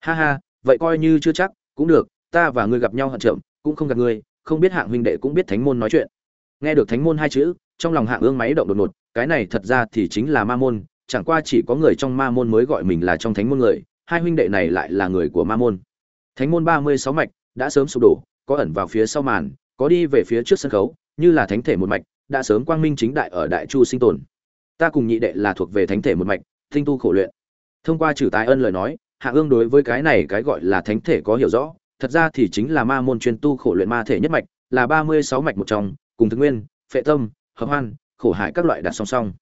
ha ha, vậy coi như chưa chắc, cũng được, ta và ngươi gặp nhau hận chậm cũng không gặp ngươi, không biết hạng huynh đệ cũng biết thánh môn nói chuyện. Nghe được thánh môn hai chữ, trong lòng hạng ương máy động đột ngột, cái này thật ra thì chính là ma môn, chẳng qua chỉ có người trong ma môn mới gọi mình là trong thánh môn người, hai huynh đệ này lại là người của ma môn. Thánh môn ba mươi sáu mạch, đã sớm sụp đổ, có ẩn vào phía sau màn, có đi về phía trước sân khấu, như là thánh thể một mạch, đã sớm quang minh chính đại ở đại chu sinh tồn. Ta cùng nhị đệ là thuộc về thánh thể một mạch, tinh tu khổ luyện. Thông qua trừ tài ân lời nói hạ ương đối với cái này cái gọi là thánh thể có hiểu rõ, thật ra thì chính là ma môn chuyên tu khổ luyện ma thể nhất mạch, là ba mươi sáu mạch một trong, cùng thực nguyên, phệ tâm, hợp hoan, khổ hại các loại đặt song song.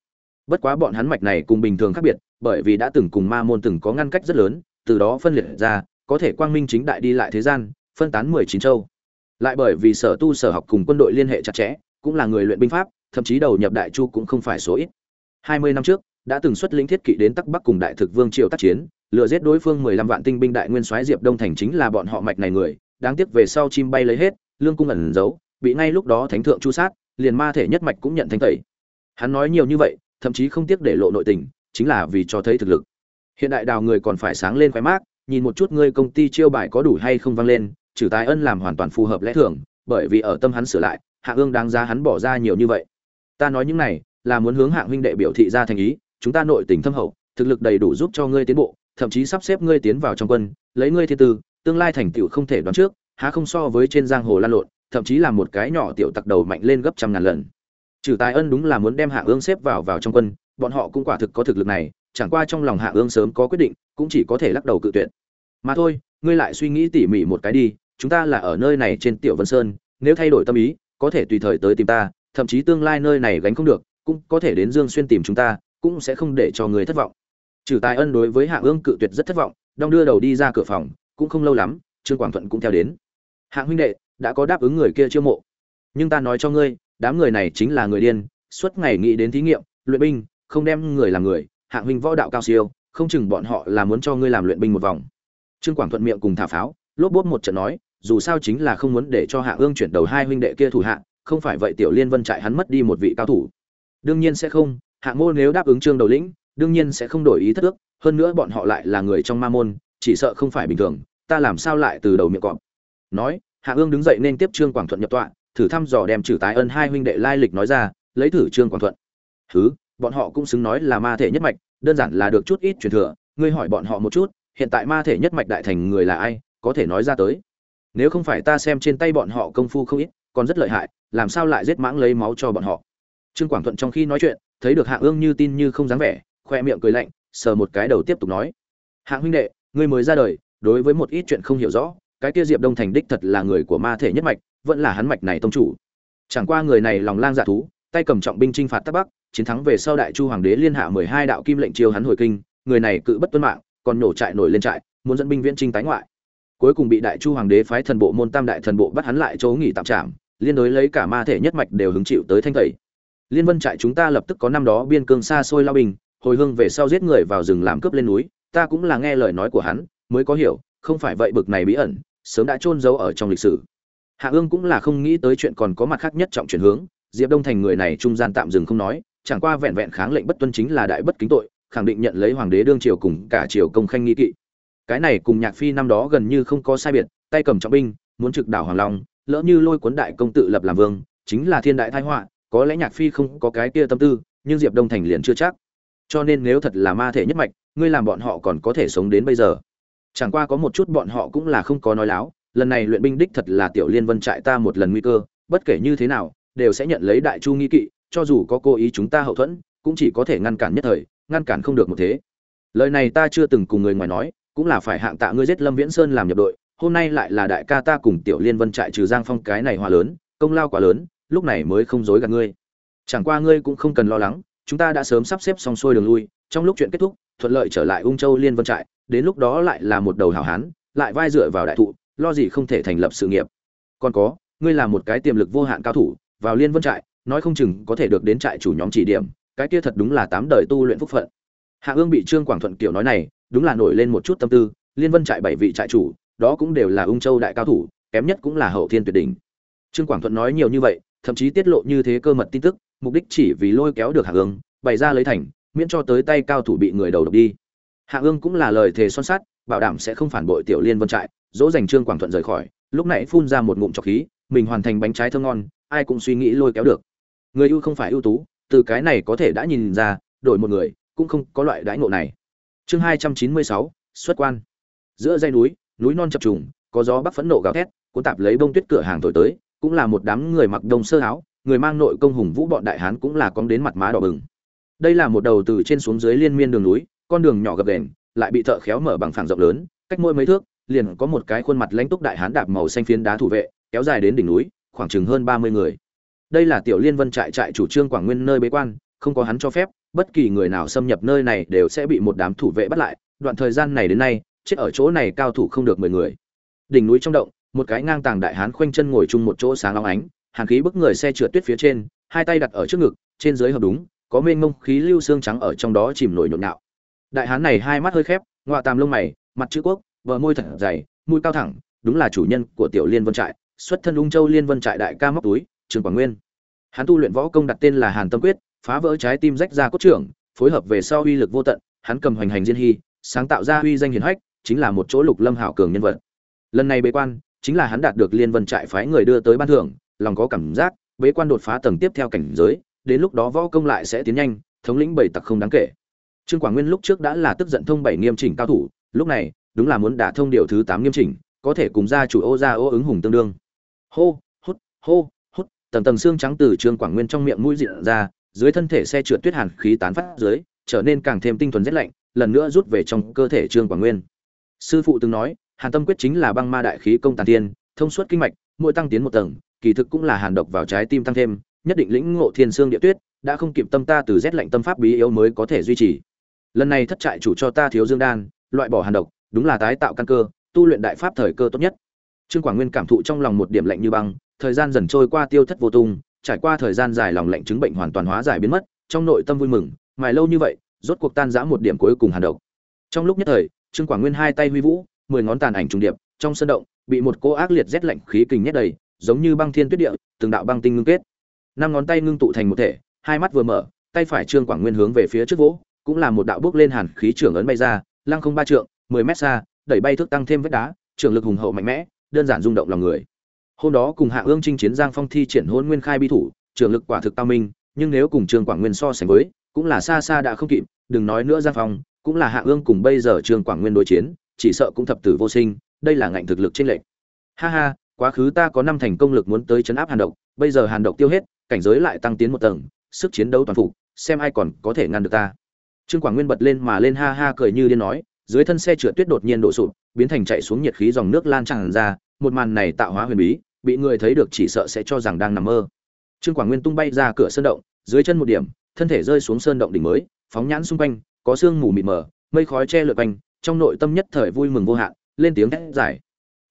Bất quá bọn hắn mạch này cùng bình thường khác biệt, bởi vì đã từng cùng ma môn từng có ngăn cách rất lớn, từ đó phân liệt ra, có thể quang minh chính đại đi lại thế gian, phân tán mười chín châu. Lại bởi vì sở tu sở học cùng quân đội liên hệ chặt chẽ, cũng là người luyện binh pháp, thậm chí đầu nhập đại chu cũng không phải số ít. Hai mươi năm trước, đã từng xuất lĩnh thiết kỵ đến tắc bắc cùng đại thực vương triều tác chiến lừa giết đối phương mười lăm vạn tinh binh đại nguyên soái diệp đông thành chính là bọn họ mạch này người, đáng tiếc về sau chim bay lấy hết, lương cung ẩn giấu, bị ngay lúc đó thánh thượng chu sát, liền ma thể nhất mạch cũng nhận thánh tẩy. Hắn nói nhiều như vậy, thậm chí không tiếc để lộ nội tình, chính là vì cho thấy thực lực. Hiện đại đào người còn phải sáng lên khoái mát nhìn một chút ngươi công ty chiêu bài có đủ hay không vang lên, trừ tài ân làm hoàn toàn phù hợp lẽ thường, bởi vì ở tâm hắn sửa lại, hạ ương đáng giá hắn bỏ ra nhiều như vậy. Ta nói những này, là muốn hướng hạng huynh đệ biểu thị ra thành ý, chúng ta nội tình thâm hậu, thực lực đầy đủ giúp cho ngươi tiến bộ thậm chí sắp xếp ngươi tiến vào trong quân, lấy ngươi thiên tư, tương lai thành tựu không thể đoán trước, há không so với trên giang hồ lan lộn, thậm chí là một cái nhỏ tiểu tặc đầu mạnh lên gấp trăm ngàn lần. Trừ tài ân đúng là muốn đem hạ ương xếp vào vào trong quân, bọn họ cũng quả thực có thực lực này, chẳng qua trong lòng hạ ương sớm có quyết định, cũng chỉ có thể lắc đầu cự tuyệt. Mà thôi, ngươi lại suy nghĩ tỉ mỉ một cái đi, chúng ta là ở nơi này trên tiểu vân sơn, nếu thay đổi tâm ý, có thể tùy thời tới tìm ta, thậm chí tương lai nơi này gánh không được, cũng có thể đến dương xuyên tìm chúng ta, cũng sẽ không để cho người thất vọng trừ tài ân đối với hạ ương cự tuyệt rất thất vọng, đong đưa đầu đi ra cửa phòng, cũng không lâu lắm, trương quảng thuận cũng theo đến. Hạng huynh đệ, đã có đáp ứng người kia chiêu mộ. Nhưng ta nói cho ngươi, đám người này chính là người điên, suốt ngày nghĩ đến thí nghiệm, luyện binh, không đem người làm người, hạng huynh võ đạo cao siêu, không chừng bọn họ là muốn cho ngươi làm luyện binh một vòng. Trương quảng thuận miệng cùng thả pháo, lốp bốp một trận nói, dù sao chính là không muốn để cho hạ ương chuyển đầu hai huynh đệ kia thủ hạ, không phải vậy tiểu liên vân trại hắn mất đi một vị cao thủ. Đương nhiên sẽ không hạ mô nếu đáp ứng trương đầu lĩnh đương nhiên sẽ không đổi ý thất ước, hơn nữa bọn họ lại là người trong ma môn, chỉ sợ không phải bình thường, ta làm sao lại từ đầu miệng cọp. Nói, hạ ương đứng dậy nên tiếp trương quảng thuận nhập tọa, thử thăm dò đem trừ tái ân hai huynh đệ lai lịch nói ra, lấy thử trương quảng thuận. Thứ bọn họ cũng xứng nói là ma thể nhất mạch, đơn giản là được chút ít truyền thừa, ngươi hỏi bọn họ một chút, hiện tại ma thể nhất mạch đại thành người là ai, có thể nói ra tới. Nếu không phải ta xem trên tay bọn họ công phu không ít, còn rất lợi hại, làm sao lại giết mãng lấy máu cho bọn họ? Trương quảng thuận trong khi nói chuyện, thấy được hạ ương như tin như không dáng vẻ khoe miệng cười lạnh, sờ một cái đầu tiếp tục nói. Hạng huynh đệ, ngươi mới ra đời, đối với một ít chuyện không hiểu rõ, cái kia diệp đông thành đích thật là người của ma thể nhất mạch, vẫn là hắn mạch này tông chủ. Chẳng qua người này lòng lang dạ thú, tay cầm trọng binh chinh phạt tắc bắc, chiến thắng về sau đại chu hoàng đế liên hạ mười hai đạo kim lệnh chiêu hắn hồi kinh, người này cự bất tuân mạng, còn nổ trại nổi lên trại, muốn dẫn binh viễn trinh tái ngoại. Cuối cùng bị đại chu hoàng đế phái thần bộ môn tam đại thần bộ bắt hắn lại chỗ nghỉ tạm trảm liên đối lấy cả ma thể nhất mạch đều hứng chịu tới thanh tẩy. Liên vân trại chúng ta lập tức có năm đó biên cương xa xôi lao bình hồi hương về sau giết người vào rừng làm cướp lên núi, ta cũng là nghe lời nói của hắn, mới có hiểu, không phải vậy bực này bí ẩn, sớm đã chôn giấu ở trong lịch sử. Hạ ương cũng là không nghĩ tới chuyện còn có mặt khác nhất trọng chuyển hướng, diệp đông thành người này trung gian tạm dừng không nói, chẳng qua vẹn vẹn kháng lệnh bất tuân chính là đại bất kính tội, khẳng định nhận lấy hoàng đế đương triều cùng cả triều công khanh nghi kỵ. Cái này cùng nhạc phi năm đó gần như không có sai biệt, tay cầm trọng binh, muốn trực đảo hoàng long, lỡ như lôi cuốn đại công tự lập làm vương, chính là thiên đại tai họa, có lẽ nhạc phi không có cái kia tâm tư, nhưng diệp đông thành liền chưa chắc cho nên nếu thật là ma thể nhất mạch, ngươi làm bọn họ còn có thể sống đến bây giờ. Chẳng qua có một chút bọn họ cũng là không có nói láo, lần này luyện binh đích thật là tiểu liên vân trại ta một lần nguy cơ, bất kể như thế nào, đều sẽ nhận lấy đại chu nghi kỵ, cho dù có cố ý chúng ta hậu thuẫn, cũng chỉ có thể ngăn cản nhất thời, ngăn cản không được một thế. Lời này ta chưa từng cùng người ngoài nói, cũng là phải hạng tạ ngươi giết lâm viễn sơn làm nhập đội, hôm nay lại là đại ca ta cùng tiểu liên vân trại trừ giang phong cái này hòa lớn, công lao quá lớn, lúc này mới không dối gạt ngươi. Chẳng qua ngươi cũng không cần lo lắng chúng ta đã sớm sắp xếp xong xuôi đường lui, trong lúc chuyện kết thúc, thuận lợi trở lại ung châu liên vân trại, đến lúc đó lại là một đầu hảo hán, lại vai dựa vào đại thụ, lo gì không thể thành lập sự nghiệp. Còn có, ngươi là một cái tiềm lực vô hạn cao thủ, vào liên vân trại, nói không chừng có thể được đến trại chủ nhóm chỉ điểm, cái kia thật đúng là tám đời tu luyện phúc phận. Hạ ương bị trương quảng thuận kiểu nói này, đúng là nổi lên một chút tâm tư, liên vân trại bảy vị trại chủ, đó cũng đều là ung châu đại cao thủ, kém nhất cũng là hậu thiên tuyệt đỉnh. Trương quảng thuận nói nhiều như vậy, thậm chí tiết lộ như thế cơ mật tin tức mục đích chỉ vì lôi kéo được hạ ương, bày ra lấy thành, miễn cho tới tay cao thủ bị người đầu độc đi. Hạ ương cũng là lời thề son sắt, bảo đảm sẽ không phản bội tiểu liên vân trại, dỗ dành trương quảng thuận rời khỏi, lúc này phun ra một ngụm trọc khí, mình hoàn thành bánh trái thơ ngon, ai cũng suy nghĩ lôi kéo được. Người ưu không phải ưu tú, từ cái này có thể đã nhìn ra, đổi một người, cũng không có loại đãi ngộ này. Chương hai trăm chín mươi sáu, xuất quan. Giữa dây núi núi non chập trùng, có gió bắc phẫn nộ gào thét, cuốn tạp lấy bông tuyết cửa hàng thổi tới, cũng là một đám người mặc đông sơ áo người mang nội công hùng vũ bọn đại hán cũng là cong đến mặt má đỏ bừng. Đây là một đầu từ trên xuống dưới liên miên đường núi, con đường nhỏ gập ghềnh, lại bị thợ khéo mở bằng phẳng rộng lớn, cách mỗi mấy thước, liền có một cái khuôn mặt lãnh túc đại hán đạp màu xanh phiến đá thủ vệ, kéo dài đến đỉnh núi, khoảng chừng hơn ba mươi người. Đây là tiểu liên vân trại trại chủ trương quảng nguyên nơi bế quan, không có hắn cho phép, bất kỳ người nào xâm nhập nơi này đều sẽ bị một đám thủ vệ bắt lại, đoạn thời gian này đến nay, chết ở chỗ này cao thủ không được mười người. Đỉnh núi trong động, một cái ngang tàng đại hán khoanh chân ngồi chung một chỗ sáng long ánh hàn khí bức người xe trượt tuyết phía trên, hai tay đặt ở trước ngực, trên dưới hợp đúng, có mênh mông khí lưu xương trắng ở trong đó chìm nổi nhộn nhạo. Đại hán này hai mắt hơi khép, ngoạ tàm lông mày, mặt chữ quốc, bờ môi thật dày, mũi cao thẳng, đúng là chủ nhân của tiểu liên vân trại, xuất thân ung châu liên vân trại đại ca móc túi, trường quảng nguyên. Hắn tu luyện võ công đặt tên là hàn tâm quyết, phá vỡ trái tim rách ra cốt trưởng, phối hợp về sau uy lực vô tận, hắn cầm hoành hành diên hy, sáng tạo ra uy danh hiển hách, chính là một chỗ lục lâm hảo cường nhân vật. Lần này bế quan, chính là hắn đạt được liên vân trại phái người đưa tới ban thưởng lòng có cảm giác, bế quan đột phá tầng tiếp theo cảnh giới, đến lúc đó võ công lại sẽ tiến nhanh, thống lĩnh bảy tặc không đáng kể. Trương quảng nguyên lúc trước đã là tức giận thông bảy nghiêm chỉnh cao thủ, lúc này, đúng là muốn đả thông điều thứ tám nghiêm chỉnh, có thể cùng gia chủ ô gia ô ứng hùng tương đương. Hô, hút hô, hút, tầng tầng xương trắng từ trương quảng nguyên trong miệng mũi diện ra, dưới thân thể xe trượt tuyết hàn khí tán phát dưới, trở nên càng thêm tinh thuần rét lạnh, lần nữa rút về trong cơ thể trương quảng nguyên. Sư phụ từng nói, hàn tâm quyết chính là băng ma đại khí công tàn tiên, thông suốt kinh mạch, mỗi tăng tiến một tầng kỳ thực cũng là hàn độc vào trái tim tăng thêm, nhất định lĩnh ngộ thiên xương địa tuyết, đã không kịp tâm ta từ rét lạnh tâm pháp bí yếu mới có thể duy trì. Lần này thất trại chủ cho ta thiếu dương đan, loại bỏ hàn độc, đúng là tái tạo căn cơ, tu luyện đại pháp thời cơ tốt nhất. Trương quảng nguyên cảm thụ trong lòng một điểm lạnh như băng, thời gian dần trôi qua tiêu thất vô tung, trải qua thời gian dài lòng lạnh chứng bệnh hoàn toàn hóa giải biến mất, trong nội tâm vui mừng, mài lâu như vậy, rốt cuộc tan rã một điểm cuối cùng hàn độc. Trong lúc nhất thời, trương quảng nguyên hai tay huy vũ, mười ngón tàn ảnh trùng điệp, trong sân động, bị một cô ác liệt rét lạnh khí kình nhét đầy giống như băng thiên tuyết địa, từng đạo băng tinh ngưng kết. Năm ngón tay ngưng tụ thành một thể, hai mắt vừa mở, tay phải trương quảng nguyên hướng về phía trước vỗ, cũng là một đạo bước lên hàn khí trưởng ấn bay ra, lăng không ba trượng, mười mét xa, đẩy bay thước tăng thêm vết đá trường lực hùng hậu mạnh mẽ, đơn giản rung động lòng người. Hôm đó cùng hạ ương chinh chiến giang phong thi triển Hỗn nguyên khai bi thủ trường lực quả thực cao minh, nhưng nếu cùng trương quảng nguyên so sánh với, cũng là xa xa đã không kịp, đừng nói nữa giang phong, cũng là hạ ương cùng bây giờ trương quảng nguyên đối chiến, chỉ sợ cũng thập tử vô sinh, đây là ngạnh thực lực trên lệnh ha ha quá khứ ta có năm thành công lực muốn tới chấn áp hàn độc, bây giờ hàn độc tiêu hết, cảnh giới lại tăng tiến một tầng, sức chiến đấu toàn phục, xem ai còn có thể ngăn được ta. Trương quảng nguyên bật lên mà lên ha ha cười như điên nói, dưới thân xe trượt tuyết đột nhiên đổ sụp, biến thành chạy xuống nhiệt khí dòng nước lan tràn ra, một màn này tạo hóa huyền bí, bị người thấy được chỉ sợ sẽ cho rằng đang nằm mơ. Trương quảng nguyên tung bay ra cửa sơn động, dưới chân một điểm, thân thể rơi xuống sơn động đỉnh mới, phóng nhãn xung quanh, có sương mù mịt mờ, mây khói che lượt quanh, trong nội tâm nhất thời vui mừng vô hạn, lên tiếng thét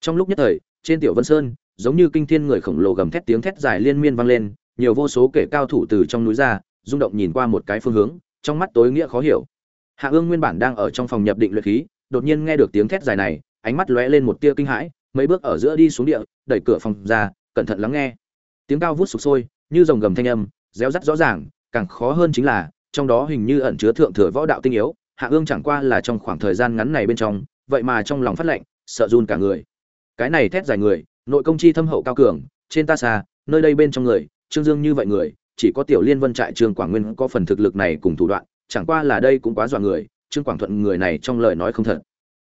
trong lúc nhất thời trên tiểu vân sơn, giống như kinh thiên người khổng lồ gầm thét tiếng thét dài liên miên vang lên, nhiều vô số kẻ cao thủ từ trong núi ra, rung động nhìn qua một cái phương hướng, trong mắt tối nghĩa khó hiểu. Hạ ương nguyên bản đang ở trong phòng nhập định luyện khí, đột nhiên nghe được tiếng thét dài này, ánh mắt lóe lên một tia kinh hãi, mấy bước ở giữa đi xuống địa, đẩy cửa phòng ra, cẩn thận lắng nghe. Tiếng cao vút sục sôi, như dòng gầm thanh âm, réo rắt rõ ràng, càng khó hơn chính là, trong đó hình như ẩn chứa thượng thừa võ đạo tinh yếu, hạ ương chẳng qua là trong khoảng thời gian ngắn này bên trong, vậy mà trong lòng phát lệnh, sợ run cả người cái này thét dài người, nội công chi thâm hậu cao cường, trên ta xa, nơi đây bên trong người, trương dương như vậy người, chỉ có tiểu liên vân trại trương quảng nguyên có phần thực lực này cùng thủ đoạn, chẳng qua là đây cũng quá dọa người, trương quảng thuận người này trong lời nói không thật.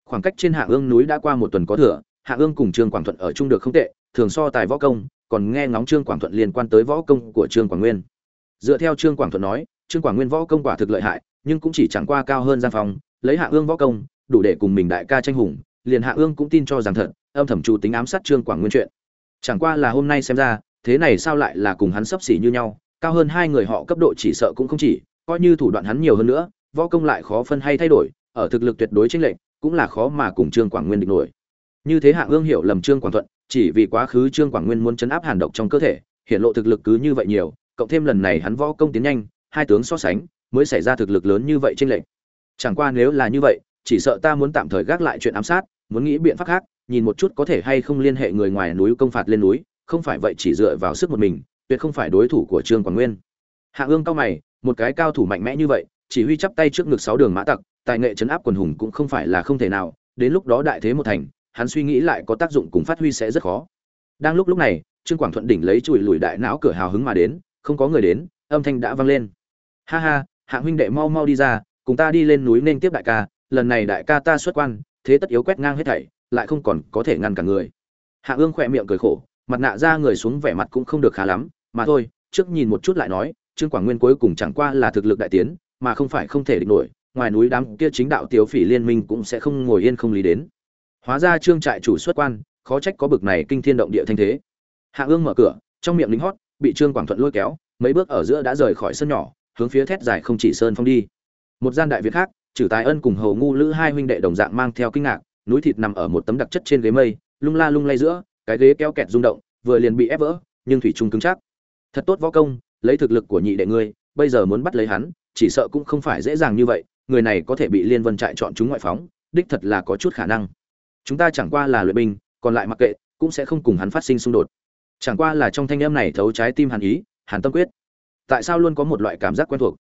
Khoảng cách trên hạ ương núi đã qua một tuần có thừa, hạ ương cùng trương quảng thuận ở chung được không tệ, thường so tài võ công, còn nghe ngóng trương quảng thuận liên quan tới võ công của trương quảng nguyên. Dựa theo trương quảng thuận nói, trương quảng nguyên võ công quả thực lợi hại, nhưng cũng chỉ chẳng qua cao hơn giang phong, lấy hạ ương võ công, đủ để cùng mình đại ca tranh hùng liền hạ ương cũng tin cho rằng thật, âm thầm chủ tính ám sát trương quảng nguyên chuyện. Chẳng qua là hôm nay xem ra, thế này sao lại là cùng hắn sấp xỉ như nhau, cao hơn hai người họ cấp độ chỉ sợ cũng không chỉ, coi như thủ đoạn hắn nhiều hơn nữa, võ công lại khó phân hay thay đổi, ở thực lực tuyệt đối chênh lệch, cũng là khó mà cùng trương quảng nguyên địch nổi. Như thế hạ ương hiểu lầm trương quảng thuận, chỉ vì quá khứ trương quảng nguyên muốn chấn áp hàn độc trong cơ thể, hiện lộ thực lực cứ như vậy nhiều, cộng thêm lần này hắn võ công tiến nhanh, hai tướng so sánh, mới xảy ra thực lực lớn như vậy chênh lệch. Chẳng qua nếu là như vậy, chỉ sợ ta muốn tạm thời gác lại chuyện ám sát muốn nghĩ biện pháp khác, nhìn một chút có thể hay không liên hệ người ngoài núi công phạt lên núi, không phải vậy chỉ dựa vào sức một mình, tuyệt không phải đối thủ của trương quảng nguyên. Hạ ương cao mày, một cái cao thủ mạnh mẽ như vậy, chỉ huy chắp tay trước ngực sáu đường mã tặc, tài nghệ chấn áp quần hùng cũng không phải là không thể nào, đến lúc đó đại thế một thành, hắn suy nghĩ lại có tác dụng cùng phát huy sẽ rất khó. Đang lúc lúc này, trương quảng thuận đỉnh lấy chùi lùi đại não cửa hào hứng mà đến, không có người đến, âm thanh đã vang lên. Ha ha hạng huynh đệ mau mau đi ra, cùng ta đi lên núi nên tiếp đại ca, lần này đại ca ta xuất quan thế tất yếu quét ngang hết thảy, lại không còn có thể ngăn cả người. Hạ ương khỏe miệng cười khổ, mặt nạ ra người xuống vẻ mặt cũng không được khá lắm, mà thôi, trước nhìn một chút lại nói, trương quảng nguyên cuối cùng chẳng qua là thực lực đại tiến, mà không phải không thể địch nổi, ngoài núi đám kia chính đạo tiểu phỉ liên minh cũng sẽ không ngồi yên không lý đến. Hóa ra trương trại chủ xuất quan, khó trách có bực này kinh thiên động địa thanh thế. Hạ ương mở cửa, trong miệng lính hót, bị trương quảng thuận lôi kéo, mấy bước ở giữa đã rời khỏi sân nhỏ, hướng phía thét dài không chỉ sơn phong đi. Một gian đại việt khác trừ tài ân cùng hầu ngu lữ hai huynh đệ đồng dạng mang theo kinh ngạc, núi thịt nằm ở một tấm đặc chất trên ghế mây, lung la lung lay giữa, cái ghế kéo kẹt rung động, vừa liền bị ép vỡ, nhưng thủy trung cứng chắc. Thật tốt võ công, lấy thực lực của nhị đệ ngươi, bây giờ muốn bắt lấy hắn, chỉ sợ cũng không phải dễ dàng như vậy, người này có thể bị liên vân trại chọn chúng ngoại phóng, đích thật là có chút khả năng. Chúng ta chẳng qua là luyện binh, còn lại mặc kệ, cũng sẽ không cùng hắn phát sinh xung đột. Chẳng qua là trong thanh âm này thấu trái tim hàn ý, hàn tâm quyết. Tại sao luôn có một loại cảm giác quen thuộc?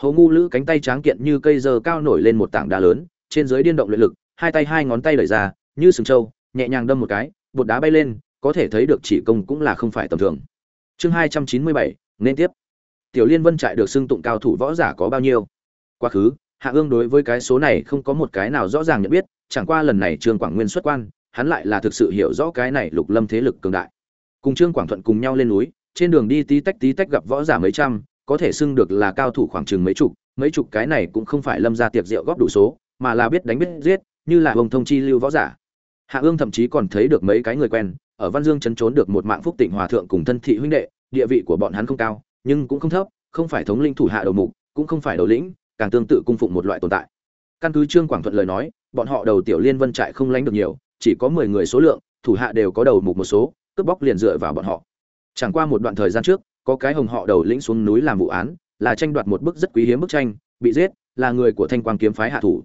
Hồ ngu lữ cánh tay tráng kiện như cây giờ cao nổi lên một tảng đá lớn, trên dưới điên động luyện lực, hai tay hai ngón tay đẩy ra, như sừng trâu, nhẹ nhàng đâm một cái, bột đá bay lên, có thể thấy được chỉ công cũng là không phải tầm thường. Chương hai trăm chín mươi bảy, nên tiếp. Tiểu liên vân trại được xưng tụng cao thủ võ giả có bao nhiêu? Quá khứ, hạ ương đối với cái số này không có một cái nào rõ ràng nhận biết, chẳng qua lần này trương quảng nguyên xuất quan, hắn lại là thực sự hiểu rõ cái này lục lâm thế lực cường đại. Cùng trương quảng thuận cùng nhau lên núi, trên đường đi tí tách tí tách gặp võ giả mấy trăm có thể xưng được là cao thủ khoảng chừng mấy chục mấy chục cái này cũng không phải lâm ra tiệc rượu góp đủ số, mà là biết đánh biết giết, như là ông thông chi, lưu võ giả. Hạ ương thậm chí còn thấy được mấy cái người quen, ở văn dương trấn trốn được một mạng phúc tịnh hòa thượng cùng thân thị huynh đệ, địa vị của bọn hắn không cao, nhưng cũng không thấp, không phải thống linh thủ hạ đầu mục, cũng không phải đầu lĩnh, càng tương tự cung phụng một loại tồn tại. Căn cứ trương quảng thuận lời nói, bọn họ đầu tiểu liên vân trại không lánh được nhiều, chỉ có mười người số lượng, thủ hạ đều có đầu mục một số, cướp bóc liền dựa vào bọn họ. Chẳng qua một đoạn thời gian trước có cái hồng họ đầu lĩnh xuống núi làm vụ án, là tranh đoạt một bức rất quý hiếm bức tranh, bị giết, là người của thanh quang kiếm phái hạ thủ.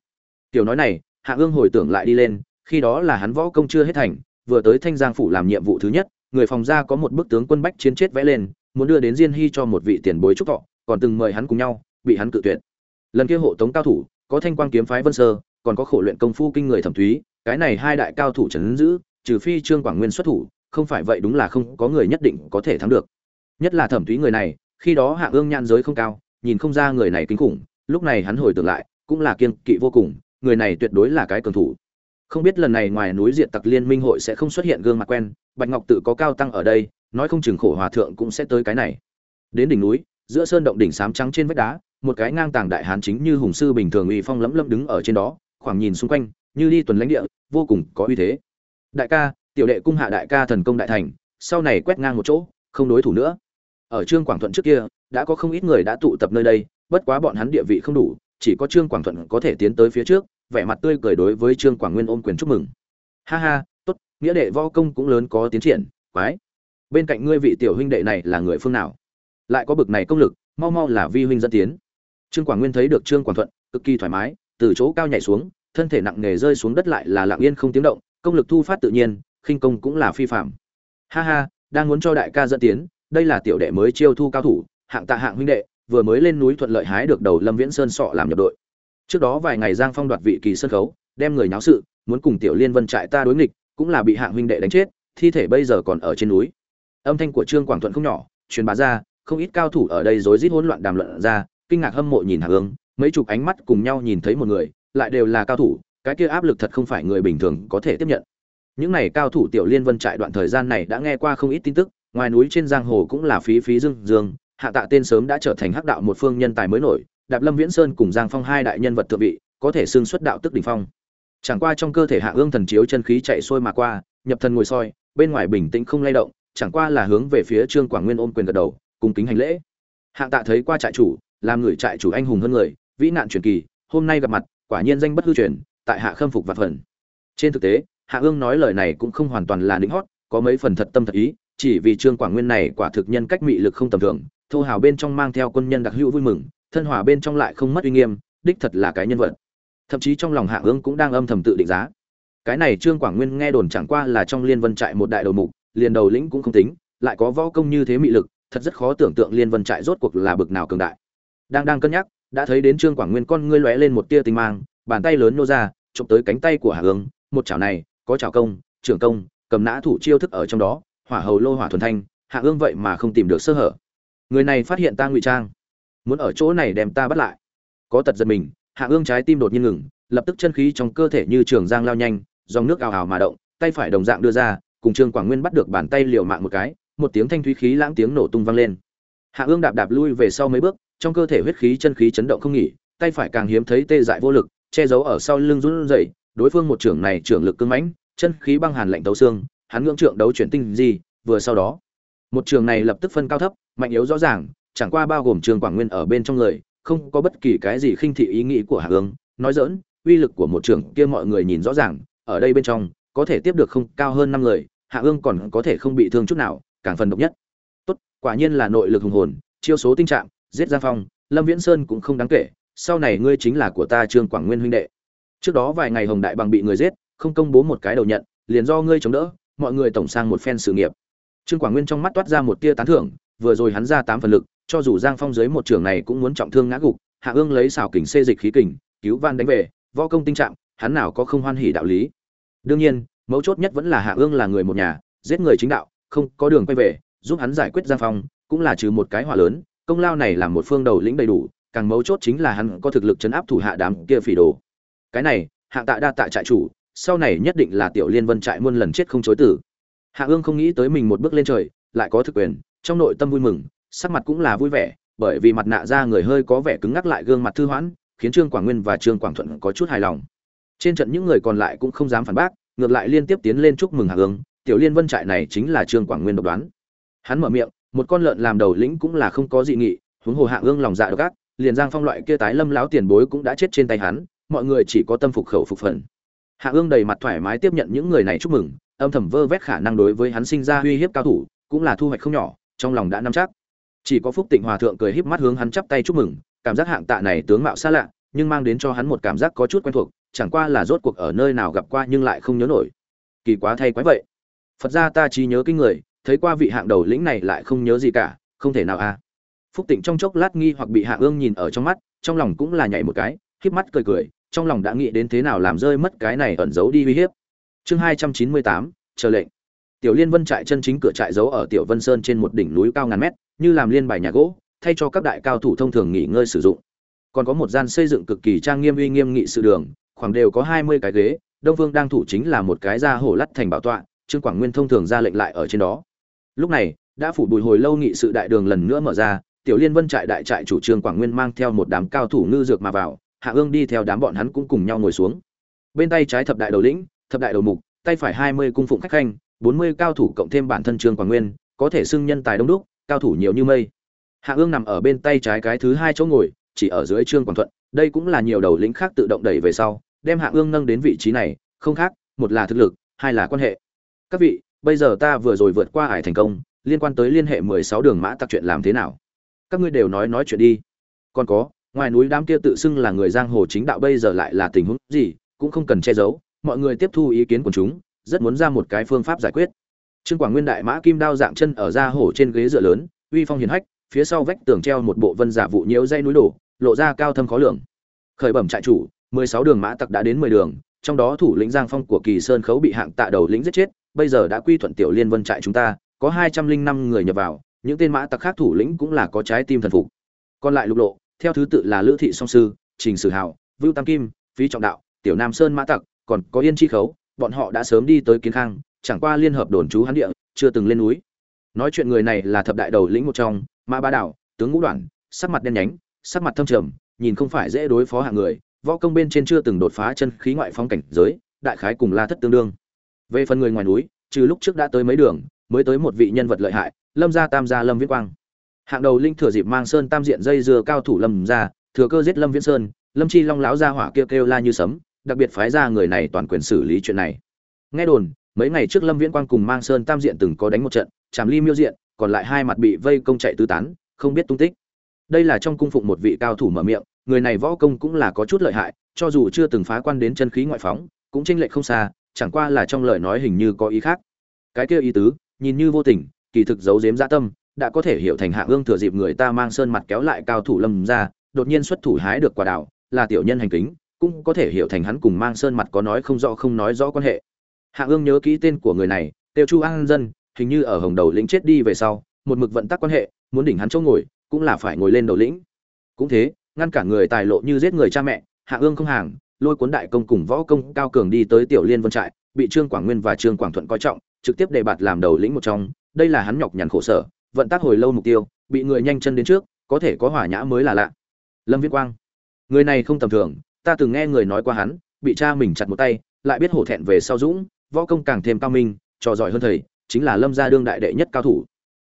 Tiểu nói này, hạ ương hồi tưởng lại đi lên, khi đó là hắn võ công chưa hết thành, vừa tới thanh giang phủ làm nhiệm vụ thứ nhất, người phòng gia có một bức tướng quân bách chiến chết vẽ lên, muốn đưa đến diên hy cho một vị tiền bối trúc thọ, còn từng mời hắn cùng nhau, bị hắn cự tuyệt. Lần kia hộ tống cao thủ, có thanh quang kiếm phái vân sơ, còn có khổ luyện công phu kinh người thẩm thúy, cái này hai đại cao thủ trấn giữ, trừ phi trương quảng nguyên xuất thủ, không phải vậy đúng là không có người nhất định có thể thắng được nhất là thẩm thúy người này, khi đó hạ ương nhãn giới không cao, nhìn không ra người này kinh khủng, lúc này hắn hồi tưởng lại, cũng là kiên kỵ vô cùng, người này tuyệt đối là cái cường thủ. Không biết lần này ngoài núi diện tặc liên minh hội sẽ không xuất hiện gương mặt quen, bạch ngọc tự có cao tăng ở đây, nói không chừng khổ hòa thượng cũng sẽ tới cái này. Đến đỉnh núi, giữa sơn động đỉnh sám trắng trên vách đá, một cái ngang tàng đại hán chính như hùng sư bình thường uy phong lẫm lẫm đứng ở trên đó, khoảng nhìn xung quanh, như đi tuần lãnh địa, vô cùng có uy thế. Đại ca, tiểu đệ cung hạ đại ca thần công đại thành, sau này quét ngang một chỗ, không đối thủ nữa ở trương quảng thuận trước kia, đã có không ít người đã tụ tập nơi đây, bất quá bọn hắn địa vị không đủ, chỉ có trương quảng thuận có thể tiến tới phía trước, vẻ mặt tươi cười đối với trương quảng nguyên ôm quyền chúc mừng. Ha ha, tốt, nghĩa đệ võ công cũng lớn có tiến triển, quái. Bên cạnh ngươi vị tiểu huynh đệ này là người phương nào? Lại có bực này công lực, mau mau là vi huynh dẫn tiến. Trương quảng nguyên thấy được trương quảng thuận, cực kỳ thoải mái, từ chỗ cao nhảy xuống, thân thể nặng nề rơi xuống đất lại là lặng yên không tiếng động, công lực thu phát tự nhiên, khinh công cũng là phi phạm. Ha ha, đang muốn cho đại ca dẫn tiến đây là tiểu đệ mới chiêu thu cao thủ, hạng tạ hạng huynh đệ, vừa mới lên núi thuận lợi hái được đầu lâm viễn sơn sọ làm nhập đội. Trước đó vài ngày giang phong đoạt vị kỳ sân khấu, đem người náo sự, muốn cùng tiểu liên vân trại ta đối nghịch, cũng là bị hạng huynh đệ đánh chết, thi thể bây giờ còn ở trên núi. Âm thanh của trương quảng thuận không nhỏ, truyền bá ra, không ít cao thủ ở đây rối rít hỗn loạn đàm luận ra, kinh ngạc hâm mộ nhìn hạng ương, mấy chục ánh mắt cùng nhau nhìn thấy một người, lại đều là cao thủ, cái kia áp lực thật không phải người bình thường có thể tiếp nhận. Những này cao thủ tiểu liên vân trại đoạn thời gian này đã nghe qua không ít tin tức ngoài núi trên giang hồ cũng là phí phí dương dương, hạ tạ tên sớm đã trở thành hắc đạo một phương nhân tài mới nổi, đạp lâm viễn sơn cùng giang phong hai đại nhân vật thượng vị, có thể xương xuất đạo tức đỉnh phong. Chẳng qua trong cơ thể hạ ương thần chiếu chân khí chạy xuôi mà qua, nhập thần ngồi soi, bên ngoài bình tĩnh không lay động, chẳng qua là hướng về phía trương quảng nguyên ôm quyền gật đầu, cùng kính hành lễ. Hạ tạ thấy qua trại chủ, làm người trại chủ anh hùng hơn người, vĩ nạn truyền kỳ, hôm nay gặp mặt, quả nhiên danh bất hư truyền, tại hạ khâm phục và phần. Trên thực tế, hạ ương nói lời này cũng không hoàn toàn là lính hót, có mấy phần thật tâm thật ý chỉ vì trương quảng nguyên này quả thực nhân cách mị lực không tầm thường, thô hào bên trong mang theo quân nhân đặc hữu vui mừng, thân hòa bên trong lại không mất uy nghiêm, đích thật là cái nhân vật. Thậm chí trong lòng hạ ương cũng đang âm thầm tự định giá. Cái này trương quảng nguyên nghe đồn chẳng qua là trong liên vân trại một đại đầu mục, liền đầu lĩnh cũng không tính, lại có võ công như thế mị lực, thật rất khó tưởng tượng liên vân trại rốt cuộc là bực nào cường đại. Đang đang cân nhắc, đã thấy đến trương quảng nguyên con ngươi lóe lên một tia tinh mang, bàn tay lớn nô ra, chụp tới cánh tay của hạ ương một chảo này, có chảo công, trưởng công, cầm nã thủ chiêu thức ở trong đó hỏa hầu lô hỏa thuần thanh, hạ ương vậy mà không tìm được sơ hở. Người này phát hiện ta ngụy trang, muốn ở chỗ này đem ta bắt lại. Có tật giật mình, hạ ương trái tim đột nhiên ngừng, lập tức chân khí trong cơ thể như trường giang lao nhanh, dòng nước ào ào mà động, tay phải đồng dạng đưa ra, cùng trương quảng nguyên bắt được bàn tay liều mạng một cái, một tiếng thanh thúy khí lãng tiếng nổ tung vang lên. Hạ ương đạp đạp lui về sau mấy bước, trong cơ thể huyết khí chân khí chấn động không nghỉ, tay phải càng hiếm thấy tê dại vô lực, che giấu ở sau lưng run rẩy, đối phương một trưởng này trưởng lực cương mãnh, chân khí băng hàn lạnh tấu xương hắn ngưỡng trượng đấu chuyển tinh gì vừa sau đó. Một trường này lập tức phân cao thấp mạnh yếu rõ ràng chẳng qua bao gồm trường quảng nguyên ở bên trong người không có bất kỳ cái gì khinh thị ý nghĩ của hạ Ưng, nói dỡn uy lực của một trường kia mọi người nhìn rõ ràng ở đây bên trong có thể tiếp được không cao hơn năm người hạ Ưng còn có thể không bị thương chút nào càng phần độc nhất. Tốt quả nhiên là nội lực hùng hồn chiêu số tinh trạng giết giang phong lâm viễn sơn cũng không đáng kể sau này ngươi chính là của ta trương quảng nguyên huynh đệ. Trước đó vài ngày hồng đại bằng bị người giết không công bố một cái đầu nhận liền do ngươi chống đỡ mọi người tổng sang một phen sự nghiệp. Trương quảng nguyên trong mắt toát ra một tia tán thưởng, vừa rồi hắn ra tám phần lực, cho dù giang phong dưới một trường này cũng muốn trọng thương ngã gục, hạ ương lấy xào kình xê dịch khí kình, cứu van đánh về, võ công tinh trạng, hắn nào có không hoan hỉ đạo lý. Đương nhiên, mấu chốt nhất vẫn là hạ ương là người một nhà, giết người chính đạo, không có đường quay về, giúp hắn giải quyết giang phong, cũng là trừ một cái hỏa lớn, công lao này là một phương đầu lĩnh đầy đủ, càng mấu chốt chính là hắn có thực lực chấn áp thủ hạ đám kia phỉ đồ. Cái này hạng tạ đa tạ trại chủ sau này nhất định là tiểu liên vân trại muôn lần chết không chối tử. Hạ ương không nghĩ tới mình một bước lên trời, lại có thực quyền, trong nội tâm vui mừng, sắc mặt cũng là vui vẻ, bởi vì mặt nạ ra người hơi có vẻ cứng ngắc lại gương mặt thư hoãn, khiến trương quảng nguyên và trương quảng thuận có chút hài lòng. Trên trận những người còn lại cũng không dám phản bác, ngược lại liên tiếp tiến lên chúc mừng hạ ương, tiểu liên vân trại này chính là trương quảng nguyên độc đoán. Hắn mở miệng, một con lợn làm đầu lĩnh cũng là không có dị nghị, huống hồ hạ ương lòng dạ độc ác, liền giang phong loại kia tái lâm láo tiền bối cũng đã chết trên tay hắn, mọi người chỉ có tâm phục khẩu phục phần hạ ương đầy mặt thoải mái tiếp nhận những người này chúc mừng, âm thầm vơ vét khả năng đối với hắn sinh ra uy hiếp cao thủ, cũng là thu hoạch không nhỏ, trong lòng đã nắm chắc. Chỉ có phúc tịnh hòa thượng cười híp mắt hướng hắn chắp tay chúc mừng, cảm giác hạng tạ này tướng mạo xa lạ, nhưng mang đến cho hắn một cảm giác có chút quen thuộc, chẳng qua là rốt cuộc ở nơi nào gặp qua nhưng lại không nhớ nổi. Kỳ quá thay quái vậy. Phật ra ta chỉ nhớ cái người, thấy qua vị hạng đầu lĩnh này lại không nhớ gì cả, không thể nào a à. phúc tịnh trong chốc lát nghi hoặc bị hạ ương nhìn ở trong mắt, trong lòng cũng là nhảy một cái, híp mắt cười cười trong lòng đã nghĩ đến thế nào làm rơi mất cái này ẩn giấu đi uy hiếp. Chương hai trăm chín mươi tám, chờ lệnh. Tiểu liên vân trại chân chính cửa trại giấu ở tiểu vân sơn trên một đỉnh núi cao ngàn mét, như làm liên bài nhà gỗ, thay cho các đại cao thủ thông thường nghỉ ngơi sử dụng. Còn có một gian xây dựng cực kỳ trang nghiêm uy nghiêm nghị sự đường, khoảng đều có hai mươi cái ghế, đông vương đang thủ chính là một cái da hổ lắt thành bảo tọa, trương quảng nguyên thông thường ra lệnh lại ở trên đó. Lúc này, đã phủ bùi hồi lâu nghị sự đại đường lần nữa mở ra, tiểu liên vân trại đại trại chủ trương quảng nguyên mang theo một đám cao thủ ngư dược mà vào hạ ương đi theo đám bọn hắn cũng cùng nhau ngồi xuống. Bên tay trái thập đại đầu lĩnh, thập đại đầu mục, tay phải hai mươi cung phụng khách khanh, bốn mươi cao thủ cộng thêm bản thân trương quảng nguyên, có thể xưng nhân tài đông đúc, cao thủ nhiều như mây. Hạ ương nằm ở bên tay trái cái thứ hai chỗ ngồi, chỉ ở dưới trương quảng thuận, đây cũng là nhiều đầu lĩnh khác tự động đẩy về sau, đem hạ ương nâng đến vị trí này, không khác, một là thực lực, hai là quan hệ. Các vị, bây giờ ta vừa rồi vượt qua hải thành công, liên quan tới liên hệ mười sáu đường mã tặc chuyện làm thế nào? Các ngươi đều nói nói chuyện đi. Còn có ngoài núi đám kia tự xưng là người giang hồ chính đạo bây giờ lại là tình huống gì, cũng không cần che giấu, mọi người tiếp thu ý kiến của chúng, rất muốn ra một cái phương pháp giải quyết. Trương quảng nguyên đại mã kim đao dạng chân ở ra hổ trên ghế dựa lớn, uy phong hiền hách, phía sau vách tường treo một bộ vân giả vụ nhiễu dây núi đổ, lộ ra cao thâm khó lường. Khởi bẩm trại chủ, mười sáu đường mã tặc đã đến mười đường, trong đó thủ lĩnh giang phong của kỳ sơn khấu bị hạng tạ đầu lĩnh giết chết, bây giờ đã quy thuận tiểu liên vân trại chúng ta, có hai trăm linh năm người nhập vào, những tên mã tặc khác thủ lĩnh cũng là có trái tim thần phục. Còn lại lục lộ theo thứ tự là lữ thị song sư, trình sử hào, vưu tam kim, phí trọng đạo, tiểu nam sơn mã tặc, còn có yên chi khấu, bọn họ đã sớm đi tới kiến khang, chẳng qua liên hợp đồn trú hắn địa, chưa từng lên núi. Nói chuyện người này là thập đại đầu lĩnh một trong, mã ba đảo, tướng ngũ đoàn sắc mặt đen nhánh, sắc mặt thâm trầm, nhìn không phải dễ đối phó hạng người, võ công bên trên chưa từng đột phá chân khí ngoại phong cảnh giới, đại khái cùng la thất tương đương. Về phần người ngoài núi, trừ lúc trước đã tới mấy đường, mới tới một vị nhân vật lợi hại, lâm gia tam gia lâm viết quang hạng đầu linh thừa dịp mang sơn tam diện dây dưa cao thủ lâm ra, thừa cơ giết lâm viễn sơn, lâm chi long lão ra hỏa kêu kêu la như sấm, đặc biệt phái ra người này toàn quyền xử lý chuyện này. Nghe đồn, mấy ngày trước lâm viễn quang cùng mang sơn tam diện từng có đánh một trận chạm ly miêu diện, còn lại hai mặt bị vây công chạy tứ tán, không biết tung tích. Đây là trong cung phụng một vị cao thủ mở miệng, người này võ công cũng là có chút lợi hại, cho dù chưa từng phá quan đến chân khí ngoại phóng, cũng tranh lệch không xa, chẳng qua là trong lời nói hình như có ý khác. Cái kia ý tứ, nhìn như vô tình, kỳ thực giấu giếm dạ tâm đã có thể hiểu thành hạ ương thừa dịp người ta mang sơn mặt kéo lại cao thủ lâm ra, đột nhiên xuất thủ hái được quả đảo là tiểu nhân hành kính, cũng có thể hiểu thành hắn cùng mang sơn mặt có nói không rõ không nói rõ quan hệ. Hạ ương nhớ kỹ tên của người này, tiêu chu an dân, hình như ở hồng đầu lĩnh chết đi về sau, một mực vận tắc quan hệ, muốn đỉnh hắn chỗ ngồi, cũng là phải ngồi lên đầu lĩnh. Cũng thế, ngăn cản người tài lộ như giết người cha mẹ hạ ương không hàng, lôi cuốn đại công cùng võ công cao cường đi tới tiểu liên vân trại, bị trương quảng nguyên và trương quảng thuận coi trọng, trực tiếp đề bạt làm đầu lĩnh một trong, đây là hắn nhọc nhằn khổ sở vận tác hồi lâu mục tiêu, bị người nhanh chân đến trước, có thể có hỏa nhã mới là lạ. Lâm viết quang, người này không tầm thường, ta từng nghe người nói qua hắn, bị cha mình chặt một tay, lại biết hổ thẹn về sau dũng, võ công càng thêm cao minh, trò giỏi hơn thầy, chính là lâm gia đương đại đệ nhất cao thủ.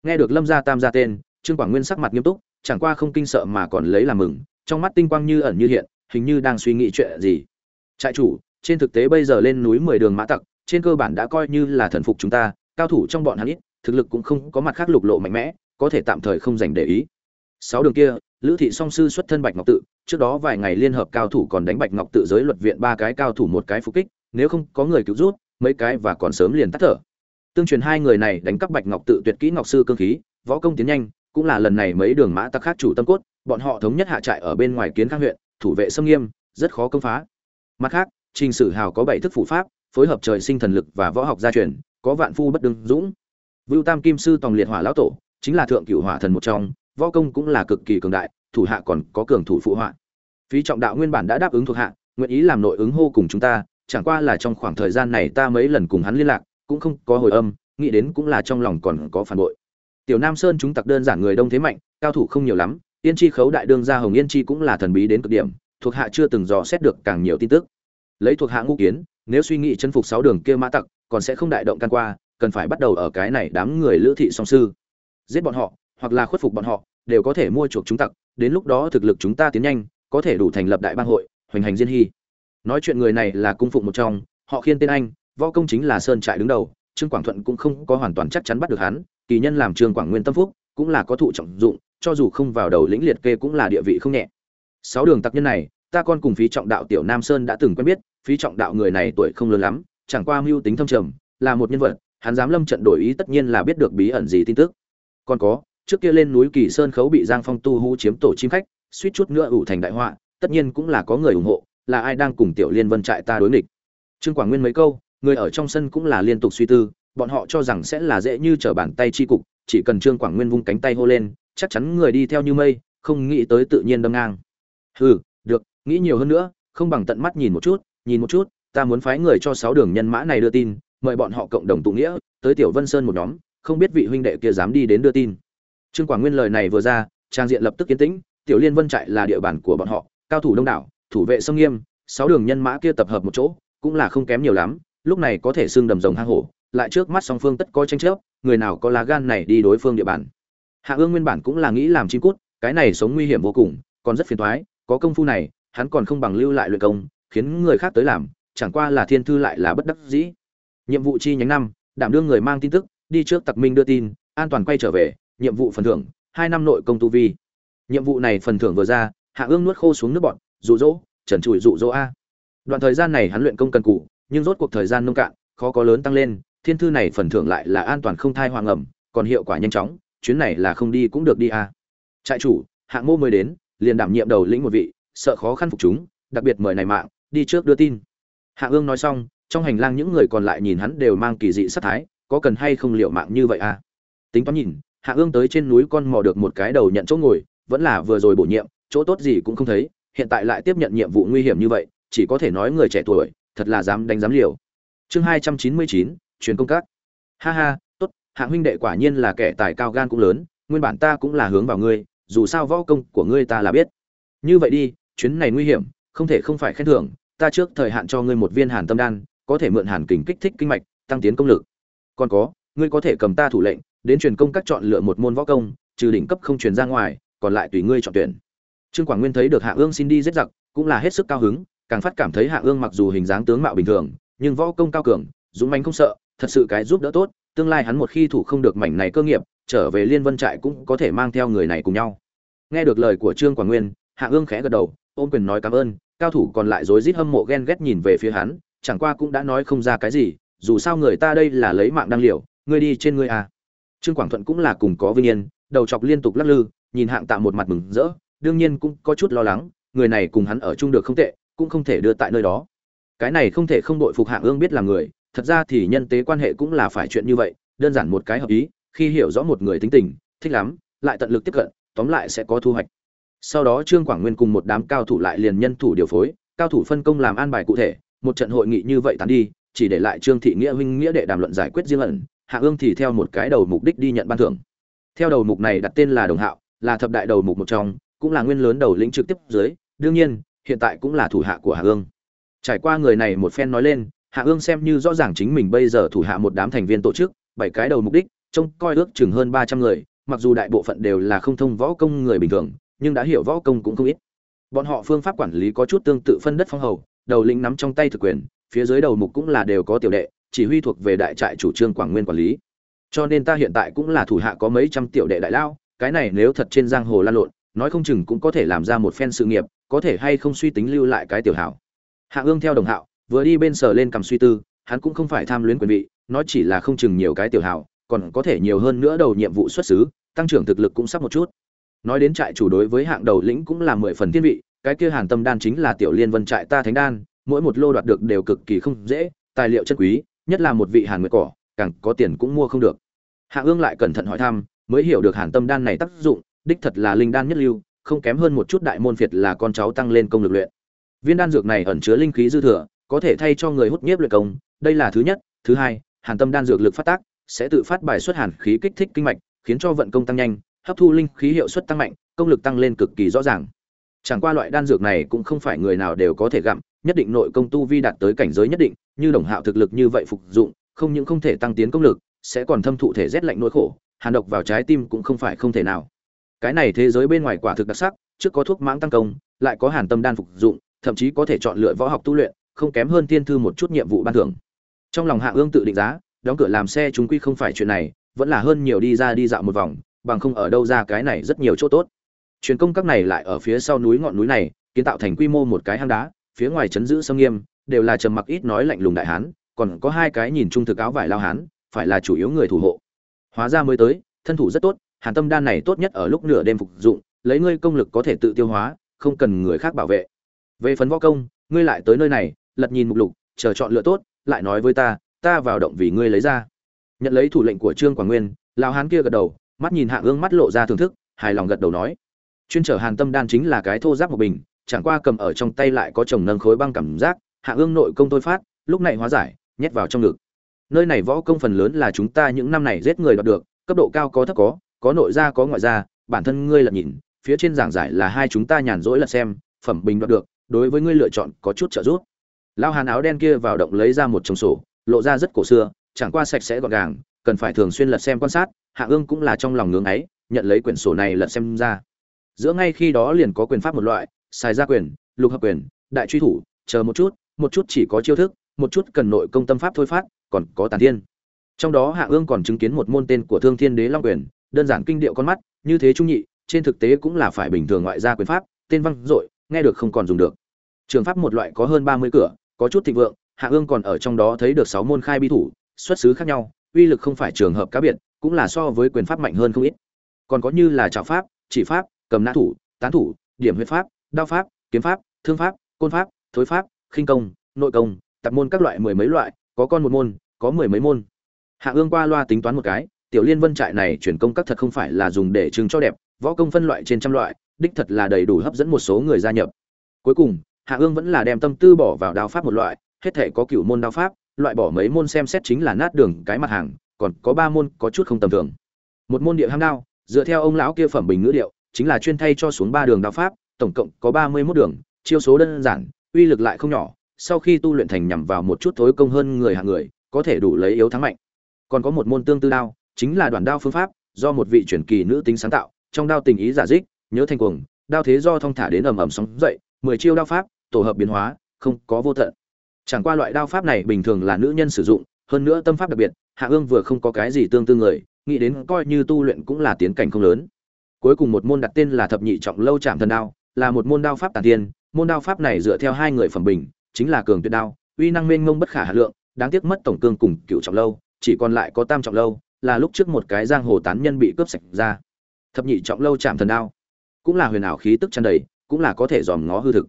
Nghe được lâm gia tam gia tên, trương quảng nguyên sắc mặt nghiêm túc, chẳng qua không kinh sợ mà còn lấy làm mừng, trong mắt tinh quang như ẩn như hiện, hình như đang suy nghĩ chuyện gì. Trại chủ, trên thực tế bây giờ lên núi mười đường mã tặc, trên cơ bản đã coi như là thần phục chúng ta, cao thủ trong bọn hắn ít thực lực cũng không có mặt khác lục lộ mạnh mẽ, có thể tạm thời không dành để ý. Sáu đường kia, lữ thị song sư xuất thân bạch ngọc tự, trước đó vài ngày liên hợp cao thủ còn đánh bạch ngọc tự giới luật viện ba cái cao thủ một cái phục kích, nếu không có người cứu rút, mấy cái và còn sớm liền tắt thở. Tương truyền hai người này đánh cắp bạch ngọc tự tuyệt kỹ ngọc sư cương khí, võ công tiến nhanh, cũng là lần này mấy đường mã tắc khác chủ tâm cốt, bọn họ thống nhất hạ trại ở bên ngoài kiến khang huyện, thủ vệ xâm nghiêm, rất khó công phá. Mặt khác, trình sử hào có bảy thức phủ pháp, phối hợp trời sinh thần lực và võ học gia truyền, có vạn phu bất đương dũng vưu tam kim sư tòng liệt hỏa lão tổ, chính là thượng cửu hỏa thần một trong, võ công cũng là cực kỳ cường đại, thủ hạ còn có cường thủ phụ họa. Phí trọng đạo nguyên bản đã đáp ứng thuộc hạ, nguyện ý làm nội ứng hô cùng chúng ta, chẳng qua là trong khoảng thời gian này ta mấy lần cùng hắn liên lạc, cũng không có hồi âm, nghĩ đến cũng là trong lòng còn có phản bội. Tiểu nam sơn chúng tặc đơn giản người đông thế mạnh, cao thủ không nhiều lắm, yên chi khấu đại đương gia hồng yên chi cũng là thần bí đến cực điểm, thuộc hạ chưa từng dò xét được càng nhiều tin tức. Lấy thuộc hạ ngũ kiến, nếu suy nghĩ chân phục sáu đường kia mã tặc, còn sẽ không đại động can qua cần phải bắt đầu ở cái này đám người lữ thị song sư. Giết bọn họ, hoặc là khuất phục bọn họ, đều có thể mua chuộc chúng tặc, đến lúc đó thực lực chúng ta tiến nhanh, có thể đủ thành lập đại bang hội, hoành hành diên hy. Nói chuyện người này là cung phụng một trong, họ khiên tên anh, võ công chính là sơn trại đứng đầu, trương quảng thuận cũng không có hoàn toàn chắc chắn bắt được hắn, kỳ nhân làm trương quảng nguyên tâm phúc, cũng là có thụ trọng dụng, cho dù không vào đầu lĩnh liệt kê cũng là địa vị không nhẹ. Sáu đường tặc nhân này, ta con cùng phí trọng đạo tiểu nam sơn đã từng quen biết, phí trọng đạo người này tuổi không lớn lắm, chẳng qua mưu tính thâm trầm, là một nhân vật hắn dám lâm trận đổi ý tất nhiên là biết được bí ẩn gì tin tức. Còn có, trước kia lên núi kỳ sơn khấu bị giang phong tu hú chiếm tổ chim khách, suýt chút nữa ủ thành đại họa, tất nhiên cũng là có người ủng hộ, là ai đang cùng tiểu liên vân trại ta đối nghịch. Trương quảng nguyên mấy câu, người ở trong sân cũng là liên tục suy tư, bọn họ cho rằng sẽ là dễ như trở bàn tay chi cục, chỉ cần trương quảng nguyên vung cánh tay hô lên, chắc chắn người đi theo như mây, không nghĩ tới tự nhiên đâm ngang. Hừ, được, nghĩ nhiều hơn nữa, không bằng tận mắt nhìn một chút, nhìn một chút, ta muốn phái người cho sáu đường nhân mã này đưa tin mời bọn họ cộng đồng tụ nghĩa, tới tiểu vân sơn một nhóm, không biết vị huynh đệ kia dám đi đến đưa tin. Trương quảng nguyên lời này vừa ra, trang diện lập tức kiến tĩnh, tiểu liên vân trại là địa bàn của bọn họ, cao thủ đông đảo, thủ vệ sông nghiêm, sáu đường nhân mã kia tập hợp một chỗ, cũng là không kém nhiều lắm, lúc này có thể xương đầm rồng hang hổ, lại trước mắt song phương tất có tranh chấp, người nào có lá gan này đi đối phương địa bàn. Hạ ương nguyên bản cũng là nghĩ làm chim cút, cái này sống nguy hiểm vô cùng, còn rất phiền toái, có công phu này, hắn còn không bằng lưu lại luyện công, khiến người khác tới làm, chẳng qua là thiên thư lại là bất đắc dĩ nhiệm vụ chi nhánh năm, đảm đương người mang tin tức, đi trước tặc minh đưa tin, an toàn quay trở về, nhiệm vụ phần thưởng, hai năm nội công tu vi. Nhiệm vụ này phần thưởng vừa ra, hạ ương nuốt khô xuống nước bọn rụ rỗ trần trụi rụ rỗ a. Đoạn thời gian này hắn luyện công cần cụ nhưng rốt cuộc thời gian nông cạn, khó có lớn tăng lên, thiên thư này phần thưởng lại là an toàn không thai hoàng ẩm, còn hiệu quả nhanh chóng, chuyến này là không đi cũng được đi a. Trại chủ hạng mô mới đến, liền đảm nhiệm đầu lĩnh một vị, sợ khó khăn phục chúng, đặc biệt mời này mạng, đi trước đưa tin. Hạ ương nói xong trong hành lang những người còn lại nhìn hắn đều mang kỳ dị sát thái, có cần hay không liệu mạng như vậy à? Tính toán nhìn, hạ ương tới trên núi con mò được một cái đầu nhận chỗ ngồi, vẫn là vừa rồi bổ nhiệm, chỗ tốt gì cũng không thấy, hiện tại lại tiếp nhận nhiệm vụ nguy hiểm như vậy, chỉ có thể nói người trẻ tuổi, thật là dám đánh dám liều. Chương hai trăm chín mươi chín truyền công các ha ha, tốt, hạ huynh đệ quả nhiên là kẻ tài cao gan cũng lớn, nguyên bản ta cũng là hướng vào ngươi, dù sao võ công của ngươi ta là biết. Như vậy đi, chuyến này nguy hiểm, không thể không phải khen thưởng, ta trước thời hạn cho ngươi một viên hàn tâm đan có thể mượn hàn kình kích thích kinh mạch, tăng tiến công lực. Còn có, ngươi có thể cầm ta thủ lệnh, đến truyền công các chọn lựa một môn võ công, trừ đỉnh cấp không truyền ra ngoài, còn lại tùy ngươi chọn tuyển. Trương quảng nguyên thấy được hạ ương xin đi giết giặc, cũng là hết sức cao hứng, càng phát cảm thấy hạ ương mặc dù hình dáng tướng mạo bình thường, nhưng võ công cao cường, dũng mãnh không sợ, thật sự cái giúp đỡ tốt, tương lai hắn một khi thủ không được mảnh này cơ nghiệp, trở về liên vân trại cũng có thể mang theo người này cùng nhau. Nghe được lời của trương quảng nguyên, hạ ương khẽ gật đầu, ôm quyền nói cảm ơn, cao thủ còn lại rối rít hâm mộ ghen ghét nhìn về phía hắn chẳng qua cũng đã nói không ra cái gì, dù sao người ta đây là lấy mạng đăng liều, ngươi đi trên ngươi à. Trương quảng thuận cũng là cùng có vinh yên, đầu chọc liên tục lắc lư, nhìn hạng tạ một mặt mừng rỡ, đương nhiên cũng có chút lo lắng, người này cùng hắn ở chung được không tệ, cũng không thể đưa tại nơi đó. Cái này không thể không đội phục hạng ương biết là người, thật ra thì nhân tế quan hệ cũng là phải chuyện như vậy, đơn giản một cái hợp ý, khi hiểu rõ một người tính tình, thích lắm, lại tận lực tiếp cận, tóm lại sẽ có thu hoạch. Sau đó trương quảng nguyên cùng một đám cao thủ lại liền nhân thủ điều phối, cao thủ phân công làm an bài cụ thể một trận hội nghị như vậy tán đi, chỉ để lại trương thị nghĩa huynh nghĩa đệ đàm luận giải quyết riêng ẩn, hạ ương thì theo một cái đầu mục đích đi nhận ban thưởng. Theo đầu mục này đặt tên là đồng hạo, là thập đại đầu mục một trong, cũng là nguyên lớn đầu lĩnh trực tiếp dưới, đương nhiên, hiện tại cũng là thủ hạ của hạ ương. Trải qua người này một phen nói lên, hạ ương xem như rõ ràng chính mình bây giờ thủ hạ một đám thành viên tổ chức, bảy cái đầu mục đích, trông coi ước chừng hơn ba trăm người, mặc dù đại bộ phận đều là không thông võ công người bình thường, nhưng đã hiểu võ công cũng không ít. Bọn họ phương pháp quản lý có chút tương tự phân đất phong hầu đầu lĩnh nắm trong tay thực quyền, phía dưới đầu mục cũng là đều có tiểu đệ, chỉ huy thuộc về đại trại chủ trương quảng nguyên quản lý. Cho nên ta hiện tại cũng là thủ hạ có mấy trăm tiểu đệ đại lao, cái này nếu thật trên giang hồ lan lộn, nói không chừng cũng có thể làm ra một phen sự nghiệp, có thể hay không suy tính lưu lại cái tiểu hảo. Hạ ương theo đồng hạo, vừa đi bên sờ lên cầm suy tư, hắn cũng không phải tham luyến quyền vị nó chỉ là không chừng nhiều cái tiểu hảo, còn có thể nhiều hơn nữa đầu nhiệm vụ xuất xứ, tăng trưởng thực lực cũng sắp một chút. Nói đến trại chủ đối với hạng đầu lĩnh cũng là mười phần thiên vị cái kia hàn tâm đan chính là tiểu liên vân trại ta thánh đan, mỗi một lô đoạt được đều cực kỳ không dễ, tài liệu chân quý, nhất là một vị hàn nguyệt cỏ, càng có tiền cũng mua không được. Hạ ương lại cẩn thận hỏi thăm, mới hiểu được hàn tâm đan này tác dụng, đích thật là linh đan nhất lưu, không kém hơn một chút đại môn phiệt là con cháu tăng lên công lực luyện. Viên đan dược này ẩn chứa linh khí dư thừa, có thể thay cho người hút nhiếp luyện công, đây là thứ nhất, thứ hai, hàn tâm đan dược lực phát tác, sẽ tự phát bài xuất hàn khí kích thích kinh mạch, khiến cho vận công tăng nhanh, hấp thu linh khí hiệu suất tăng mạnh, công lực tăng lên cực kỳ rõ ràng chẳng qua loại đan dược này cũng không phải người nào đều có thể gặm, nhất định nội công tu vi đạt tới cảnh giới nhất định, như đồng hạo thực lực như vậy phục dụng, không những không thể tăng tiến công lực, sẽ còn thâm thụ thể rét lạnh nỗi khổ, hàn độc vào trái tim cũng không phải không thể nào. Cái này thế giới bên ngoài quả thực đặc sắc, trước có thuốc mãng tăng công, lại có hàn tâm đan phục dụng, thậm chí có thể chọn lựa võ học tu luyện, không kém hơn tiên thư một chút nhiệm vụ ban thưởng. Trong lòng hạ ương tự định giá, đóng cửa làm xe chúng quy không phải chuyện này, vẫn là hơn nhiều đi ra đi dạo một vòng, bằng không ở đâu ra cái này rất nhiều chỗ tốt truyền công các này lại ở phía sau núi ngọn núi này, kiến tạo thành quy mô một cái hang đá, phía ngoài chấn giữ sâm nghiêm, đều là trầm mặc ít nói lạnh lùng đại hán, còn có hai cái nhìn trung thực áo vải lao hán, phải là chủ yếu người thủ hộ. Hóa ra mới tới, thân thủ rất tốt, hàn tâm đan này tốt nhất ở lúc nửa đêm phục dụng, lấy ngươi công lực có thể tự tiêu hóa, không cần người khác bảo vệ. Về phần võ công, ngươi lại tới nơi này, lật nhìn mục lục, chờ chọn lựa tốt, lại nói với ta ta vào động vì ngươi lấy ra. Nhận lấy thủ lệnh của trương quảng nguyên, lao hán kia gật đầu, mắt nhìn hạ ương mắt lộ ra thưởng thức, hài lòng gật đầu nói chuyên trở hàn tâm đan chính là cái thô giáp một bình, chẳng qua cầm ở trong tay lại có chồng nâng khối băng cảm giác, hạ ương nội công tôi phát, lúc này hóa giải, nhét vào trong ngực. Nơi này võ công phần lớn là chúng ta những năm này giết người đoạt được, cấp độ cao có thấp có có nội gia có ngoại gia, bản thân ngươi lật nhìn, phía trên giảng giải là hai chúng ta nhàn rỗi lật xem, phẩm bình đoạt được, đối với ngươi lựa chọn có chút trợ giúp. Lao hàn áo đen kia vào động lấy ra một chồng sổ, lộ ra rất cổ xưa, chẳng qua sạch sẽ gọn gàng, cần phải thường xuyên lật xem quan sát, hạ ương cũng là trong lòng ngưỡng ấy, nhận lấy quyển sổ này lật xem ra giữa ngay khi đó liền có quyền pháp một loại, xài ra quyền, lục hợp quyền, đại truy thủ, chờ một chút một chút chỉ có chiêu thức, một chút cần nội công tâm pháp thôi phát, còn có tàn thiên. Trong đó hạ ương còn chứng kiến một môn tên của thương thiên đế long quyền, đơn giản kinh điệu con mắt, như thế trung nhị, trên thực tế cũng là phải bình thường ngoại gia quyền pháp, tên văn dội, nghe được không còn dùng được. Trường pháp một loại có hơn ba mươi cửa, có chút thịnh vượng, hạ ương còn ở trong đó thấy được sáu môn khai bi thủ, xuất xứ khác nhau, uy lực không phải trường hợp cá biệt, cũng là so với quyền pháp mạnh hơn không ít. Còn có như là trào pháp, chỉ pháp cầm nã thủ, tán thủ, điểm huyết pháp, đao pháp, kiếm pháp, thương pháp, côn pháp, thối pháp, khinh công, nội công tập môn các loại mười mấy loại, có con một môn, có mười mấy môn. Hạ ương qua loa tính toán một cái, tiểu liên vân trại này chuyển công các thật không phải là dùng để trưng cho đẹp, võ công phân loại trên trăm loại, đích thật là đầy đủ hấp dẫn một số người gia nhập. Cuối cùng, hạ ương vẫn là đem tâm tư bỏ vào đao pháp một loại, hết thể có cựu môn đao pháp, loại bỏ mấy môn xem xét chính là nát đường cái mặt hàng, còn có ba môn có chút không tầm thường. Một môn địa ham đao, dựa theo ông lão kia phẩm bình ngữ điệu chính là chuyên thay cho xuống ba đường đao pháp, tổng cộng có ba mươi 31 đường, chiêu số đơn giản, uy lực lại không nhỏ, sau khi tu luyện thành nhằm vào một chút thối công hơn người hạng người, có thể đủ lấy yếu thắng mạnh. Còn có một môn tương tư đao, chính là đoạn đao phương pháp, do một vị truyền kỳ nữ tính sáng tạo, trong đao tình ý giả dích, nhớ thành cuồng, đao thế do thông thả đến ầm ầm sóng dậy, mười chiêu đao pháp, tổ hợp biến hóa, không có vô tận. Chẳng qua loại đao pháp này bình thường là nữ nhân sử dụng, hơn nữa tâm pháp đặc biệt, hạ ương vừa không có cái gì tương tư người, nghĩ đến coi như tu luyện cũng là tiến cảnh không lớn cuối cùng một môn đặt tên là thập nhị trọng lâu chạm thần đao, là một môn đao pháp tàn tiên môn đao pháp này dựa theo hai người phẩm bình, chính là cường tuyệt đao, uy năng mênh mông bất khả hà lượng, đáng tiếc mất tổng cương cùng cựu trọng lâu, chỉ còn lại có tam trọng lâu, là lúc trước một cái giang hồ tán nhân bị cướp sạch ra. Thập nhị trọng lâu chạm thần đao cũng là huyền ảo khí tức tràn đầy, cũng là có thể dòm ngó hư thực.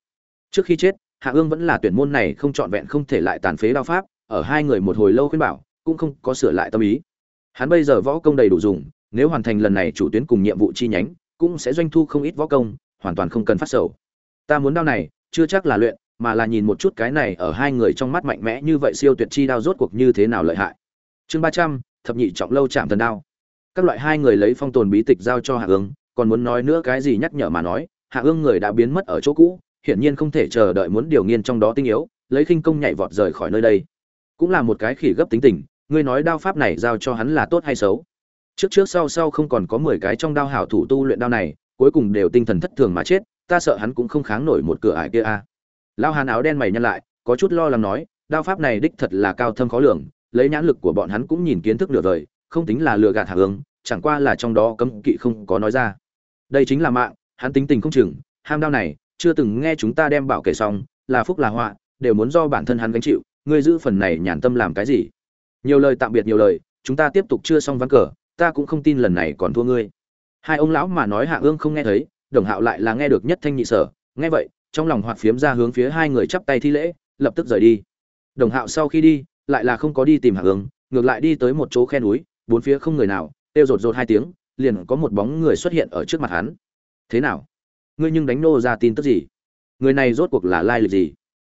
Trước khi chết, hạ ương vẫn là tuyển môn này không trọn vẹn không thể lại tàn phế đao pháp, ở hai người một hồi lâu khuyên bảo, cũng không có sửa lại tâm ý. Hắn bây giờ võ công đầy đủ dùng nếu hoàn thành lần này chủ tuyến cùng nhiệm vụ chi nhánh, cũng sẽ doanh thu không ít võ công, hoàn toàn không cần phát sầu. Ta muốn đao này, chưa chắc là luyện, mà là nhìn một chút cái này ở hai người trong mắt mạnh mẽ như vậy siêu tuyệt chi đao rốt cuộc như thế nào lợi hại. Chương ba trăm, thập nhị trọng lâu chạm thần đao. Các loại hai người lấy phong tồn bí tịch giao cho hạ ương còn muốn nói nữa cái gì nhắc nhở mà nói, hạ ương người đã biến mất ở chỗ cũ, hiển nhiên không thể chờ đợi muốn điều nghiên trong đó tinh yếu, lấy khinh công nhảy vọt rời khỏi nơi đây. Cũng là một cái khỉ gấp tính tình, ngươi nói đao pháp này giao cho hắn là tốt hay xấu? Trước trước sau sau không còn có mười cái trong đao hảo thủ tu luyện đao này, cuối cùng đều tinh thần thất thường mà chết, ta sợ hắn cũng không kháng nổi một cửa ải kia a. Lao hàn áo đen mày nhăn lại, có chút lo lắng nói, đao pháp này đích thật là cao thâm khó lường, lấy nhãn lực của bọn hắn cũng nhìn kiến thức nửa vời không tính là lừa gạt hạ hướng, chẳng qua là trong đó cấm kỵ không có nói ra. Đây chính là mạng, hắn tính tình không chừng, ham đao này, chưa từng nghe chúng ta đem bảo kể xong, là phúc là họa, đều muốn do bản thân hắn gánh chịu, ngươi giữ phần này nhàn tâm làm cái gì? Nhiều lời tạm biệt nhiều lời, chúng ta tiếp tục chưa xong ván cờ ta cũng không tin lần này còn thua ngươi. Hai ông lão mà nói hạ ương không nghe thấy, đồng hạo lại là nghe được nhất thanh nhị sở. Nghe vậy, trong lòng hoạt phiếm ra hướng phía hai người chắp tay thi lễ, lập tức rời đi. Đồng hạo sau khi đi, lại là không có đi tìm hạ ương, ngược lại đi tới một chỗ khe núi, bốn phía không người nào têu rột rột hai tiếng, liền có một bóng người xuất hiện ở trước mặt hắn. Thế nào? Ngươi nhưng đánh nô ra tin tức gì? Người này rốt cuộc là lai lịch gì?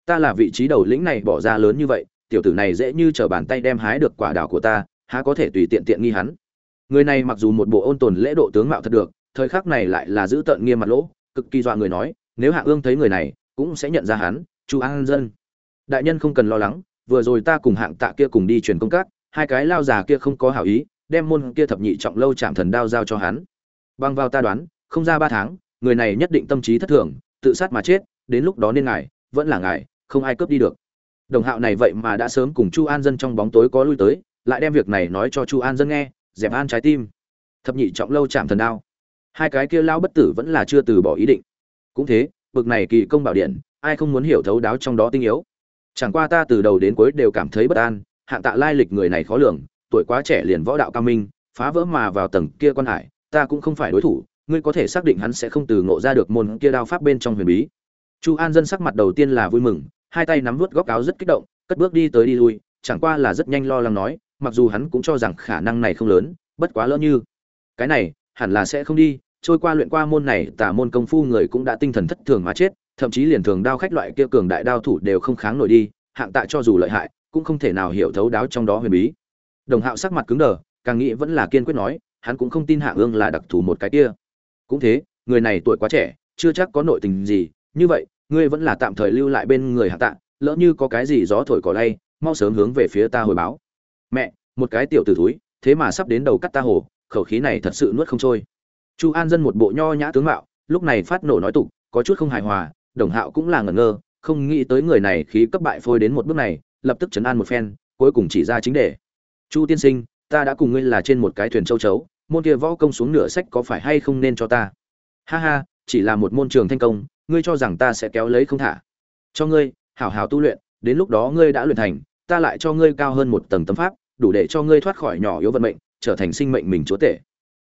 Ta là vị trí đầu lĩnh này bỏ ra lớn như vậy, tiểu tử này dễ như trở bàn tay đem hái được quả đào của ta, há có thể tùy tiện tiện nghi hắn? Người này mặc dù một bộ ôn tồn lễ độ tướng mạo thật được, thời khắc này lại là giữ tợn nghiêm mặt lỗ, cực kỳ dọa người nói, nếu hạ ương thấy người này, cũng sẽ nhận ra hắn, chu an dân. Đại nhân không cần lo lắng, vừa rồi ta cùng hạng tạ kia cùng đi truyền công tác, hai cái lao già kia không có hảo ý, đem môn kia thập nhị trọng lâu chạm thần đao giao cho hắn. Băng vào ta đoán, không ra ba tháng, người này nhất định tâm trí thất thường, tự sát mà chết, đến lúc đó nên ngài, vẫn là ngài, không ai cướp đi được. Đồng hạo này vậy mà đã sớm cùng chu an dân trong bóng tối có lui tới, lại đem việc này nói cho chu an dân nghe dẹp an trái tim. Thập nhị trọng lâu chạm thần đao. Hai cái kia lao bất tử vẫn là chưa từ bỏ ý định. Cũng thế, bực này kỳ công bảo điện, ai không muốn hiểu thấu đáo trong đó tinh yếu? Chẳng qua ta từ đầu đến cuối đều cảm thấy bất an, hạng tạ lai lịch người này khó lường, tuổi quá trẻ liền võ đạo cao minh, phá vỡ mà vào tầng kia quan hải, ta cũng không phải đối thủ, ngươi có thể xác định hắn sẽ không từ ngộ ra được môn kia đao pháp bên trong huyền bí. Chu an dân sắc mặt đầu tiên là vui mừng, hai tay nắm vút góc áo rất kích động, cất bước đi tới đi lui, chẳng qua là rất nhanh lo lắng nói mặc dù hắn cũng cho rằng khả năng này không lớn, bất quá lỡ như. Cái này, hẳn là sẽ không đi, trôi qua luyện qua môn này, tà môn công phu người cũng đã tinh thần thất thường mà chết, thậm chí liền thường đao khách loại kia cường đại đao thủ đều không kháng nổi đi, hạng tại cho dù lợi hại, cũng không thể nào hiểu thấu đáo trong đó huyền bí. Đồng hạo sắc mặt cứng đờ, càng nghĩ vẫn là kiên quyết nói, hắn cũng không tin hạ ương là đặc thù một cái kia. Cũng thế, người này tuổi quá trẻ, chưa chắc có nội tình gì, như vậy, ngươi vẫn là tạm thời lưu lại bên người hạ tạ, lỡ như có cái gì gió thổi cỏ lay, mau sớm hướng về phía ta hồi báo mẹ, một cái tiểu t ử thúi, thế mà sắp đến đầu cắt ta hồ, khẩu khí này thật sự nuốt không trôi. Chu an dân một bộ nho nhã tướng mạo, lúc này phát nổ nói tục, có chút không hài hòa, đồng hạo cũng là ngẩn ngơ, không nghĩ tới người này khí cấp bại phôi đến một bước này, lập tức chấn an một phen, cuối cùng chỉ ra chính đề. Chu tiên sinh, ta đã cùng ngươi là trên một cái thuyền châu chấu, môn kia võ công xuống nửa sách có phải hay không nên cho ta? Ha ha, chỉ là một môn trường thanh công, ngươi cho rằng ta sẽ kéo lấy không thả. Cho ngươi, hảo hảo tu luyện, đến lúc đó ngươi đã luyện thành ta lại cho ngươi cao hơn một tầng tâm pháp, đủ để cho ngươi thoát khỏi nhỏ yếu vận mệnh, trở thành sinh mệnh mình chúa tể.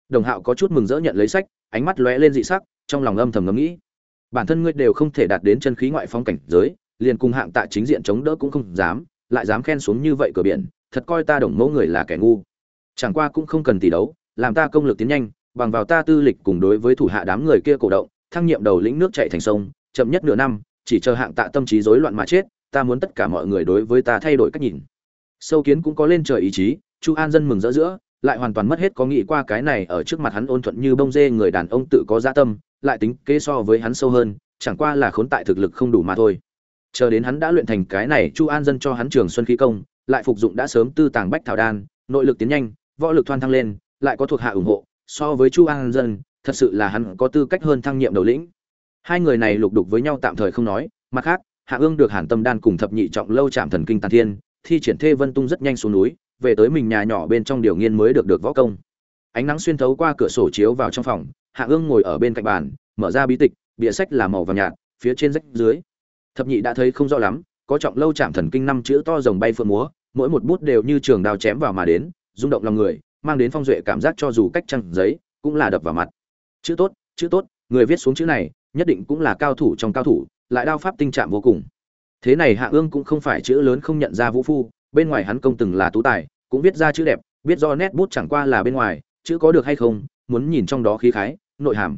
Đồng hạo có chút mừng rỡ nhận lấy sách, ánh mắt lóe lên dị sắc, trong lòng âm thầm ngẫm nghĩ. Bản thân ngươi đều không thể đạt đến chân khí ngoại phong cảnh giới, liền cùng hạng tạ chính diện chống đỡ cũng không dám, lại dám khen xuống như vậy cửa biển, thật coi ta đồng mẫu người là kẻ ngu. Chẳng qua cũng không cần tỷ đấu, làm ta công lực tiến nhanh, bằng vào ta tư lịch cùng đối với thủ hạ đám người kia cổ động, thăng nhiệm đầu lĩnh nước chạy thành sông, chậm nhất nửa năm, chỉ chờ hạng tạ tâm trí rối loạn mà chết ta muốn tất cả mọi người đối với ta thay đổi cách nhìn. Sâu kiến cũng có lên trời ý chí, chu an dân mừng rỡ giữa, lại hoàn toàn mất hết có nghĩ qua cái này ở trước mặt hắn ôn thuận như bông dê người đàn ông tự có dạ tâm, lại tính kế so với hắn sâu hơn, chẳng qua là khốn tại thực lực không đủ mà thôi. Chờ đến hắn đã luyện thành cái này, chu an dân cho hắn trường xuân khí công, lại phục dụng đã sớm tư tàng bách thảo đan, nội lực tiến nhanh, võ lực thoan thăng lên, lại có thuộc hạ ủng hộ, so với chu an dân, thật sự là hắn có tư cách hơn thăng nhiệm đầu lĩnh. Hai người này lục đục với nhau tạm thời không nói, mặt khác hạ ương được hàn tâm đan cùng thập nhị trọng lâu chạm thần kinh tàn thiên, thi triển thê vân tung rất nhanh xuống núi, về tới mình nhà nhỏ bên trong điều nghiên mới được được võ công. Ánh nắng xuyên thấu qua cửa sổ chiếu vào trong phòng, hạ ương ngồi ở bên cạnh bàn, mở ra bí tịch, bìa sách là màu vàng nhạt, phía trên rách dưới. Thập nhị đã thấy không rõ lắm, có trọng lâu chạm thần kinh năm chữ to rồng bay phượng múa, mỗi một bút đều như trường đao chém vào mà đến, rung động lòng người, mang đến phong duệ cảm giác cho dù cách trăng giấy, cũng là đập vào mặt. Chữ tốt chữ tốt, người viết xuống chữ này, nhất định cũng là cao thủ trong cao thủ lại đao pháp tinh trạng vô cùng. Thế này hạ ương cũng không phải chữ lớn không nhận ra vũ phu, bên ngoài hắn công từng là tú tài, cũng viết ra chữ đẹp biết do nét bút chẳng qua là bên ngoài, chữ có được hay không, muốn nhìn trong đó khí khái, nội hàm.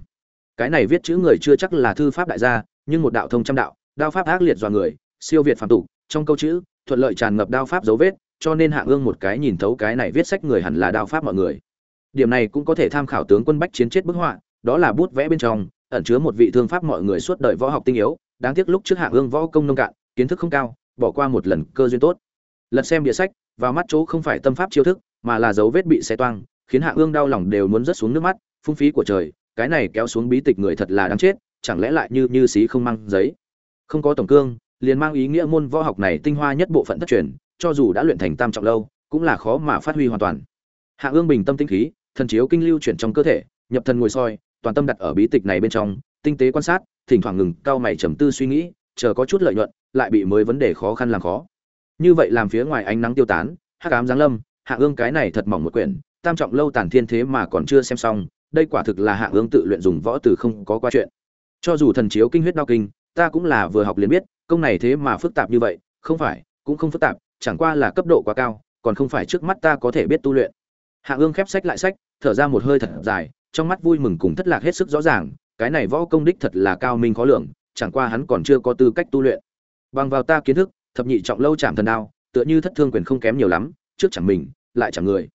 Cái này viết chữ người chưa chắc là thư pháp đại gia, nhưng một đạo thông trăm đạo, đao pháp ác liệt dọa người, siêu việt phàm tục, trong câu chữ, thuận lợi tràn ngập đao pháp dấu vết, cho nên hạ ương một cái nhìn thấu cái này viết sách người hẳn là đao pháp mọi người. Điểm này cũng có thể tham khảo tướng quân bách chiến chết bức họa, đó là bút vẽ bên trong, ẩn chứa một vị thương pháp mọi người suốt đời võ học tinh yếu đáng tiếc lúc trước hạ ương võ công nông cạn, kiến thức không cao, bỏ qua một lần cơ duyên tốt. Lật xem địa sách, vào mắt chỗ không phải tâm pháp chiêu thức, mà là dấu vết bị xé toang, khiến hạ ương đau lòng đều muốn rớt xuống nước mắt, phung phí của trời, cái này kéo xuống bí tịch người thật là đáng chết, chẳng lẽ lại như như xí không mang giấy. Không có tổng cương, liền mang ý nghĩa môn võ học này tinh hoa nhất bộ phận thất truyền, cho dù đã luyện thành tam trọng lâu, cũng là khó mà phát huy hoàn toàn. Hạ ương bình tâm tinh khí, thần chiếu kinh lưu chuyển trong cơ thể, nhập thần ngồi soi, toàn tâm đặt ở bí tịch này bên trong, tinh tế quan sát thỉnh thoảng ngừng cao mày trầm tư suy nghĩ, chờ có chút lợi nhuận, lại bị mới vấn đề khó khăn làm khó. Như vậy làm phía ngoài ánh nắng tiêu tán, hắc ám giáng lâm, hạ ương cái này thật mỏng một quyển, tam trọng lâu tàn thiên thế mà còn chưa xem xong, đây quả thực là hạ ương tự luyện dùng võ từ không có qua chuyện. Cho dù thần chiếu kinh huyết đao kinh, ta cũng là vừa học liền biết, công này thế mà phức tạp như vậy, không phải, cũng không phức tạp, chẳng qua là cấp độ quá cao, còn không phải trước mắt ta có thể biết tu luyện. Hạ ương khép sách lại sách, thở ra một hơi thật dài, trong mắt vui mừng cùng thất lạc hết sức rõ ràng cái này võ công đích thật là cao minh khó lường, chẳng qua hắn còn chưa có tư cách tu luyện. Bằng vào ta kiến thức, thập nhị trọng lâu chạm thần đao, tựa như thất thương quyền không kém nhiều lắm, trước chẳng mình, lại chẳng người.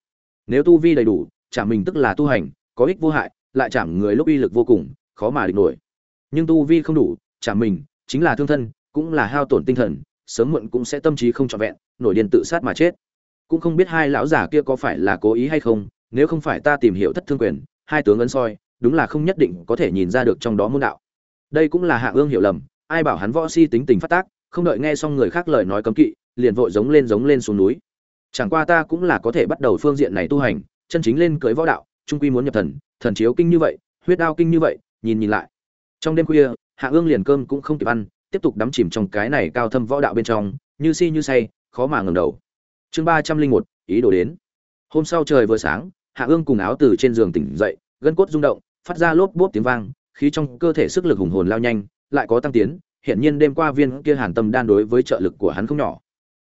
Nếu tu vi đầy đủ, chạm mình tức là tu hành, có ích vô hại, lại chạm người lúc uy lực vô cùng, khó mà địch nổi. Nhưng tu vi không đủ, chạm mình, chính là thương thân, cũng là hao tổn tinh thần, sớm muộn cũng sẽ tâm trí không trọn vẹn, nổi điên tự sát mà chết. Cũng không biết hai lão giả kia có phải là cố ý hay không, nếu không phải ta tìm hiểu thất thương quyền, hai tướng ấn soi đúng là không nhất định có thể nhìn ra được trong đó môn đạo. Đây cũng là hạ ương hiểu lầm, ai bảo hắn võ si tính tình phát tác, không đợi nghe xong người khác lời nói cấm kỵ, liền vội giống lên giống lên xuống núi. Chẳng qua ta cũng là có thể bắt đầu phương diện này tu hành, chân chính lên cưới võ đạo, trung quy muốn nhập thần thần chiếu kinh như vậy, huyết đao kinh như vậy, nhìn nhìn lại. Trong đêm khuya hạ ương liền cơm cũng không kịp ăn, tiếp tục đắm chìm trong cái này cao thâm võ đạo bên trong, như si như say, khó mà ngẩng đầu. Chương ba trăm linh một, ý đồ đến. Hôm sau trời vừa sáng hạ ương cùng áo từ trên giường tỉnh dậy, gân cốt rung động phát ra lốp bốp tiếng vang, khí trong cơ thể sức lực hùng hồn lao nhanh, lại có tăng tiến hiện nhiên đêm qua viên kia hàn tâm đan đối với trợ lực của hắn không nhỏ.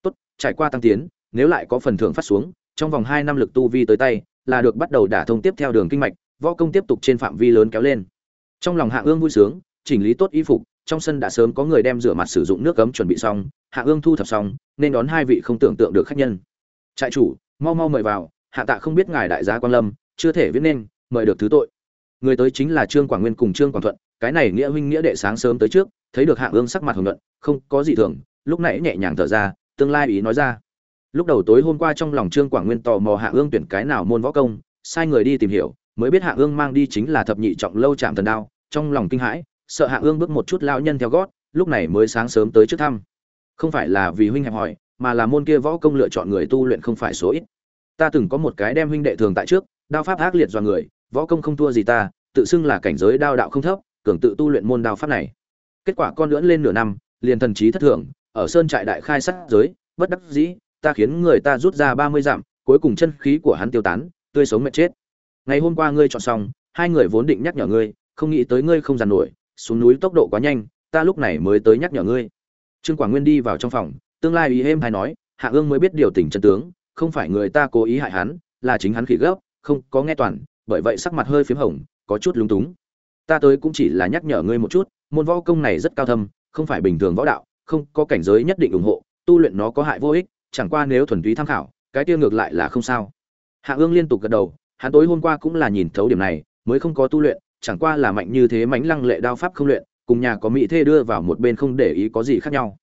Tốt, trải qua tăng tiến, nếu lại có phần thưởng phát xuống, trong vòng hai năm lực tu vi tới tay, là được bắt đầu đả thông tiếp theo đường kinh mạch, võ công tiếp tục trên phạm vi lớn kéo lên. Trong lòng hạ ương vui sướng, chỉnh lý tốt y phục, trong sân đã sớm có người đem rửa mặt sử dụng nước cấm chuẩn bị xong, hạ ương thu thập xong, nên đón hai vị không tưởng tượng được khách nhân. Trại chủ, mau mau mời vào, hạ tạ không biết ngài đại gia quan lâm, chưa thể viết nên, mời được thứ tội người tới chính là trương quảng nguyên cùng trương quảng thuận, cái này nghĩa huynh nghĩa đệ sáng sớm tới trước, thấy được hạ ương sắc mặt hồng nhuận, không có gì thường, lúc nãy nhẹ nhàng thở ra, tương lai ý nói ra. Lúc đầu tối hôm qua trong lòng trương quảng nguyên tò mò hạ ương tuyển cái nào môn võ công, sai người đi tìm hiểu, mới biết hạ ương mang đi chính là thập nhị trọng lâu chạm thần đao, trong lòng kinh hãi, sợ hạ ương bước một chút lao nhân theo gót, lúc này mới sáng sớm tới trước thăm. Không phải là vì huynh hẹp hỏi, mà là môn kia võ công lựa chọn người tu luyện không phải số ít. Ta từng có một cái đem huynh đệ thường tại trước, đao pháp ác liệt do người võ công không thua gì ta, tự xưng là cảnh giới đao đạo không thấp, cường tự tu luyện môn đao pháp này. Kết quả con lưỡn lên nửa năm, liền thần trí thất thường ở sơn trại đại khai sát giới, bất đắc dĩ, ta khiến người ta rút ra ba mươi dặm, cuối cùng chân khí của hắn tiêu tán, tươi sống mệt chết. Ngày hôm qua ngươi chọn xong, hai người vốn định nhắc nhở ngươi, không nghĩ tới ngươi không giàn nổi, xuống núi tốc độ quá nhanh, ta lúc này mới tới nhắc nhở ngươi. Trương quảng nguyên đi vào trong phòng, tương lai ý êm hay nói, hạ ương mới biết điều tình chân tướng, không phải người ta cố ý hại hắn, là chính hắn khỉ gấp, không có nghe toàn bởi vậy sắc mặt hơi p h í m hồng, có chút lúng túng. Ta tới cũng chỉ là nhắc nhở ngươi một chút, môn võ công này rất cao thâm, không phải bình thường võ đạo, không, có cảnh giới nhất định ủng hộ, tu luyện nó có hại vô ích, chẳng qua nếu thuần túy tham khảo, cái tiêu ngược lại là không sao. Hạ ương liên tục gật đầu, hắn tối hôm qua cũng là nhìn thấu điểm này, mới không có tu luyện, chẳng qua là mạnh như thế mánh lăng lệ đao pháp không luyện, cùng nhà có mỹ thê đưa vào một bên không để ý có gì khác nhau.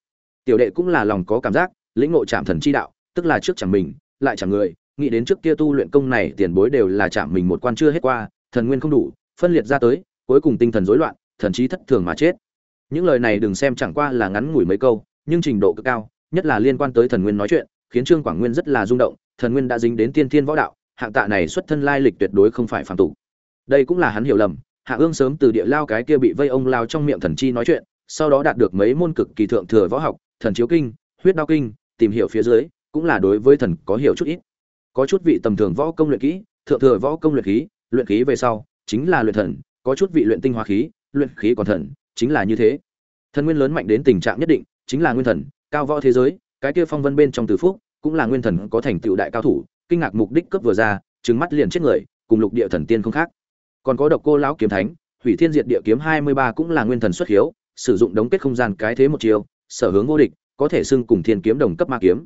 Tiểu đệ cũng là lòng có cảm giác, lĩnh ngộ chạm thần chi đạo, tức là trước chẳng mình, lại chẳng người nghĩ đến trước kia tu luyện công này, tiền bối đều là chạm mình một quan chưa hết qua, thần nguyên không đủ, phân liệt ra tới, cuối cùng tinh thần rối loạn, thần trí thất thường mà chết. Những lời này đừng xem chẳng qua là ngắn ngủi mấy câu, nhưng trình độ cực cao, nhất là liên quan tới thần nguyên nói chuyện, khiến trương quảng nguyên rất là rung động, thần nguyên đã dính đến tiên thiên võ đạo, hạng tạ này xuất thân lai lịch tuyệt đối không phải phàm tục. Đây cũng là hắn hiểu lầm, hạ ương sớm từ địa lao cái kia bị vây ông lao trong miệng thần chi nói chuyện, sau đó đạt được mấy môn cực kỳ thượng thừa võ học, thần chiếu kinh, huyết đao kinh, tìm hiểu phía dưới, cũng là đối với thần có hiểu chút ít có chút vị tầm thường võ công luyện kỹ, thượng thừa võ công luyện khí luyện khí về sau, chính là luyện thần, có chút vị luyện tinh hoa khí, luyện khí còn thần, chính là như thế. Thần nguyên lớn mạnh đến tình trạng nhất định, chính là nguyên thần, cao võ thế giới, cái kia phong vân bên trong từ phúc, cũng là nguyên thần có thành tựu đại cao thủ, kinh ngạc mục đích cấp vừa ra, trừng mắt liền chết người, cùng lục địa thần tiên không khác. Còn có độc cô lão kiếm thánh, hủy thiên diệt địa kiếm hai mươi ba cũng là nguyên thần xuất hiếu, sử dụng đống kết không gian cái thế một chiều, sở hướng vô địch, có thể xưng cùng thiên kiếm đồng cấp ma kiếm.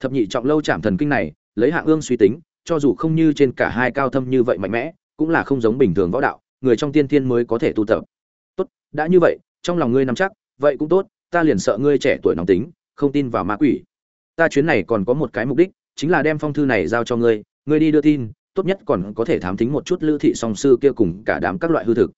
Thập nhị trọng lâu chạm thần kinh này lấy hạng ương suy tính, cho dù không như trên cả hai cao thâm như vậy mạnh mẽ, cũng là không giống bình thường võ đạo, người trong tiên thiên mới có thể tu tập. Tốt, đã như vậy, trong lòng ngươi nắm chắc, vậy cũng tốt, ta liền sợ ngươi trẻ tuổi nóng tính, không tin vào ma quỷ. Ta chuyến này còn có một cái mục đích, chính là đem phong thư này giao cho ngươi ngươi đi đưa tin, tốt nhất còn có thể thám thính một chút lữ thị song sư kia cùng cả đám các loại hư thực.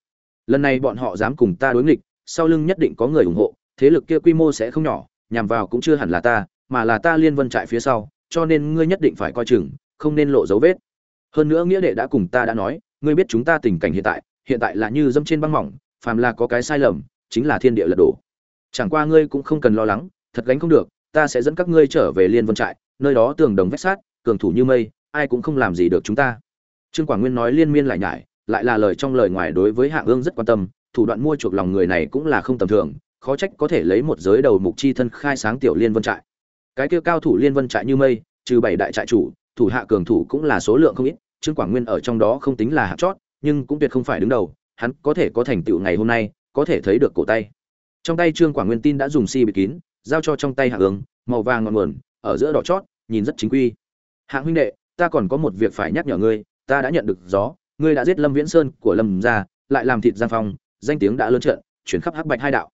Lần này bọn họ dám cùng ta đối nghịch, sau lưng nhất định có người ủng hộ, thế lực kia quy mô sẽ không nhỏ, nhằm vào cũng chưa hẳn là ta, mà là ta liên vân trại phía sau cho nên ngươi nhất định phải coi chừng, không nên lộ dấu vết. Hơn nữa nghĩa đệ đã cùng ta đã nói, ngươi biết chúng ta tình cảnh hiện tại hiện tại là như dâm trên băng mỏng, phàm là có cái sai lầm, chính là thiên địa lật đổ. Chẳng qua ngươi cũng không cần lo lắng, thật gánh không được, ta sẽ dẫn các ngươi trở về liên vân trại, nơi đó tường đồng vách sát cường thủ như mây, ai cũng không làm gì được chúng ta. Trương quảng nguyên nói liên miên lại nhải, lại là lời trong lời ngoài đối với hạng ương rất quan tâm, thủ đoạn mua chuộc lòng người này cũng là không tầm thường, khó trách có thể lấy một giới đầu mục chi thân khai sáng tiểu liên vân trại cái kia cao thủ liên vân trại như mây, trừ bảy đại trại chủ, thủ hạ cường thủ cũng là số lượng không ít, trương quảng nguyên ở trong đó không tính là hạt chót, nhưng cũng tuyệt không phải đứng đầu, hắn có thể có thành tựu ngày hôm nay, có thể thấy được cổ tay. Trong tay trương quảng nguyên tin đã dùng si bịt kín, giao cho trong tay hạ ứng màu vàng ngọn nguồn, ở giữa đỏ chót, nhìn rất chính quy. Hạng huynh đệ, ta còn có một việc phải nhắc nhở ngươi, ta đã nhận được gió, ngươi đã giết lâm viễn sơn của lâm gia, lại làm thịt giang phong, danh tiếng đã lớn trận chuyển khắp hắc bạch hai đạo.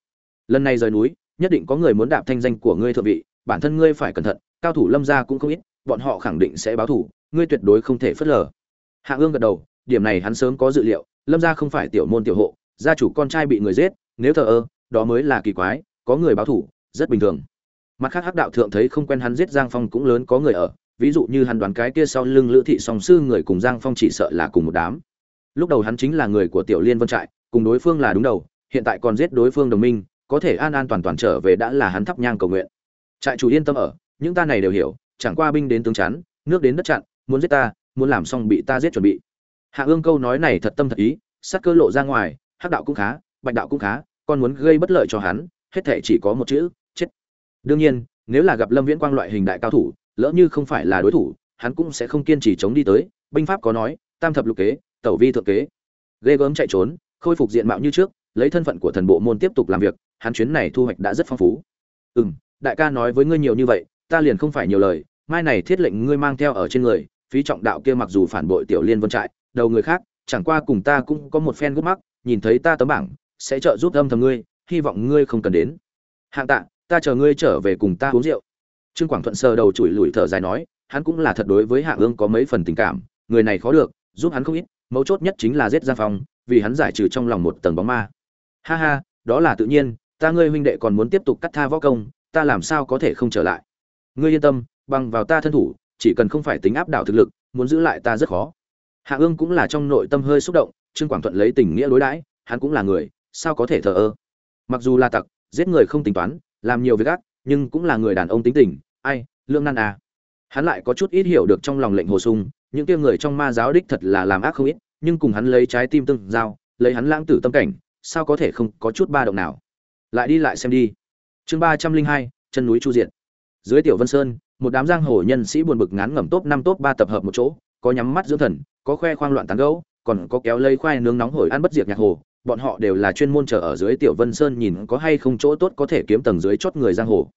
Lần này rời núi, nhất định có người muốn đạp thanh danh của ngươi thượng vị bản thân ngươi phải cẩn thận, cao thủ lâm gia cũng không ít, bọn họ khẳng định sẽ báo thủ, ngươi tuyệt đối không thể phớt lờ. Hạ ương gật đầu, điểm này hắn sớm có dự liệu, lâm gia không phải tiểu môn tiểu hộ, gia chủ con trai bị người giết, nếu thờ ơ, đó mới là kỳ quái, có người báo thủ, rất bình thường. Mặt khác hắc đạo thượng thấy không quen hắn giết giang phong cũng lớn có người ở, ví dụ như hắn đoán cái kia sau lưng lữ thị song sư người cùng giang phong chỉ sợ là cùng một đám. Lúc đầu hắn chính là người của tiểu liên vân trại, cùng đối phương là đúng đầu, hiện tại còn giết đối phương đồng minh, có thể an an toàn toàn trở về đã là hắn thắp nhang cầu nguyện trại chủ yên tâm ở, những ta này đều hiểu, chẳng qua binh đến tướng chắn, nước đến đất chặn, muốn giết ta, muốn làm xong bị ta giết chuẩn bị. Hạ ương câu nói này thật tâm thật ý sắc cơ lộ ra ngoài, hắc đạo cũng khá, bạch đạo cũng khá còn muốn gây bất lợi cho hắn, hết thể chỉ có một chữ, chết. Đương nhiên, nếu là gặp lâm viễn quang loại hình đại cao thủ, lỡ như không phải là đối thủ, hắn cũng sẽ không kiên trì chống đi tới, binh pháp có nói, tam thập lục kế, tẩu vi thượng kế. Ghê gớm chạy trốn, khôi phục diện mạo như trước, lấy thân phận của thần bộ môn tiếp tục làm việc, hắn chuyến này thu hoạch đã rất phong phú. Ừ m đại ca nói với ngươi nhiều như vậy, ta liền không phải nhiều lời, mai này thiết lệnh ngươi mang theo ở trên người, phí trọng đạo kia mặc dù phản bội tiểu liên vân trại, đầu người khác, chẳng qua cùng ta cũng có một phen gút mắc, nhìn thấy ta tấm bảng, sẽ trợ giúp âm thầm ngươi, hy vọng ngươi không cần đến. Hạng tạ, ta chờ ngươi trở về cùng ta uống rượu. Trương quảng thuận sờ đầu chùi lùi thở dài nói, hắn cũng là thật đối với hạng ương có mấy phần tình cảm, người này khó được, giúp hắn không ít, mấu chốt nhất chính là giết giang phong, vì hắn giải trừ trong lòng một tầng bóng ma. Ha ha, đó là tự nhiên, ta ngươi huynh đệ còn muốn tiếp tục cắt tha võ công ta làm sao có thể không trở lại? Ngươi yên tâm, bằng vào ta thân thủ, chỉ cần không phải tính áp đảo thực lực, muốn giữ lại ta rất khó. Hạ ương cũng là trong nội tâm hơi xúc động, trương quảng thuận lấy tình nghĩa đối đãi, hắn cũng là người, sao có thể thờ ơ? Mặc dù là tặc, giết người không tính toán, làm nhiều việc ác, nhưng cũng là người đàn ông tính tình, ai, lương nan à? Hắn lại có chút ít hiểu được trong lòng lệnh hồ sung, những kia người trong ma giáo đích thật là làm ác không ít, nhưng cùng hắn lấy trái tim tương giao, lấy hắn lãng tử tâm cảnh, sao có thể không có chút ba động nào? Lại đi lại xem đi chương ba trăm linh hai chân núi chu diện dưới tiểu vân sơn một đám giang hồ nhân sĩ buồn bực ngán ngẩm top năm top ba tập hợp một chỗ có nhắm mắt dưỡng thần có khoe khoang loạn tán gẫu, còn có kéo lây khoai nướng nóng hổi ăn bất diệt nhạc hồ. Bọn họ đều là chuyên môn chờ ở dưới tiểu vân sơn nhìn có hay không chỗ tốt có thể kiếm tầng dưới chót người giang hồ.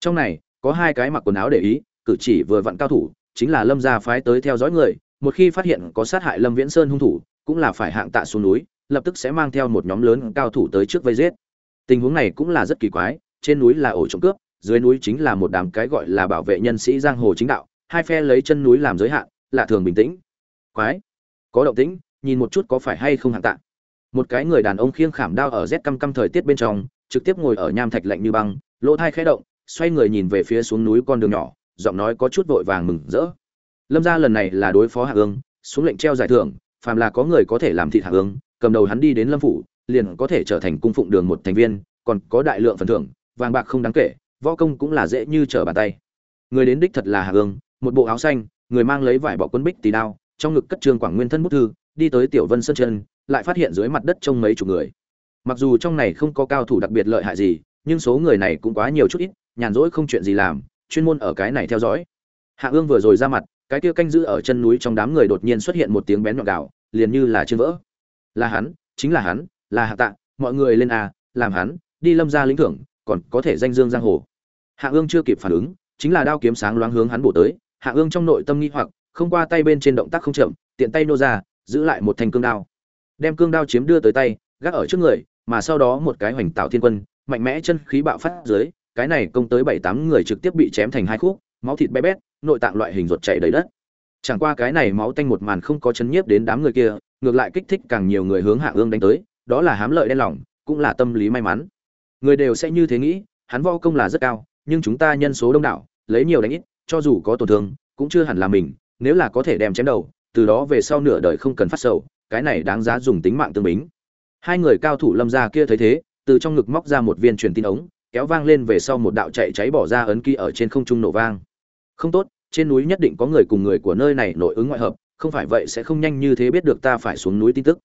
Trong này có hai cái mặc quần áo để ý cử chỉ vừa vặn cao thủ chính là lâm gia phái tới theo dõi người. Một khi phát hiện có sát hại lâm viễn sơn hung thủ cũng là phải hạng tạ xuống núi lập tức sẽ mang theo một nhóm lớn cao thủ tới trước vây giết. Tình huống này cũng là rất kỳ quái trên núi là ổ trộm cướp, dưới núi chính là một đám cái gọi là bảo vệ nhân sĩ giang hồ chính đạo, hai phe lấy chân núi làm giới hạn, lạ thường bình tĩnh. Quái. Có động tĩnh, nhìn một chút có phải hay không hạng tạ. Một cái người đàn ông khiêng khảm đao ở rét căm căm thời tiết bên trong, trực tiếp ngồi ở nham thạch lạnh như băng, lỗ thai khẽ động, xoay người nhìn về phía xuống núi con đường nhỏ, giọng nói có chút vội vàng mừng rỡ. Lâm gia lần này là đối phó hạ ương xuống lệnh treo giải thưởng, phàm là có người có thể làm thịt hạ ương cầm đầu hắn đi đến lâm phủ, liền có thể trở thành cung phụng đường một thành viên, còn có đại lượng phần thưởng vàng bạc không đáng kể võ công cũng là dễ như trở bàn tay. Người đến đích thật là hạ hương một bộ áo xanh người mang lấy vải bọ quân bích tì đao trong ngực cất trương quảng nguyên thân bút thư đi tới tiểu vân sơn chân lại phát hiện dưới mặt đất trông mấy chục người. Mặc dù trong này không có cao thủ đặc biệt lợi hại gì nhưng số người này cũng quá nhiều chút ít nhàn rỗi không chuyện gì làm chuyên môn ở cái này theo dõi. Hạ ương vừa rồi ra mặt cái kia canh giữ ở chân núi trong đám người đột nhiên xuất hiện một tiếng bén nhọn gạo liền như là trên vỡ. Là hắn chính là hắn là hạ tạ mọi người lên à, làm hắn đi lâm ra lĩnh thưởng còn có thể danh dương giang hồ. Hạ ương chưa kịp phản ứng, chính là đao kiếm sáng loáng hướng hắn bổ tới, hạ ương trong nội tâm nghi hoặc, không qua tay bên trên động tác không chậm, tiện tay nô ra, giữ lại một thanh cương đao. Đem cương đao chiếm đưa tới tay, gác ở trước người, mà sau đó một cái hoành tạo thiên quân, mạnh mẽ chân khí bạo phát dưới, cái này công tới bảy tám người trực tiếp bị chém thành hai khúc, máu thịt bé bét, nội tạng loại hình ruột chảy đầy đất. Chẳng qua cái này máu tanh một màn không có chấn nhiếp đến đám người kia, ngược lại kích thích càng nhiều người hướng hạ ương đánh tới, đó là hám lợi đen lòng, cũng là tâm lý may mắn người đều sẽ như thế nghĩ, hắn võ công là rất cao, nhưng chúng ta nhân số đông đảo, lấy nhiều đánh ít, cho dù có tổn thương, cũng chưa hẳn là mình, nếu là có thể đem chém đầu, từ đó về sau nửa đời không cần phát sầu, cái này đáng giá dùng tính mạng tương bính. Hai người cao thủ lâm gia kia thấy thế, từ trong ngực móc ra một viên truyền tin ống, kéo vang lên về sau một đạo chạy cháy bỏ ra ấn ký ở trên không trung nổ vang. Không tốt, trên núi nhất định có người cùng người của nơi này nội ứng ngoại hợp, không phải vậy sẽ không nhanh như thế biết được ta phải xuống núi tin tức.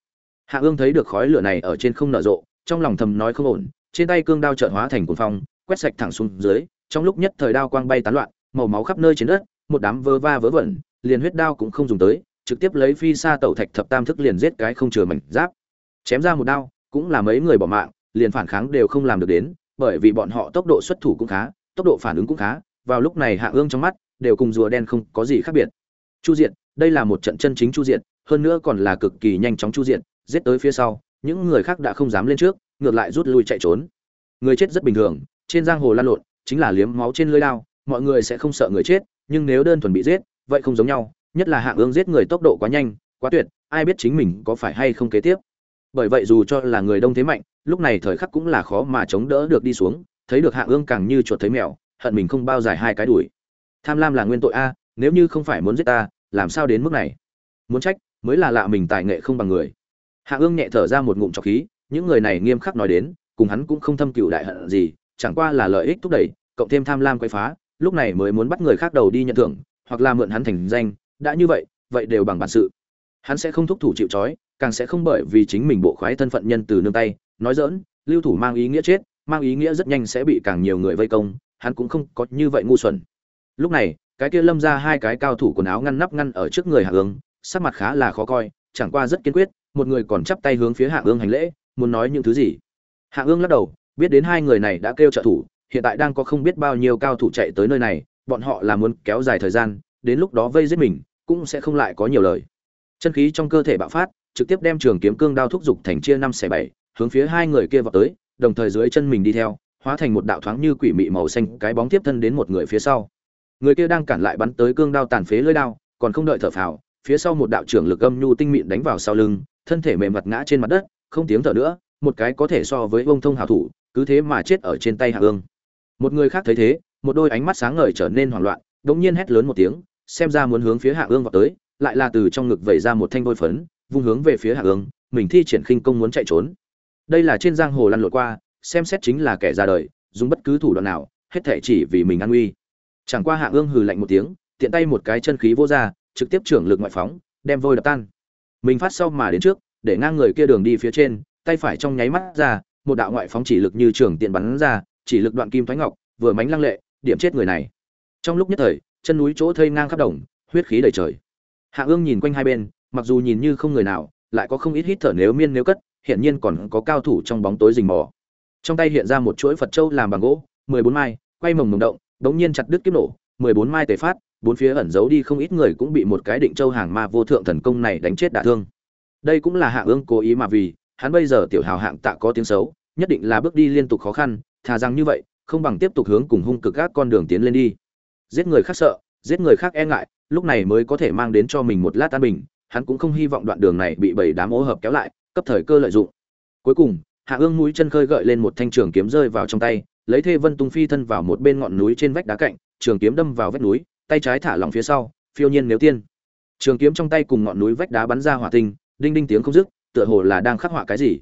Hạ ương thấy được khói lửa này ở trên không nở rộ, trong lòng thầm nói không ổn trên tay cương đao trợn hóa thành cuồng phong, quét sạch thẳng xuống dưới, trong lúc nhất thời đao quang bay tán loạn, màu máu khắp nơi trên đất, một đám vơ va vớ vẩn, liền huyết đao cũng không dùng tới, trực tiếp lấy phi xa tẩu thạch thập tam thức liền giết cái không chừa mảnh giáp. Chém ra một đao, cũng là mấy người bỏ mạng, liền phản kháng đều không làm được đến, bởi vì bọn họ tốc độ xuất thủ cũng khá, tốc độ phản ứng cũng khá, vào lúc này hạ ương trong mắt đều cùng rùa đen không có gì khác biệt. Chu diện đây là một trận chân chính chu diện hơn nữa còn là cực kỳ nhanh chóng chu diện giết tới phía sau, những người khác đã không dám lên trước ngược lại rút lui chạy trốn. Người chết rất bình thường, trên giang hồ lan lộn, chính là liếm máu trên lưỡi dao mọi người sẽ không sợ người chết, nhưng nếu đơn thuần bị giết, vậy không giống nhau, nhất là hạng ương giết người tốc độ quá nhanh, quá tuyệt, ai biết chính mình có phải hay không kế tiếp. Bởi vậy dù cho là người đông thế mạnh, lúc này thời khắc cũng là khó mà chống đỡ được đi xuống, thấy được hạng ương càng như chuột thấy mèo, hận mình không bao dài hai cái đuổi. Tham lam là nguyên tội a, nếu như không phải muốn giết ta, làm sao đến mức này? Muốn trách, mới là lạ mình tài nghệ không bằng người. Hạ ương nhẹ thở ra một ngụm trọc khí những người này nghiêm khắc nói đến, cùng hắn cũng không thâm cựu đại hận gì, chẳng qua là lợi ích thúc đẩy, cộng thêm tham lam quậy phá, lúc này mới muốn bắt người khác đầu đi nhận thưởng, hoặc là mượn hắn thành danh, đã như vậy vậy đều bằng bản sự. Hắn sẽ không thúc thủ chịu trói, càng sẽ không bởi vì chính mình bộ khoái thân phận nhân từ nương tay, nói dỡn lưu thủ mang ý nghĩa chết, mang ý nghĩa rất nhanh sẽ bị càng nhiều người vây công, hắn cũng không có như vậy ngu xuẩn. Lúc này, cái kia lâm ra hai cái cao thủ quần áo ngăn nắp ngăn ở trước người hạ ương, sắc mặt khá là khó coi, chẳng qua rất kiên quyết, một người còn chắp tay hướng phía hạ ương hành lễ muốn nói những thứ gì? Hạ ương lắc đầu, biết đến hai người này đã kêu trợ thủ, hiện tại đang có không biết bao nhiêu cao thủ chạy tới nơi này, bọn họ là muốn kéo dài thời gian, đến lúc đó vây giết mình, cũng sẽ không lại có nhiều lời. Chân khí trong cơ thể bạo phát, trực tiếp đem trường kiếm cương đao thúc giục thành chia năm xẻ bảy, hướng phía hai người kia vào tới, đồng thời dưới chân mình đi theo, hóa thành một đạo thoáng như quỷ mị màu xanh, cái bóng tiếp thân đến một người phía sau. Người kia đang cản lại bắn tới cương đao tàn phế lưỡi đao, còn không đợi thở phào, phía sau một đạo trưởng lực âm nhu tinh mịn đánh vào sau lưng, thân thể mềm mặt ngã trên mặt đất không tiếng thở nữa, một cái có thể so với vông thông hảo thủ, cứ thế mà chết ở trên tay hạ ương một người khác thấy thế, một đôi ánh mắt sáng ngời trở nên hoảng loạn, đống nhiên hét lớn một tiếng, xem ra muốn hướng phía hạ ương vào tới, lại là từ trong ngực vẩy ra một thanh vôi phấn, vung hướng về phía hạ ương mình thi triển khinh công muốn chạy trốn. Đây là trên giang hồ lăn lộn qua, xem xét chính là kẻ ra đời, dùng bất cứ thủ đoạn nào, hết thể chỉ vì mình an nguy chẳng qua hạ ương hừ lạnh một tiếng, tiện tay một cái chân khí vô ra, trực tiếp trưởng lực ngoại phóng, đem vôi đập tan. Mình phát sau mà đến trước để ngang người kia đường đi phía trên, tay phải trong nháy mắt ra, một đạo ngoại phóng chỉ lực như trường tiện bắn ra, chỉ lực đoạn kim thoái ngọc, vừa mánh lăng lệ, điểm chết người này. Trong lúc nhất thời, chân núi chỗ thây ngang khắp đồng, huyết khí đầy trời. Hạ ương nhìn quanh hai bên, mặc dù nhìn như không người nào, lại có không ít hít thở nếu miên nếu cất hiện nhiên còn có cao thủ trong bóng tối rình mò. Trong tay hiện ra một chuỗi phật châu làm bằng gỗ, mười bốn mai, quay mồng mồng động, đống nhiên chặt đứt kiếp nổ, mười bốn mai tề phát, bốn phía ẩn giấu đi không ít người cũng bị một cái định châu hàng ma vô thượng thần công này đánh chết đả thương đây cũng là hạ ương cố ý mà vì, hắn bây giờ tiểu hào hạng tạ có tiếng xấu, nhất định là bước đi liên tục khó khăn, thà rằng như vậy, không bằng tiếp tục hướng cùng hung cực các con đường tiến lên đi. Giết người khác sợ, giết người khác e ngại, lúc này mới có thể mang đến cho mình một lát an bình, hắn cũng không hy vọng đoạn đường này bị bảy đám ô hợp kéo lại, cấp thời cơ lợi dụng. Cuối cùng, hạ ương mũi chân khơi gợi lên một thanh trường kiếm rơi vào trong tay, lấy thê vân tung phi thân vào một bên ngọn núi trên vách đá cạnh, trường kiếm đâm vào vách núi, tay trái thả lỏng phía sau, phiêu nhiên nếu tiên. Trường kiếm trong tay cùng ngọn núi vách đá bắn ra hỏa tinh đinh đinh tiếng không dứt, tựa hồ là đang khắc họa cái gì.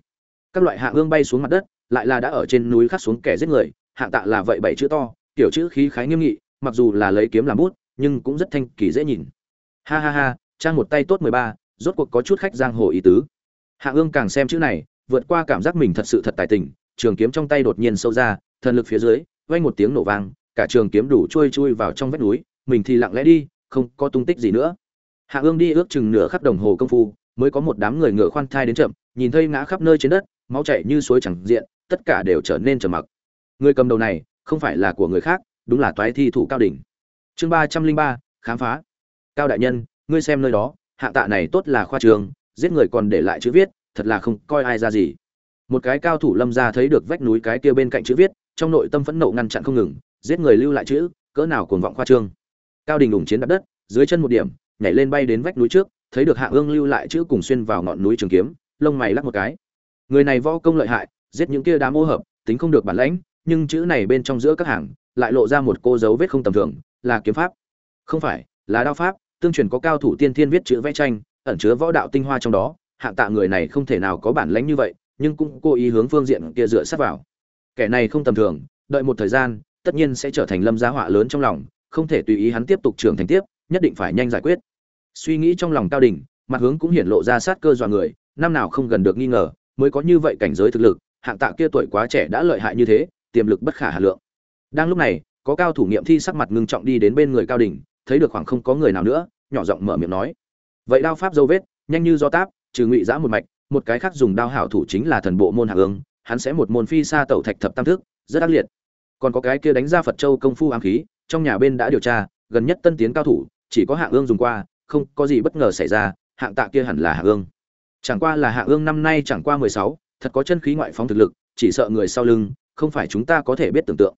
Các loại hạ ương bay xuống mặt đất, lại là đã ở trên núi khắc xuống kẻ giết người hạng tạ là vậy bảy chữ to, kiểu chữ khí khái nghiêm nghị, mặc dù là lấy kiếm làm bút, nhưng cũng rất thanh kỳ dễ nhìn. Ha ha ha, trang một tay tốt mười ba, rốt cuộc có chút khách giang hồ ý tứ. Hạ ương càng xem chữ này, vượt qua cảm giác mình thật sự thật tài tình, trường kiếm trong tay đột nhiên sâu ra, thần lực phía dưới, vang một tiếng nổ vang, cả trường kiếm đủ chui chui vào trong vách núi, mình thì lặng lẽ đi, không có tung tích gì nữa. Hạ ương đi ước chừng nửa khắc đồng hồ công phu mới có một đám người ngựa khoan thai đến chậm, nhìn thấy ngã khắp nơi trên đất, máu chảy như suối chẳng diện, tất cả đều trở nên trầm mặc. Người cầm đầu này, không phải là của người khác, đúng là toái thi thủ cao đỉnh. Chương ba trăm linh ba, khám phá. Cao đại nhân, ngươi xem nơi đó, hạ tạ này tốt là khoa trường, giết người còn để lại chữ viết, thật là không coi ai ra gì. Một cái cao thủ lâm ra thấy được vách núi cái kia bên cạnh chữ viết, trong nội tâm phẫn nộ ngăn chặn không ngừng, giết người lưu lại chữ, cỡ nào cuồng vọng khoa trương. Cao đình đủng chiến đập đất, dưới chân một điểm, nhảy lên bay đến vách núi trước thấy được hạ ương lưu lại chữ cùng xuyên vào ngọn núi trường kiếm, lông mày lắc một cái. Người này võ công lợi hại, giết những kia đám ô hợp, tính không được bản lãnh, nhưng chữ này bên trong giữa các hàng, lại lộ ra một cô dấu vết không tầm thường, là kiếm pháp. Không phải, là đao pháp, tương truyền có cao thủ tiên thiên viết chữ vẽ tranh, ẩn chứa võ đạo tinh hoa trong đó hạng tạ người này không thể nào có bản lãnh như vậy, nhưng cũng cố ý hướng phương diện kia dựa sát vào. Kẻ này không tầm thường, đợi một thời gian, tất nhiên sẽ trở thành lâm gia họa lớn trong lòng, không thể tùy ý hắn tiếp tục trưởng thành tiếp, nhất định phải nhanh giải quyết suy nghĩ trong lòng cao đỉnh mặt hướng cũng hiển lộ ra sát cơ dọa người, năm nào không gần được nghi ngờ, mới có như vậy cảnh giới thực lực, hạng tạ kia tuổi quá trẻ đã lợi hại như thế, tiềm lực bất khả hà lượng. Đang lúc này, có cao thủ nghiệm thi sắc mặt ngưng trọng đi đến bên người cao đỉnh thấy được khoảng không có người nào nữa, nhỏ giọng mở miệng nói, vậy đao pháp dấu vết, nhanh như do táp, trừ ngụy giã một mạch, một cái khác dùng đao hảo thủ chính là thần bộ môn hạng ương, hắn sẽ một môn phi xa tẩu thạch thập tam thức, rất ác liệt. Còn có cái kia đánh ra phật châu công phu ám khí, trong nhà bên đã điều tra, gần nhất tân tiến cao thủ, chỉ có hạng ương dùng qua không có gì bất ngờ xảy ra, hạng tạ kia hẳn là hạ ương. Chẳng qua là hạ ương năm nay chẳng qua mười sáu, thật có chân khí ngoại phóng thực lực, chỉ sợ người sau lưng, không phải chúng ta có thể biết tưởng tượng.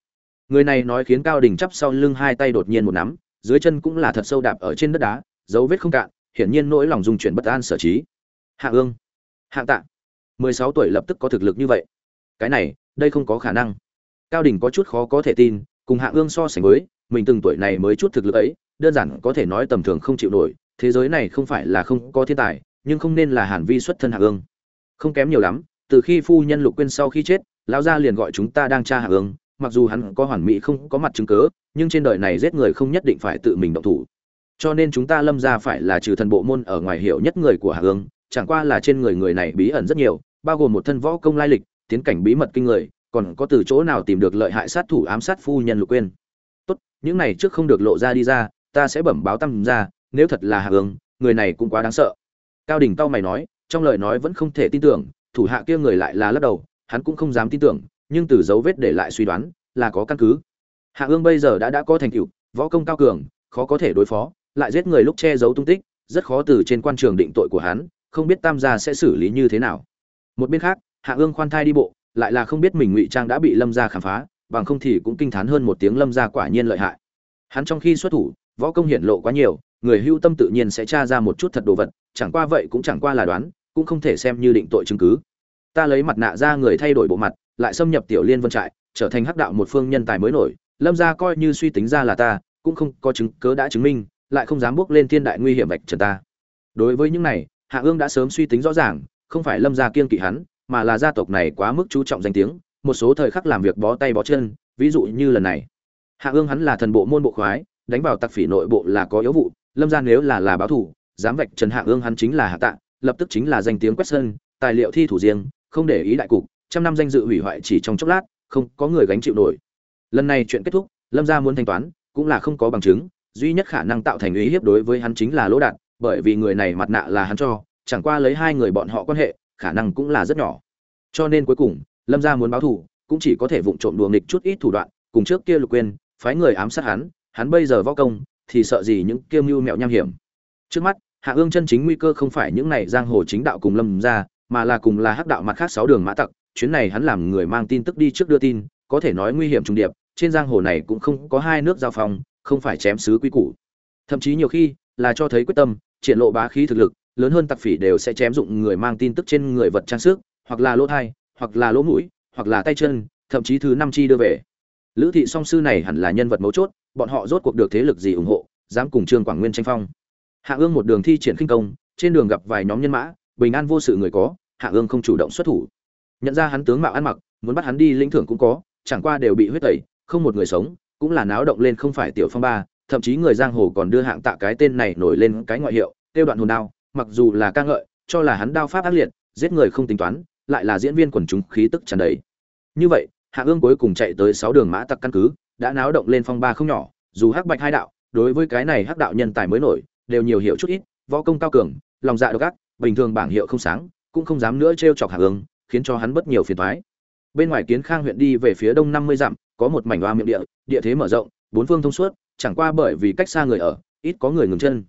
Người này nói khiến cao đình chắp sau lưng hai tay đột nhiên một nắm, dưới chân cũng là thật sâu đạp ở trên đất đá, dấu vết không cạn, hiển nhiên nỗi lòng dung chuyển bất an sở trí. Hạ ương. Hạng tạ. mười sáu tuổi lập tức có thực lực như vậy. Cái này, đây không có khả năng. Cao đình có chút khó có thể tin, cùng hạ ương so sánh với, mình từng tuổi này mới chút thực lực ấy đơn giản có thể nói tầm thường không chịu nổi, thế giới này không phải là không có thiên tài, nhưng không nên là hàn vi xuất thân hạ ương không kém nhiều lắm, từ khi phu nhân lục quên sau khi chết, lão gia liền gọi chúng ta đang tra hạ ương mặc dù hắn có hoàn mỹ không có mặt chứng cớ, nhưng trên đời này giết người không nhất định phải tự mình động thủ. Cho nên chúng ta lâm ra phải là trừ thần bộ môn ở ngoài hiểu nhất người của hạ ương chẳng qua là trên người người này bí ẩn rất nhiều, bao gồm một thân võ công lai lịch, tiến cảnh bí mật kinh người, còn có từ chỗ nào tìm được lợi hại sát thủ ám sát phu nhân lục quên tốt, những này trước không được lộ ra đi ra ta sẽ bẩm báo tam gia, nếu thật là hạ ương người này cũng quá đáng sợ. Cao đình tao mày nói trong lời nói vẫn không thể tin tưởng thủ hạ kia người lại là lắc đầu hắn cũng không dám tin tưởng nhưng từ dấu vết để lại suy đoán là có căn cứ. Hạ ương bây giờ đã đã có thành tựu võ công cao cường khó có thể đối phó lại giết người lúc che giấu tung tích rất khó từ trên quan trường định tội của hắn không biết tam gia sẽ xử lý như thế nào. Một bên khác hạ ương khoan thai đi bộ lại là không biết mình ngụy trang đã bị lâm gia khám phá bằng không thì cũng kinh thán hơn một tiếng lâm gia quả nhiên lợi hại. Hắn trong khi xuất thủ võ công hiển lộ quá nhiều, người hưu tâm tự nhiên sẽ tra ra một chút thật đồ vật, chẳng qua vậy cũng chẳng qua là đoán, cũng không thể xem như định tội chứng cứ. Ta lấy mặt nạ ra người thay đổi bộ mặt, lại xâm nhập tiểu liên vân trại, trở thành hắc đạo một phương nhân tài mới nổi, lâm gia coi như suy tính ra là ta, cũng không có chứng cớ đã chứng minh, lại không dám bước lên thiên đại nguy hiểm vạch trần ta. Đối với những này, hạ ương đã sớm suy tính rõ ràng, không phải lâm gia kiên kỵ hắn, mà là gia tộc này quá mức chú trọng danh tiếng, một số thời khắc làm việc bó tay bó chân, ví dụ như lần này. Hạ ương hắn là thần bộ môn bộ khoái đánh vào tặc phỉ nội bộ là có yếu vụ, lâm gia nếu là là báo thủ, dám vạch trần hạ ương hắn chính là hạ tạ, lập tức chính là danh tiếng quét sơn tài liệu thi thủ riêng, không để ý đại cục, trăm năm danh dự hủy hoại chỉ trong chốc lát, không có người gánh chịu nổi. Lần này chuyện kết thúc, lâm gia muốn thanh toán, cũng là không có bằng chứng, duy nhất khả năng tạo thành ý hiếp đối với hắn chính là lỗ đạt bởi vì người này mặt nạ là hắn cho, chẳng qua lấy hai người bọn họ quan hệ, khả năng cũng là rất nhỏ. Cho nên cuối cùng, lâm gia muốn báo thù, cũng chỉ có thể vụng trộm đùa nghịch chút ít thủ đoạn, cùng trước kia lục quên phái người ám sát hắn hắn bây giờ võ công, thì sợ gì những kiêu mưu mẹo nham hiểm. Trước mắt, hạ ương chân chính nguy cơ không phải những này giang hồ chính đạo cùng lâm ra mà là cùng là hắc đạo mặt khác sáu đường mã tặc. Chuyến này hắn làm người mang tin tức đi trước đưa tin, có thể nói nguy hiểm trùng điệp, trên giang hồ này cũng không có hai nước giao phong, không phải chém sứ quy củ. Thậm chí nhiều khi là cho thấy quyết tâm, triển lộ bá khí thực lực, lớn hơn tặc phỉ đều sẽ chém dụng người mang tin tức trên người vật trang sức, hoặc là lỗ thai, hoặc là lỗ mũi, hoặc là tay chân, thậm chí thứ năm chi đưa về. Lữ thị song sư này hẳn là nhân vật mấu chốt bọn họ rốt cuộc được thế lực gì ủng hộ, dám cùng trương quảng nguyên tranh phong. Hạ ương một đường thi triển khinh công, trên đường gặp vài nhóm nhân mã, bình an vô sự người có, hạ ương không chủ động xuất thủ. Nhận ra hắn tướng mạo ăn mặc, muốn bắt hắn đi lĩnh thưởng cũng có, chẳng qua đều bị huyết tẩy, không một người sống, cũng là náo động lên không phải tiểu phong ba, thậm chí người giang hồ còn đưa hạng tạ cái tên này nổi lên cái ngoại hiệu tiêu đoạn hồn đao, mặc dù là ca ngợi, cho là hắn đao pháp ác liệt, giết người không tính toán, lại là diễn viên quần chúng khí tức tràn đầy. Như vậy, hạ ương cuối cùng chạy tới sáu đường mã tặc căn cứ đã náo động lên phong ba không nhỏ, dù hắc bạch hai đạo, đối với cái này hắc đạo nhân tài mới nổi, đều nhiều hiểu chút ít, võ công cao cường, lòng dạ độc ác, bình thường bảng hiệu không sáng, cũng không dám nữa trêu chọc hạ ương khiến cho hắn bất nhiều phiền toái. Bên ngoài kiến khang huyện đi về phía đông năm mươi dặm, có một mảnh hoa miệng địa địa thế mở rộng, bốn phương thông suốt, chẳng qua bởi vì cách xa người ở, ít có người ngừng chân.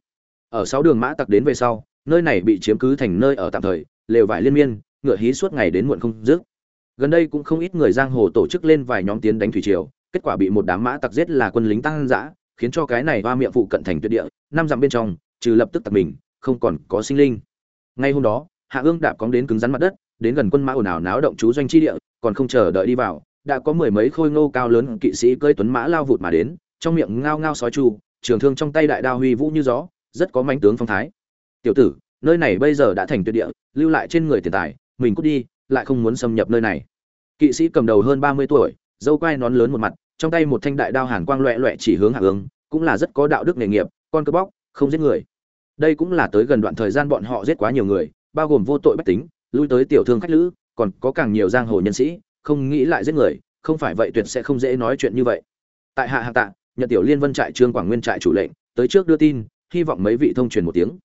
Ở sáu đường mã tặc đến về sau, nơi này bị chiếm cứ thành nơi ở tạm thời, lều vải liên miên, ngựa hí suốt ngày đến muộn không dứt. Gần đây cũng không ít người giang hồ tổ chức lên vài nhóm tiến đánh thủy triều kết quả bị một đám mã tặc giết là quân lính tăng dã khiến cho cái này hoa miệng phụ cận thành tuyệt địa, năm dặm bên trong, trừ lập tức tặc mình, không còn có sinh linh. Ngay hôm đó, hạ ương đạp cóng đến cứng rắn mặt đất, đến gần quân mã ồn ào náo động chú doanh chi địa, còn không chờ đợi đi vào, đã có mười mấy khôi ngô cao lớn kỵ sĩ cơi tuấn mã lao vụt mà đến, trong miệng ngao ngao sói chu, trường thương trong tay đại đao huy vũ như gió, rất có mãnh tướng phong thái. Tiểu tử, nơi này bây giờ đã thành tuyệt địa, lưu lại trên người tiền tài, mình cút đi, lại không muốn xâm nhập nơi này. Kỵ sĩ cầm đầu hơn ba mươi tuổi, dâu quai nón lớn một mặt trong tay một thanh đại đao hàn quang loẹ loẹ chỉ hướng hạ hướng, cũng là rất có đạo đức nghề nghiệp, con cướp bóc, không giết người. Đây cũng là tới gần đoạn thời gian bọn họ giết quá nhiều người, bao gồm vô tội bách tính, lui tới tiểu thương khách lữ, còn có càng nhiều giang hồ nhân sĩ, không nghĩ lại giết người, không phải vậy tuyệt sẽ không dễ nói chuyện như vậy. Tại hạ hạ tạ nhận tiểu liên vân trại trương quảng nguyên trại chủ lệnh, tới trước đưa tin, hy vọng mấy vị thông truyền một tiếng.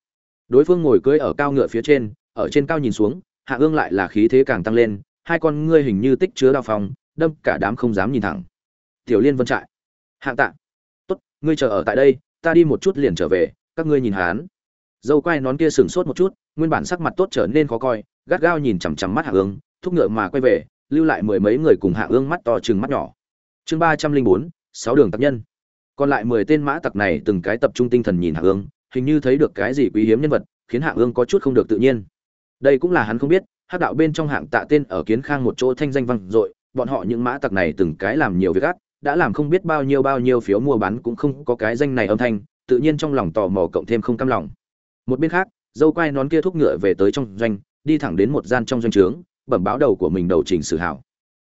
Đối phương ngồi cưỡi ở cao ngựa phía trên, ở trên cao nhìn xuống, hạ ương lại là khí thế càng tăng lên, hai con ngươi hình như tích chứa đao phong, đâm cả đám không dám nhìn thẳng tiểu liên vân trại. Hạng tạ. Tốt, ngươi chờ ở tại đây, ta đi một chút liền trở về, các ngươi nhìn hán dâu quai nón kia sừng sốt một chút, nguyên bản sắc mặt tốt trở nên khó coi, gắt gao nhìn chằm chằm mắt hạ ương, thúc ngựa mà quay về, lưu lại mười mấy người cùng hạ ương mắt to chừng mắt nhỏ. Chương ba trăm linh bốn, sáu đường tặc nhân. Còn lại mười tên mã tặc này từng cái tập trung tinh thần nhìn hạ ương, hình như thấy được cái gì quý hiếm nhân vật, khiến hạ ương có chút không được tự nhiên. Đây cũng là hắn không biết, hắc đạo bên trong hạng tạ tên ở kiến khang một chỗ thanh danh vang dội, bọn họ những mã tặc này từng cái làm nhiều việc ác đã làm không biết bao nhiêu bao nhiêu phiếu mua bán cũng không có cái danh này âm thanh, tự nhiên trong lòng tò mò cộng thêm không cam lòng. Một bên khác, dâu quai nón kia thúc ngựa về tới trong doanh, đi thẳng đến một gian trong doanh trướng, bẩm báo đầu của mình đầu trình sử hào.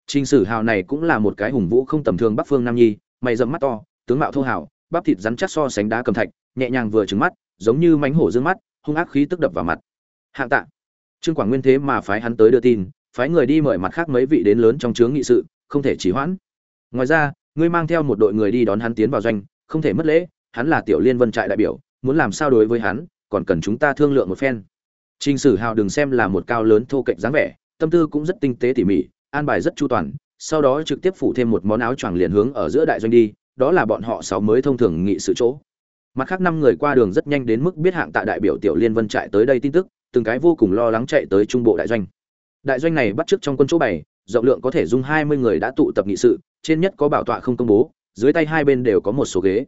Trình sử hào này cũng là một cái hùng vũ không tầm thường bắc phương nam nhi, mày rậm mắt to, tướng mạo thô hào bắp thịt rắn chắc so sánh đá cầm thạch, nhẹ nhàng vừa trừng mắt, giống như mánh hổ dương mắt, hung ác khí tức đập vào mặt. Hạng tạ. Trương quảng nguyên thế mà phái hắn tới đưa tin, phái người đi mời mặt khác mấy vị đến lớn trong chướng nghị sự, không thể trì hoãn. Ngoài ra ngươi mang theo một đội người đi đón hắn tiến vào doanh, không thể mất lễ, hắn là tiểu liên vân trại đại biểu, muốn làm sao đối với hắn, còn cần chúng ta thương lượng một phen. Trình sử hào đừng xem là một cao lớn thô kệch dáng vẻ, tâm tư cũng rất tinh tế tỉ mỉ, an bài rất chu toàn, sau đó trực tiếp phủ thêm một món áo choàng liền hướng ở giữa đại doanh đi, đó là bọn họ sáu mới thông thường nghị sự chỗ. Mặt khác năm người qua đường rất nhanh đến mức biết hạng tạ đại biểu tiểu liên vân trại tới đây tin tức, từng cái vô cùng lo lắng chạy tới trung bộ đại doanh. Đại doanh này bắt trước trong quân chỗ bảy rộng lượng có thể dung hai mươi người đã tụ tập nghị sự, trên nhất có bảo tọa không công bố, dưới tay hai bên đều có một số ghế.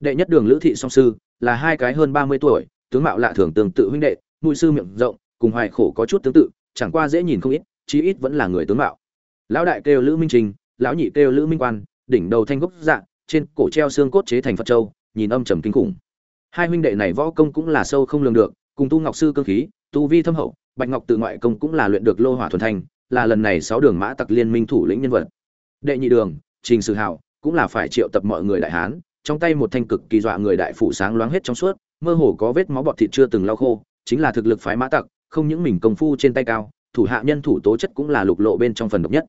Đệ nhất đường lữ thị song sư, là hai cái hơn ba mươi tuổi, tướng mạo lạ thường tương tự huynh đệ, mũi sư miệng rộng, cùng hoài khổ có chút tương tự, chẳng qua dễ nhìn không ít, chí ít vẫn là người tướng mạo. Lão đại kêu lữ minh trình, lão nhị kêu lữ minh quan, đỉnh đầu thanh gốc dạ trên cổ treo xương cốt chế thành phật châu, nhìn âm trầm kinh khủng. Hai huynh đệ này võ công cũng là sâu không lường được, cùng tu ngọc sư cương khí, tu vi thâm hậu, bạch ngọc tự ngoại công cũng là luyện được lô hỏa thuần thành là lần này sáu đường mã tặc liên minh thủ lĩnh nhân vật. Đệ nhị đường, trình sử hào cũng là phải triệu tập mọi người đại hán, trong tay một thanh cực kỳ dọa người đại phủ sáng loáng hết trong suốt, mơ hồ có vết máu bọt thịt chưa từng lau khô, chính là thực lực phái mã tặc, không những mình công phu trên tay cao, thủ hạ nhân thủ tố chất cũng là lục lộ bên trong phần độc nhất.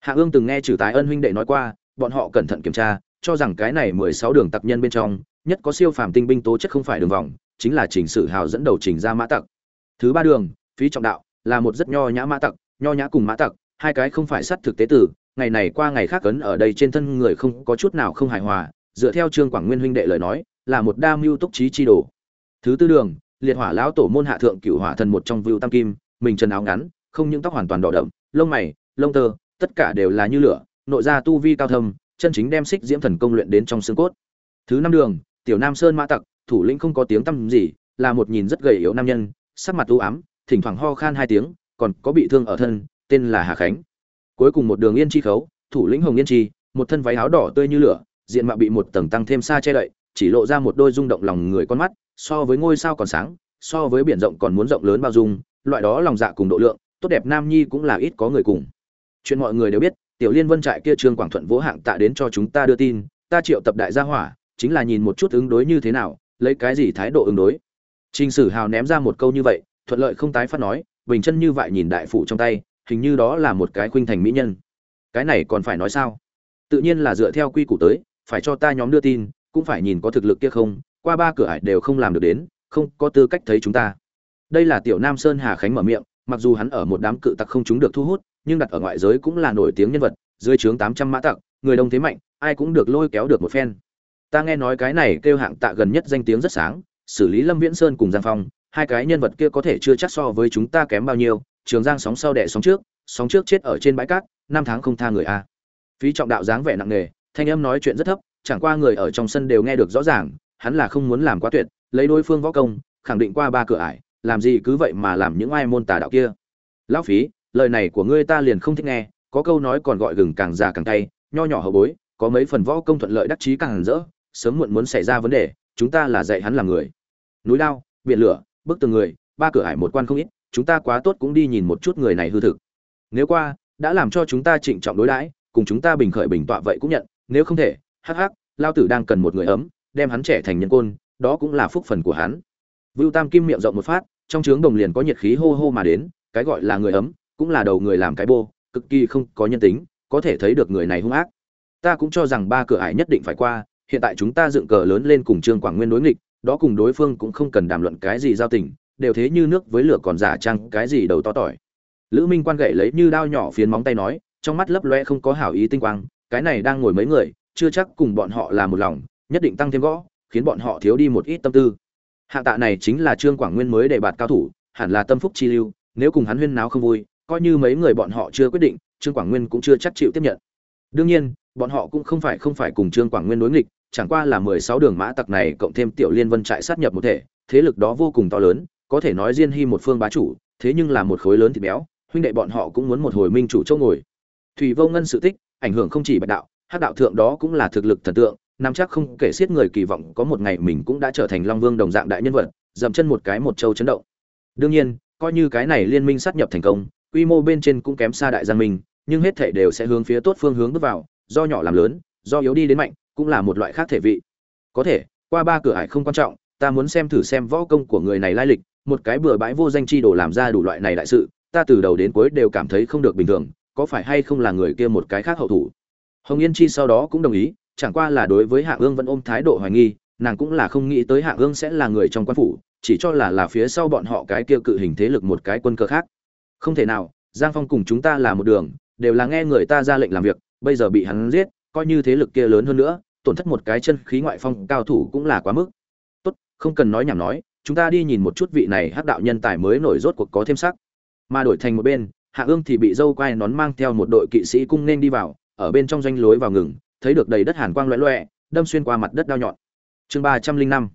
Hạ ương từng nghe trừ tái ân huynh đệ nói qua, bọn họ cẩn thận kiểm tra, cho rằng cái này mười sáu đường tặc nhân bên trong, nhất có siêu phàm tinh binh tố chất không phải đường vòng, chính là trình sử hào dẫn đầu trình ra mã tặc. Thứ ba đường, phí trọng đạo, là một rất nho nhã mã tặc nho nhã cùng mã tặc, hai cái không phải sát thực tế tử, ngày này qua ngày khác cấn ở đây trên thân người không có chút nào không hài hòa, dựa theo trương quảng nguyên huynh đệ lời nói, là một đa mưu túc trí chi đồ. Thứ tư đường, liệt hỏa lão tổ môn hạ thượng cửu hỏa thần một trong vưu tam kim, mình trần áo ngắn, không những tóc hoàn toàn đỏ đậm, lông mày, lông tơ, tất cả đều là như lửa, nội ra tu vi cao thâm, chân chính đem xích diễm thần công luyện đến trong xương cốt. Thứ năm đường, tiểu nam sơn mã tặc, thủ lĩnh không có tiếng tăm gì, là một nhìn rất gầy yếu nam nhân, sắc mặt u ám, thỉnh thoảng ho khan hai tiếng còn có bị thương ở thân, tên là hà khánh. Cuối cùng một đường yên chi khấu, thủ lĩnh hồng yên chi, một thân váy áo đỏ tươi như lửa, diện mạo bị một tầng tăng thêm xa che đậy, chỉ lộ ra một đôi rung động lòng người con mắt, so với ngôi sao còn sáng, so với biển rộng còn muốn rộng lớn bao dung, loại đó lòng dạ cùng độ lượng, tốt đẹp nam nhi cũng là ít có người cùng. Chuyện mọi người đều biết, tiểu liên vân trại kia trương quảng thuận vỗ hạng tạ đến cho chúng ta đưa tin, ta triệu tập đại gia hỏa, chính là nhìn một chút ứng đối như thế nào, lấy cái gì thái độ ứng đối. Trình sử hào ném ra một câu như vậy, thuận lợi không tái phát nói bình chân như vậy nhìn đại phủ trong tay, hình như đó là một cái khuynh thành mỹ nhân. Cái này còn phải nói sao? Tự nhiên là dựa theo quy củ tới, phải cho ta nhóm đưa tin, cũng phải nhìn có thực lực kia không, qua ba cửa ải đều không làm được đến, không có tư cách thấy chúng ta. Đây là tiểu nam sơn hà khánh mở miệng, mặc dù hắn ở một đám cự tặc không chúng được thu hút, nhưng đặt ở ngoại giới cũng là nổi tiếng nhân vật, dưới trướng tám trăm mã tặc, người đông thế mạnh, ai cũng được lôi kéo được một phen. Ta nghe nói cái này kêu hạng tạ gần nhất danh tiếng rất sáng, xử lý lâm viễn sơn cùng giang phong hai cái nhân vật kia có thể chưa chắc so với chúng ta kém bao nhiêu, trường giang sóng sau đẻ sóng trước sóng trước chết ở trên bãi cát, năm tháng không tha người a. Phí trọng đạo dáng vẻ nặng nề, thanh âm nói chuyện rất thấp, chẳng qua người ở trong sân đều nghe được rõ ràng, hắn là không muốn làm quá tuyệt, lấy đối phương võ công, khẳng định qua ba cửa ải, làm gì cứ vậy mà làm những ai môn tà đạo kia. Lão phí, lời này của ngươi ta liền không thích nghe, có câu nói còn gọi gừng càng già càng tay nho nhỏ hậu bối, có mấy phần võ công thuận lợi đắc chí càng rỡ, sớm muộn muốn xảy ra vấn đề, chúng ta là dạy hắn làm người. Núi lao, biển lửa bức tường người, ba cửa hải một quan không ít, chúng ta quá tốt cũng đi nhìn một chút người này hư thực. Nếu qua, đã làm cho chúng ta trịnh trọng đối đãi, cùng chúng ta bình khởi bình tọa vậy cũng nhận, nếu không thể, hắc hắc, lao tử đang cần một người ấm, đem hắn trẻ thành nhân côn, đó cũng là phúc phần của hắn. Vưu tam kim miệng rộng một phát, trong trướng đồng liền có nhiệt khí hô hô mà đến, cái gọi là người ấm, cũng là đầu người làm cái bô, cực kỳ không có nhân tính, có thể thấy được người này hung ác. Ta cũng cho rằng ba cửa ải nhất định phải qua, hiện tại chúng ta dựng cờ lớn lên cùng trương quảng nguyên đối nghịch đó cùng đối phương cũng không cần đàm luận cái gì giao tình, đều thế như nước với lửa còn giả trăng cái gì đầu to tỏi. Lữ minh quan gậy lấy như đao nhỏ phiến móng tay nói, trong mắt lấp loe không có hảo ý tinh quang, cái này đang ngồi mấy người, chưa chắc cùng bọn họ là một lòng, nhất định tăng thêm gõ, khiến bọn họ thiếu đi một ít tâm tư. Hạng tạ này chính là trương quảng nguyên mới đề bạt cao thủ, hẳn là tâm phúc chi lưu, nếu cùng hắn huyên náo không vui, coi như mấy người bọn họ chưa quyết định, trương quảng nguyên cũng chưa chắc chịu tiếp nhận. Đương nhiên, bọn họ cũng không phải không phải cùng trương quảng nguyên đối nghịch chẳng qua là mười sáu đường mã tặc này cộng thêm tiểu liên vân trại sát nhập một thể, thế lực đó vô cùng to lớn, có thể nói diên hy một phương bá chủ, thế nhưng là một khối lớn thịt béo, huynh đệ bọn họ cũng muốn một hồi minh chủ châu ngồi. Thủy vô ngân sự tích, ảnh hưởng không chỉ bạch đạo, hắc đạo thượng đó cũng là thực lực thần tượng nam chắc không kể xiết người kỳ vọng, có một ngày mình cũng đã trở thành long vương đồng dạng đại nhân vật, dậm chân một cái một châu chấn động. Đương nhiên, coi như cái này liên minh sát nhập thành công, quy mô bên trên cũng kém xa đại giang minh, nhưng hết thảy đều sẽ hướng phía tốt phương hướng bước vào, do nhỏ làm lớn, do yếu đi đến mạnh cũng là một loại khác thể vị. Có thể, qua ba cửa ải không quan trọng, ta muốn xem thử xem võ công của người này lai lịch, một cái bừa bãi vô danh chi đồ làm ra đủ loại này đại sự, ta từ đầu đến cuối đều cảm thấy không được bình thường, có phải hay không là người kia một cái khác hậu thủ? Hồng yên chi sau đó cũng đồng ý, chẳng qua là đối với hạ ương vẫn ôm thái độ hoài nghi, nàng cũng là không nghĩ tới hạ ương sẽ là người trong quan phủ, chỉ cho là là phía sau bọn họ cái kia cự hình thế lực một cái quân cơ khác. Không thể nào, giang phong cùng chúng ta là một đường, đều là nghe người ta ra lệnh làm việc, bây giờ bị hắn giết, coi như thế lực kia lớn hơn nữa tổn thất một cái chân khí ngoại phong cao thủ cũng là quá mức. Tốt, không cần nói nhảm nói, chúng ta đi nhìn một chút vị này hắc đạo nhân tài mới nổi rốt cuộc có thêm sắc. Mà đổi thành một bên, hạ ương thì bị dâu quai nón mang theo một đội kỵ sĩ cung nên đi vào, ở bên trong doanh lối vào ngừng, thấy được đầy đất hàn quang loẹ loẹ, đâm xuyên qua mặt đất đao nhọn. Chương ba trăm linh năm,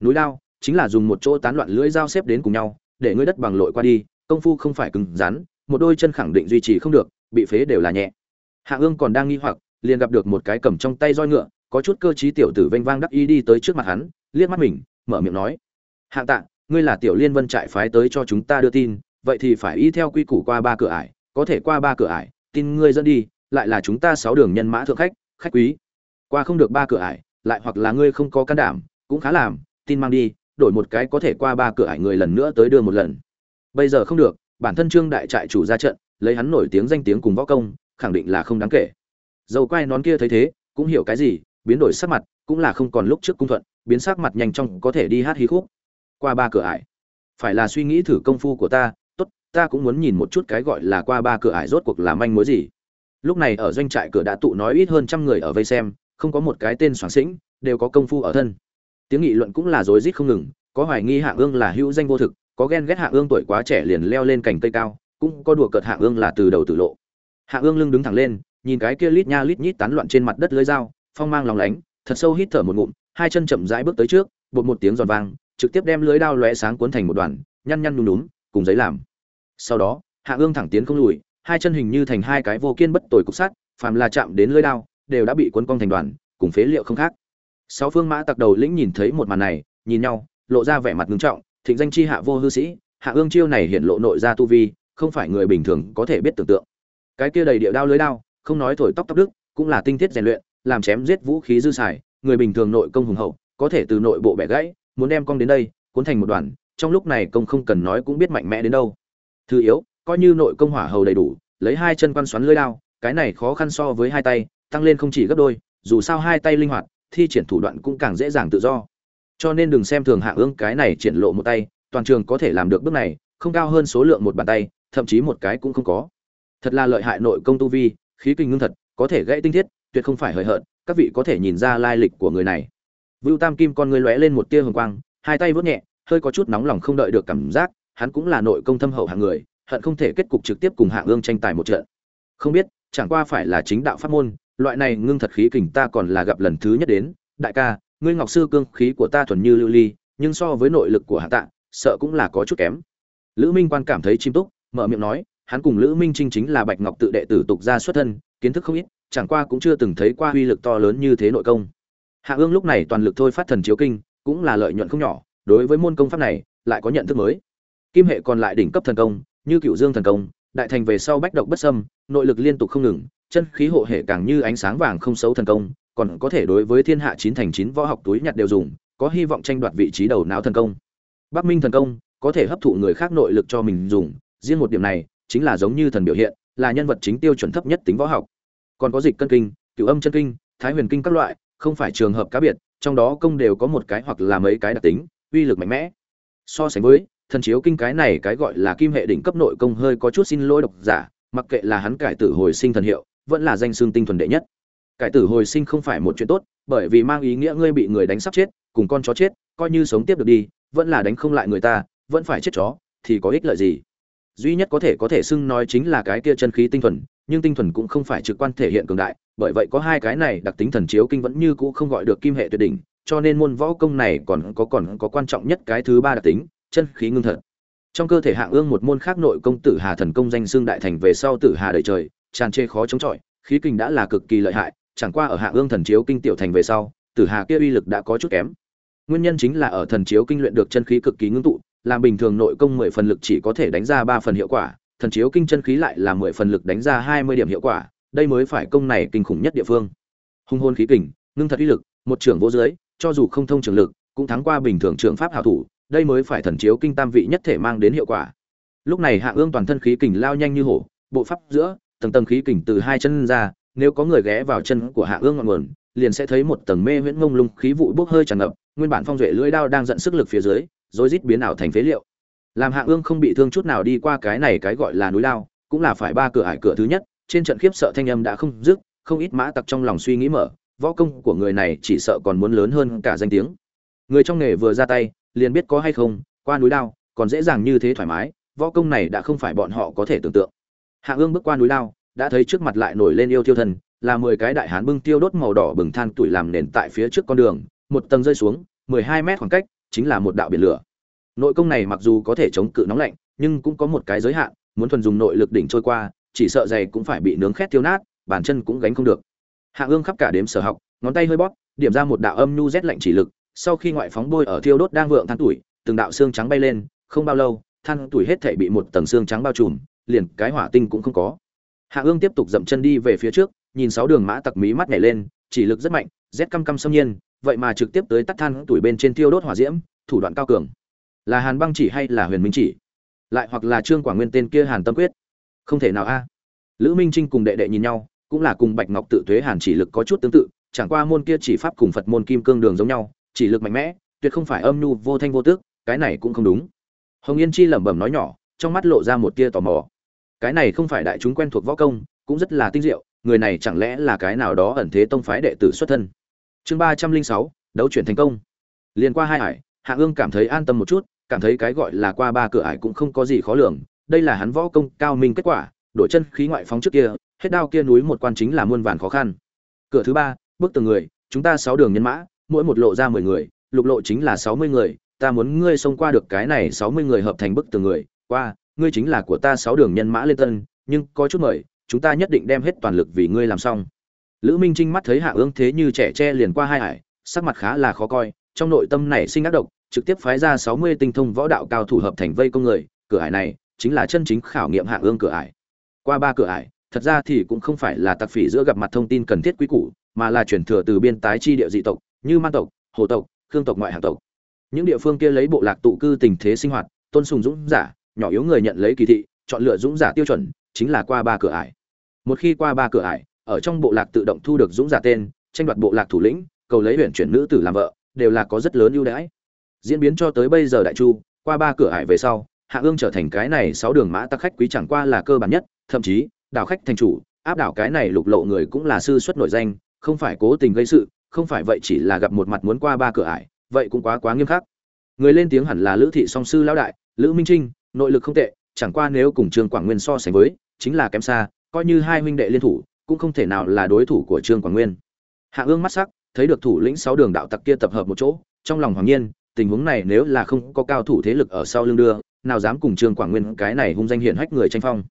núi lao chính là dùng một chỗ tán loạn lưỡi dao xếp đến cùng nhau, để ngươi đất bằng lội qua đi, công phu không phải cứng rắn, một đôi chân khẳng định duy trì không được, bị phế đều là nhẹ. Hạ ương còn đang nghi hoặc, liền gặp được một cái cầm trong tay roi ngựa có chút cơ trí tiểu tử vênh vang đắc ý đi tới trước mặt hắn, liếc mắt mình, mở miệng nói, hạng tạ, ngươi là tiểu liên vân trại phái tới cho chúng ta đưa tin, vậy thì phải y theo quy củ qua ba cửa ải, có thể qua ba cửa ải, tin ngươi dẫn đi, lại là chúng ta sáu đường nhân mã thượng khách khách quý. Qua không được ba cửa ải, lại hoặc là ngươi không có can đảm, cũng khá làm, tin mang đi, đổi một cái có thể qua ba cửa ải người lần nữa tới đưa một lần. Bây giờ không được, bản thân trương đại trại chủ ra trận, lấy hắn nổi tiếng danh tiếng cùng võ công, khẳng định là không đáng kể. Dầu quay nón kia thấy thế, cũng hiểu cái gì biến đổi sắc mặt, cũng là không còn lúc trước cung thuận, biến sắc mặt nhanh chóng có thể đi hát hí khúc. Qua ba cửa ải. Phải là suy nghĩ thử công phu của ta, tốt, ta cũng muốn nhìn một chút cái gọi là qua ba cửa ải rốt cuộc là manh mối gì. Lúc này ở doanh trại cửa đã tụ nói ít hơn trăm người ở vây xem, không có một cái tên soảng sĩnh, đều có công phu ở thân. Tiếng nghị luận cũng là rối rít không ngừng, có hoài nghi hạng ương là hữu danh vô thực, có ghen ghét hạng ương tuổi quá trẻ liền leo lên cành cây cao, cũng có đùa cợt hạng ương là từ đầu tử lộ. Hạng ương lưng đứng thẳng lên, nhìn cái kia lít nha lít nhít tán loạn trên mặt đất lưới dao phong mang lòng lánh, thật sâu hít thở một ngụm, hai chân chậm rãi bước tới trước, bột một tiếng giòn vang, trực tiếp đem lưới đao lóe sáng cuốn thành một đoàn, nhăn nhăn nhún nhún cùng giấy làm. Sau đó, hạ ương thẳng tiến không lùi, hai chân hình như thành hai cái vô kiên bất tồi cục sắt, phàm là chạm đến lưới đao, đều đã bị cuốn cong thành đoàn, cùng phế liệu không khác. Sáu phương mã tặc đầu lĩnh nhìn thấy một màn này, nhìn nhau, lộ ra vẻ mặt ngưng trọng, thịnh danh chi hạ vô hư sĩ, hạ ương chiêu này hiện lộ nội ra tu vi, không phải người bình thường có thể biết tưởng tượng. Cái kia đầy địa đao lưới đao, không nói thổi tóc tóc đức cũng là tinh thiết rèn luyện làm chém giết vũ khí dư xài, người bình thường nội công hùng hậu, có thể từ nội bộ bẻ gãy, muốn đem cong đến đây, cuốn thành một đoàn, trong lúc này công không cần nói cũng biết mạnh mẽ đến đâu. Thứ yếu, coi như nội công hỏa hầu đầy đủ, lấy hai chân quan xoắn lưới đao, cái này khó khăn so với hai tay, tăng lên không chỉ gấp đôi, dù sao hai tay linh hoạt, thi triển thủ đoạn cũng càng dễ dàng tự do. Cho nên đừng xem thường hạ ương cái này triển lộ một tay, toàn trường có thể làm được bước này, không cao hơn số lượng một bàn tay, thậm chí một cái cũng không có. Thật là lợi hại nội công tu vi, khí kinh ngưng thật, có thể gãy tinh thiết tuyệt không phải hời hợt, các vị có thể nhìn ra lai lịch của người này. Vưu tam kim con người lóe lên một tia hồng quang, hai tay vớt nhẹ, hơi có chút nóng lòng không đợi được cảm giác, hắn cũng là nội công thâm hậu hạng người, hận không thể kết cục trực tiếp cùng hạng ương tranh tài một trận. Không biết, chẳng qua phải là chính đạo pháp môn, loại này ngưng thật khí kình ta còn là gặp lần thứ nhất đến. Đại ca, ngươi ngọc sư cương khí của ta thuần như lưu ly, nhưng so với nội lực của hạ tạ, sợ cũng là có chút kém. Lữ minh quan cảm thấy chim túc, mở miệng nói, hắn cùng lữ minh trinh chính là bạch ngọc tự đệ tử tục gia xuất thân, kiến thức không ít chẳng qua cũng chưa từng thấy qua uy lực to lớn như thế nội công. Hạ ương lúc này toàn lực thôi phát thần chiếu kinh, cũng là lợi nhuận không nhỏ, đối với môn công pháp này, lại có nhận thức mới. Kim hệ còn lại đỉnh cấp thần công, như cựu dương thần công, đại thành về sau bách độc bất sâm nội lực liên tục không ngừng, chân khí hộ hệ càng như ánh sáng vàng không xấu thần công, còn có thể đối với thiên hạ chín thành chín võ học túi nhặt đều dùng, có hy vọng tranh đoạt vị trí đầu não thần công. Bắc minh thần công, có thể hấp thụ người khác nội lực cho mình dùng, riêng một điểm này, chính là giống như thần biểu hiện, là nhân vật chính tiêu chuẩn thấp nhất tính võ học còn có dịch cân kinh cựu âm chân kinh, thái huyền kinh các loại, không phải trường hợp cá biệt, trong đó công đều có một cái hoặc là mấy cái đặc tính, uy lực mạnh mẽ. So sánh với, thần chiếu kinh cái này cái gọi là kim hệ đỉnh cấp nội công hơi có chút xin lỗi độc giả, mặc kệ là hắn cải tử hồi sinh thần hiệu, vẫn là danh xương tinh thuần đệ nhất. Cải tử hồi sinh không phải một chuyện tốt, bởi vì mang ý nghĩa ngươi bị người đánh sắp chết, cùng con chó chết, coi như sống tiếp được đi, vẫn là đánh không lại người ta, vẫn phải chết chó, thì có ích lợi gì? Duy nhất có thể có thể xưng nói chính là cái kia chân khí tinh thuần, nhưng tinh thuần cũng không phải trực quan thể hiện cường đại, bởi vậy có hai cái này đặc tính thần chiếu kinh vẫn như cũ không gọi được kim hệ tuyệt đỉnh, cho nên môn võ công này còn có còn có quan trọng nhất cái thứ ba đặc tính, chân khí ngưng thật. Trong cơ thể hạ ương một môn khác nội công tử hà thần công danh xương đại thành về sau tử hà đời trời, tràn chê khó chống chọi, khí kinh đã là cực kỳ lợi hại, chẳng qua ở hạ ương thần chiếu kinh tiểu thành về sau, tử hà kia uy lực đã có chút kém. Nguyên nhân chính là ở thần chiếu kinh luyện được chân khí cực kỳ ngưng tụ làm bình thường nội công mười phần lực chỉ có thể đánh ra ba phần hiệu quả, thần chiếu kinh chân khí lại là mười phần lực đánh ra hai mươi điểm hiệu quả, đây mới phải công này kinh khủng nhất địa phương. Hung hồn khí kình, ngưng thật uy lực, một trưởng vô dưới, cho dù không thông trường lực, cũng thắng qua bình thường trường pháp hảo thủ, đây mới phải thần chiếu kinh tam vị nhất thể mang đến hiệu quả. Lúc này hạ ương toàn thân khí kình lao nhanh như hổ, bộ pháp giữa, tầng tầng khí kình từ hai chân ra, nếu có người ghé vào chân của hạ ương ngọn nguồn, liền sẽ thấy một tầng mê huyễn ngông lung khí vụ bốc hơi tràn ngập, nguyên bản phong duệ lưỡi đao đang dẫn sức lực phía dưới rồi rít biến ảo thành phế liệu. Làm hạ ương không bị thương chút nào đi qua cái này cái gọi là núi lao, cũng là phải ba cửa ải cửa thứ nhất, trên trận khiếp sợ thanh âm đã không dứt, không ít mã tặc trong lòng suy nghĩ mở, võ công của người này chỉ sợ còn muốn lớn hơn cả danh tiếng. Người trong nghề vừa ra tay, liền biết có hay không, qua núi lao, còn dễ dàng như thế thoải mái, võ công này đã không phải bọn họ có thể tưởng tượng. Hạ ương bước qua núi lao, đã thấy trước mặt lại nổi lên yêu thiêu thần, là mười cái đại hán bưng tiêu đốt màu đỏ bừng than tuổi làm nền tại phía trước con đường, một tầng rơi xuống, mười hai mét khoảng cách chính là một đạo biển lửa. Nội công này mặc dù có thể chống cự nóng lạnh, nhưng cũng có một cái giới hạn, muốn thuần dùng nội lực đỉnh trôi qua, chỉ sợ giày cũng phải bị nướng khét tiêu nát, bàn chân cũng gánh không được. Hạ ương khắp cả đếm sở học, ngón tay hơi bóp, điểm ra một đạo âm nhu rét lạnh chỉ lực, sau khi ngoại phóng bôi ở thiêu đốt đang vượng than tuổi, từng đạo xương trắng bay lên, không bao lâu, than tuổi hết thể bị một tầng xương trắng bao trùm, liền cái hỏa tinh cũng không có. Hạ ương tiếp tục dậm chân đi về phía trước, nhìn sáu đường mã tặc mí mắt nhảy lên, chỉ lực rất mạnh, rét căm căm xâm nhiên, vậy mà trực tiếp tới tắt than tuổi bên trên tiêu đốt hỏa diễm thủ đoạn cao cường. Là hàn băng chỉ hay là huyền minh chỉ? Lại hoặc là trương quảng nguyên tên kia hàn tâm quyết? Không thể nào a. Lữ minh trinh cùng đệ đệ nhìn nhau, cũng là cùng bạch ngọc tự thuế hàn chỉ lực có chút tương tự, chẳng qua môn kia chỉ pháp cùng phật môn kim cương đường giống nhau, chỉ lực mạnh mẽ, tuyệt không phải âm nhu vô thanh vô tước, cái này cũng không đúng. Hồng yên chi lẩm bẩm nói nhỏ, trong mắt lộ ra một tia tò mò. Cái này không phải đại chúng quen thuộc võ công, cũng rất là tinh diệu, người này chẳng lẽ là cái nào đó ẩn thế tông phái đệ tử xuất thân? Chương ba trăm linh sáu, đấu chuyển thành công. Liên qua hai hải hạ ương cảm thấy an tâm một chút, cảm thấy cái gọi là qua ba cửa ải cũng không có gì khó lường. Đây là hắn võ công cao minh kết quả, đổi chân khí ngoại phóng trước kia, hết đao kia núi một quan chính là muôn vàn khó khăn. Cửa thứ ba, bước từng người, chúng ta sáu đường nhân mã, mỗi một lộ ra mười người, lục lộ chính là sáu mươi người, ta muốn ngươi xông qua được cái này sáu mươi người hợp thành bức từng người. Qua, ngươi chính là của ta sáu đường nhân mã lên tân, nhưng có chút mời, chúng ta nhất định đem hết toàn lực vì ngươi làm xong. Lữ minh trinh mắt thấy hạ ương thế như trẻ tre liền qua hai ải, sắc mặt khá là khó coi trong nội tâm này sinh ác độc, trực tiếp phái ra sáu mươi tinh thông võ đạo cao thủ hợp thành vây công người, cửa ải này chính là chân chính khảo nghiệm hạ ương cửa ải. Qua ba cửa ải, thật ra thì cũng không phải là tặc phỉ giữa gặp mặt thông tin cần thiết quý củ, mà là truyền thừa từ biên tái chi địa dị tộc, như man tộc, hồ tộc, khương tộc ngoại hạng tộc. Những địa phương kia lấy bộ lạc tụ cư tình thế sinh hoạt, tôn sùng dũng giả, nhỏ yếu người nhận lấy kỳ thị, chọn lựa dũng giả tiêu chuẩn, chính là qua ba cửa ải. Một khi qua ba cửa ải, ở trong bộ lạc tự động thu được dũng giả tên, tranh đoạt bộ lạc thủ lĩnh, cầu lấy huyền chuyển nữ tử làm vợ đều là có rất lớn ưu đãi. Diễn biến cho tới bây giờ đại chu, qua ba cửa ải về sau, hạ ương trở thành cái này sáu đường mã tắc khách quý chẳng qua là cơ bản nhất, thậm chí, đảo khách thành chủ, áp đảo cái này lục lộ người cũng là sư xuất nổi danh, không phải cố tình gây sự, không phải vậy chỉ là gặp một mặt muốn qua ba cửa ải, vậy cũng quá quá nghiêm khắc. Người lên tiếng hẳn là lữ thị song sư lão đại, lữ minh trinh, nội lực không tệ, chẳng qua nếu cùng trương quảng nguyên so sánh với, chính là kém xa, coi như hai huynh đệ liên thủ, cũng không thể nào là đối thủ của trương quảng nguyên. Hạ ương mắt sắc thấy được thủ lĩnh sáu đường đạo tặc kia tập hợp một chỗ, trong lòng hoàng nhiên, tình huống này nếu là không có cao thủ thế lực ở sau lưng đưa, nào dám cùng trương quảng nguyên cái này hung danh hiển hách người tranh phong.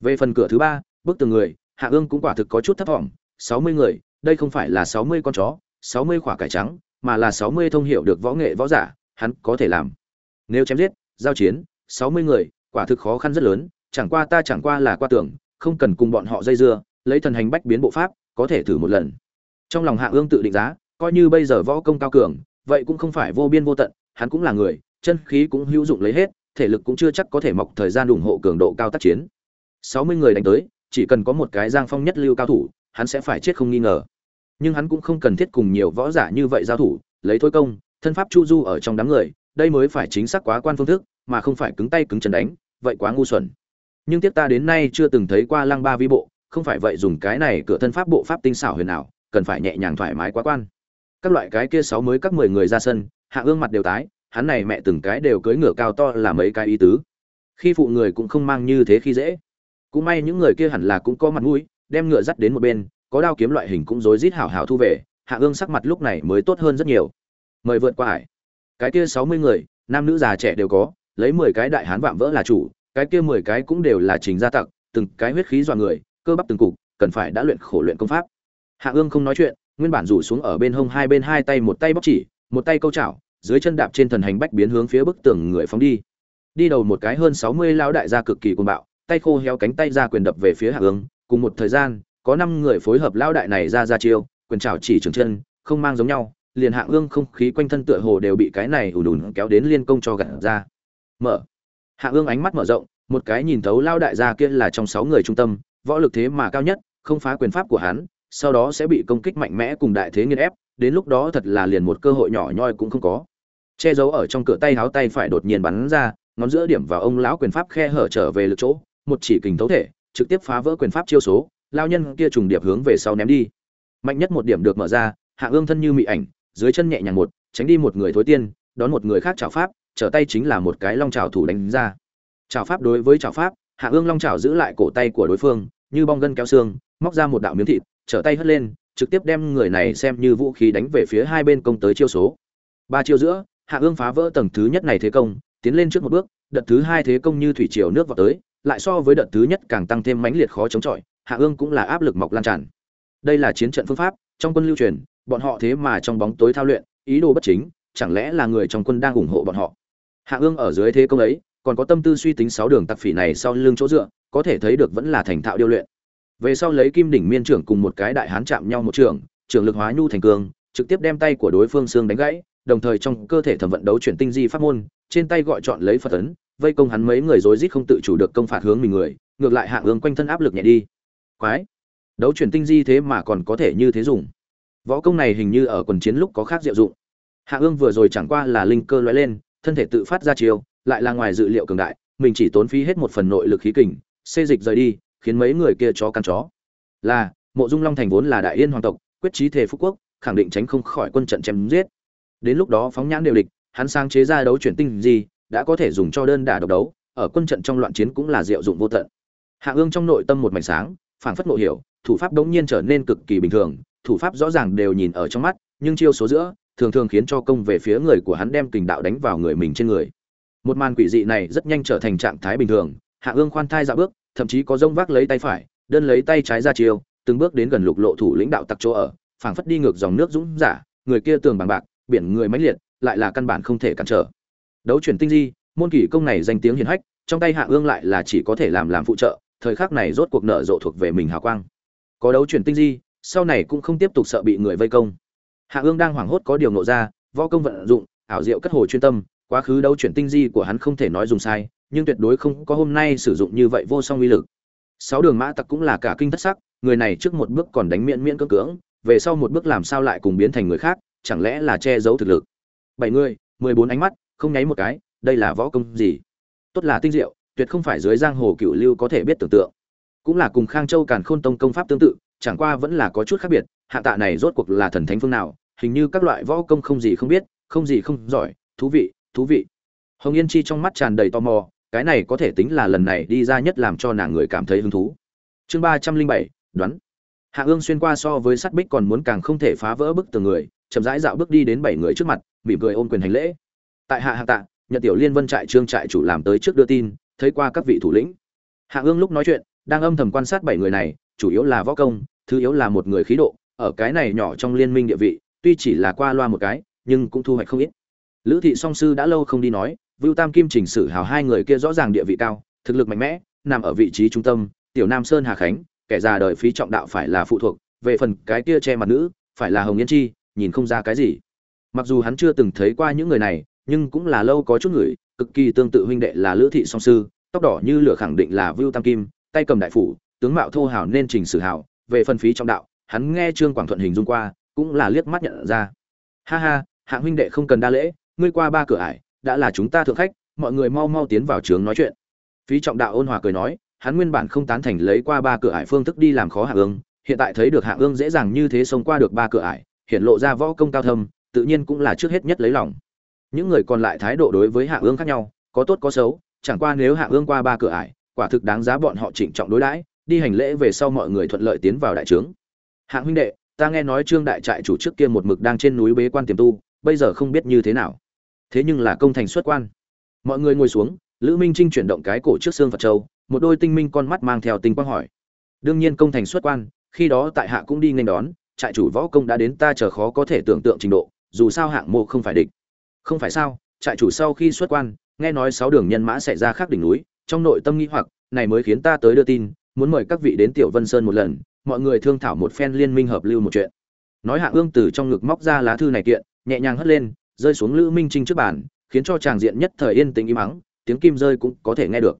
Về phần cửa thứ ba, bức tường người, hạ ương cũng quả thực có chút thất vọng, sáu mươi người, đây không phải là sáu mươi con chó, sáu mươi quả cải trắng, mà là sáu mươi thông hiệu được võ nghệ võ giả, hắn có thể làm. Nếu chém giết, giao chiến, sáu mươi người, quả thực khó khăn rất lớn, chẳng qua ta chẳng qua là qua tưởng không cần cùng bọn họ dây dưa, lấy thần hành bách biến bộ pháp, có thể thử một lần trong lòng hạ ương tự định giá, coi như bây giờ võ công cao cường, vậy cũng không phải vô biên vô tận, hắn cũng là người, chân khí cũng hữu dụng lấy hết, thể lực cũng chưa chắc có thể mọc thời gian ủng hộ cường độ cao tác chiến. Sáu mươi người đánh tới, chỉ cần có một cái giang phong nhất lưu cao thủ, hắn sẽ phải chết không nghi ngờ. Nhưng hắn cũng không cần thiết cùng nhiều võ giả như vậy giao thủ, lấy thôi công, thân pháp chu du ở trong đám người, đây mới phải chính xác quá quan phương thức, mà không phải cứng tay cứng chân đánh, vậy quá ngu xuẩn. Nhưng tiếc ta đến nay chưa từng thấy qua lăng ba vi bộ, không phải vậy dùng cái này cửa thân pháp bộ pháp tinh xảo huyền ảo cần phải nhẹ nhàng thoải mái quá quan. Các loại cái kia sáu mới các mười người ra sân, hạ ương mặt đều tái, hắn này mẹ từng cái đều cưỡi ngựa cao to là mấy cái ý tứ. Khi phụ người cũng không mang như thế khi dễ. Cũng may những người kia hẳn là cũng có mặt mũi, đem ngựa dắt đến một bên, có đao kiếm loại hình cũng rối rít hảo hảo thu về, hạ ương sắc mặt lúc này mới tốt hơn rất nhiều. Mời vượt qua hải cái kia sáu mươi người, nam nữ già trẻ đều có, lấy mười cái đại hán vạm vỡ là chủ, cái kia mười cái cũng đều là trình gia tặc, từng cái huyết khí dọa người, cơ bắp từng cục, cần phải đã luyện khổ luyện công pháp hạ ương không nói chuyện, nguyên bản rủ xuống ở bên hông hai bên hai tay một tay bóc chỉ, một tay câu chảo, dưới chân đạp trên thần hành bách biến hướng phía bức tường người phóng đi. Đi đầu một cái hơn sáu mươi lão đại gia cực kỳ cuồng bạo, tay khô héo cánh tay ra quyền đập về phía hạ ương, cùng một thời gian, có năm người phối hợp lão đại này ra ra chiêu, quyền chảo chỉ trường chân, không mang giống nhau, liền hạ ương không khí quanh thân tựa hồ đều bị cái này ủn ủn kéo đến liên công cho gặt ra. Mở. Hạ ương ánh mắt mở rộng, một cái nhìn thấu lao đại gia kia là trong sáu người trung tâm, võ lực thế mà cao nhất, không phá quyền pháp của hắn sau đó sẽ bị công kích mạnh mẽ cùng đại thế nghiên ép, đến lúc đó thật là liền một cơ hội nhỏ nhoi cũng không có. Che giấu ở trong cửa tay háo tay phải đột nhiên bắn ra, ngón giữa điểm vào ông lão quyền pháp khe hở trở về lực chỗ, một chỉ kình thấu thể, trực tiếp phá vỡ quyền pháp chiêu số lao nhân kia trùng điệp hướng về sau ném đi. Mạnh nhất một điểm được mở ra, hạ ương thân như mị ảnh, dưới chân nhẹ nhàng một, tránh đi một người thối tiên, đón một người khác chảo pháp, trở tay chính là một cái long trào thủ đánh ra. Chảo pháp đối với chảo pháp, hạ ương long trào giữ lại cổ tay của đối phương, như bong gân kéo xương, móc ra một đạo miếng thịt trở tay hất lên, trực tiếp đem người này xem như vũ khí đánh về phía hai bên công tới chiêu số. Ba chiêu giữa, hạ ương phá vỡ tầng thứ nhất này thế công, tiến lên trước một bước, đợt thứ hai thế công như thủy triều nước vào tới, lại so với đợt thứ nhất càng tăng thêm mãnh liệt khó chống chọi, hạ ương cũng là áp lực mọc lan tràn. Đây là chiến trận phương pháp, trong quân lưu truyền, bọn họ thế mà trong bóng tối thao luyện, ý đồ bất chính, chẳng lẽ là người trong quân đang ủng hộ bọn họ? Hạ ương ở dưới thế công ấy, còn có tâm tư suy tính sáu đường tặc phỉ này sau lưng chỗ dựa, có thể thấy được vẫn là thành thạo điêu luyện về sau lấy kim đỉnh miên trưởng cùng một cái đại hán chạm nhau một trường trường lực hóa nhu thành cường, trực tiếp đem tay của đối phương xương đánh gãy, đồng thời trong cơ thể thẩm vận đấu chuyển tinh di pháp môn, trên tay gọi chọn lấy phật ấn, vây công hắn mấy người rối rít không tự chủ được công phạt hướng mình người, ngược lại hạ ương quanh thân áp lực nhẹ đi. Quái! Đấu chuyển tinh di thế mà còn có thể như thế dùng. Võ công này hình như ở quần chiến lúc có khác diệu dụng. Hạ ương vừa rồi chẳng qua là linh cơ lóe lên, thân thể tự phát ra chiều lại là ngoài dự liệu cường đại, mình chỉ tốn phí hết một phần nội lực khí kình, xê dịch rời đi khiến mấy người kia chó căn chó. Là, mộ dung long thành vốn là đại yên hoàng tộc, quyết chí thể phú quốc, khẳng định tránh không khỏi quân trận chém giết. Đến lúc đó phóng nhãn đều địch, hắn sang chế ra đấu chuyển tinh gì, đã có thể dùng cho đơn đả độc đấu, ở quân trận trong loạn chiến cũng là diệu dụng vô tận. Hạ ương trong nội tâm một mảnh sáng, phảng phất ngộ hiểu, thủ pháp đống nhiên trở nên cực kỳ bình thường, thủ pháp rõ ràng đều nhìn ở trong mắt, nhưng chiêu số giữa, thường thường khiến cho công về phía người của hắn đem kình đạo đánh vào người mình trên người. Một màn quỷ dị này rất nhanh trở thành trạng thái bình thường, hạ ương khoan thai dạo bước thậm chí có rông vác lấy tay phải đơn lấy tay trái ra chiều, từng bước đến gần lục lộ thủ lĩnh đạo tặc chỗ ở phảng phất đi ngược dòng nước dũng giả người kia tường bằng bạc biển người mãnh liệt lại là căn bản không thể cản trở. Đấu chuyển tinh di môn kỷ công này danh tiếng hiển hách trong tay hạ ương lại là chỉ có thể làm làm phụ trợ thời khắc này rốt cuộc nợ rộ thuộc về mình hào quang. Có đấu chuyển tinh di sau này cũng không tiếp tục sợ bị người vây công. Hạ ương đang hoảng hốt có điều nộ ra võ công vận dụng ảo diệu cất hồ chuyên tâm quá khứ đấu chuyển tinh di của hắn không thể nói dùng sai nhưng tuyệt đối không có hôm nay sử dụng như vậy vô song uy lực. Sáu đường mã tặc cũng là cả kinh thất sắc, người này trước một bước còn đánh miễn miễn cưỡng cưỡng, về sau một bước làm sao lại cùng biến thành người khác, chẳng lẽ là che giấu thực lực? Bảy người, mười bốn ánh mắt, không nháy một cái, đây là võ công gì? Tốt là tinh diệu, tuyệt không phải dưới giang hồ cựu lưu có thể biết tưởng tượng. Cũng là cùng khang châu càn khôn tông công pháp tương tự, chẳng qua vẫn là có chút khác biệt, hạ tạ này rốt cuộc là thần thánh phương nào, hình như các loại võ công không gì không biết, không gì không giỏi, thú vị thú vị. Hồng yên chi trong mắt tràn đầy tò mò cái này có thể tính là lần này đi ra nhất làm cho nàng người cảm thấy hứng thú. Chương ba trăm linh bảy, đoán. Hạ ương xuyên qua so với sắt bích còn muốn càng không thể phá vỡ bức tường người, chậm rãi dạo bước đi đến bảy người trước mặt, mỉm cười ôm quyền hành lễ. Tại hạ hạ tạ nhận tiểu liên vân trại trương trại chủ làm tới trước đưa tin, thấy qua các vị thủ lĩnh. Hạ ương lúc nói chuyện, đang âm thầm quan sát bảy người này, chủ yếu là võ công, thứ yếu là một người khí độ, ở cái này nhỏ trong liên minh địa vị, tuy chỉ là qua loa một cái, nhưng cũng thu hoạch không ít. Lữ thị song sư đã lâu không đi nói vưu tam kim chỉnh sử hào hai người kia rõ ràng địa vị cao, thực lực mạnh mẽ, nằm ở vị trí trung tâm, tiểu nam sơn hà khánh, kẻ già đời phí trọng đạo phải là phụ thuộc, về phần cái kia che mặt nữ, phải là hồng Nghiên chi, nhìn không ra cái gì. Mặc dù hắn chưa từng thấy qua những người này, nhưng cũng là lâu có chút người, cực kỳ tương tự huynh đệ là lữ thị song sư, tóc đỏ như lửa khẳng định là vưu tam kim, tay cầm đại phủ, tướng mạo thô hào nên trình sử hào, về phần phí trọng đạo, hắn nghe trương quảng thuận hình dung qua, cũng là liếc mắt nhận ra. Ha ha, hạng huynh đệ không cần đa lễ, ngươi qua ba cửa ải đã là chúng ta thượng khách, mọi người mau mau tiến vào trướng nói chuyện. Phí trọng đạo ôn hòa cười nói, hắn nguyên bản không tán thành lấy qua ba cửa ải phương thức đi làm khó hạ ương, hiện tại thấy được hạ ương dễ dàng như thế xông qua được ba cửa ải, hiện lộ ra võ công cao thâm, tự nhiên cũng là trước hết nhất lấy lòng. Những người còn lại thái độ đối với hạ ương khác nhau, có tốt có xấu, chẳng qua nếu hạ ương qua ba cửa ải, quả thực đáng giá bọn họ trịnh trọng đối đãi, đi hành lễ về sau mọi người thuận lợi tiến vào đại trướng. Hạng huynh đệ, ta nghe nói trương đại trại chủ trước kia một mực đang trên núi bế quan tiềm tu, bây giờ không biết như thế nào thế nhưng là công thành xuất quan. Mọi người ngồi xuống, lữ minh trinh chuyển động cái cổ trước xương phật châu, một đôi tinh minh con mắt mang theo tinh quang hỏi. Đương nhiên công thành xuất quan, khi đó tại hạ cũng đi nghênh đón, trại chủ võ công đã đến ta chờ khó có thể tưởng tượng trình độ, dù sao hạng mộ không phải địch. Không phải sao, trại chủ sau khi xuất quan, nghe nói sáu đường nhân mã sẽ ra khác đỉnh núi, trong nội tâm nghi hoặc, này mới khiến ta tới đưa tin, muốn mời các vị đến tiểu vân sơn một lần, mọi người thương thảo một phen liên minh hợp lưu một chuyện. Nói hạ ương từ trong ngực móc ra lá thư này kiện, nhẹ nhàng hất lên rơi xuống lữ minh trinh trước bàn, khiến cho tràng diện nhất thời yên tĩnh im mắng tiếng kim rơi cũng có thể nghe được.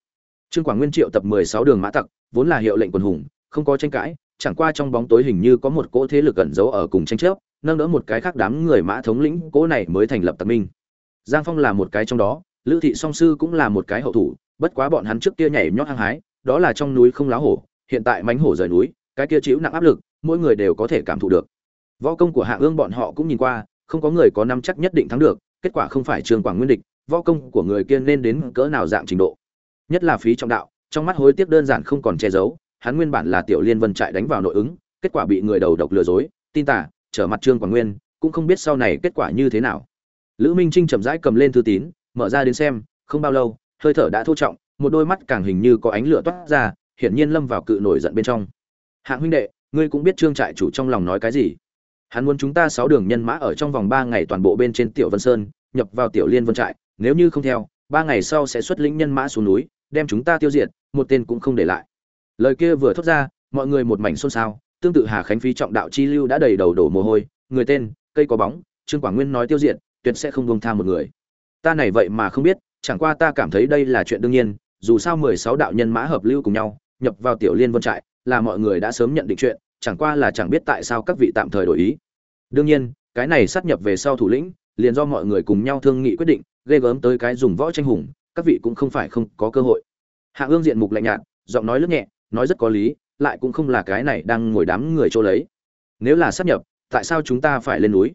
Trương quảng nguyên triệu tập mười sáu đường mã tặc, vốn là hiệu lệnh quần hùng, không có tranh cãi, chẳng qua trong bóng tối hình như có một cỗ thế lực ẩn giấu ở cùng tranh chấp, nâng đỡ một cái khác đám người mã thống lĩnh, cỗ này mới thành lập tặc minh. Giang phong là một cái trong đó, lữ thị song sư cũng là một cái hậu thủ, bất quá bọn hắn trước kia nhảy nhót hăng hái, đó là trong núi không lá hổ, hiện tại mánh hổ rời núi, cái kia chịu nặng áp lực, mỗi người đều có thể cảm thụ được. Võ công của hạ ương bọn họ cũng nhìn qua không có người có năm chắc nhất định thắng được, kết quả không phải trường quảng nguyên địch, võ công của người kia nên đến cỡ nào dạng trình độ. Nhất là phí trọng đạo, trong mắt hối tiếc đơn giản không còn che giấu, hắn nguyên bản là tiểu liên vân trại đánh vào nội ứng, kết quả bị người đầu độc lừa dối, tin tả, trở mặt trương quảng nguyên, cũng không biết sau này kết quả như thế nào. Lữ minh trinh chậm rãi cầm lên thư tín, mở ra đến xem, không bao lâu, hơi thở đã thô trọng, một đôi mắt càng hình như có ánh lửa toát ra, hiển nhiên lâm vào cự nổi giận bên trong. Hạng huynh đệ, ngươi cũng biết trương trại chủ trong lòng nói cái gì? Hắn muốn chúng ta sáu đường nhân mã ở trong vòng ba ngày toàn bộ bên trên tiểu vân sơn, nhập vào tiểu liên vân trại, nếu như không theo, ba ngày sau sẽ xuất lĩnh nhân mã xuống núi, đem chúng ta tiêu diệt, một tên cũng không để lại. Lời kia vừa thốt ra, mọi người một mảnh xôn xao, tương tự hà khánh phí trọng đạo chi lưu đã đầy đầu đổ mồ hôi, người tên, cây có bóng, trương quảng nguyên nói tiêu diệt, tuyệt sẽ không buông tha một người. Ta này vậy mà không biết, chẳng qua ta cảm thấy đây là chuyện đương nhiên, dù sao mười sáu đạo nhân mã hợp lưu cùng nhau, nhập vào tiểu liên vân trại, là mọi người đã sớm nhận định chuyện chẳng qua là chẳng biết tại sao các vị tạm thời đổi ý. Đương nhiên, cái này sát nhập về sau thủ lĩnh, liền do mọi người cùng nhau thương nghị quyết định, ghê gớm tới cái dùng võ tranh hùng, các vị cũng không phải không có cơ hội. Hạ ương diện mục lạnh nhạt, giọng nói lướt nhẹ, nói rất có lý, lại cũng không là cái này đang ngồi đám người chỗ lấy. Nếu là sát nhập, tại sao chúng ta phải lên núi?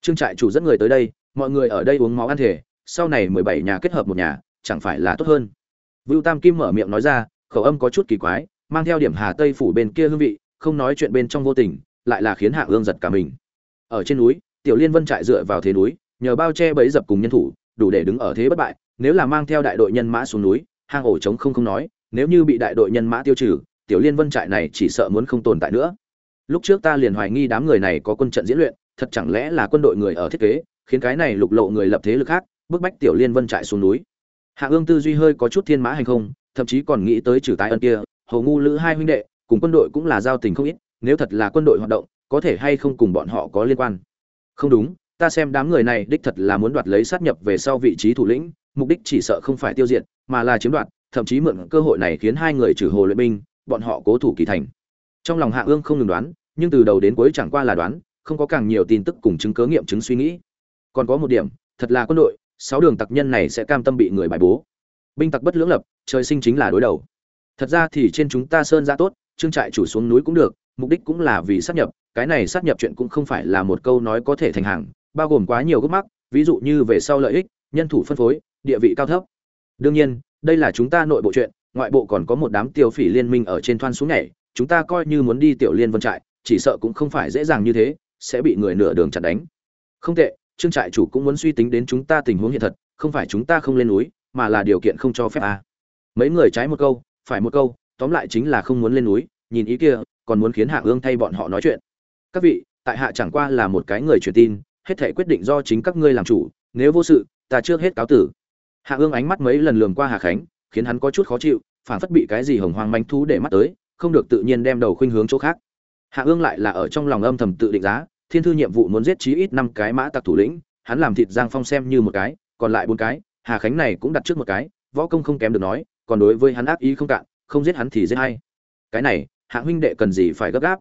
Trương trại chủ dẫn người tới đây, mọi người ở đây uống máu ăn thể sau này mười bảy nhà kết hợp một nhà, chẳng phải là tốt hơn? Vưu tam kim mở miệng nói ra, khẩu âm có chút kỳ quái, mang theo điểm hà tây phủ bên kia hương vị không nói chuyện bên trong vô tình, lại là khiến hạ ương giật cả mình. Ở trên núi, tiểu liên vân trại dựa vào thế núi, nhờ bao che bẫy dập cùng nhân thủ, đủ để đứng ở thế bất bại, nếu là mang theo đại đội nhân mã xuống núi, hang ổ chống không không nói, nếu như bị đại đội nhân mã tiêu trừ, tiểu liên vân trại này chỉ sợ muốn không tồn tại nữa. Lúc trước ta liền hoài nghi đám người này có quân trận diễn luyện, thật chẳng lẽ là quân đội người ở thiết kế, khiến cái này lục lộ người lập thế lực khác, bức bách tiểu liên vân trại xuống núi. Hạ ương tư duy hơi có chút thiên mã hành không, thậm chí còn nghĩ tới trừ tái ân kia, hầu ngu lữ hai huynh đệ cùng quân đội cũng là giao tình không ít, nếu thật là quân đội hoạt động, có thể hay không cùng bọn họ có liên quan? Không đúng, ta xem đám người này đích thật là muốn đoạt lấy sát nhập về sau vị trí thủ lĩnh, mục đích chỉ sợ không phải tiêu diệt, mà là chiếm đoạt, thậm chí mượn cơ hội này khiến hai người trừ hồ luyện binh, bọn họ cố thủ kỳ thành. Trong lòng hạ ương không ngừng đoán, nhưng từ đầu đến cuối chẳng qua là đoán, không có càng nhiều tin tức cùng chứng cớ nghiệm chứng suy nghĩ. Còn có một điểm, thật là quân đội, sáu đường tặc nhân này sẽ cam tâm bị người bài bố. Binh tặc bất lưỡng lập, trời sinh chính là đối đầu. Thật ra thì trên chúng ta sơn ra tốt trương trại chủ xuống núi cũng được, mục đích cũng là vì sát nhập, cái này sát nhập chuyện cũng không phải là một câu nói có thể thành hàng, bao gồm quá nhiều gốc mắc, ví dụ như về sau lợi ích, nhân thủ phân phối, địa vị cao thấp đương nhiên, đây là chúng ta nội bộ chuyện, ngoại bộ còn có một đám tiêu phỉ liên minh ở trên thoan xuống nhảy, chúng ta coi như muốn đi tiểu liên vân trại, chỉ sợ cũng không phải dễ dàng như thế, sẽ bị người nửa đường chặn đánh không tệ, trương trại chủ cũng muốn suy tính đến chúng ta tình huống hiện thật, không phải chúng ta không lên núi, mà là điều kiện không cho phép à. mấy người trái một câu, phải một câu tóm lại chính là không muốn lên núi, nhìn ý kia, còn muốn khiến hạ ương thay bọn họ nói chuyện. Các vị, tại hạ chẳng qua là một cái người truyền tin, hết thể quyết định do chính các ngươi làm chủ, nếu vô sự, ta trước hết cáo tử. Hạ ương ánh mắt mấy lần lườm qua hà khánh, khiến hắn có chút khó chịu, phản phất bị cái gì hồng hoang manh thú để mắt tới, không được tự nhiên đem đầu khuynh hướng chỗ khác. Hạ ương lại là ở trong lòng âm thầm tự định giá, thiên thư nhiệm vụ muốn giết chí ít năm cái mã tặc thủ lĩnh, hắn làm thịt giang phong xem như một cái, còn lại bốn cái, hà khánh này cũng đặt trước một cái, võ công không kém được nói, còn đối với hắn ác ý không cạn không giết hắn thì giết hay cái này hạ huynh đệ cần gì phải gấp gáp?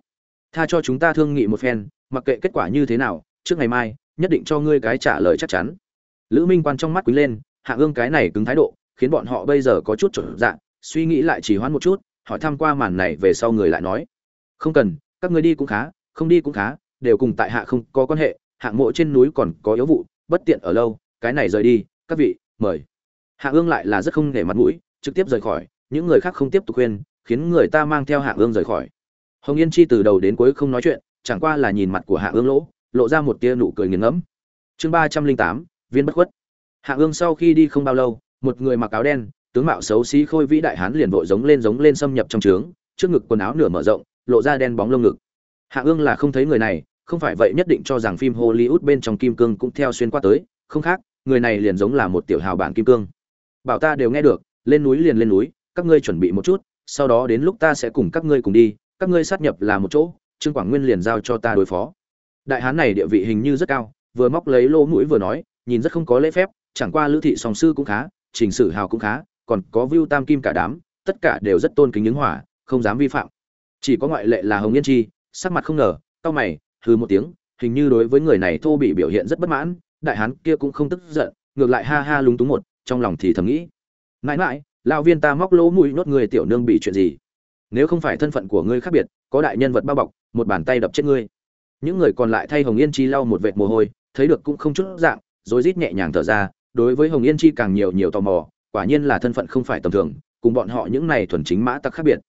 Tha cho chúng ta thương nghị một phen, mặc kệ kết quả như thế nào, trước ngày mai, nhất định cho ngươi cái trả lời chắc chắn. Lữ minh quan trong mắt quý lên, hạ ương cái này cứng thái độ, khiến bọn họ bây giờ có chút trở dạng, suy nghĩ lại chỉ hoãn một chút, hỏi tham qua màn này về sau người lại nói. Không cần, các ngươi đi cũng khá, không đi cũng khá, đều cùng tại hạ không có quan hệ, hạng mộ trên núi còn có yếu vụ, bất tiện ở lâu, cái này rời đi, các vị, mời. Hạ ương lại là rất không để mặt mũi, trực tiếp rời khỏi những người khác không tiếp tục khuyên, khiến người ta mang theo hạ ương rời khỏi. Hồng yên chi từ đầu đến cuối không nói chuyện, chẳng qua là nhìn mặt của hạ ương lỗ, lộ ra một tia nụ cười nghiền ngẫm. Chương ba trăm linh tám, viên bất khuất. Hạ ương sau khi đi không bao lâu, một người mặc áo đen, tướng mạo xấu xí khôi vĩ đại hán liền vội giống lên giống lên xâm nhập trong trướng, trước ngực quần áo nửa mở rộng, lộ ra đen bóng lông ngực. Hạ ương là không thấy người này, không phải vậy nhất định cho rằng phim hollywood bên trong kim cương cũng theo xuyên qua tới, không khác, người này liền giống là một tiểu hào bản kim cương. Bảo ta đều nghe được, lên núi liền lên núi các ngươi chuẩn bị một chút, sau đó đến lúc ta sẽ cùng các ngươi cùng đi, các ngươi sát nhập là một chỗ, trương quảng nguyên liền giao cho ta đối phó. Đại hán này địa vị hình như rất cao, vừa móc lấy lỗ mũi vừa nói, nhìn rất không có lễ phép, chẳng qua lữ thị song sư cũng khá, trình sử hào cũng khá, còn có view tam kim cả đám, tất cả đều rất tôn kính những hỏa không dám vi phạm. Chỉ có ngoại lệ là hồng yên chi, sắc mặt không ngờ, cau mày, hừ một tiếng, hình như đối với người này thô bị biểu hiện rất bất mãn, đại hán kia cũng không tức giận, ngược lại ha ha lúng túng một, trong lòng thì thầm nghĩ. Mãi mãi lão viên ta móc lỗ mũi nốt người tiểu nương bị chuyện gì? Nếu không phải thân phận của ngươi khác biệt, có đại nhân vật bao bọc, một bàn tay đập chết ngươi. Những người còn lại thay hồng yên chi lau một vệt mồ hôi, thấy được cũng không chút dạng, rồi rít nhẹ nhàng thở ra, đối với hồng yên chi càng nhiều nhiều tò mò, quả nhiên là thân phận không phải tầm thường, cùng bọn họ những này thuần chính mã tặc khác biệt.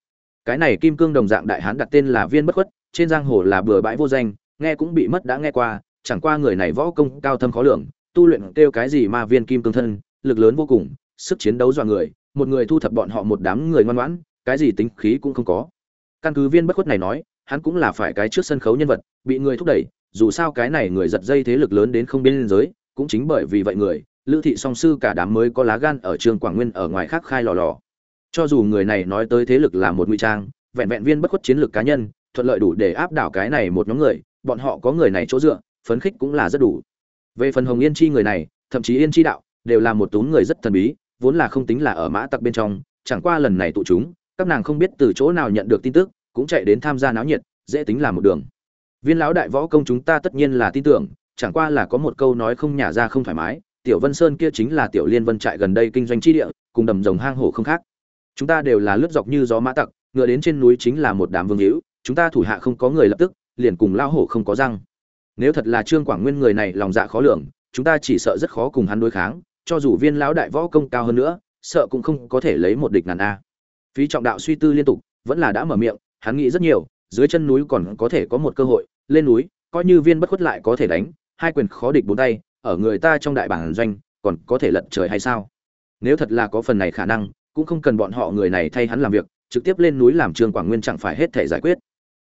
Cái này kim cương đồng dạng đại hán đặt tên là viên bất khuất, trên giang hồ là bừa bãi vô danh, nghe cũng bị mất đã nghe qua, chẳng qua người này võ công cao thâm khó lường, tu luyện kêu cái gì mà viên kim cương thân, lực lớn vô cùng, sức chiến đấu dọa người một người thu thập bọn họ một đám người ngoan ngoãn, cái gì tính khí cũng không có. Căn cứ viên bất khuất này nói, hắn cũng là phải cái trước sân khấu nhân vật, bị người thúc đẩy, dù sao cái này người giật dây thế lực lớn đến không biên giới, cũng chính bởi vì vậy người, lữ thị song sư cả đám mới có lá gan ở trường quảng nguyên ở ngoài khác khai lò lò. Cho dù người này nói tới thế lực là một nguy trang, vẹn vẹn viên bất khuất chiến lược cá nhân, thuận lợi đủ để áp đảo cái này một nhóm người, bọn họ có người này chỗ dựa, phấn khích cũng là rất đủ. Về phần hồng yên chi người này, thậm chí yên chi đạo, đều là một tún người rất thần bí vốn là không tính là ở mã tặc bên trong, chẳng qua lần này tụ chúng, các nàng không biết từ chỗ nào nhận được tin tức, cũng chạy đến tham gia náo nhiệt, dễ tính là một đường. Viên lão đại võ công chúng ta tất nhiên là tin tưởng, chẳng qua là có một câu nói không nhả ra không thoải mái, tiểu vân sơn kia chính là tiểu liên vân trại gần đây kinh doanh chi địa, cùng đầm rồng hang hổ không khác. Chúng ta đều là lướt dọc như gió mã tặc, ngựa đến trên núi chính là một đám vương hữu, chúng ta thủ hạ không có người lập tức, liền cùng lao hổ không có răng. Nếu thật là trương quảng nguyên người này lòng dạ khó lường, chúng ta chỉ sợ rất khó cùng hắn đối kháng cho dù viên lão đại võ công cao hơn nữa, sợ cũng không có thể lấy một địch ngàn a. Phí trọng đạo suy tư liên tục, vẫn là đã mở miệng, hắn nghĩ rất nhiều, dưới chân núi còn có thể có một cơ hội, lên núi, coi như viên bất khuất lại có thể đánh, hai quyền khó địch bốn tay, ở người ta trong đại bản doanh, còn có thể lật trời hay sao? Nếu thật là có phần này khả năng, cũng không cần bọn họ người này thay hắn làm việc, trực tiếp lên núi làm trương quảng nguyên chẳng phải hết thể giải quyết.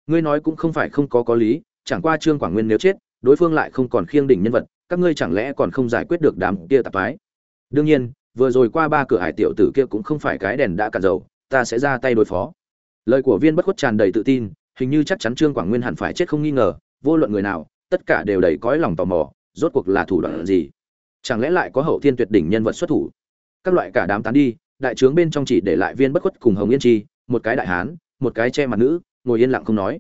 Ngươi nói cũng không phải không có có lý, chẳng qua trương quảng nguyên nếu chết, đối phương lại không còn khiêng đỉnh nhân vật, các ngươi chẳng lẽ còn không giải quyết được đám kia tạp ái đương nhiên, vừa rồi qua ba cửa hải tiểu tử kia cũng không phải cái đèn đã cạn dầu, ta sẽ ra tay đối phó. Lời của viên bất khuất tràn đầy tự tin, hình như chắc chắn trương quảng nguyên hẳn phải chết không nghi ngờ, vô luận người nào, tất cả đều đầy cõi lòng tò mò, rốt cuộc là thủ đoạn gì? Chẳng lẽ lại có hậu thiên tuyệt đỉnh nhân vật xuất thủ? Các loại cả đám tán đi, đại trướng bên trong chỉ để lại viên bất khuất cùng hồng yên chi, một cái đại hán, một cái che mặt nữ, ngồi yên lặng không nói.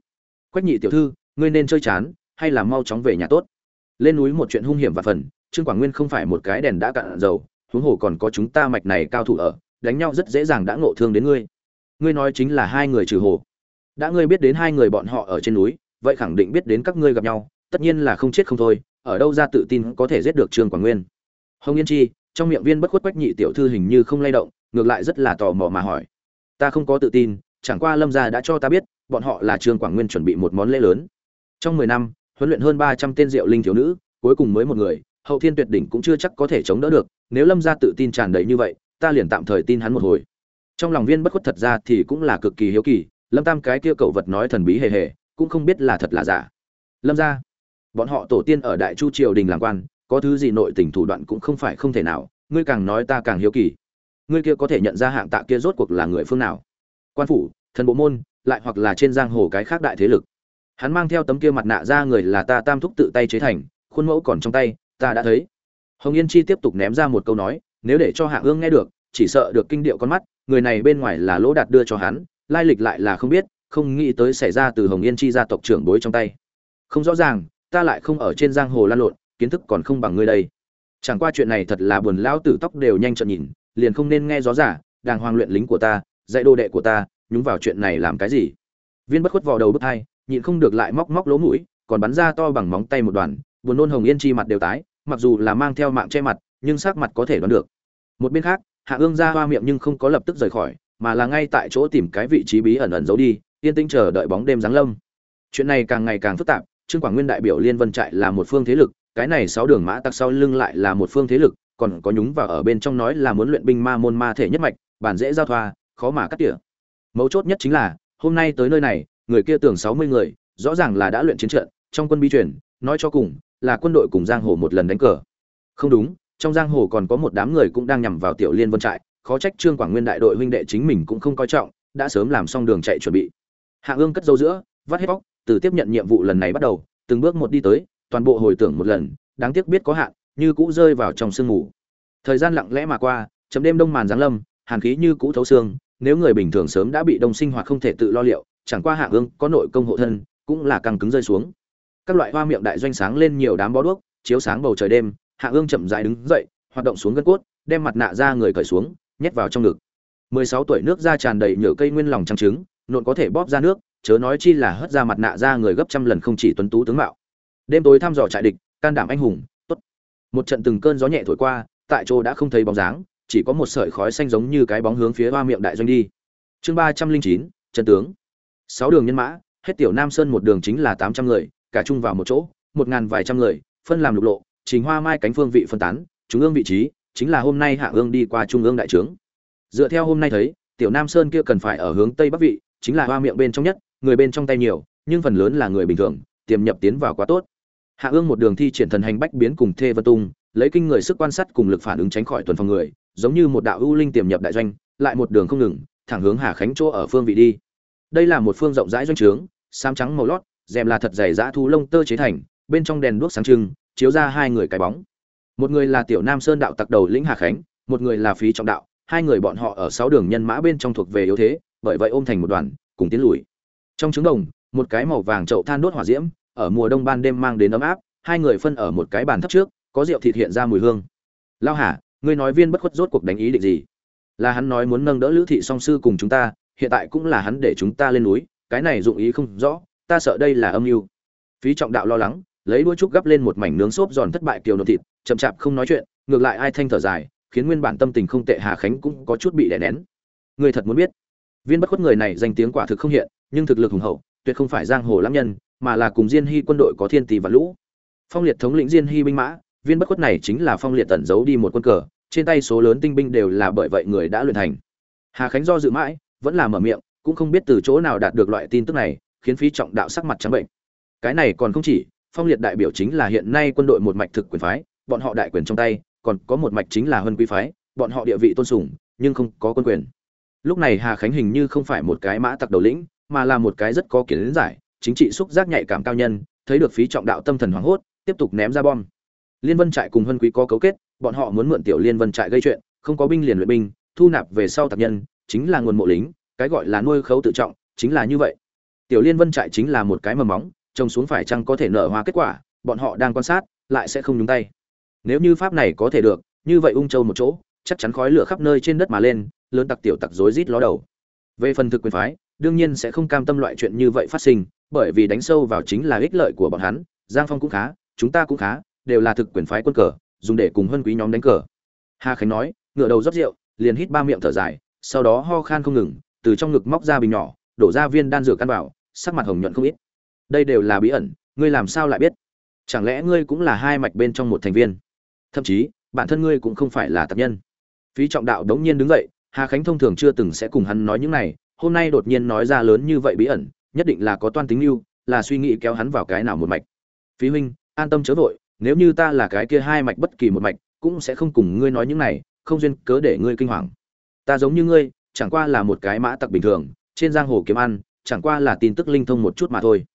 Quách nhị tiểu thư, ngươi nên chơi chán, hay là mau chóng về nhà tốt? Lên núi một chuyện hung hiểm và phần, trương quảng nguyên không phải một cái đèn đã cạn dầu huống hồ còn có chúng ta mạch này cao thủ ở, đánh nhau rất dễ dàng đã ngộ thương đến ngươi. Ngươi nói chính là hai người trừ hồ. Đã ngươi biết đến hai người bọn họ ở trên núi, vậy khẳng định biết đến các ngươi gặp nhau, tất nhiên là không chết không thôi, ở đâu ra tự tin có thể giết được trương quảng nguyên. Hồng yên chi, trong miệng viên bất khuất quách nhị tiểu thư hình như không lay động, ngược lại rất là tò mò mà hỏi. Ta không có tự tin, chẳng qua lâm gia đã cho ta biết, bọn họ là trương quảng nguyên chuẩn bị một món lễ lớn. Trong mười năm, huấn luyện hơn ba trăm tên diệu linh thiếu nữ, cuối cùng mới một người, hậu thiên tuyệt đỉnh cũng chưa chắc có thể chống đỡ được nếu lâm gia tự tin tràn đầy như vậy, ta liền tạm thời tin hắn một hồi. Trong lòng viên bất khuất thật ra thì cũng là cực kỳ hiếu kỳ, lâm tam cái kia cậu vật nói thần bí hề hề, cũng không biết là thật là giả. Lâm gia, bọn họ tổ tiên ở đại chu triều đình làm quan, có thứ gì nội tình thủ đoạn cũng không phải không thể nào, ngươi càng nói ta càng hiếu kỳ. Ngươi kia có thể nhận ra hạng tạ kia rốt cuộc là người phương nào? Quan phủ, thần bộ môn, lại hoặc là trên giang hồ cái khác đại thế lực. Hắn mang theo tấm kia mặt nạ ra người là ta tam thúc tự tay chế thành, khuôn mẫu còn trong tay, ta đã thấy hồng yên chi tiếp tục ném ra một câu nói, nếu để cho hạ ương nghe được, chỉ sợ được kinh điệu con mắt, người này bên ngoài là lỗ đạt đưa cho hắn, lai lịch lại là không biết, không nghĩ tới xảy ra từ hồng yên chi gia tộc trưởng bối trong tay. Không rõ ràng, ta lại không ở trên giang hồ lan lộn, kiến thức còn không bằng ngươi đây. Chẳng qua chuyện này thật là buồn lão tử tóc đều nhanh trợn nhìn, liền không nên nghe gió giả, đàng hoàng luyện lính của ta, dạy đồ đệ của ta, nhúng vào chuyện này làm cái gì? Viên bất khuất vào đầu bức hai, nhịn không được lại móc móc lỗ mũi, còn bắn ra to bằng móng tay một đoàn, buồn nôn hồng yên chi mặt đều tái mặc dù là mang theo mạng che mặt, nhưng sắc mặt có thể đoán được. Một bên khác, hạ ương ra hoa miệng nhưng không có lập tức rời khỏi, mà là ngay tại chỗ tìm cái vị trí bí ẩn ẩn giấu đi, yên tĩnh chờ đợi bóng đêm giáng lâm. Chuyện này càng ngày càng phức tạp, trương quảng nguyên đại biểu liên vân trại là một phương thế lực, cái này sáu đường mã tặc sau lưng lại là một phương thế lực, còn có nhúng vào ở bên trong nói là muốn luyện binh ma môn ma thể nhất mạch, bản dễ giao thoa, khó mà cắt tỉa. Mấu chốt nhất chính là, hôm nay tới nơi này, người kia tưởng sáu mươi người, rõ ràng là đã luyện chiến trận, trong quân bi truyền, nói cho cùng là quân đội cùng giang hồ một lần đánh cờ. Không đúng, trong giang hồ còn có một đám người cũng đang nhằm vào tiểu liên vân trại, khó trách trương quảng nguyên đại đội huynh đệ chính mình cũng không coi trọng, đã sớm làm xong đường chạy chuẩn bị. Hạ ương cất dâu giữa, vắt hết bóc, từ tiếp nhận nhiệm vụ lần này bắt đầu, từng bước một đi tới, toàn bộ hồi tưởng một lần, đáng tiếc biết có hạn, như cũ rơi vào trong sương mù. Thời gian lặng lẽ mà qua, chấm đêm đông màn giáng lâm, hàn khí như cũ thấu xương, nếu người bình thường sớm đã bị đông sinh hoạt không thể tự lo liệu, chẳng qua hạ ương có nội công hộ thân, cũng là căng cứng rơi xuống các loại hoa miệng đại doanh sáng lên nhiều đám bó đuốc, chiếu sáng bầu trời đêm, hạ ương chậm rãi đứng dậy, hoạt động xuống gân cốt, đem mặt nạ ra người cởi xuống, nhét vào trong ngực. 16 tuổi nước da tràn đầy nhựa cây nguyên lòng trắng trứng, nộn có thể bóp ra nước, chớ nói chi là hất ra mặt nạ ra người gấp trăm lần không chỉ tuấn tú tướng mạo. Đêm tối thăm dò trại địch, can đảm anh hùng, tốt. Một trận từng cơn gió nhẹ thổi qua, tại chỗ đã không thấy bóng dáng, chỉ có một sợi khói xanh giống như cái bóng hướng phía hoa miệng đại doanh đi. Chương ba trăm linh chín, trận tướng. Sáu đường nhân mã, hết tiểu nam sơn một đường chính là tám trăm người cả chung vào một chỗ, một ngàn vài trăm người, phân làm lục lộ, trình hoa mai cánh phương vị phân tán, trung ương vị trí chính là hôm nay hạ ương đi qua trung ương đại trướng. Dựa theo hôm nay thấy, tiểu nam sơn kia cần phải ở hướng tây bắc vị, chính là hoa miệng bên trong nhất, người bên trong tay nhiều, nhưng phần lớn là người bình thường, tiềm nhập tiến vào quá tốt. Hạ ương một đường thi triển thần hành bách biến cùng thê vân tung, lấy kinh người sức quan sát cùng lực phản ứng tránh khỏi tuần phòng người, giống như một đạo ưu linh tiềm nhập đại doanh, lại một đường không ngừng, thẳng hướng hà khánh chỗ ở phương vị đi. Đây là một phương rộng rãi doanh trướng sam trắng màu lót rèm là thật dày dã thu lông tơ chế thành, bên trong đèn đuốc sáng trưng, chiếu ra hai người cái bóng. Một người là tiểu nam sơn đạo tặc đầu lĩnh hà khánh, một người là phí trọng đạo, hai người bọn họ ở sáu đường nhân mã bên trong thuộc về yếu thế, bởi vậy ôm thành một đoàn, cùng tiến lùi. Trong trứng đồng, một cái màu vàng chậu than đốt hỏa diễm, ở mùa đông ban đêm mang đến ấm áp, hai người phân ở một cái bàn thấp trước, có rượu thịt hiện ra mùi hương. Lao hà, ngươi nói viên bất khuất rốt cuộc đánh ý định gì? Là hắn nói muốn nâng đỡ lữ thị song sư cùng chúng ta, hiện tại cũng là hắn để chúng ta lên núi, cái này dụng ý không rõ ta sợ đây là âm mưu. Phí trọng đạo lo lắng, lấy đuôi trúc gấp lên một mảnh nướng xốp giòn thất bại kiều nộp thịt, chậm chạp không nói chuyện, ngược lại ai thanh thở dài, khiến nguyên bản tâm tình không tệ hà khánh cũng có chút bị đè nén. Người thật muốn biết, viên bất khuất người này danh tiếng quả thực không hiện, nhưng thực lực hùng hậu, tuyệt không phải giang hồ lãm nhân, mà là cùng diên hy quân đội có thiên tỷ và lũ. Phong liệt thống lĩnh diên hy binh mã, viên bất khuất này chính là phong liệt tẩn giấu đi một quân cờ, trên tay số lớn tinh binh đều là bởi vậy người đã luyện thành. Hà khánh do dự mãi, vẫn là mở miệng, cũng không biết từ chỗ nào đạt được loại tin tức này khiến phí trọng đạo sắc mặt trắng bệnh. Cái này còn không chỉ, phong liệt đại biểu chính là hiện nay quân đội một mạch thực quyền phái, bọn họ đại quyền trong tay, còn có một mạch chính là huân quý phái, bọn họ địa vị tôn sùng, nhưng không có quân quyền. Lúc này hà khánh hình như không phải một cái mã tặc đầu lĩnh, mà là một cái rất có kiến giải, chính trị xúc giác nhạy cảm cao nhân, thấy được phí trọng đạo tâm thần hoảng hốt, tiếp tục ném ra bom. Liên vân trại cùng huân quý có cấu kết, bọn họ muốn mượn tiểu liên vân trại gây chuyện, không có binh liền luyện binh, thu nạp về sau tập nhân, chính là nguồn mộ lính, cái gọi là nuôi khấu tự trọng, chính là như vậy tiểu liên vân trại chính là một cái mầm móng trồng xuống phải chăng có thể nở hoa kết quả, bọn họ đang quan sát, lại sẽ không nhúng tay. Nếu như pháp này có thể được, như vậy ung châu một chỗ, chắc chắn khói lửa khắp nơi trên đất mà lên, lớn tặc tiểu tặc rối rít ló đầu. Về phần thực quyền phái, đương nhiên sẽ không cam tâm loại chuyện như vậy phát sinh, bởi vì đánh sâu vào chính là ích lợi của bọn hắn, giang phong cũng khá, chúng ta cũng khá, đều là thực quyền phái quân cờ, dùng để cùng hân quý nhóm đánh cờ. Hà khánh nói, ngựa đầu rót rượu, liền hít ba miệng thở dài, sau đó ho khan không ngừng, từ trong ngực móc ra bình nhỏ, đổ ra viên đan dược căn vào sắc mặt hồng nhuận không ít. Đây đều là bí ẩn, ngươi làm sao lại biết? Chẳng lẽ ngươi cũng là hai mạch bên trong một thành viên? Thậm chí, bản thân ngươi cũng không phải là tập nhân. Phí trọng đạo đống nhiên đứng dậy, hà khánh thông thường chưa từng sẽ cùng hắn nói những này, hôm nay đột nhiên nói ra lớn như vậy bí ẩn, nhất định là có toan tính lưu, là suy nghĩ kéo hắn vào cái nào một mạch. Phí huynh, an tâm chớ vội, nếu như ta là cái kia hai mạch bất kỳ một mạch, cũng sẽ không cùng ngươi nói những này, không duyên cớ để ngươi kinh hoàng. Ta giống như ngươi, chẳng qua là một cái mã tặc bình thường, trên giang hồ kiếm ăn chẳng qua là tin tức linh thông một chút mà thôi.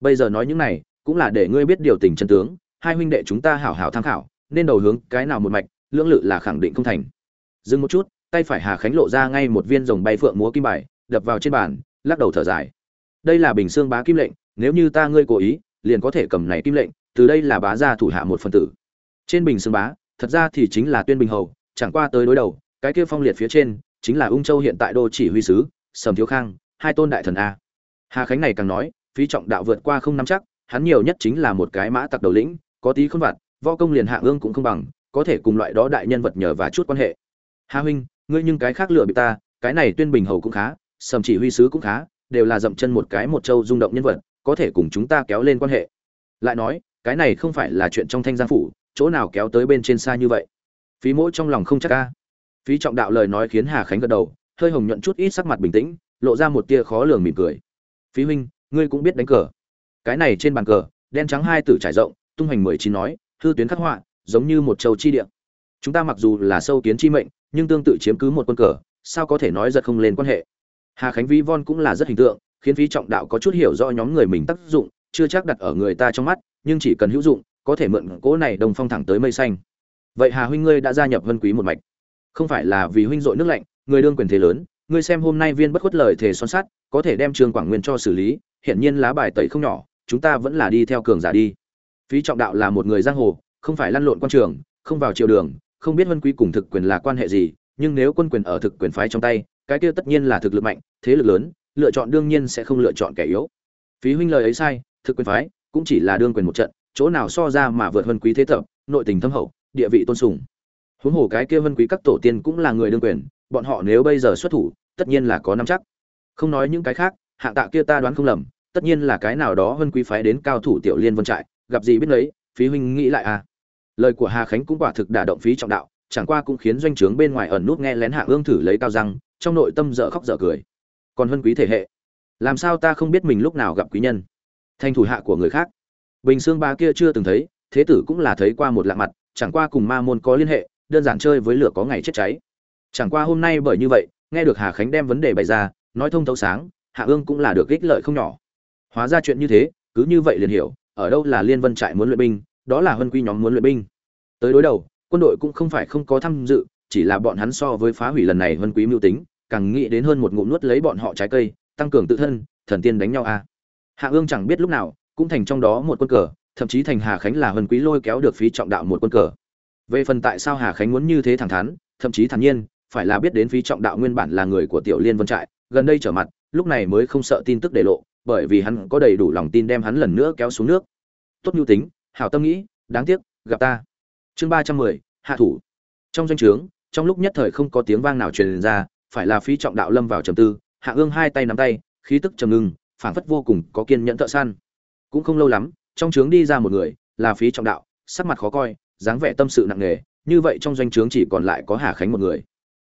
Bây giờ nói những này, cũng là để ngươi biết điều tình chân tướng, hai huynh đệ chúng ta hảo hảo tham khảo, nên đầu hướng cái nào một mạch, lưỡng lự là khẳng định không thành. Dừng một chút, tay phải hà khánh lộ ra ngay một viên rồng bay phượng múa kim bài, đập vào trên bàn, lắc đầu thở dài. Đây là bình xương bá kim lệnh, nếu như ta ngươi cố ý, liền có thể cầm này kim lệnh, từ đây là bá gia thủ hạ một phần tử. Trên bình xương bá, thật ra thì chính là tuyên bình hầu, chẳng qua tới đối đầu, cái kia phong liệt phía trên, chính là ung châu hiện tại đô chỉ huy sứ, sầm thiếu khang hai tôn đại thần a. Hà khánh này càng nói, phí trọng đạo vượt qua không nắm chắc, hắn nhiều nhất chính là một cái mã tặc đầu lĩnh, có tí không vặt, võ công liền hạ ương cũng không bằng, có thể cùng loại đó đại nhân vật nhờ và chút quan hệ. Hà huynh, ngươi nhưng cái khác lựa bị ta, cái này tuyên bình hầu cũng khá, sầm chỉ huy sứ cũng khá, đều là dậm chân một cái một châu rung động nhân vật, có thể cùng chúng ta kéo lên quan hệ. Lại nói, cái này không phải là chuyện trong thanh giang phủ, chỗ nào kéo tới bên trên xa như vậy? Phí mỗi trong lòng không chắc ca phí trọng đạo lời nói khiến hà khánh gật đầu, hơi hồng nhuận chút ít sắc mặt bình tĩnh lộ ra một tia khó lường mỉm cười. Phí huynh, ngươi cũng biết đánh cờ. Cái này trên bàn cờ, đen trắng hai tử trải rộng, tung hành mười chín nói thư tuyến khắc họa, giống như một châu chi địa. Chúng ta mặc dù là sâu kiến chi mệnh, nhưng tương tự chiếm cứ một quân cờ, sao có thể nói giật không lên quan hệ? Hà khánh vi von cũng là rất hình tượng, khiến phí trọng đạo có chút hiểu rõ nhóm người mình tác dụng, chưa chắc đặt ở người ta trong mắt, nhưng chỉ cần hữu dụng, có thể mượn cỗ này đồng phong thẳng tới mây xanh. Vậy hà huynh ngươi đã gia nhập vân quý một mạch. Không phải là vì huynh dội nước lạnh, người đương quyền thế lớn ngươi xem hôm nay viên bất khuất lời thề son sắt, có thể đem trương quảng nguyên cho xử lý hiện nhiên lá bài tẩy không nhỏ, chúng ta vẫn là đi theo cường giả đi. Phí trọng đạo là một người giang hồ, không phải lăn lộn quan trường, không vào triều đường, không biết vân quý cùng thực quyền là quan hệ gì, nhưng nếu quân quyền ở thực quyền phái trong tay, cái kia tất nhiên là thực lực mạnh, thế lực lớn, lựa chọn đương nhiên sẽ không lựa chọn kẻ yếu. Phí huynh lời ấy sai, thực quyền phái cũng chỉ là đương quyền một trận, chỗ nào so ra mà vượt vân quý thế tập, nội tình thâm hậu, địa vị tôn sùng. Huống hồ cái kia vân quý các tổ tiên cũng là người đương quyền bọn họ nếu bây giờ xuất thủ, tất nhiên là có nắm chắc. Không nói những cái khác hạng tạ kia ta đoán không lầm, tất nhiên là cái nào đó hơn quý phái đến cao thủ tiểu liên vân trại, gặp gì biết lấy, phí huynh nghĩ lại à. Lời của hà khánh cũng quả thực đả động phí trọng đạo, chẳng qua cũng khiến doanh trướng bên ngoài ẩn nút nghe lén hạ ương thử lấy cao răng, trong nội tâm dở khóc dở cười. Còn hơn quý thể hệ, làm sao ta không biết mình lúc nào gặp quý nhân? Thành thủ hạ của người khác. Bình xương ba kia chưa từng thấy, thế tử cũng là thấy qua một lạ mặt, chẳng qua cùng ma môn có liên hệ, đơn giản chơi với lửa có ngày chết cháy chẳng qua hôm nay bởi như vậy, nghe được hà khánh đem vấn đề bày ra, nói thông thấu sáng, hạ ương cũng là được ích lợi không nhỏ. Hóa ra chuyện như thế, cứ như vậy liền hiểu, ở đâu là liên vân trại muốn luyện binh, đó là huân quy nhóm muốn luyện binh. Tới đối đầu, quân đội cũng không phải không có tham dự, chỉ là bọn hắn so với phá hủy lần này huân quý mưu tính, càng nghĩ đến hơn một ngụm nuốt lấy bọn họ trái cây, tăng cường tự thân, thần tiên đánh nhau a. À. hạ ương chẳng biết lúc nào, cũng thành trong đó một quân cờ, thậm chí thành hà khánh là huân quý lôi kéo được phí trọng đạo một quân cờ. Về phần tại sao hà khánh muốn như thế thẳng thắn, thậm chí thản nhiên phải là biết đến phí trọng đạo nguyên bản là người của tiểu liên vân trại, gần đây trở mặt, lúc này mới không sợ tin tức để lộ, bởi vì hắn có đầy đủ lòng tin đem hắn lần nữa kéo xuống nước. Tốt nhu tính, hảo tâm nghĩ, đáng tiếc, gặp ta. Chương ba trăm mười, hạ thủ. Trong danh o trướng, trong lúc nhất thời không có tiếng vang nào truyền ra, phải là phí trọng đạo lâm vào trầm tư, hạ ương hai tay nắm tay, khí tức trầm ngưng, phảng phất vô cùng có kiên nhẫn thợ săn. Cũng không lâu lắm, trong trướng đi ra một người, là phí trọng đạo, sắc mặt khó coi, dáng vẻ tâm sự nặng nề, như vậy trong doanh trướng chỉ còn lại có hà khánh một người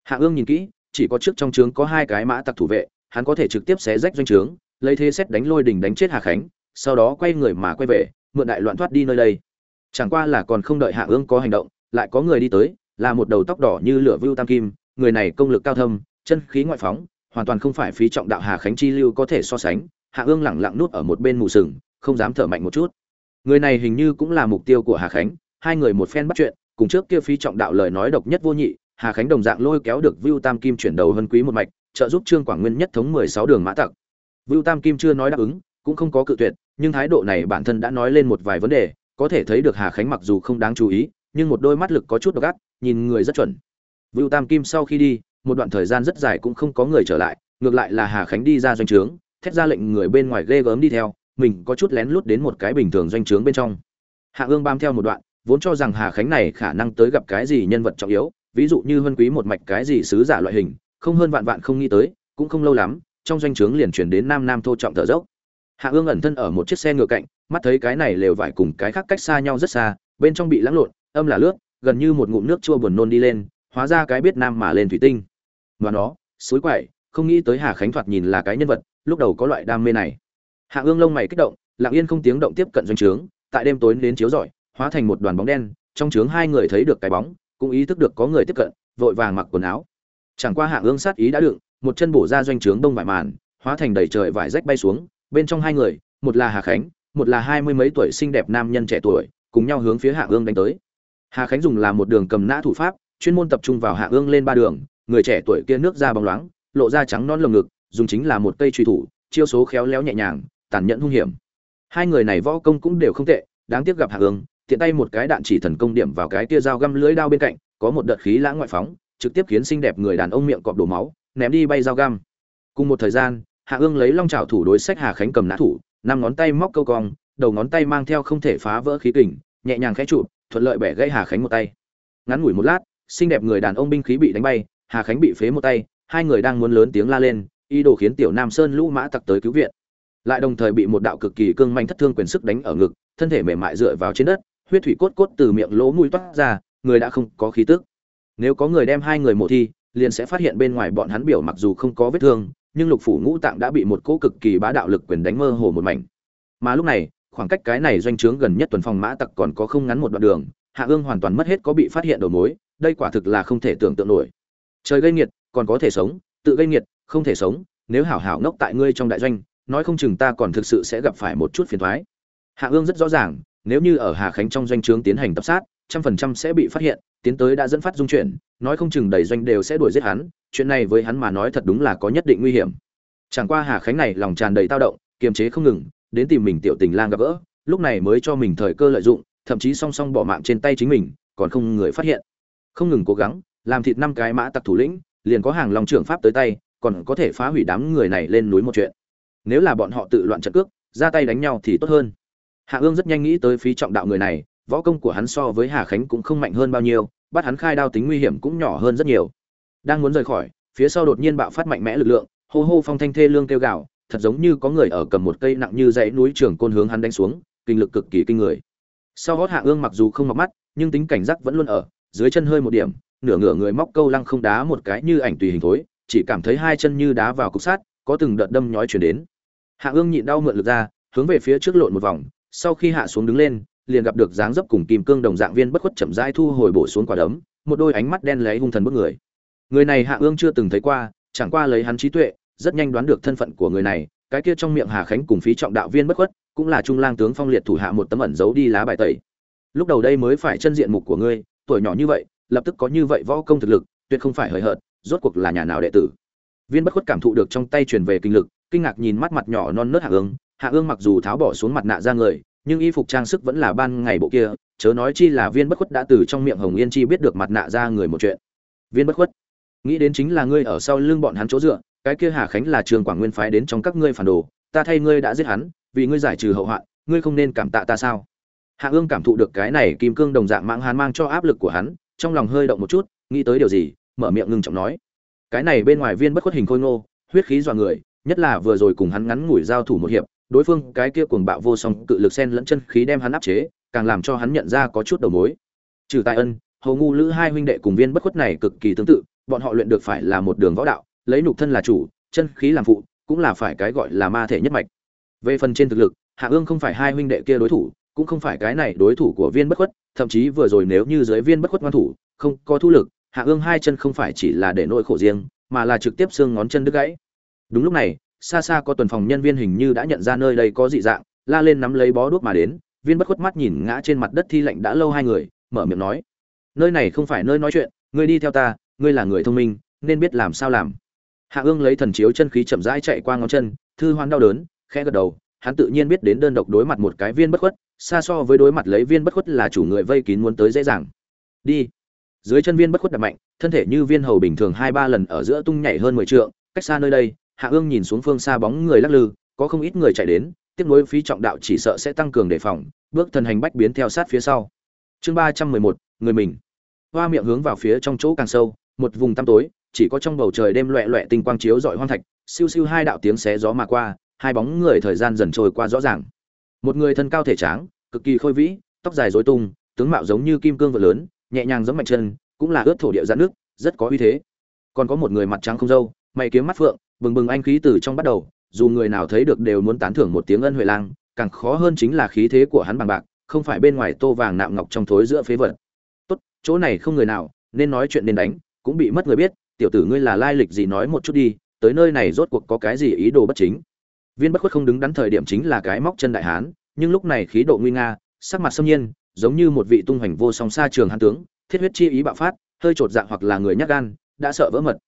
hạ ương nhìn kỹ, chỉ có trước trong trướng có hai cái mã tặc thủ vệ, hắn có thể trực tiếp xé rách doanh trướng, lấy thế xét đánh lôi đình đánh chết hà khánh, sau đó quay người mà quay về, mượn đại loạn thoát đi nơi đây. Chẳng qua là còn không đợi hạ ương có hành động, lại có người đi tới, là một đầu tóc đỏ như lửa vưu tam kim, người này công lực cao thâm, chân khí ngoại phóng, hoàn toàn không phải phí trọng đạo hà khánh chi lưu có thể so sánh, hạ ương lẳng lặng nuốt ở một bên mù sừng, không dám thở mạnh một chút. Người này hình như cũng là mục tiêu của hà khánh, hai người một phen bắt chuyện, cùng trước kia phí trọng đạo lời nói độc nhất vô nhị hà khánh đồng dạng lôi kéo được vưu tam kim chuyển đầu vân quý một mạch, trợ giúp trương quảng nguyên nhất thống mười sáu đường mã tặc. Vưu tam kim chưa nói đáp ứng, cũng không có cự tuyệt, nhưng thái độ này bản thân đã nói lên một vài vấn đề, có thể thấy được hà khánh mặc dù không đáng chú ý, nhưng một đôi mắt lực có chút độc ác, nhìn người rất chuẩn. Vưu tam kim sau khi đi, một đoạn thời gian rất dài cũng không có người trở lại, ngược lại là hà khánh đi ra doanh trướng, thét ra lệnh người bên ngoài ghê gớm đi theo, mình có chút lén lút đến một cái bình thường doanh trướng bên trong. Hạ ương bám theo một đoạn, vốn cho rằng hà khánh này khả năng tới gặp cái gì nhân vật trọng yếu ví dụ như vân quý một mạch cái gì sứ giả loại hình, không hơn vạn vạn không nghĩ tới, cũng không lâu lắm, trong doanh trướng liền chuyển đến nam nam thô trọng thở dốc. Hạ ương ẩn thân ở một chiếc xe ngựa cạnh, mắt thấy cái này lều vải cùng cái khác cách xa nhau rất xa, bên trong bị lãng lộn, âm là lướt, gần như một ngụm nước chua buồn nôn đi lên, hóa ra cái biết nam mà lên thủy tinh. Và nó, suối quậy, không nghĩ tới hà khánh thoạt nhìn là cái nhân vật, lúc đầu có loại đam mê này. Hạ ương lông mày kích động, lặng yên không tiếng động tiếp cận doanh trướng, tại đêm tối đến chiếu rọi, hóa thành một đoàn bóng đen, trong trướng hai người thấy được cái bóng cũng ý thức được có người tiếp cận, vội vàng mặc quần áo. Chẳng qua hạ ương sát ý đã đựng, một chân bổ ra doanh trướng đông vải màn, hóa thành đầy trời vải rách bay xuống, bên trong hai người, một là hà khánh, một là hai mươi mấy tuổi xinh đẹp nam nhân trẻ tuổi, cùng nhau hướng phía hạ ương đánh tới. Hà khánh dùng là một đường cầm nã thủ pháp, chuyên môn tập trung vào hạ ương lên ba đường, người trẻ tuổi kia nước ra bóng loáng, lộ ra trắng non lồng ngực, dùng chính là một cây truy thủ, chiêu số khéo léo nhẹ nhàng, tàn nhẫn hung hiểm. Hai người này võ công cũng đều không tệ, đáng tiếc gặp hạ ương tiện tay một cái đạn chỉ thần công điểm vào cái kia dao găm lưới đao bên cạnh có một đợt khí lãng ngoại phóng trực tiếp khiến xinh đẹp người đàn ông miệng cọp đổ máu ném đi bay dao găm. Cùng một thời gian hạ ương lấy long trảo thủ đối sách hà khánh cầm nã thủ năm ngón tay móc câu cong đầu ngón tay mang theo không thể phá vỡ khí kình nhẹ nhàng khẽ chụp, thuận lợi bẻ gãy hà khánh một tay. Ngắn ngủi một lát xinh đẹp người đàn ông binh khí bị đánh bay hà khánh bị phế một tay hai người đang muốn lớn tiếng la lên ý đồ khiến tiểu nam sơn lũ mã tặc tới cứu viện. Lại đồng thời bị một đạo cực kỳ cương manh thất thương quyền sức đánh ở ngực thân thể mềm mại dựa vào trên đất huyết thủy cốt cốt từ miệng lỗ mũi toát ra, người đã không có khí tức. Nếu có người đem hai người mộ thi, liền sẽ phát hiện bên ngoài bọn hắn biểu mặc dù không có vết thương, nhưng lục phủ ngũ tạng đã bị một cỗ cực kỳ bá đạo lực quyền đánh mơ hồ một mảnh. Mà lúc này, khoảng cách cái này doanh trướng gần nhất tuần phòng mã tặc còn có không ngắn một đoạn đường, hạ ương hoàn toàn mất hết có bị phát hiện đầu mối, đây quả thực là không thể tưởng tượng nổi. Trời gây nghiệt, còn có thể sống, tự gây nghiệt, không thể sống, nếu hảo hảo ngốc tại ngươi trong đại doanh, nói không chừng ta còn thực sự sẽ gặp phải một chút phiền toái. hạ ương rất rõ ràng nếu như ở hà khánh trong doanh trướng tiến hành tập sát, trăm phần trăm sẽ bị phát hiện, tiến tới đã dẫn phát dung chuyển, nói không chừng đầy doanh đều sẽ đuổi giết hắn, chuyện này với hắn mà nói thật đúng là có nhất định nguy hiểm. Chẳng qua hà khánh này lòng tràn đầy tao động, kiềm chế không ngừng, đến tìm mình tiểu tình lang gặp gỡ, lúc này mới cho mình thời cơ lợi dụng, thậm chí song song bỏ mạng trên tay chính mình, còn không người phát hiện. Không ngừng cố gắng, làm thịt năm cái mã tặc thủ lĩnh, liền có hàng lòng trưởng pháp tới tay, còn có thể phá hủy đám người này lên núi một chuyện. Nếu là bọn họ tự loạn trận cước, ra tay đánh nhau thì tốt hơn hạ ương rất nhanh nghĩ tới phí trọng đạo người này, võ công của hắn so với hà khánh cũng không mạnh hơn bao nhiêu, bắt hắn khai đao tính nguy hiểm cũng nhỏ hơn rất nhiều. Đang muốn rời khỏi, phía sau đột nhiên bạo phát mạnh mẽ lực lượng, hô hô phong thanh thê lương kêu gào, thật giống như có người ở cầm một cây nặng như dãy núi trường côn hướng hắn đánh xuống, kinh lực cực kỳ kinh người. Sau gót hạ ương mặc dù không mở mắt, nhưng tính cảnh giác vẫn luôn ở, dưới chân hơi một điểm, nửa ngửa người móc câu lăng không đá một cái như ảnh tùy hình thối, chỉ cảm thấy hai chân như đá vào cục sát có từng đợt đâm nhói chuyển đến. Hạ ương nhịn đau mượn lực ra, hướng về phía trước lộn một vòng sau khi hạ xuống đứng lên, liền gặp được dáng dấp cùng kim cương đồng dạng viên bất khuất chậm rãi thu hồi bổ xuống quả đấm, một đôi ánh mắt đen lấy hung thần bức người. Người này hạ ương chưa từng thấy qua, chẳng qua lấy hắn trí tuệ, rất nhanh đoán được thân phận của người này, cái kia trong miệng hà khánh cùng phí trọng đạo viên bất khuất, cũng là trung lang tướng phong liệt thủ hạ một tấm ẩn giấu đi lá bài tẩy. Lúc đầu đây mới phải chân diện mục của ngươi, tuổi nhỏ như vậy, lập tức có như vậy võ công thực lực, tuyệt không phải hời hợt, rốt cuộc là nhà nào đệ tử? Viên bất khuất cảm thụ được trong tay truyền về kinh lực, kinh ngạc nhìn mắt mặt nhỏ non nớt hạ ương hạ ương mặc dù tháo bỏ xuống mặt nạ ra người, nhưng y phục trang sức vẫn là ban ngày bộ kia, chớ nói chi là viên bất khuất đã từ trong miệng hồng yên chi biết được mặt nạ ra người một chuyện. Viên bất khuất? Nghĩ đến chính là ngươi ở sau lưng bọn hắn chỗ dựa, cái kia hà khánh là trường quảng nguyên phái đến trong các ngươi phản đồ, ta thay ngươi đã giết hắn, vì ngươi giải trừ hậu hoạn ngươi không nên cảm tạ ta sao? Hạ ương cảm thụ được cái này kim cương đồng dạng mạng hàn mang cho áp lực của hắn, trong lòng hơi động một chút, nghĩ tới điều gì, mở miệng ngưng trọng nói. Cái này bên ngoài viên bất khuất hình khôi ngô, huyết khí dọa người, nhất là vừa rồi cùng hắn ngắn ngủi giao thủ một hiệp đối phương cái kia cuồng bạo vô song cự lực sen lẫn chân khí đem hắn áp chế, càng làm cho hắn nhận ra có chút đầu mối. Trừ tài ân hầu ngu lữ hai huynh đệ cùng viên bất khuất này cực kỳ tương tự, bọn họ luyện được phải là một đường võ đạo, lấy nục thân là chủ, chân khí làm phụ, cũng là phải cái gọi là ma thể nhất mạch. Về phần trên thực lực, hạ ương không phải hai huynh đệ kia đối thủ, cũng không phải cái này đối thủ của viên bất khuất, thậm chí vừa rồi nếu như giới viên bất khuất ngoan thủ, không có thu lực, hạ ương hai chân không phải chỉ là để nỗi khổ riêng, mà là trực tiếp xương ngón chân đứt gãy. Đúng lúc này xa xa có tuần phòng nhân viên hình như đã nhận ra nơi đây có dị dạng, la lên nắm lấy bó đuốc mà đến, viên bất khuất mắt nhìn ngã trên mặt đất thi lạnh đã lâu hai người, mở miệng nói. Nơi này không phải nơi nói chuyện, ngươi đi theo ta, ngươi là người thông minh, nên biết làm sao làm. Hạ ương lấy thần chiếu chân khí chậm rãi chạy qua ngón chân, thư hoan đau đớn, khẽ gật đầu, hắn tự nhiên biết đến đơn độc đối mặt một cái viên bất khuất, xa so với đối mặt lấy viên bất khuất là chủ người vây kín muốn tới dễ dàng. Đi. Dưới chân viên bất khuất đập mạnh, thân thể như viên hầu bình thường hai ba lần ở giữa tung nhảy hơn mười trượng, cách xa nơi đây hạ ương nhìn xuống phương xa bóng người lắc lư có không ít người chạy đến tiếp nối phí trọng đạo chỉ sợ sẽ tăng cường đề phòng bước thần hành bách biến theo sát phía sau. Chương ba trăm mười một người mình. Hoa miệng hướng vào phía trong chỗ càng sâu một vùng tăm tối chỉ có trong bầu trời đêm loẹ loẹ tinh quang chiếu dọi hoang thạch siêu siêu hai đạo tiếng xé gió mà qua hai bóng người thời gian dần trôi qua rõ ràng. Một người thân cao thể tráng cực kỳ khôi vĩ tóc dài rối tung tướng mạo giống như kim cương vợ lớn nhẹ nhàng giống mạnh chân cũng là ướt thổ địa giãn nước rất có uy thế. Còn có một người mặt trắng không râu, mày kiếm mắt phượng bừng bừng anh khí từ trong bắt đầu, dù người nào thấy được đều muốn tán thưởng một tiếng ân huệ lang, càng khó hơn chính là khí thế của hắn bằng bạc, không phải bên ngoài tô vàng nạm ngọc trong thối giữa phế vật. Tốt, chỗ này không người nào, nên nói chuyện nên đánh, cũng bị mất người biết, tiểu tử ngươi là lai lịch gì nói một chút đi, tới nơi này rốt cuộc có cái gì ý đồ bất chính. Viên bất khuất không đứng đắn thời điểm chính là cái móc chân đại hán, nhưng lúc này khí độ nguy nga, sắc mặt xâm nhiên, giống như một vị tung hoành vô song xa trường hán tướng, thiết huyết chi ý bạo phát, hơi trột dạng hoặc là người nhát gan, đã sợ vỡ mật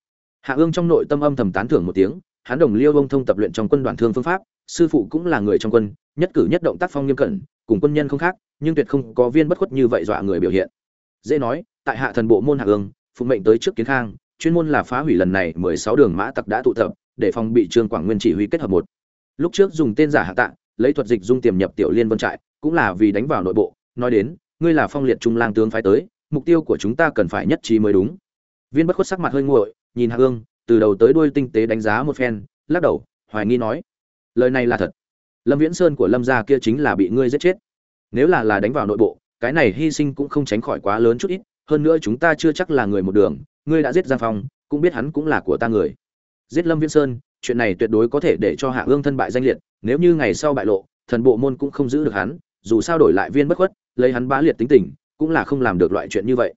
hạ ương trong nội tâm âm thầm tán thưởng một tiếng, hắn đồng liêu bông thông tập luyện trong quân đoàn thương phương pháp, sư phụ cũng là người trong quân, nhất cử nhất động tác phong nghiêm cẩn, cùng quân nhân không khác, nhưng tuyệt không có viên bất khuất như vậy dọa người biểu hiện. Dễ nói, tại hạ thần bộ môn hạ ương, phụ mệnh tới trước kiến khang, chuyên môn là phá hủy lần này mười sáu đường mã tặc đã tụ tập, để phòng bị trương quảng nguyên chỉ huy kết hợp một. Lúc trước dùng tên giả hạ tạ, lấy thuật dịch dung tiềm nhập tiểu liên vân trại, cũng là vì đánh vào nội bộ, nói đến, ngươi là phong liệt trung lang tướng phái tới, mục tiêu của chúng ta cần phải nhất trí mới đúng. Viên bất khuất sắc mặt hơi nguội nhìn hạ ương từ đầu tới đuôi tinh tế đánh giá một phen, lắc đầu, hoài nghi nói, lời này là thật. Lâm viễn sơn của lâm gia kia chính là bị ngươi giết chết. Nếu là là đánh vào nội bộ, cái này hy sinh cũng không tránh khỏi quá lớn chút ít, hơn nữa chúng ta chưa chắc là người một đường, ngươi đã giết giang phong, cũng biết hắn cũng là của ta người. Giết lâm viễn sơn, chuyện này tuyệt đối có thể để cho hạ ương thân bại danh liệt, nếu như ngày sau bại lộ, thần bộ môn cũng không giữ được hắn, dù sao đổi lại viên bất khuất, lấy hắn bá liệt tính tình, cũng là không làm được loại chuyện như vậy.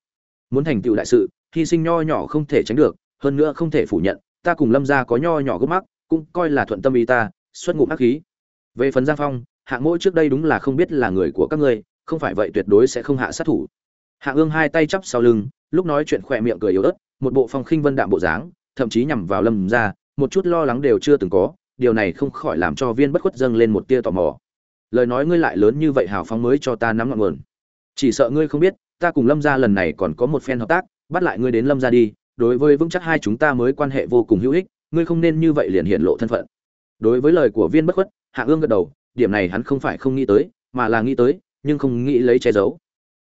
Muốn thành tựu đại sự, hy sinh nho nhỏ không thể tránh được hơn nữa không thể phủ nhận, ta cùng lâm gia có nho nhỏ gốc mắc, cũng coi là thuận tâm ý ta, xuất ngụm ác khí. Về phần giang phong hạng mỗi trước đây đúng là không biết là người của các ngươi, không phải vậy tuyệt đối sẽ không hạ sát thủ. Hạ ương hai tay chắp sau lưng, lúc nói chuyện khỏe miệng cười yếu ớt, một bộ phong khinh vân đạm bộ dáng, thậm chí nhằm vào lâm ra một chút lo lắng đều chưa từng có, điều này không khỏi làm cho viên bất khuất dâng lên một tia tò mò. Lời nói ngươi lại lớn như vậy hào phóng mới cho ta nắm ngọn nguồn. Chỉ sợ ngươi không biết, ta cùng lâm ra lần này còn có một phen hợp tác, bắt lại ngươi đến lâm ra đi đối với vững chắc hai chúng ta mới quan hệ vô cùng hữu ích, ngươi không nên như vậy liền hiện lộ thân phận. Đối với lời của viên bất khuất, hạ ương gật đầu, điểm này hắn không phải không nghĩ tới, mà là nghĩ tới, nhưng không nghĩ lấy che giấu.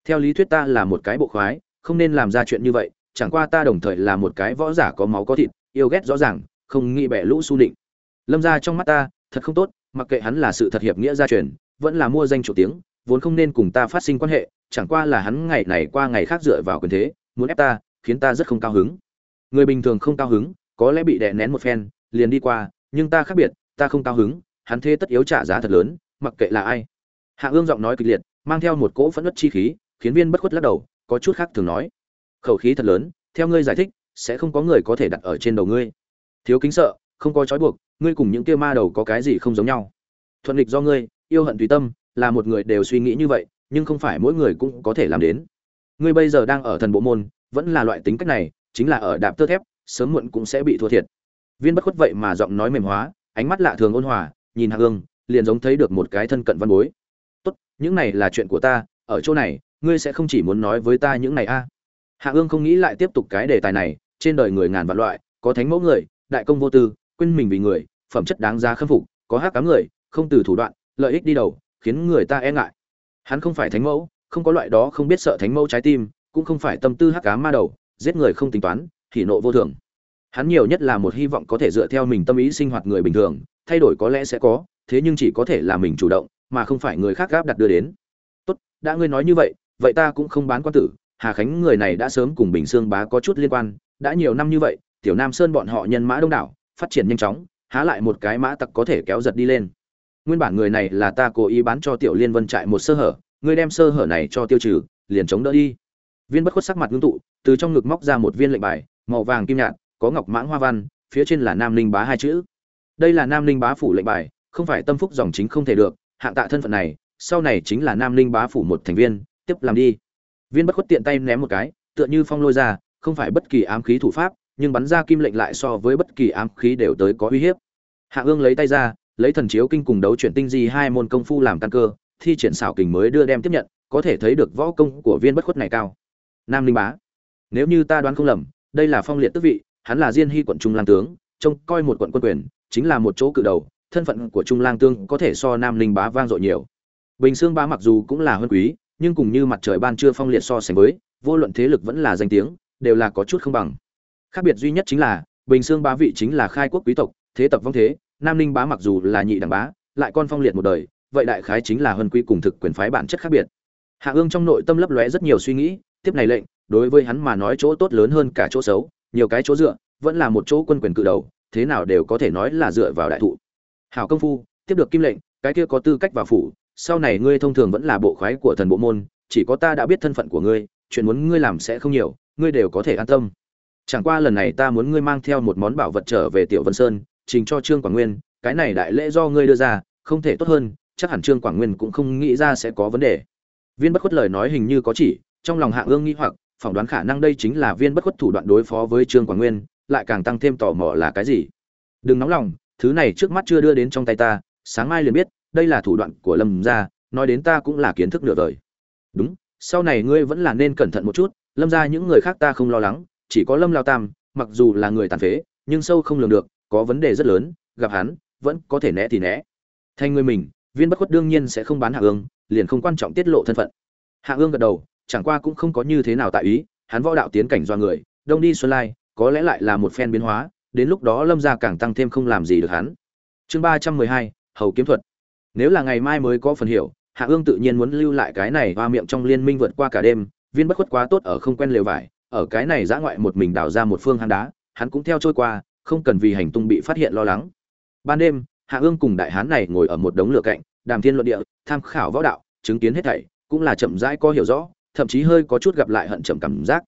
Theo lý thuyết ta là một cái bộ khoái, không nên làm ra chuyện như vậy, chẳng qua ta đồng thời là một cái võ giả có máu có thịt, yêu ghét rõ ràng, không nghĩ bẻ lũ su định lâm ra trong mắt ta, thật không tốt, mặc kệ hắn là sự thật hiệp nghĩa gia truyền, vẫn là mua danh chủ tiếng, vốn không nên cùng ta phát sinh quan hệ, chẳng qua là hắn ngày này qua ngày khác dựa vào quyền thế, muốn ép ta khiến ta rất không cao hứng. Người bình thường không cao hứng, có lẽ bị đè nén một phen, liền đi qua, nhưng ta khác biệt, ta không cao hứng, hắn thế tất yếu trả giá thật lớn, mặc kệ là ai. Hạ ương giọng nói kịch liệt, mang theo một cỗ phẫn nứt chi khí, khiến viên bất khuất lắc đầu, có chút khác thường nói. Khẩu khí thật lớn, theo ngươi giải thích, sẽ không có người có thể đặt ở trên đầu ngươi. Thiếu kính sợ, không có trói buộc, ngươi cùng những kia ma đầu có cái gì không giống nhau. Thuận nghịch do ngươi, yêu hận tùy tâm, là một người đều suy nghĩ như vậy, nhưng không phải mỗi người cũng có thể làm đến. Ngươi bây giờ đang ở thần bộ môn vẫn là loại tính cách này, chính là ở đạp tơ thép, sớm muộn cũng sẽ bị thua thiệt. Viên bất khuất vậy mà giọng nói mềm hóa, ánh mắt lạ thường ôn hòa, nhìn hạ ương liền giống thấy được một cái thân cận văn bối. Tốt, những này là chuyện của ta, ở chỗ này, ngươi sẽ không chỉ muốn nói với ta những này a. À. hạ ương không nghĩ lại tiếp tục cái đề tài này, trên đời người ngàn vạn loại, có thánh mẫu người, đại công vô tư, quên mình vì người, phẩm chất đáng giá khâm phục, có hát cám người, không từ thủ đoạn, lợi ích đi đầu, khiến người ta e ngại. Hắn không phải thánh mẫu, không có loại đó không biết sợ thánh mẫu trái tim cũng không phải tâm tư hắc cá ma đầu, giết người không tính toán, thì nộ vô thường. Hắn nhiều nhất là một hy vọng có thể dựa theo mình tâm ý sinh hoạt người bình thường, thay đổi có lẽ sẽ có, thế nhưng chỉ có thể là mình chủ động, mà không phải người khác gáp đặt đưa đến. Tốt, đã ngươi nói như vậy vậy ta cũng không bán quan tử, hà khánh người này đã sớm cùng bình sương bá có chút liên quan, đã nhiều năm như vậy, tiểu nam sơn bọn họ nhân mã đông đảo, phát triển nhanh chóng, há lại một cái mã tặc có thể kéo giật đi lên. Nguyên bản người này là ta cố ý bán cho tiểu liên vân trại một sơ hở, ngươi đem sơ hở này cho tiêu trừ, liền chống đỡ đi viên bất khuất sắc mặt ngưng tụ, từ trong ngực móc ra một viên lệnh bài, màu vàng kim nhạt, có ngọc mãng hoa văn, phía trên là nam ninh bá hai chữ. Đây là nam ninh bá phủ lệnh bài, không phải tâm phúc dòng chính không thể được, hạng tạ thân phận này, sau này chính là nam ninh bá phủ một thành viên, tiếp làm đi. Viên bất khuất tiện tay ném một cái, tựa như phong lôi ra, không phải bất kỳ ám khí thủ pháp, nhưng bắn ra kim lệnh lại so với bất kỳ ám khí đều tới có uy hiếp. Hạ ương lấy tay ra, lấy thần chiếu kinh cùng đấu chuyển tinh di hai môn công phu làm căn cơ, thi triển xảo kình mới đưa đem tiếp nhận, có thể thấy được võ công của viên bất khuất này cao nam linh bá. Nếu như ta đoán không lầm, đây là phong liệt tức vị, hắn là diên hy quận trung lang tướng, trông coi một quận quân quyền, chính là một chỗ cự đầu, thân phận của trung lang tương có thể so nam linh bá vang dội nhiều. Bình xương bá mặc dù cũng là huân quý, nhưng cùng như mặt trời ban trưa phong liệt so sánh với, vô luận thế lực vẫn là danh tiếng, đều là có chút không bằng. Khác biệt duy nhất chính là, bình xương bá vị chính là khai quốc quý tộc, thế tập vong thế, nam ninh bá mặc dù là nhị đẳng bá, lại con phong liệt một đời, vậy đại khái chính là huân quý cùng thực quyền phái bản chất khác biệt. Hạ ương trong nội tâm lấp lóe rất nhiều suy nghĩ tiếp này lệnh, đối với hắn mà nói chỗ tốt lớn hơn cả chỗ xấu, nhiều cái chỗ dựa, vẫn là một chỗ quân quyền cự đầu, thế nào đều có thể nói là dựa vào đại thụ. Hảo công phu, tiếp được kim lệnh, cái kia có tư cách vào phủ, sau này ngươi thông thường vẫn là bộ khoái của thần bộ môn, chỉ có ta đã biết thân phận của ngươi, chuyện muốn ngươi làm sẽ không nhiều, ngươi đều có thể an tâm. Chẳng qua lần này ta muốn ngươi mang theo một món bảo vật trở về tiểu vân sơn, trình cho trương quảng nguyên, cái này đại lễ do ngươi đưa ra, không thể tốt hơn, chắc hẳn trương quảng nguyên cũng không nghĩ ra sẽ có vấn đề. Viên bất khuất lời nói hình như có chỉ trong lòng hạ ương nghi hoặc, phỏng đoán khả năng đây chính là viên bất khuất thủ đoạn đối phó với trương quảng nguyên, lại càng tăng thêm tò mò là cái gì. Đừng nóng lòng, thứ này trước mắt chưa đưa đến trong tay ta, sáng mai liền biết, đây là thủ đoạn của lâm gia, nói đến ta cũng là kiến thức nửa đời. Đúng, sau này ngươi vẫn là nên cẩn thận một chút, lâm gia những người khác ta không lo lắng, chỉ có lâm lao tam, mặc dù là người tàn phế, nhưng sâu không lường được, có vấn đề rất lớn, gặp hắn, vẫn có thể né thì né. Thành người mình, viên bất khuất đương nhiên sẽ không bán hạ ương, liền không quan trọng tiết lộ thân phận. Hạ ương gật đầu chẳng qua cũng không có như thế nào tại ý, hắn võ đạo tiến cảnh do người, đông đi xuân lai, có lẽ lại là một phen biến hóa, đến lúc đó lâm gia càng tăng thêm không làm gì được hắn. Chương ba trăm mười hai, hầu kiếm thuật. Nếu là ngày mai mới có phần hiểu, hạ ương tự nhiên muốn lưu lại cái này hoa miệng trong liên minh vượt qua cả đêm, viên bất khuất quá tốt ở không quen lều vải, ở cái này giã ngoại một mình đào ra một phương hang đá, hắn cũng theo trôi qua, không cần vì hành tung bị phát hiện lo lắng. Ban đêm, hạ ương cùng đại hán này ngồi ở một đống lửa cạnh, đàm thiên luận địa, tham khảo võ đạo, chứng kiến hết thảy, cũng là chậm rãi có hiểu rõ thậm chí hơi có chút gặp lại hận trầm cảm giác.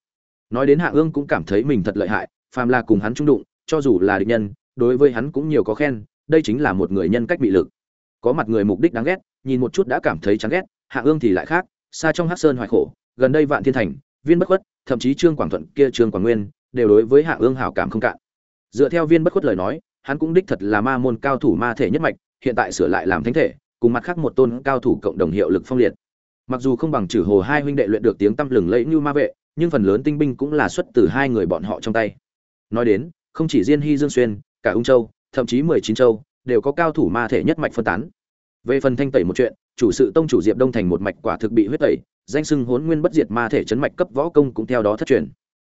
Nói đến hạ ương cũng cảm thấy mình thật lợi hại, phàm là cùng hắn trung đụng, cho dù là địch nhân, đối với hắn cũng nhiều có khen, đây chính là một người nhân cách bị lực. Có mặt người mục đích đáng ghét, nhìn một chút đã cảm thấy chán ghét, hạ ương thì lại khác, xa trong hắc sơn hoài khổ, gần đây vạn thiên thành, viên bất khuất, thậm chí trương quảng thuận kia trương quảng nguyên, đều đối với hạ ương hảo cảm không cạn. Dựa theo viên bất khuất lời nói, hắn cũng đích thật là ma môn cao thủ ma thể nhất mạch, hiện tại sửa lại làm thánh thể, cùng mặt khác một tôn cao thủ cộng đồng hiệu lực phong liệt mặc dù không bằng trừ hồ hai huynh đệ luyện được tiếng tăm lừng lẫy như ma vệ, nhưng phần lớn tinh binh cũng là xuất từ hai người bọn họ trong tay. Nói đến, không chỉ diên hy dương xuyên, cả ung châu, thậm chí mười chín châu, đều có cao thủ ma thể nhất mạch phân tán. Về phần thanh tẩy một chuyện, chủ sự tông chủ diệp đông thành một mạch quả thực bị huyết tẩy, danh sưng hốn nguyên bất diệt ma thể chấn mạch cấp võ công cũng theo đó thất truyền.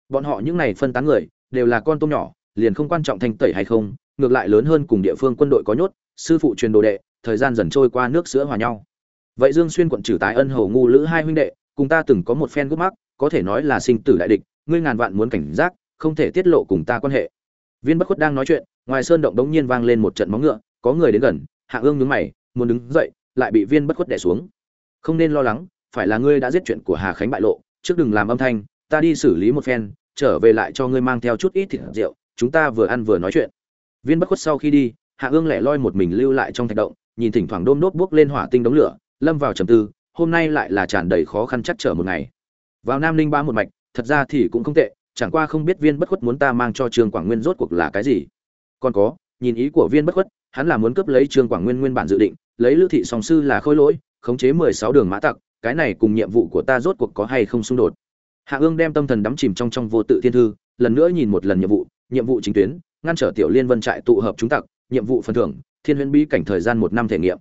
Bọn họ những này phân tán người, đều là con tôm nhỏ, liền không quan trọng thanh tẩy hay không, ngược lại lớn hơn cùng địa phương quân đội có nhốt, sư phụ truyền đồ đệ, thời gian dần trôi qua nước sữa hòa nhau vậy dương xuyên quận trừ tái ân hầu ngu lữ hai huynh đệ, cùng ta từng có một phen gút mắc, có thể nói là sinh tử đại địch, ngươi ngàn vạn muốn cảnh giác, không thể tiết lộ cùng ta quan hệ. Viên bất khuất đang nói chuyện, ngoài sơn động đống nhiên vang lên một trận móng ngựa, có người đến gần, hạ ương nhướng mày, muốn đứng dậy, lại bị viên bất khuất đè xuống. Không nên lo lắng, phải là ngươi đã giết chuyện của hà khánh bại lộ, trước đừng làm âm thanh, ta đi xử lý một phen, trở về lại cho ngươi mang theo chút ít thịt rượu, chúng ta vừa ăn vừa nói chuyện. Viên bất khuất sau khi đi, hạ ương lẻ loi một mình lưu lại trong thạch động, nhìn thỉnh thoảng đôm đốt bước lên hỏa tinh đống lửa lâm vào trầm tư, hôm nay lại là tràn đầy khó khăn chắc trở một ngày. Vào nam ninh ba một mạch, thật ra thì cũng không tệ, chẳng qua không biết viên bất khuất muốn ta mang cho trương quảng nguyên rốt cuộc là cái gì. Còn có, nhìn ý của viên bất khuất, hắn là muốn cướp lấy trương quảng nguyên nguyên bản dự định, lấy lưu thị song sư là khôi lỗi, khống chế mười sáu đường mã tặc, cái này cùng nhiệm vụ của ta rốt cuộc có hay không xung đột. Hạ ương đem tâm thần đắm chìm trong trong vô tự thiên thư, lần nữa nhìn một lần nhiệm vụ nhiệm vụ chính tuyến, ngăn trở tiểu liên vân trại tụ hợp chúng tặc, nhiệm vụ phần thưởng, thiên huyễn bí cảnh thời gian một năm thể nghiệm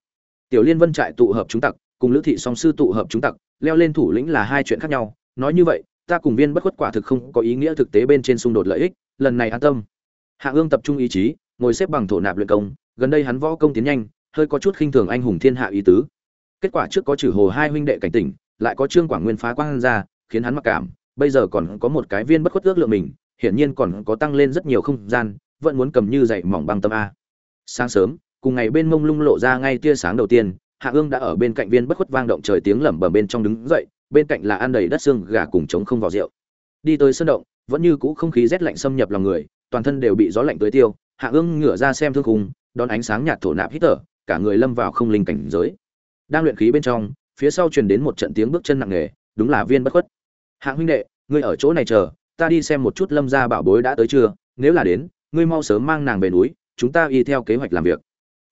tiểu liên vân trại tụ hợp chúng tặc, cùng lữ thị song sư tụ hợp chúng tặc, leo lên thủ lĩnh là hai chuyện khác nhau. Nói như vậy, ta cùng viên bất khuất quả thực không có ý nghĩa thực tế bên trên xung đột lợi ích, lần này an tâm. Hạ ương tập trung ý chí, ngồi xếp bằng thổ nạp luyện công, gần đây hắn võ công tiến nhanh, hơi có chút khinh thường anh hùng thiên hạ ý tứ. Kết quả trước có chử hồ hai huynh đệ cảnh tỉnh, lại có trương quảng nguyên phá quang ra, khiến hắn mặc cảm, bây giờ còn có một cái viên bất khuất ước lượng mình, hiển nhiên còn có tăng lên rất nhiều không gian, vẫn muốn cầm như dậy mỏng băng tâm a. Sáng sớm cùng ngày bên mông lung lộ ra ngay tia sáng đầu tiên, hạ ương đã ở bên cạnh viên bất khuất vang động trời tiếng lẩm bẩm bên trong đứng dậy, bên cạnh là ăn đầy đất xương gà cùng trống không vào rượu. Đi tới sân động, vẫn như cũ không khí rét lạnh xâm nhập lòng người, toàn thân đều bị gió lạnh tới tiêu, hạ ương ngửa ra xem thương khung, đón ánh sáng nhạt thổ nạp hít thở, cả người lâm vào không linh cảnh giới. Đang luyện khí bên trong, phía sau truyền đến một trận tiếng bước chân nặng nề, đúng là viên bất khuất. Hạ huynh đệ, ngươi ở chỗ này chờ, ta đi xem một chút lâm gia bảo bối đã tới chưa, nếu là đến, ngươi mau sớm mang nàng về núi, chúng ta y theo kế hoạch làm việc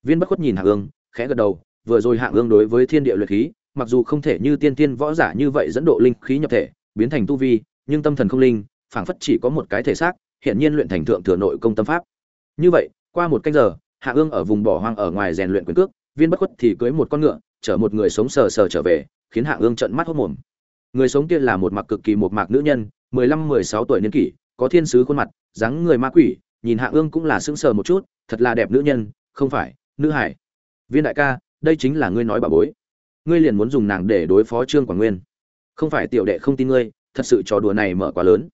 viên bất khuất nhìn hạng ương, khẽ gật đầu, vừa rồi hạng ương đối với thiên địa luyện khí, mặc dù không thể như tiên tiên võ giả như vậy dẫn độ linh khí nhập thể, biến thành tu vi, nhưng tâm thần không linh, phảng phất chỉ có một cái thể xác hiện nhiên luyện thành thượng thừa nội công tâm pháp. Như vậy, qua một canh giờ hạ ương ở vùng bỏ hoang ở ngoài rèn luyện quyền cước, viên bất khuất thì cưới một con ngựa, chở một người sống sờ sờ trở về, khiến hạ ương trận mắt hốt mồm. Người sống kia là một mặc cực kỳ một mạc nữ nhân, mười lăm, mười sáu tuổi niên kỷ, có thiên sứ khuôn mặt, dáng người ma quỷ, nhìn hạ ương cũng là sững sờ một chút, thật là đẹp nữ nhân, không phải nữ hải. Viên đại ca, đây chính là ngươi nói bà bối. Ngươi liền muốn dùng nàng để đối phó trương quảng nguyên. Không phải tiểu đệ không tin ngươi, thật sự trò đùa này mở quá lớn.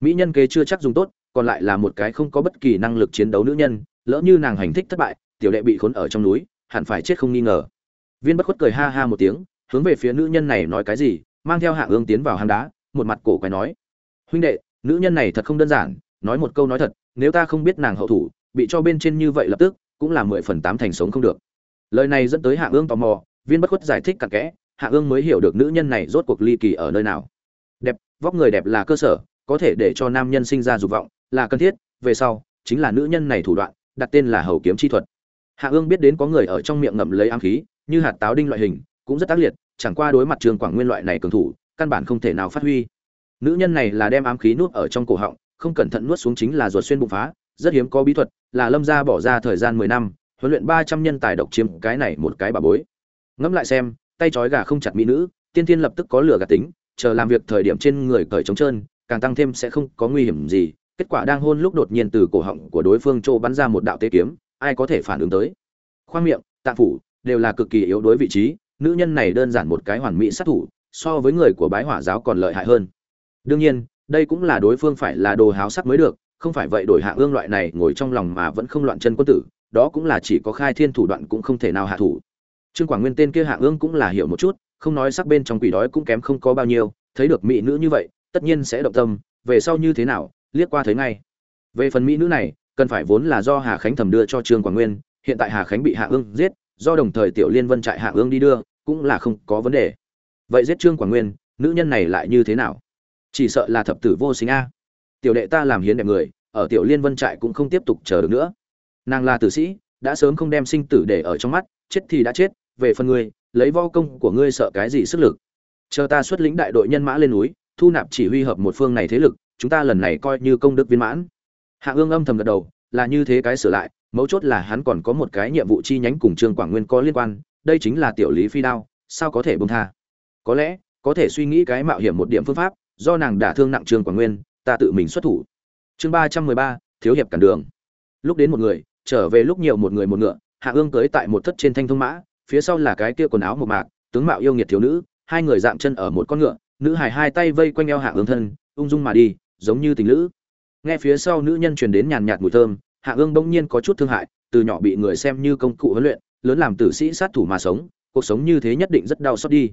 Mỹ nhân kế chưa chắc dùng tốt, còn lại là một cái không có bất kỳ năng lực chiến đấu nữ nhân, lỡ như nàng hành thích thất bại, tiểu đệ bị khốn ở trong núi, hẳn phải chết không nghi ngờ. Viên bất khuất cười ha ha một tiếng, hướng về phía nữ nhân này nói cái gì, mang theo hạ ương tiến vào hang đá, một mặt cổ quái nói. Huynh đệ, nữ nhân này thật không đơn giản, nói một câu nói thật, nếu ta không biết nàng hậu thủ, bị cho bên trên như vậy lập tức cũng là mười phần tám thành sống không được. Lời này dẫn tới hạ ương tò mò, viên bất khuất giải thích cặn kẽ, hạ ương mới hiểu được nữ nhân này rốt cuộc ly kỳ ở nơi nào. Đẹp, vóc người đẹp là cơ sở, có thể để cho nam nhân sinh ra dục vọng là cần thiết, về sau, chính là nữ nhân này thủ đoạn, đặt tên là hầu kiếm chi thuật. Hạ ương biết đến có người ở trong miệng ngậm lấy ám khí, như hạt táo đinh loại hình, cũng rất tác liệt, chẳng qua đối mặt trường quảng nguyên loại này cường thủ, căn bản không thể nào phát huy. Nữ nhân này là đem ám khí nuốt ở trong cổ họng, không cẩn thận nuốt xuống chính là ruột xuyên bụng phá rất hiếm có bí thuật, là lâm gia bỏ ra thời gian mười năm, huấn luyện ba trăm nhân tài độc chiếm cái này một cái bà bối. Ngẫm lại xem, tay trói gà không chặt mỹ nữ, tiên tiên lập tức có lửa gạt tính, chờ làm việc thời điểm trên người cởi trống trơn, càng tăng thêm sẽ không có nguy hiểm gì. Kết quả đang hôn lúc đột nhiên từ cổ họng của đối phương trô bắn ra một đạo tế kiếm, ai có thể phản ứng tới? Khoang miệng tạ phủ, đều là cực kỳ yếu đối vị trí, nữ nhân này đơn giản một cái hoàn mỹ sát thủ, so với người của bái hỏa giáo còn lợi hại hơn. Đương nhiên, đây cũng là đối phương phải là đồ háo sắc mới được không phải vậy đổi hạ ương loại này ngồi trong lòng mà vẫn không loạn chân quân tử, đó cũng là chỉ có khai thiên thủ đoạn cũng không thể nào hạ thủ. Trương quảng nguyên tên kia hạ ương cũng là hiểu một chút, không nói sắc bên trong quỷ đói cũng kém không có bao nhiêu, thấy được mỹ nữ như vậy, tất nhiên sẽ động tâm, về sau như thế nào, liếc qua thấy ngay. Về phần mỹ nữ này, cần phải vốn là do hà khánh thẩm đưa cho trương quảng nguyên, hiện tại hà khánh bị hạ ương giết, do đồng thời tiểu liên vân trại hạ ương đi đưa, cũng là không có vấn đề. Vậy giết trương quảng nguyên, nữ nhân này lại như thế nào? Chỉ sợ là thập tử vô sinh a tiểu đệ ta làm hiến đẹp người, ở tiểu liên vân trại cũng không tiếp tục chờ được nữa. Nàng là tử sĩ, đã sớm không đem sinh tử để ở trong mắt, chết thì đã chết, về phần ngươi, lấy vo công của ngươi sợ cái gì sức lực? Chờ ta xuất lĩnh đại đội nhân mã lên núi, thu nạp chỉ huy hợp một phương này thế lực, chúng ta lần này coi như công đức viên mãn. Hạ ương âm thầm gật đầu, là như thế cái sửa lại, mấu chốt là hắn còn có một cái nhiệm vụ chi nhánh cùng trương quảng nguyên có liên quan, đây chính là tiểu lý phi đao, sao có thể bông tha? Có lẽ, có thể suy nghĩ cái mạo hiểm một điểm phương pháp, do nàng đả thương nặng trương quảng nguyên ta tự mình xuất thủ. Chương ba trăm mười ba, thiếu hiệp cản đường. Lúc đến một người, trở về lúc nhiều một người một ngựa, hạ ương cưỡi tại một thất trên thanh thông mã, phía sau là cái kia quần áo một mạc, tướng mạo yêu nghiệt thiếu nữ, hai người dạm chân ở một con ngựa, nữ hài hai tay vây quanh eo hạ ương thân, ung dung mà đi, giống như tình lữ. Nghe phía sau nữ nhân truyền đến nhàn nhạt mùi thơm, hạ ương bỗng nhiên có chút thương hại, từ nhỏ bị người xem như công cụ huấn luyện, lớn làm tử sĩ sát thủ mà sống, cuộc sống như thế nhất định rất đau xót đi.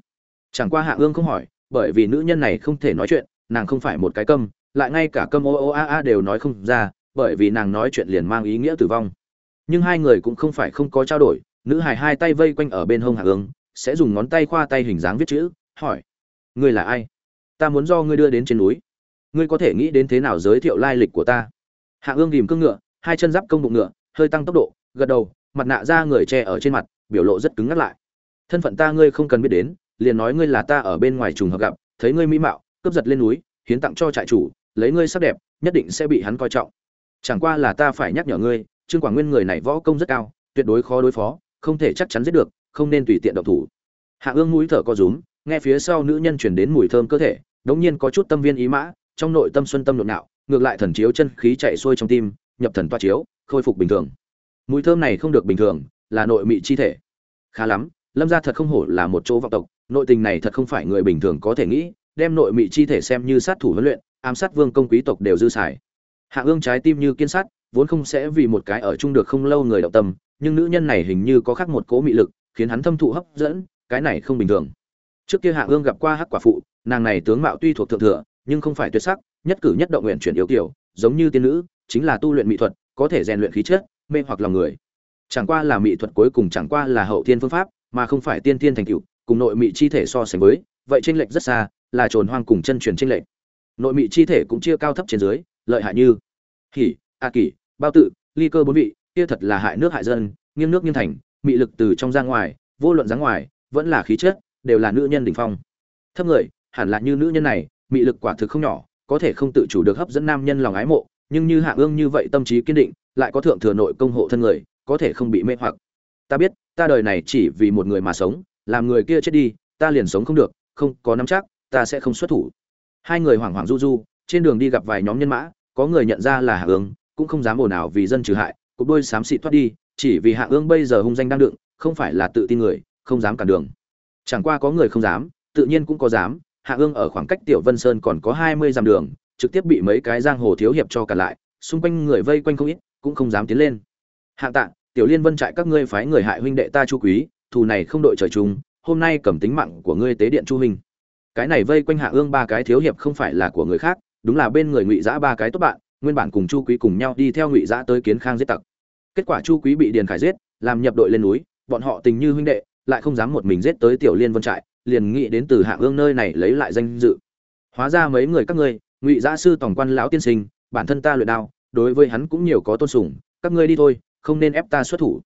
Chẳng qua hạ ương không hỏi, bởi vì nữ nhân này không thể nói chuyện, nàng không phải một cái câm lại ngay cả câm ô ô a a đều nói không ra, bởi vì nàng nói chuyện liền mang ý nghĩa tử vong. Nhưng hai người cũng không phải không có trao đổi, nữ hài hai tay vây quanh ở bên hông hạ ương sẽ dùng ngón tay khoa tay hình dáng viết chữ, hỏi, ngươi là ai? Ta muốn do ngươi đưa đến trên núi. Ngươi có thể nghĩ đến thế nào giới thiệu lai lịch của ta? Hạ ương tìm cương ngựa, hai chân giáp công bụng ngựa, hơi tăng tốc độ, gật đầu, mặt nạ ra người che ở trên mặt, biểu lộ rất cứng ngắt lại. Thân phận ta ngươi không cần biết đến, liền nói ngươi là ta ở bên ngoài trùng hợp gặp, thấy ngươi mỹ mạo, cướp giật lên núi, hiến tặng cho trại chủ lấy ngươi sắc đẹp, nhất định sẽ bị hắn coi trọng. Chẳng qua là ta phải nhắc nhở ngươi, trương quảng nguyên người này võ công rất cao, tuyệt đối khó đối phó, không thể chắc chắn giết được, không nên tùy tiện động thủ. Hạ ương mũi thở co rúm, nghe phía sau nữ nhân chuyển đến mùi thơm cơ thể, đống nhiên có chút tâm viên ý mã, trong nội tâm xuân tâm nhộn nạo, ngược lại thần chiếu chân khí chạy xuôi trong tim, nhập thần toa chiếu, khôi phục bình thường. Mùi thơm này không được bình thường, là nội mị chi thể. Khá lắm, lâm gia thật không hổ là một chỗ vọng tộc, nội tình này thật không phải người bình thường có thể nghĩ, đem nội mị chi thể xem như sát thủ huấn luyện ám sát vương công quý tộc đều dư xài. Hạ ương trái tim như kiên sắt vốn không sẽ vì một cái ở chung được không lâu người động tâm, nhưng nữ nhân này hình như có khác một cố mị lực, khiến hắn thâm thụ hấp dẫn, cái này không bình thường. Trước kia hạ ương gặp qua hắc quả phụ, nàng này tướng mạo tuy thuộc thượng thừa, nhưng không phải tuyệt sắc, nhất cử nhất động nguyện chuyển yếu kiểu giống như tiên nữ, chính là tu luyện mỹ thuật, có thể rèn luyện khí chất, mê hoặc lòng người. Chẳng qua là mỹ thuật cuối cùng chẳng qua là hậu thiên phương pháp, mà không phải tiên thiên thành tựu, cùng nội mỹ chi thể so sánh với, vậy tranh lệch rất xa, là trồn hoang cùng chân truyền tranh lệch nội mị chi thể cũng chia cao thấp trên dưới, lợi hại như hỉ a kỷ bao tự, ly cơ bốn vị, kia thật là hại nước hại dân, nghiêng nước nghiêng thành, mị lực từ trong ra ngoài, vô luận dáng ngoài, vẫn là khí chất, đều là nữ nhân đỉnh phong. Thấp người, hẳn là như nữ nhân này, mị lực quả thực không nhỏ, có thể không tự chủ được hấp dẫn nam nhân lòng ái mộ, nhưng như hạ ương như vậy tâm trí kiên định, lại có thượng thừa nội công hộ thân người, có thể không bị mê hoặc. Ta biết, ta đời này chỉ vì một người mà sống, làm người kia chết đi, ta liền sống không được, không có nắm chắc, ta sẽ không xuất thủ hai người hoảng hoảng du du, trên đường đi gặp vài nhóm nhân mã, có người nhận ra là hạ ương, cũng không dám ồn ào vì dân trừ hại, cục đôi xám xịt thoát đi, chỉ vì hạ ương bây giờ hung danh đang đựng, không phải là tự tin người, không dám cản đường. Chẳng qua có người không dám, tự nhiên cũng có dám, hạ ương ở khoảng cách tiểu vân sơn còn có hai mươi dặm đường, trực tiếp bị mấy cái giang hồ thiếu hiệp cho cả lại, xung quanh người vây quanh không ít, cũng không dám tiến lên. Hạ tạ, tiểu liên vân trại các ngươi phái người hại huynh đệ ta chu quý, thù này không đội trời chung, hôm nay cầm tính mạng của ngươi tế điện chu huynh cái này vây quanh hạ ương ba cái thiếu hiệp không phải là của người khác, đúng là bên người ngụy giã ba cái tốt bạn, nguyên bản cùng chu quý cùng nhau đi theo ngụy giã tới kiến khang giết tặc. Kết quả chu quý bị điền khải giết, làm nhập đội lên núi, bọn họ tình như huynh đệ, lại không dám một mình giết tới tiểu liên vân trại, liền nghĩ đến từ hạ ương nơi này lấy lại danh dự. Hóa ra mấy người các ngươi, ngụy giã sư tổng quan lão tiên sinh, bản thân ta luyện đao, đối với hắn cũng nhiều có tôn sùng, các ngươi đi thôi, không nên ép ta xuất thủ.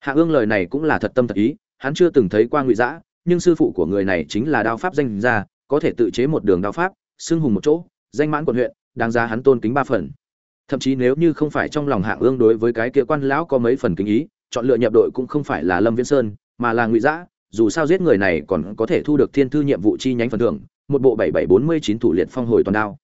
Hạ ương lời này cũng là thật tâm thật ý, hắn chưa từng thấy qua ngụy giã nhưng sư phụ của người này chính là đao pháp danh gia, có thể tự chế một đường đao pháp, xưng hùng một chỗ, danh mãn quận huyện, đáng giá hắn tôn kính ba phần. Thậm chí nếu như không phải trong lòng hạ ương đối với cái kia quan lão có mấy phần kính ý, chọn lựa nhập đội cũng không phải là lâm viễn sơn, mà là ngụy giã dù sao giết người này còn có thể thu được thiên thư nhiệm vụ chi nhánh phần thưởng, một bộ bảy bảy bốn mươi chín thủ liệt phong hồi toàn đao.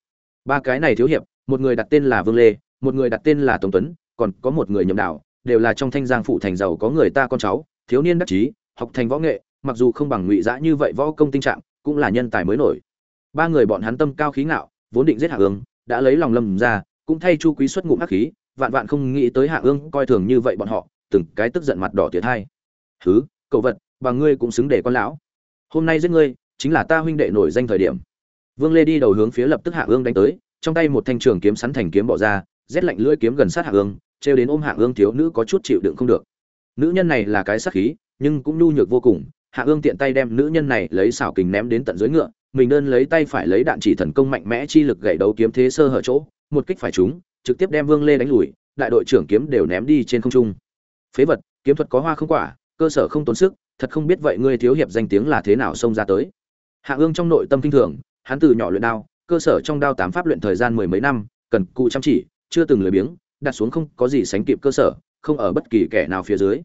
Ba cái này thiếu hiệp, một người đặt tên là vương lê, một người đặt tên là tống tuấn, còn có một người nhậm đạo đều là trong thanh giang phụ thành giàu có người ta con cháu, thiếu niên đắc chí, học thành võ nghệ mặc dù không bằng ngụy dã như vậy võ công tinh trạng, cũng là nhân tài mới nổi. Ba người bọn hắn tâm cao khí ngạo, vốn định giết hạ ương, đã lấy lòng lâm ra, cũng thay chu quý xuất ngụm hắc khí, vạn vạn không nghĩ tới hạ ương coi thường như vậy bọn họ, từng cái tức giận mặt đỏ tiệt hai. Thứ, cậu vật, và ngươi cũng xứng để con lão. Hôm nay giết ngươi, chính là ta huynh đệ nổi danh thời điểm. Vương lê đi đầu hướng phía lập tức hạ ương đánh tới, trong tay một thanh trường kiếm sắn thành kiếm bỏ ra, rét lạnh lưỡi kiếm gần sát hạ ương, trêu đến ôm hạ ương thiếu nữ có chút chịu đựng không được. Nữ nhân này là cái sắc khí, nhưng cũng nhu nhược vô cùng hạ ương tiện tay đem nữ nhân này lấy xảo kình ném đến tận dưới ngựa, mình đơn lấy tay phải lấy đạn chỉ thần công mạnh mẽ chi lực gậy đấu kiếm thế sơ hở chỗ, một kích phải trúng, trực tiếp đem vương lê đánh lùi, đại đội trưởng kiếm đều ném đi trên không trung. Phế vật, kiếm thuật có hoa không quả, cơ sở không tốn sức, thật không biết vậy ngươi thiếu hiệp danh tiếng là thế nào xông ra tới. Hạ ương trong nội tâm kinh thường, hắn từ nhỏ luyện đao, cơ sở trong đao tám pháp luyện thời gian mười mấy năm, cần cụ chăm chỉ, chưa từng lười biếng, đặt xuống không có gì sánh kịp cơ sở, không ở bất kỳ kẻ nào phía dưới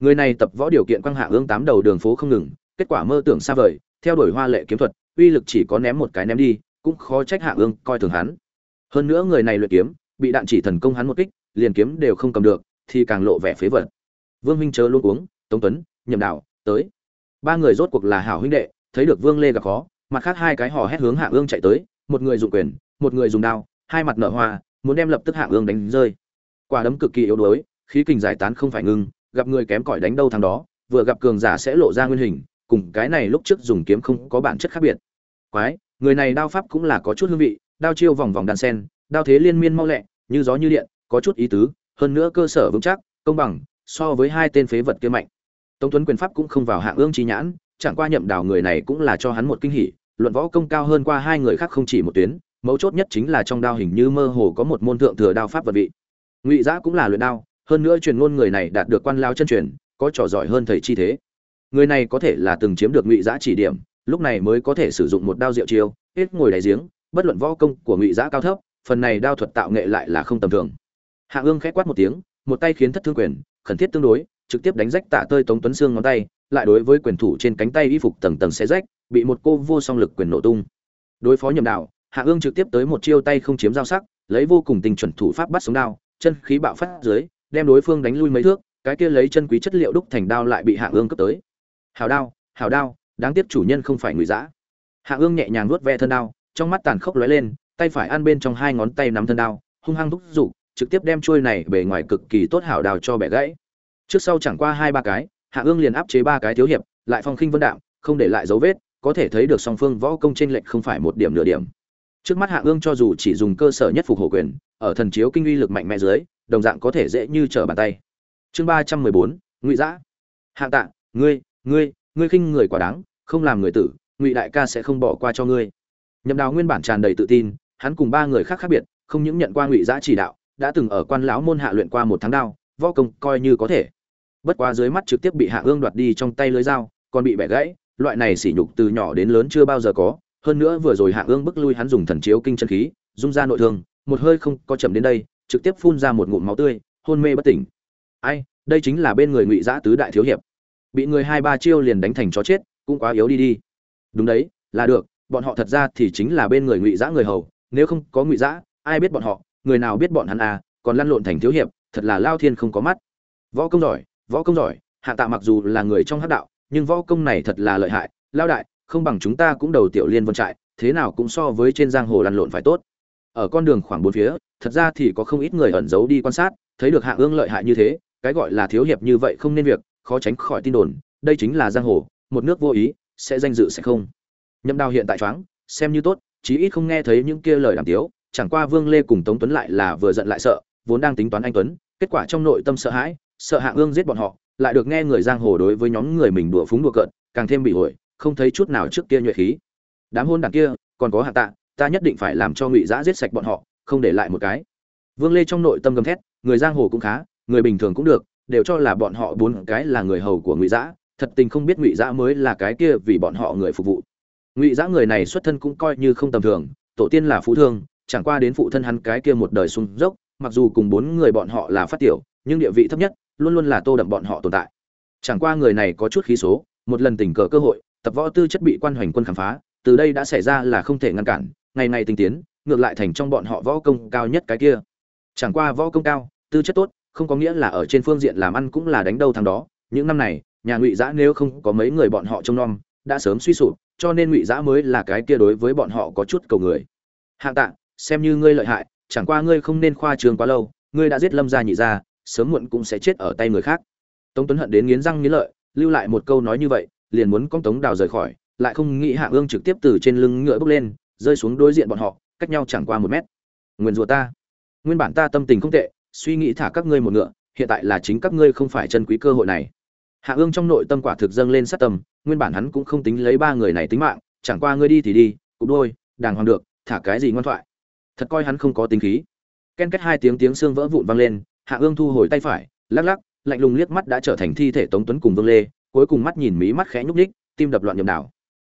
người này tập võ điều kiện quang hạ ương tám đầu đường phố không ngừng, kết quả mơ tưởng xa vời, theo đuổi hoa lệ kiếm thuật, uy lực chỉ có ném một cái ném đi, cũng khó trách hạ ương coi thường hắn. Hơn nữa người này luyện kiếm, bị đạn chỉ thần công hắn một kích, liền kiếm đều không cầm được, thì càng lộ vẻ phế vật. Vương minh chớ luôn uống tống tuấn, nhậm đạo, tới. Ba người rốt cuộc là hảo huynh đệ, thấy được vương lê gặp khó, mặt khác hai cái hò hét hướng hạ ương chạy tới, một người dùng quyền, một người dùng đao, hai mặt nở hoa, muốn đem lập tức hạ ương đánh rơi. Quả đấm cực kỳ yếu đuối, khí kình giải tán không phải ngưng gặp người kém cỏi đánh đâu thằng đó, vừa gặp cường giả sẽ lộ ra nguyên hình, cùng cái này lúc trước dùng kiếm không có bản chất khác biệt. Quái, người này đao pháp cũng là có chút hương vị, đao chiêu vòng vòng đàn sen, đao thế liên miên mau lẹ, như gió như điện, có chút ý tứ, hơn nữa cơ sở vững chắc, công bằng, so với hai tên phế vật kia mạnh. Tống tuấn quyền pháp cũng không vào hạng ương trí nhãn, chẳng qua nhậm đào người này cũng là cho hắn một kinh hỉ, luận võ công cao hơn qua hai người khác không chỉ một tuyến, mấu chốt nhất chính là trong đao hình như mơ hồ có một môn thượng thừa đao pháp vật vị. Ngụy giã cũng là luyện đao hơn nữa truyền ngôn người này đạt được quan lao chân truyền, có trò giỏi hơn thầy chi thế. Người này có thể là từng chiếm được ngụy giã chỉ điểm, lúc này mới có thể sử dụng một đao diệu chiêu, hết ngồi đáy giếng, bất luận võ công của ngụy giã cao thấp, phần này đao thuật tạo nghệ lại là không tầm thường. Hạ ương khẽ quát một tiếng, một tay khiến thất thương quyền, khẩn thiết tương đối, trực tiếp đánh rách tạ tơi tống tuấn xương ngón tay, lại đối với quyền thủ trên cánh tay y phục tầng tầng xe rách, bị một cô vô song lực quyền nổ tung. Đối phó nhầm đạo, hạ ương trực tiếp tới một chiêu tay không chiếm giao sắc, lấy vô cùng tình chuẩn thủ pháp bắt sống đao, chân khí bạo phát dưới đem đối phương đánh lui mấy thước, cái kia lấy chân quý chất liệu đúc thành đao lại bị hạ ương cấp tới. Hào đao hào đao, đáng tiếc chủ nhân không phải người dã. Hạ ương nhẹ nhàng nuốt ve thân đao, trong mắt tàn khốc lóe lên, tay phải ăn bên trong hai ngón tay nắm thân đao, hung hăng thúc giục, trực tiếp đem chuôi này bề ngoài cực kỳ tốt hảo đao cho bẻ gãy. Trước sau chẳng qua hai ba cái, hạ ương liền áp chế ba cái thiếu hiệp, lại phong khinh vân đạm, không để lại dấu vết, có thể thấy được song phương võ công trên lệch không phải một điểm nửa điểm. Trước mắt hạ ương cho dù chỉ dùng cơ sở nhất phục hổ quyền, ở thần chiếu kinh uy lực mạnh mẽ dưới đồng dạng có thể dễ như trở bàn tay. Chương ba trăm mười bốn, ngụy giã. Hạ tạ, ngươi ngươi ngươi khinh người quả đáng, không làm người tử, ngụy đại ca sẽ không bỏ qua cho ngươi. Nhậm đào nguyên bản tràn đầy tự tin, hắn cùng ba người khác khác biệt, không những nhận qua ngụy giã chỉ đạo, đã từng ở quan lão môn hạ luyện qua một tháng đao, võ công coi như có thể. Bất quá dưới mắt trực tiếp bị hạ ương đoạt đi trong tay lưới dao, còn bị bẻ gãy, loại này sỉ nhục từ nhỏ đến lớn chưa bao giờ có. Hơn nữa vừa rồi hạ ương bức lui hắn dùng thần chiếu kinh chân khí, dung ra nội thương, một hơi không có chậm đến đây trực tiếp phun ra một ngụm máu tươi, hôn mê bất tỉnh. Ai, đây chính là bên người ngụy giã tứ đại thiếu hiệp. Bị người hai ba chiêu liền đánh thành chó chết, cũng quá yếu đi đi. Đúng đấy, là được, bọn họ thật ra thì chính là bên người ngụy giã người hầu, nếu không có ngụy giã, ai biết bọn họ, người nào biết bọn hắn à còn lăn lộn thành thiếu hiệp, thật là lao thiên không có mắt. Võ công giỏi, võ công giỏi, hạ tạ mặc dù là người trong hát đạo, nhưng võ công này thật là lợi hại. Lao đại, không bằng chúng ta cũng đầu tiểu liên vân trại, thế nào cũng so với trên giang hồ lăn lộn phải tốt ở con đường khoảng bốn phía, thật ra thì có không ít người ẩn giấu đi quan sát, thấy được hạ ương lợi hại như thế, cái gọi là thiếu hiệp như vậy không nên việc, khó tránh khỏi tin đồn, đây chính là giang hồ, một nước vô ý, sẽ danh dự sẽ không. Nhậm đào hiện tại choáng, xem như tốt, chí ít không nghe thấy những kia lời đàm tiếu, chẳng qua vương lê cùng tống tuấn lại là vừa giận lại sợ, vốn đang tính toán anh tuấn, kết quả trong nội tâm sợ hãi, sợ hạ ương giết bọn họ, lại được nghe người giang hồ đối với nhóm người mình đùa phúng đùa cợt, càng thêm bị ổi không thấy chút nào trước kia nhuệ khí. Đám hôn đảng kia, còn có hạ tạ ta nhất định phải làm cho ngụy giã giết sạch bọn họ, không để lại một cái. Vương lê trong nội tâm gầm thét, người giang hồ cũng khá, người bình thường cũng được, đều cho là bọn họ bốn cái là người hầu của ngụy giã, thật tình không biết ngụy giã mới là cái kia vì bọn họ người phục vụ. Ngụy giã người này xuất thân cũng coi như không tầm thường, tổ tiên là phú thương, chẳng qua đến phụ thân hắn cái kia một đời sung dốc, mặc dù cùng bốn người bọn họ là phát tiểu, nhưng địa vị thấp nhất, luôn luôn là tô đậm bọn họ tồn tại. Chẳng qua người này có chút khí số, một lần tình cờ cơ hội, tập võ tư chất bị quan hoành quân khám phá, từ đây đã xảy ra là không thể ngăn cản ngày ngày tinh tiến, ngược lại thành trong bọn họ võ công cao nhất cái kia. Chẳng qua võ công cao, tư chất tốt, không có nghĩa là ở trên phương diện làm ăn cũng là đánh đâu thằng đó. Những năm này, nhà ngụy giã nếu không có mấy người bọn họ trông nom, đã sớm suy sụp, cho nên ngụy giã mới là cái kia đối với bọn họ có chút cầu người. Hạng tạ, xem như ngươi lợi hại, chẳng qua ngươi không nên khoa trường quá lâu, ngươi đã giết lâm gia nhị gia, sớm muộn cũng sẽ chết ở tay người khác. Tống tuấn hận đến nghiến răng nghiến lợi, lưu lại một câu nói như vậy, liền muốn con tống đào rời khỏi, lại không nghĩ hạ ương trực tiếp từ trên lưng ngựa bước lên rơi xuống đối diện bọn họ, cách nhau chẳng qua một mét. Nguyền rủa ta. Nguyên bản ta tâm tình không tệ, suy nghĩ thả các ngươi một ngựa, hiện tại là chính các ngươi không phải chân quý cơ hội này. Hạ ương trong nội tâm quả thực dâng lên sát tâm, nguyên bản hắn cũng không tính lấy ba người này tính mạng, chẳng qua ngươi đi thì đi, cũng đôi, đàng hoàng được, thả cái gì ngoan thoại. Thật coi hắn không có tính khí. Ken kết hai tiếng tiếng xương vỡ vụn vang lên, hạ ương thu hồi tay phải, lắc lắc, lạnh lùng liếc mắt đã trở thành thi thể tống tuấn cùng vương lê, cuối cùng mắt nhìn mí mắt khẽ nhúc ních tim đập loạn nhầm đảo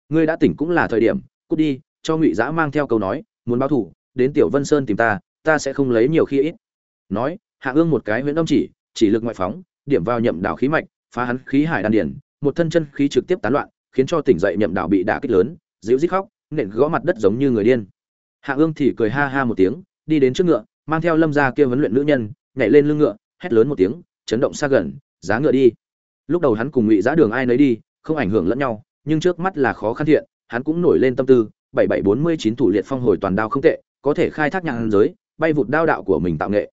ngươi đã tỉnh cũng là thời điểm, cút đi cho ngụy giã mang theo câu nói, muốn báo thủ đến tiểu vân sơn tìm ta ta sẽ không lấy nhiều khi ít. Nói, hạ ương một cái huyễn âm chỉ chỉ lực ngoại phóng, điểm vào nhậm đảo khí mạch, phá hắn khí hải đan điển một thân chân khí trực tiếp tán loạn, khiến cho tỉnh dậy nhậm đảo bị đả kích lớn dịu rít khóc, nện gõ mặt đất giống như người điên. Hạ ương thì cười ha ha một tiếng, đi đến trước ngựa, mang theo lâm gia kia huấn luyện nữ nhân, nhảy lên lưng ngựa, hét lớn một tiếng, chấn động xa gần, giá ngựa đi. Lúc đầu hắn cùng ngụy giã đường ai nấy đi, không ảnh hưởng lẫn nhau, nhưng trước mắt là khó khăn thiện, hắn cũng nổi lên tâm tư bảy bảy bốn mươi chín thủ liệt phong hồi toàn đao không tệ, có thể khai thác nhàn giới, bay vụt đao đạo của mình tạo nghệ.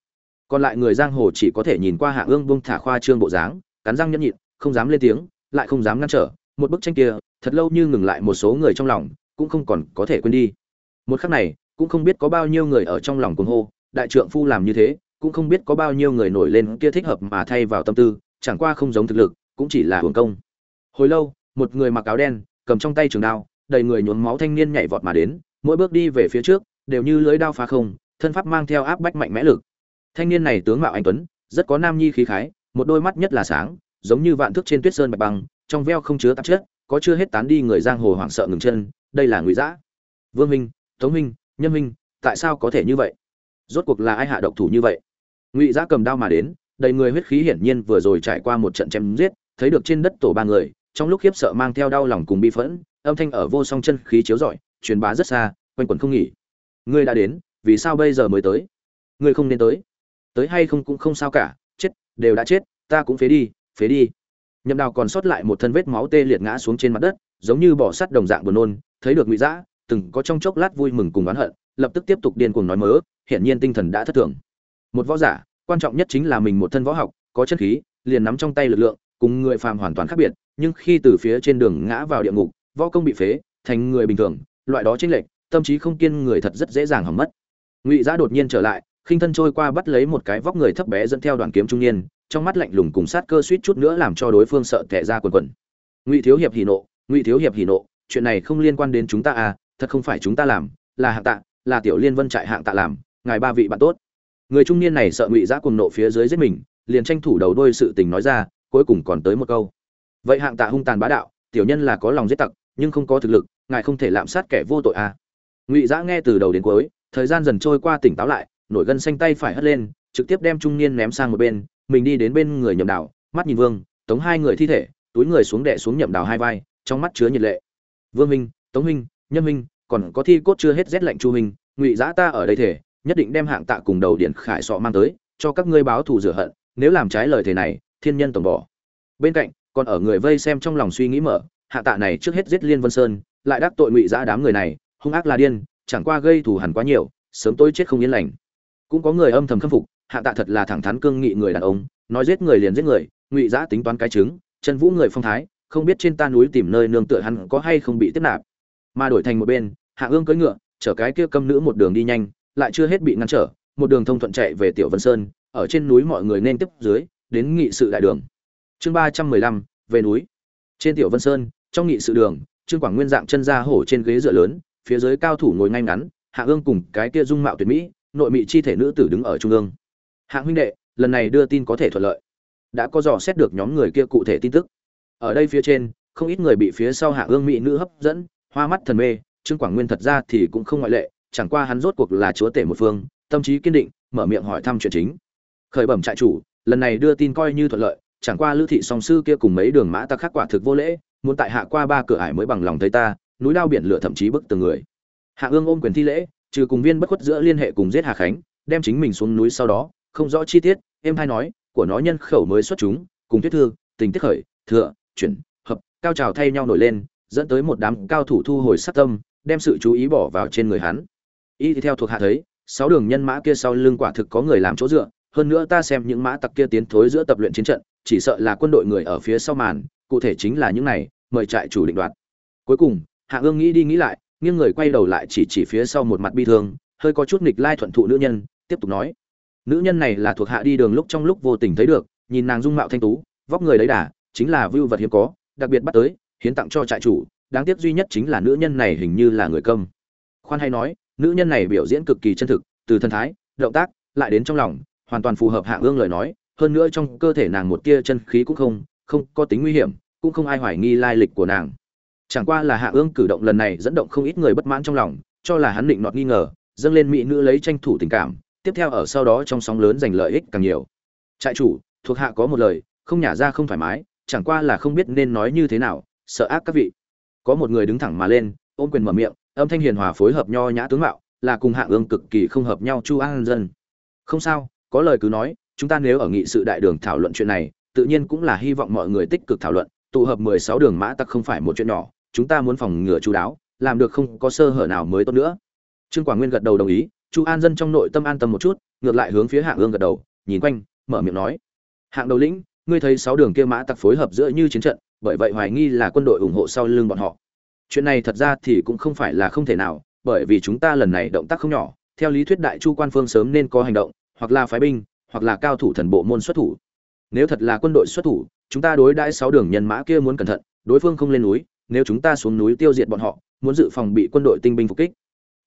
Còn lại người giang hồ chỉ có thể nhìn qua hạ ương bông thả khoa trương bộ dáng, cắn răng nhẫn nhịn, không dám lên tiếng, lại không dám ngăn trở, một bức tranh kia, thật lâu như ngừng lại một số người trong lòng, cũng không còn có thể quên đi. Một khắc này, cũng không biết có bao nhiêu người ở trong lòng cuồng hô, đại trượng phu làm như thế, cũng không biết có bao nhiêu người nổi lên kia thích hợp mà thay vào tâm tư, chẳng qua không giống thực lực, cũng chỉ là hưởng công. Hồi lâu, một người mặc áo đen, cầm trong tay trường đao đầy người nhuốm máu thanh niên nhảy vọt mà đến, mỗi bước đi về phía trước, đều như lưới đao phá không, thân pháp mang theo áp bách mạnh mẽ lực. Thanh niên này tướng mạo anh tuấn, rất có nam nhi khí khái, một đôi mắt nhất là sáng, giống như vạn thước trên tuyết sơn bạch băng, trong veo không chứa tạp chất, có chưa hết tán đi người giang hồ hoảng sợ ngừng chân, đây là ngụy dã. Vương minh, tống minh nhân minh, tại sao có thể như vậy? Rốt cuộc là ai hạ độc thủ như vậy? Ngụy Dã cầm đao mà đến, đầy người huyết khí hiển nhiên vừa rồi trải qua một trận chém giết, thấy được trên đất tổ ba người, trong lúc khiếp sợ mang theo đau lòng cùng bi phẫn âm thanh ở vô song chân khí chiếu rọi, truyền bá rất xa, quanh quẩn không nghỉ. Ngươi đã đến, vì sao bây giờ mới tới? Ngươi không nên tới. Tới hay không cũng không sao cả, chết, đều đã chết, ta cũng phế đi phế đi. Nhậm đào còn sót lại một thân vết máu tê liệt ngã xuống trên mặt đất, giống như bỏ sắt đồng dạng buồn nôn, thấy được ngụy dã, từng có trong chốc lát vui mừng cùng oán hận, lập tức tiếp tục điên cuồng nói mớ, hiển nhiên tinh thần đã thất thường. Một võ giả, quan trọng nhất chính là mình một thân võ học, có chân khí, liền nắm trong tay lực lượng, cùng người phàm hoàn toàn khác biệt, nhưng khi từ phía trên đường ngã vào địa ngục võ công bị phế, thành người bình thường, loại đó chênh lệch, tâm trí không kiên người thật rất dễ dàng hỏng mất. Ngụy giã đột nhiên trở lại, khinh thân trôi qua bắt lấy một cái vóc người thấp bé dẫn theo đoàn kiếm trung niên, trong mắt lạnh lùng cùng sát cơ suýt chút nữa làm cho đối phương sợ tẻ ra quần quần. Ngụy thiếu hiệp hỉ nộ, ngụy thiếu hiệp hỉ nộ, chuyện này không liên quan đến chúng ta à thật không phải chúng ta làm, là hạng tạ, là tiểu liên vân trại hạng tạ làm, ngài ba vị bạn tốt. Người trung niên này sợ ngụy giã cùng nộ phía dưới giết mình, liền tranh thủ đầu đôi sự tình nói ra, cuối cùng còn tới một câu. Vậy hạng tạ hung tàn bá đạo, tiểu nhân là có lòng giết tặc nhưng không có thực lực, ngài không thể lạm sát kẻ vô tội à. ngụy giã nghe từ đầu đến cuối, thời gian dần trôi qua tỉnh táo lại, nổi gân xanh tay phải hất lên, trực tiếp đem trung niên ném sang một bên, mình đi đến bên người nhậm đảo, mắt nhìn vương, tống hai người thi thể, túi người xuống đẻ xuống nhậm đảo hai vai, trong mắt chứa nhiệt lệ vương minh, tống minh, nhâm minh, còn có thi cốt chưa hết rét lạnh chu minh, ngụy giã ta ở đây thể, nhất định đem hạng tạ cùng đầu điện khải sọ mang tới, cho các ngươi báo thù rửa hận, nếu làm trái lời thế này, thiên nhân tổng bỏ bên cạnh, còn ở người vây xem trong lòng suy nghĩ mở hạ tạ này trước hết giết liên vân sơn lại đắc tội ngụy giã đám người này hung ác là điên chẳng qua gây thù hẳn quá nhiều sớm tôi chết không yên lành. Cũng có người âm thầm khâm phục hạ tạ thật là thẳng thắn cương nghị người đàn ông nói giết người liền giết người ngụy giã tính toán cái chứng, chân vũ người phong thái không biết trên ta núi tìm nơi nương tựa hắn có hay không bị tiếp nạp. Mà đổi thành một bên hạ ương cưỡi ngựa chở cái kia câm nữ một đường đi nhanh lại chưa hết bị ngăn trở một đường thông thuận chạy về tiểu vân sơn ở trên núi mọi người nên tiếp dưới đến nghị sự đại đường. Chương ba trăm mười lăm về núi. Trên tiểu vân sơn trong nghị sự đường, trương quảng nguyên dạng chân ra hổ trên ghế dựa lớn, phía dưới cao thủ ngồi ngay ngắn, hạ ương cùng cái kia dung mạo tuyệt mỹ, nội mị chi thể nữ tử đứng ở trung ương. Hạng huynh đệ, lần này đưa tin có thể thuận lợi. Đã có dò xét được nhóm người kia cụ thể tin tức. Ở đây phía trên, không ít người bị phía sau hạ ương mỹ nữ hấp dẫn, hoa mắt thần mê, trương quảng nguyên thật ra thì cũng không ngoại lệ, chẳng qua hắn rốt cuộc là chúa tể một phương, tâm trí kiên định, mở miệng hỏi thăm chuyện chính. Khởi bẩm trại chủ, lần này đưa tin coi như thuận lợi, chẳng qua lữ thị song sư kia cùng mấy đường mã ta khắc quả thực vô lễ muốn tại hạ qua ba cửa ải mới bằng lòng thấy ta, núi lao biển lửa thậm chí bức từng người. Hạ ương ôm quyền thi lễ, trừ cùng viên bất khuất giữa liên hệ cùng giết hà khánh, đem chính mình xuống núi sau đó, không rõ chi tiết em hay nói, của nó nhân khẩu mới xuất chúng, cùng thuyết thư, tình tiết khởi, thừa, chuyển, hợp, cao trào thay nhau nổi lên, dẫn tới một đám cao thủ thu hồi sát tâm, đem sự chú ý bỏ vào trên người hắn. Y theo thuộc hạ thấy, sáu đường nhân mã kia sau lưng quả thực có người làm chỗ dựa, hơn nữa ta xem những mã tặc kia tiến thối giữa tập luyện chiến trận, chỉ sợ là quân đội người ở phía sau màn cụ thể chính là những này, mời trại chủ định đoạt. Cuối cùng, hạ ương nghĩ đi nghĩ lại, nghiêng người quay đầu lại chỉ chỉ phía sau một mặt bi thương, hơi có chút nghịch lai thuận thụ nữ nhân, tiếp tục nói. Nữ nhân này là thuộc hạ đi đường lúc trong lúc vô tình thấy được, nhìn nàng dung mạo thanh tú, vóc người đấy đà, chính là vưu vật hiếm có, đặc biệt bắt tới, hiến tặng cho trại chủ, đáng tiếc duy nhất chính là nữ nhân này hình như là người công khoan hay nói, nữ nhân này biểu diễn cực kỳ chân thực, từ thân thái, động tác, lại đến trong lòng, hoàn toàn phù hợp hạ ương lời nói, hơn nữa trong cơ thể nàng một tia chân khí cũng không không có tính nguy hiểm, cũng không ai hoài nghi lai lịch của nàng. Chẳng qua là hạ ương cử động lần này dẫn động không ít người bất mãn trong lòng, cho là hắn định nọt nghi ngờ, dâng lên mỹ nữ lấy tranh thủ tình cảm, tiếp theo ở sau đó trong sóng lớn giành lợi ích càng nhiều. Trại chủ, thuộc hạ có một lời, không nhả ra không thoải mái, chẳng qua là không biết nên nói như thế nào, sợ ác các vị. Có một người đứng thẳng mà lên, ôm quyền mở miệng, âm thanh hiền hòa phối hợp nho nhã tướng mạo, là cùng hạ ương cực kỳ không hợp nhau chu an dân. Không sao, có lời cứ nói, chúng ta nếu ở nghị sự đại đường thảo luận chuyện này tự nhiên cũng là hy vọng mọi người tích cực thảo luận, tụ hợp mười sáu đường mã tặc không phải một chuyện nhỏ, chúng ta muốn phòng ngừa chú đáo, làm được không có sơ hở nào mới tốt nữa. Trương quảng nguyên gật đầu đồng ý, chu an dân trong nội tâm an tâm một chút, ngược lại hướng phía hạng ương gật đầu, nhìn quanh, mở miệng nói. Hạng đầu lĩnh, ngươi thấy sáu đường kia mã tặc phối hợp giữa như chiến trận, bởi vậy hoài nghi là quân đội ủng hộ sau lưng bọn họ. Chuyện này thật ra thì cũng không phải là không thể nào, bởi vì chúng ta lần này động tác không nhỏ, theo lý thuyết đại chu quan phương sớm nên có hành động, hoặc là phái binh, hoặc là cao thủ thần bộ môn xuất thủ nếu thật là quân đội xuất thủ, chúng ta đối đãi sáu đường nhân mã kia muốn cẩn thận, đối phương không lên núi, nếu chúng ta xuống núi tiêu diệt bọn họ, muốn dự phòng bị quân đội tinh binh phục kích.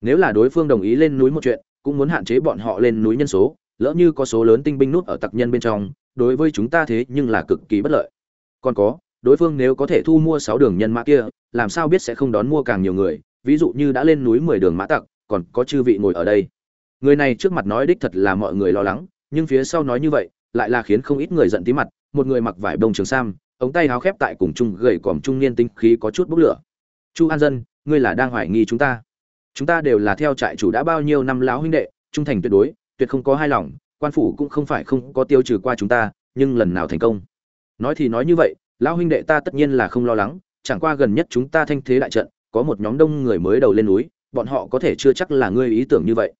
Nếu là đối phương đồng ý lên núi một chuyện, cũng muốn hạn chế bọn họ lên núi nhân số, lỡ như có số lớn tinh binh nút ở tặc nhân bên trong, đối với chúng ta thế nhưng là cực kỳ bất lợi. Còn có, đối phương nếu có thể thu mua sáu đường nhân mã kia, làm sao biết sẽ không đón mua càng nhiều người, ví dụ như đã lên núi mười đường mã tặc, còn có chư vị ngồi ở đây. Người này trước mặt nói đích thật là mọi người lo lắng, nhưng phía sau nói như vậy lại là khiến không ít người giận tí mặt, một người mặc vải bông trường sam, ống tay háo khép tại cùng chung gầy còm trung niên tinh khí có chút bốc lửa. Chu an dân, ngươi là đang hoài nghi chúng ta. Chúng ta đều là theo trại chủ đã bao nhiêu năm lão huynh đệ, trung thành tuyệt đối, tuyệt không có hai lòng, quan phủ cũng không phải không có tiêu trừ qua chúng ta, nhưng lần nào thành công? Nói thì nói như vậy, lão huynh đệ ta tất nhiên là không lo lắng, chẳng qua gần nhất chúng ta thanh thế đại trận, có một nhóm đông người mới đầu lên núi, bọn họ có thể chưa chắc là ngươi ý tưởng như vậy.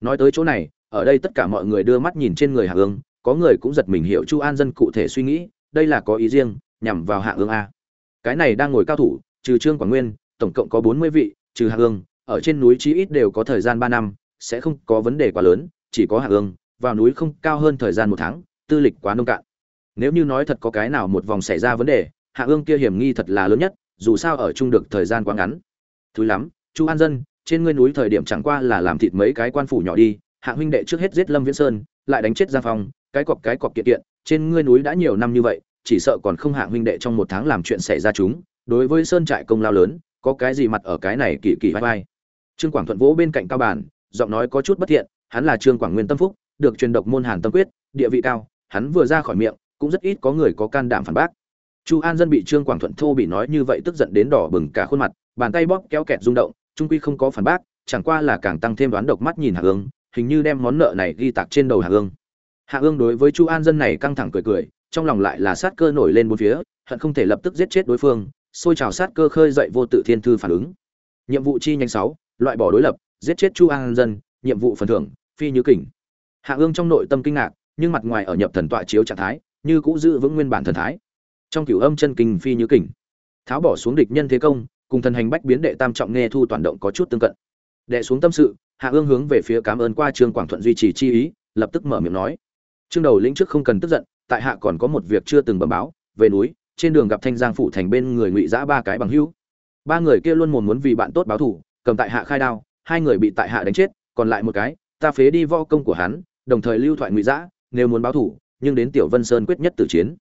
Nói tới chỗ này, ở đây tất cả mọi người đưa mắt nhìn trên người hạ ương có người cũng giật mình hiểu chu an dân cụ thể suy nghĩ, đây là có ý riêng, nhằm vào hạ ương a. Cái này đang ngồi cao thủ, trừ trương quảng nguyên, tổng cộng có bốn mươi vị, trừ hạ ương ở trên núi chí ít đều có thời gian ba năm, sẽ không có vấn đề quá lớn, chỉ có hạ ương vào núi không cao hơn thời gian một tháng, tư lịch quá nông cạn. Nếu như nói thật có cái nào một vòng xảy ra vấn đề, hạ ương kia hiểm nghi thật là lớn nhất, dù sao ở chung được thời gian quá ngắn. Thứ lắm, chu an dân, trên ngươi núi thời điểm chẳng qua là làm thịt mấy cái quan phủ nhỏ đi, hạ huynh đệ trước hết giết lâm viễn sơn, lại đánh chết giang phong cái cọc cái cọc kiện kiện, trên ngươi núi đã nhiều năm như vậy, chỉ sợ còn không hạng huynh đệ trong một tháng làm chuyện xảy ra chúng, đối với sơn trại công lao lớn, có cái gì mặt ở cái này kỳ kỳ vai vai. Trương quảng thuận vỗ bên cạnh cao bàn, giọng nói có chút bất thiện, hắn là trương quảng nguyên tâm phúc, được truyền độc môn hàn tâm quyết, địa vị cao, hắn vừa ra khỏi miệng, cũng rất ít có người có can đảm phản bác. Chu an dân bị trương quảng thuận thô bị nói như vậy tức giận đến đỏ bừng cả khuôn mặt, bàn tay bóp kéo kẹt rung động, trung quy không có phản bác, chẳng qua là càng tăng thêm đoán độc mắt nhìn hạ ương hình như đem món nợ này ghi tạc trên đầu hạ ương hạ ương đối với chu an dân này căng thẳng cười cười, trong lòng lại là sát cơ nổi lên bốn phía, hận không thể lập tức giết chết đối phương, xôi trào sát cơ khơi dậy vô tự thiên thư phản ứng. Nhiệm vụ chi nhánh sáu, loại bỏ đối lập, giết chết chu an dân, nhiệm vụ phần thưởng, phi như kình. Hạ ương trong nội tâm kinh ngạc, nhưng mặt ngoài ở nhập thần tọa chiếu trạng thái, như cũ giữ vững nguyên bản thần thái. Trong cửu âm chân kinh phi như kình. Tháo bỏ xuống địch nhân thế công, cùng thần hành bách biến đệ tam trọng nghe thu toàn động có chút tương cận. Đệ xuống tâm sự, hạ ương hướng về phía cảm ơn qua trương quảng thuận duy trì chi ý, lập tức mở miệng nói trương đầu lĩnh trước không cần tức giận, tại hạ còn có một việc chưa từng bẩm báo, về núi, trên đường gặp thanh giang phủ thành bên người ngụy giã ba cái bằng hữu. Ba người kia luôn muốn muốn vì bạn tốt báo thù, cầm tại hạ khai đao, hai người bị tại hạ đánh chết, còn lại một cái, ta phế đi võ công của hắn, đồng thời lưu thoại ngụy giã, nếu muốn báo thù, nhưng đến tiểu vân sơn quyết nhất tử chiến.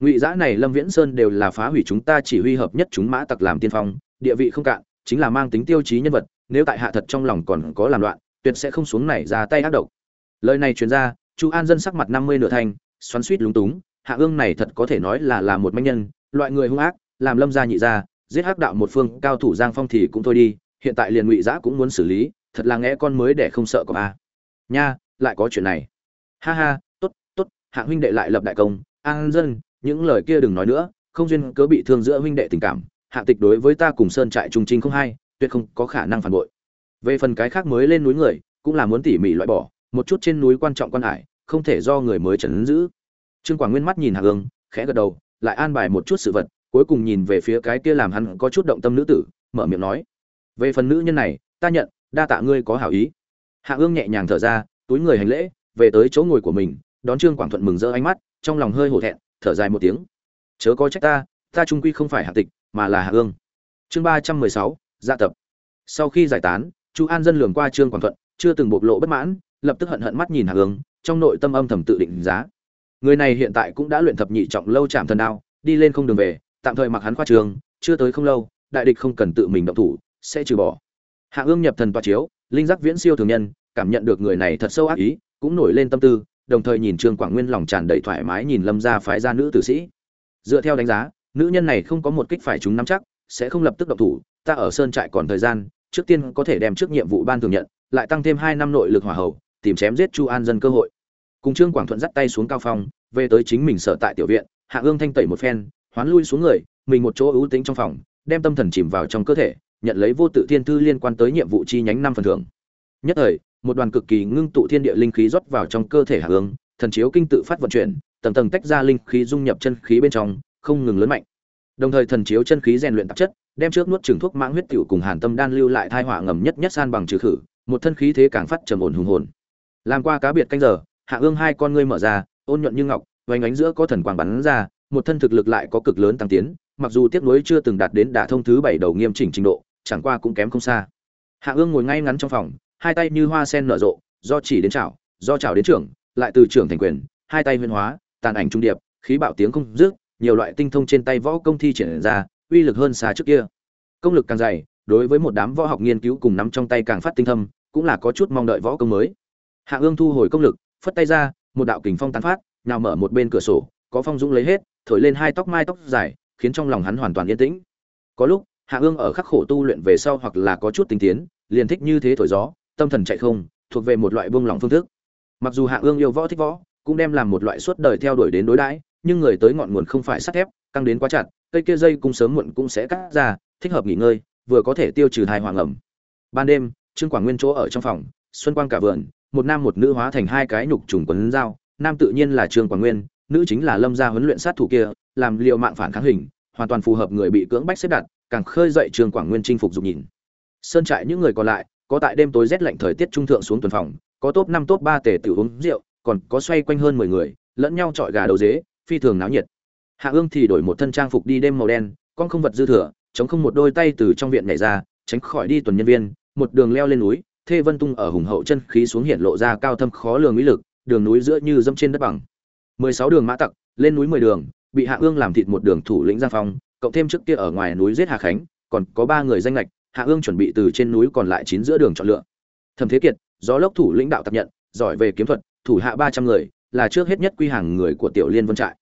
Ngụy giã này, lâm viễn sơn đều là phá hủy chúng ta chỉ huy hợp nhất chúng mã tặc làm tiên phong, địa vị không cạn, chính là mang tính tiêu chí nhân vật, nếu tại hạ thật trong lòng còn có làm loạn, tuyệt sẽ không xuống này ra tay ác độc. Lời này truyền ra chu an dân sắc mặt năm mươi nửa thanh xoắn suýt lúng túng, hạ ương này thật có thể nói là là một manh nhân, loại người hung ác, làm lâm gia nhị gia, giết hắc đạo một phương, cao thủ giang phong thì cũng thôi đi, hiện tại liền ngụy giã cũng muốn xử lý, thật là nghe con mới để không sợ có a. Nha, lại có chuyện này. Ha ha, tốt tốt, hạ huynh đệ lại lập đại công, an dân, những lời kia đừng nói nữa, không duyên cớ bị thương giữa huynh đệ tình cảm, hạ tịch đối với ta cùng sơn trại trung trinh không hay, tuyệt không có khả năng phản bội. Về phần cái khác mới lên núi người, cũng là muốn tỉ mỉ loại bỏ, một chút trên núi quan trọng quan hải không thể do người mới trấn giữ. Trương quảng nguyên mắt nhìn hạ ương khẽ gật đầu, lại an bài một chút sự vật, cuối cùng nhìn về phía cái kia làm hắn có chút động tâm nữ tử, mở miệng nói, về phần nữ nhân này, ta nhận, đa tạ ngươi có hảo ý. Hạ ương nhẹ nhàng thở ra, túi người hành lễ, về tới chỗ ngồi của mình, đón trương quảng thuận mừng rỡ ánh mắt, trong lòng hơi hổ thẹn, thở dài một tiếng. Chớ có trách ta ta trung quy không phải hạ tịch, mà là hạ ương chương ba trăm mười sáu dạ tập. Sau khi giải tán, chu an dân lường qua trương quảng thuận, chưa từng bộc lộ bất mãn, lập tức hận hận mắt nhìn hạ ương trong nội tâm âm thầm tự định giá. Người này hiện tại cũng đã luyện thập nhị trọng lâu chạm thần đao, đi lên không đường về, tạm thời mặc hắn khoa trường, chưa tới không lâu, đại địch không cần tự mình động thủ, sẽ trừ bỏ. Hạ ương nhập thần toa chiếu, linh giác viễn siêu thường nhân, cảm nhận được người này thật sâu ác ý, cũng nổi lên tâm tư, đồng thời nhìn trương quảng nguyên lòng tràn đầy thoải mái nhìn lâm gia phái gia nữ tử sĩ. Dựa theo đánh giá, nữ nhân này không có một kích phải chúng nắm chắc, sẽ không lập tức động thủ, ta ở sơn trại còn thời gian, trước tiên có thể đem trước nhiệm vụ ban thường nhận, lại tăng thêm hai năm nội lực hỏa hậu, tìm chém giết chu an dân cơ hội cùng trương quảng thuận dắt tay xuống cao phong về tới chính mình sở tại tiểu viện, hạ ương thanh tẩy một phen, hoán lui xuống người, mình một chỗ ưu tính trong phòng, đem tâm thần chìm vào trong cơ thể, nhận lấy vô tự thiên thư liên quan tới nhiệm vụ chi nhánh năm phần thưởng. Nhất thời, một đoàn cực kỳ ngưng tụ thiên địa linh khí rót vào trong cơ thể hạ ương, thần chiếu kinh tự phát vận chuyển, tầng tầng tách ra linh khí dung nhập chân khí bên trong, không ngừng lớn mạnh. Đồng thời thần chiếu chân khí rèn luyện tạp chất, đem trước nuốt trừng thuốc mãng huyết tiểu cùng hàn tâm đan lưu lại thai họa ngầm nhất nhất san bằng trừ khử, một thân khí thế càng phát trầm ổn hùng hồn. Làm qua cá biệt canh giờ hạ ương hai con ngươi mở ra, ôn nhuận như ngọc vánh ánh giữa có thần quang bắn ra, một thân thực lực lại có cực lớn tăng tiến, mặc dù tiếc nuối chưa từng đạt đến đả thông thứ bảy đầu nghiêm chỉnh trình độ, chẳng qua cũng kém không xa. Hạ ương ngồi ngay ngắn trong phòng, hai tay như hoa sen nở rộ, do chỉ đến chảo, do chảo đến trưởng, lại từ trưởng thành quyền, hai tay huyên hóa, tàn ảnh trung điệp, khí bạo tiếng không dứt, nhiều loại tinh thông trên tay võ công thi triển ra, uy lực hơn xa trước kia. Công lực càng dày, đối với một đám võ học nghiên cứu cùng nắm trong tay càng phát tinh thâm, cũng là có chút mong đợi võ công mới. Hạ ương thu hồi công lực phất tay ra, một đạo kình phong tán phát nào mở một bên cửa sổ, có phong dũng lấy hết, thổi lên hai tóc mai tóc dài, khiến trong lòng hắn hoàn toàn yên tĩnh. Có lúc, hạ ương ở khắc khổ tu luyện về sau hoặc là có chút tinh tiến, liền thích như thế thổi gió, tâm thần chạy không, thuộc về một loại buông lỏng phương thức. Mặc dù hạ ương yêu võ thích võ, cũng đem làm một loại suốt đời theo đuổi đến đối đãi, nhưng người tới ngọn nguồn không phải sắt thép, căng đến quá chặt, cây kia dây cung sớm muộn cũng sẽ cắt ra, thích hợp nghỉ ngơi, vừa có thể tiêu trừ thai hoàng ẩm. Ban đêm, trương quảng nguyên chỗ ở trong phòng, xuân quang cả vườn một nam một nữ hóa thành hai cái nhục trùng quấn dao, nam tự nhiên là trương quảng nguyên, nữ chính là lâm gia huấn luyện sát thủ kia, làm liệu mạng phản kháng hình, hoàn toàn phù hợp người bị cưỡng bách xếp đặt, càng khơi dậy trương quảng nguyên chinh phục dục nhìn. Sơn trại những người còn lại, có tại đêm tối rét lạnh thời tiết trung thượng xuống tuần phòng, có top năm, top ba tề tự uống rượu, còn có xoay quanh hơn mười người, lẫn nhau trọi gà đầu dế, phi thường náo nhiệt. Hạ ương thì đổi một thân trang phục đi đêm màu đen, con không vật dư thừa, chống không một đôi tay từ trong viện nhảy ra, tránh khỏi đi tuần nhân viên, một đường leo lên núi thê vân tung ở hùng hậu chân khí xuống hiện lộ ra cao thâm khó lường uy lực đường núi giữa như dâm trên đất bằng. Mười sáu đường mã tặc lên núi mười đường bị hạ ương làm thịt một đường thủ lĩnh giang phong cộng thêm trước kia ở ngoài núi giết hà khánh còn có ba người danh nghịch, hạ ương chuẩn bị từ trên núi còn lại chín giữa đường chọn lựa. Thẩm thế kiệt gió lốc thủ lĩnh đạo tập nhận giỏi về kiếm thuật thủ hạ ba trăm người là trước hết nhất quy hàng người của tiểu liên vân trại.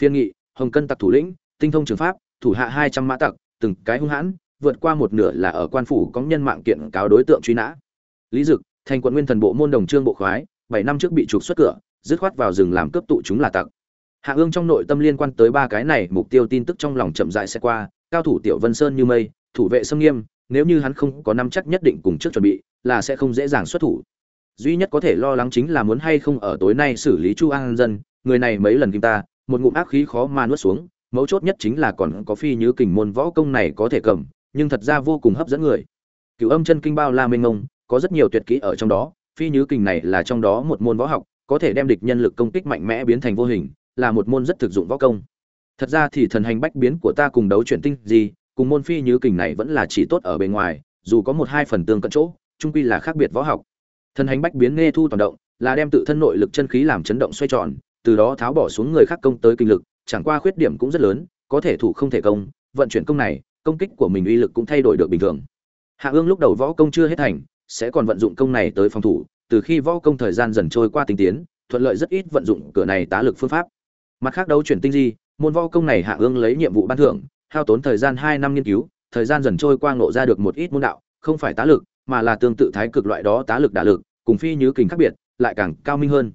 Phiên nghị hồng cân tặc thủ lĩnh tinh thông trường pháp thủ hạ hai trăm mã tặc từng cái hung hãn vượt qua một nửa là ở quan phủ có nhân mạng kiện cáo đối tượng truy nã lý dực, thành quận nguyên thần bộ môn đồng trương bộ khoái, bảy năm trước bị trục xuất cửa, dứt khoát vào rừng làm cướp tụ chúng là tặc. Hạ ương trong nội tâm liên quan tới ba cái này, mục tiêu tin tức trong lòng chậm dại sẽ qua, cao thủ tiểu vân sơn như mây, thủ vệ sâm nghiêm, nếu như hắn không có năm chắc nhất định cùng trước chuẩn bị, là sẽ không dễ dàng xuất thủ. Duy nhất có thể lo lắng chính là muốn hay không ở tối nay xử lý chu an dân, người này mấy lần kim ta, một ngụm ác khí khó mà nuốt xuống, mấu chốt nhất chính là còn có phi như kình môn võ công này có thể cầm, nhưng thật ra vô cùng hấp dẫn người. Cựu âm chân kinh bao la mênh mông có rất nhiều tuyệt kỹ ở trong đó, phi nhứ kình này là trong đó một môn võ học, có thể đem địch nhân lực công kích mạnh mẽ biến thành vô hình, là một môn rất thực dụng võ công. Thật ra thì thần hành bách biến của ta cùng đấu chuyển tinh gì, cùng môn phi nhứ kình này vẫn là chỉ tốt ở bề ngoài, dù có một hai phần tương cận chỗ trung quy là khác biệt võ học. Thần hành bách biến nghe thu toàn động, là đem tự thân nội lực chân khí làm chấn động xoay tròn, từ đó tháo bỏ xuống người khác công tới kinh lực, chẳng qua khuyết điểm cũng rất lớn, có thể thủ không thể công, vận chuyển công này, công kích của mình uy lực cũng thay đổi được bình thường. Hạ ương lúc đầu võ công chưa hết thành sẽ còn vận dụng công này tới phòng thủ, từ khi võ công thời gian dần trôi qua tinh tiến, thuận lợi rất ít vận dụng cửa này tá lực phương pháp. Mặt khác đấu chuyển tinh di, môn võ công này hạ ương lấy nhiệm vụ ban thưởng, hao tốn thời gian hai năm nghiên cứu, thời gian dần trôi qua ngộ ra được một ít môn đạo, không phải tá lực, mà là tương tự thái cực loại đó tá lực đả lực, cùng phi nhứ kình khác biệt, lại càng cao minh hơn.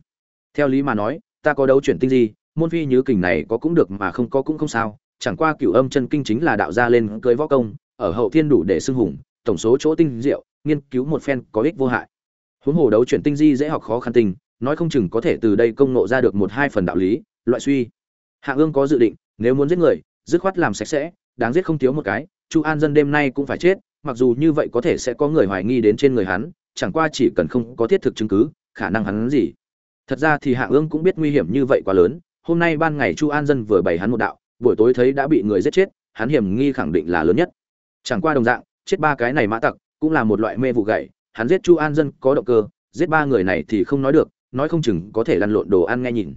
Theo lý mà nói, ta có đấu chuyển tinh di, môn phi nhứ kình này có cũng được mà không có cũng không sao, chẳng qua cửu âm chân kinh chính là đạo ra lên cưới võ công, ở hậu thiên đủ để xưng hùng, tổng số chỗ tinh diệu nghiên cứu một phen có ích vô hại. Huống hồ đấu chuyển tinh di dễ học khó khăn tình, nói không chừng có thể từ đây công nộ ra được một hai phần đạo lý loại suy. Hạ ương có dự định nếu muốn giết người dứt khoát làm sạch sẽ đáng giết không thiếu một cái chu an dân đêm nay cũng phải chết mặc dù như vậy có thể sẽ có người hoài nghi đến trên người hắn chẳng qua chỉ cần không có thiết thực chứng cứ khả năng hắn gì. Thật ra thì hạ ương cũng biết nguy hiểm như vậy quá lớn hôm nay ban ngày chu an dân vừa bày hắn một đạo buổi tối thấy đã bị người giết chết hắn hiểm nghi khẳng định là lớn nhất. Chẳng qua đồng dạng chết ba cái này mã tặc cũng là một loại mê vụ gậy, hắn giết chu an dân có động cơ, giết ba người này thì không nói được, nói không chừng có thể lăn lộn đồ ăn nghe nhìn.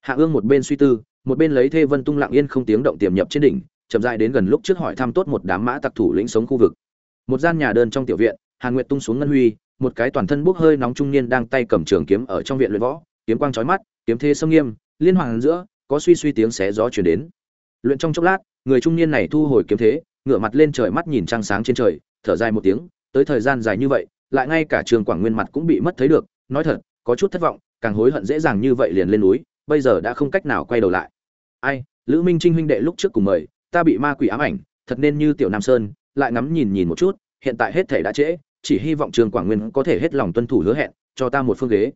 Hạ ương một bên suy tư, một bên lấy thê vân tung lặng yên không tiếng động tiềm nhập trên đỉnh, chậm dại đến gần lúc trước hỏi thăm tốt một đám mã tặc thủ lĩnh sống khu vực. Một gian nhà đơn trong tiểu viện hàn nguyệt tung xuống ngân huy, một cái toàn thân bốc hơi nóng trung niên đang tay cầm trường kiếm ở trong viện luyện võ, kiếm quang chói mắt, kiếm thế sâm nghiêm, liên hoàng giữa, có suy suy tiếng xé gió chuyển đến. Luyện trong chốc lát, người trung niên này thu hồi kiếm thế, ngửa mặt lên trời mắt nhìn trăng sáng trên trời, thở dài một tiếng tới thời gian dài như vậy lại ngay cả trường quảng nguyên mặt cũng bị mất thấy được nói thật có chút thất vọng càng hối hận dễ dàng như vậy liền lên núi bây giờ đã không cách nào quay đầu lại. Ai lữ minh trinh huynh đệ lúc trước cùng mời ta bị ma quỷ ám ảnh thật nên như tiểu nam sơn lại ngắm nhìn nhìn một chút hiện tại hết thể đã trễ chỉ hy vọng trường quảng nguyên có thể hết lòng tuân thủ hứa hẹn cho ta một phương ghế.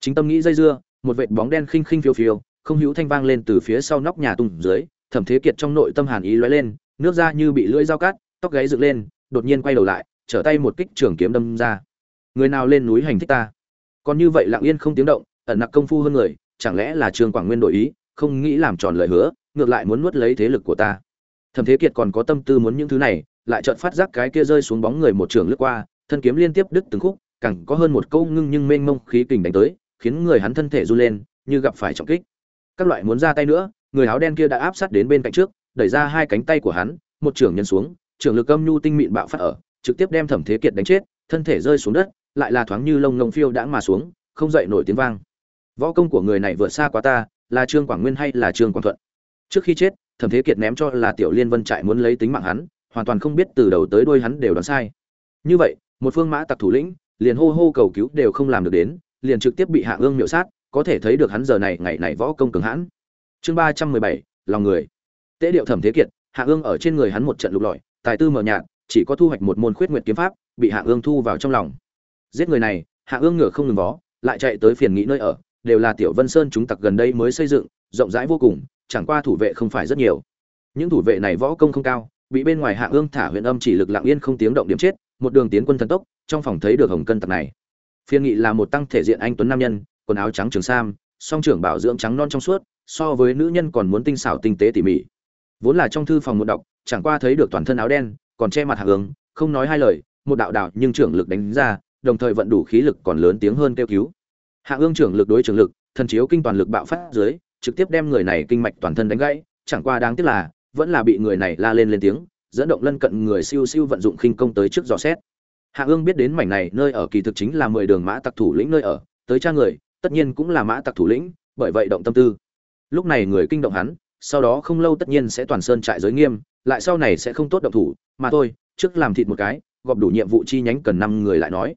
Chính tâm nghĩ dây dưa một vệt bóng đen khinh khinh phiêu phiêu không hữu thanh vang lên từ phía sau nóc nhà tung dưới thẩm thế kiệt trong nội tâm hàn ý lóe lên nước da như bị lưỡi dao cắt, tóc gáy dựng lên đột nhiên quay đầu lại trở tay một kích trường kiếm đâm ra. Người nào lên núi hành thích ta? Còn như vậy lặng yên không tiếng động, ẩn nặc công phu hơn người, chẳng lẽ là trương quảng nguyên đổi ý, không nghĩ làm tròn lời hứa, ngược lại muốn nuốt lấy thế lực của ta. Thẩm thế kiệt còn có tâm tư muốn những thứ này, lại chợt phát giác cái kia rơi xuống bóng người một trường lướt qua, thân kiếm liên tiếp đứt từng khúc, càng có hơn một câu ngưng nhưng mênh mông khí kình đánh tới, khiến người hắn thân thể run lên, như gặp phải trọng kích. Các loại muốn ra tay nữa, người áo đen kia đã áp sát đến bên cạnh trước, đẩy ra hai cánh tay của hắn, một trường nhân xuống, trường lực âm nhu tinh mịn bạo phát ở trực tiếp đem thẩm thế kiệt đánh chết, thân thể rơi xuống đất, lại là thoáng như lông ngông phiêu đãng mà xuống, không dậy nổi tiếng vang. Võ công của người này vượt xa quá ta, là trương quảng nguyên hay là trương quảng thuận? Trước khi chết, thẩm thế kiệt ném cho là tiểu liên vân trại muốn lấy tính mạng hắn, hoàn toàn không biết từ đầu tới đuôi hắn đều đoán sai. Như vậy, một phương mã tặc thủ lĩnh, liền hô hô cầu cứu đều không làm được đến, liền trực tiếp bị hạ ương miệu sát, có thể thấy được hắn giờ này ngày này võ công cường hãn. Chương ba trăm mười bảy, lòng người. Tễ điệu thẩm thế kiệt, hạ ương ở trên người hắn một trận lục lọi, tài tư mờ nhạt chỉ có thu hoạch một môn khuyết nguyệt kiếm pháp, bị hạ ương thu vào trong lòng. Giết người này, hạ ương ngựa không ngừng vó, lại chạy tới phiền nghị nơi ở, đều là tiểu vân sơn chúng tặc gần đây mới xây dựng, rộng rãi vô cùng, chẳng qua thủ vệ không phải rất nhiều. Những thủ vệ này võ công không cao, bị bên ngoài hạ ương thả huyền âm chỉ lực lặng yên không tiếng động điểm chết, một đường tiến quân thần tốc, trong phòng thấy được hồng cân tặc này. Phiên nghị là một tăng thể diện anh tuấn nam nhân, quần áo trắng trường sam, song trưởng bảo dưỡng trắng non trong suốt, so với nữ nhân còn muốn tinh xảo tinh tế tỉ mỉ. Vốn là trong thư phòng một đọc, chẳng qua thấy được toàn thân áo đen còn che mặt hạ ương không nói hai lời, một đạo đạo nhưng trưởng lực đánh ra, đồng thời vận đủ khí lực còn lớn tiếng hơn kêu cứu. Hạ ương trưởng lực đối trưởng lực, thần chiếu kinh toàn lực bạo phát dưới, trực tiếp đem người này kinh mạch toàn thân đánh gãy, chẳng qua đáng tiếc là, vẫn là bị người này la lên lên tiếng, dẫn động lân cận người siêu siêu vận dụng khinh công tới trước dò xét. Hạ ương biết đến mảnh này nơi ở kỳ thực chính là mười đường mã tặc thủ lĩnh nơi ở, tới cha người, tất nhiên cũng là mã tặc thủ lĩnh, bởi vậy động tâm tư. Lúc này người kinh động hắn sau đó không lâu tất nhiên sẽ toàn sơn trại giới nghiêm, lại sau này sẽ không tốt động thủ, mà thôi, trước làm thịt một cái, gọp đủ nhiệm vụ chi nhánh cần năm người lại nói.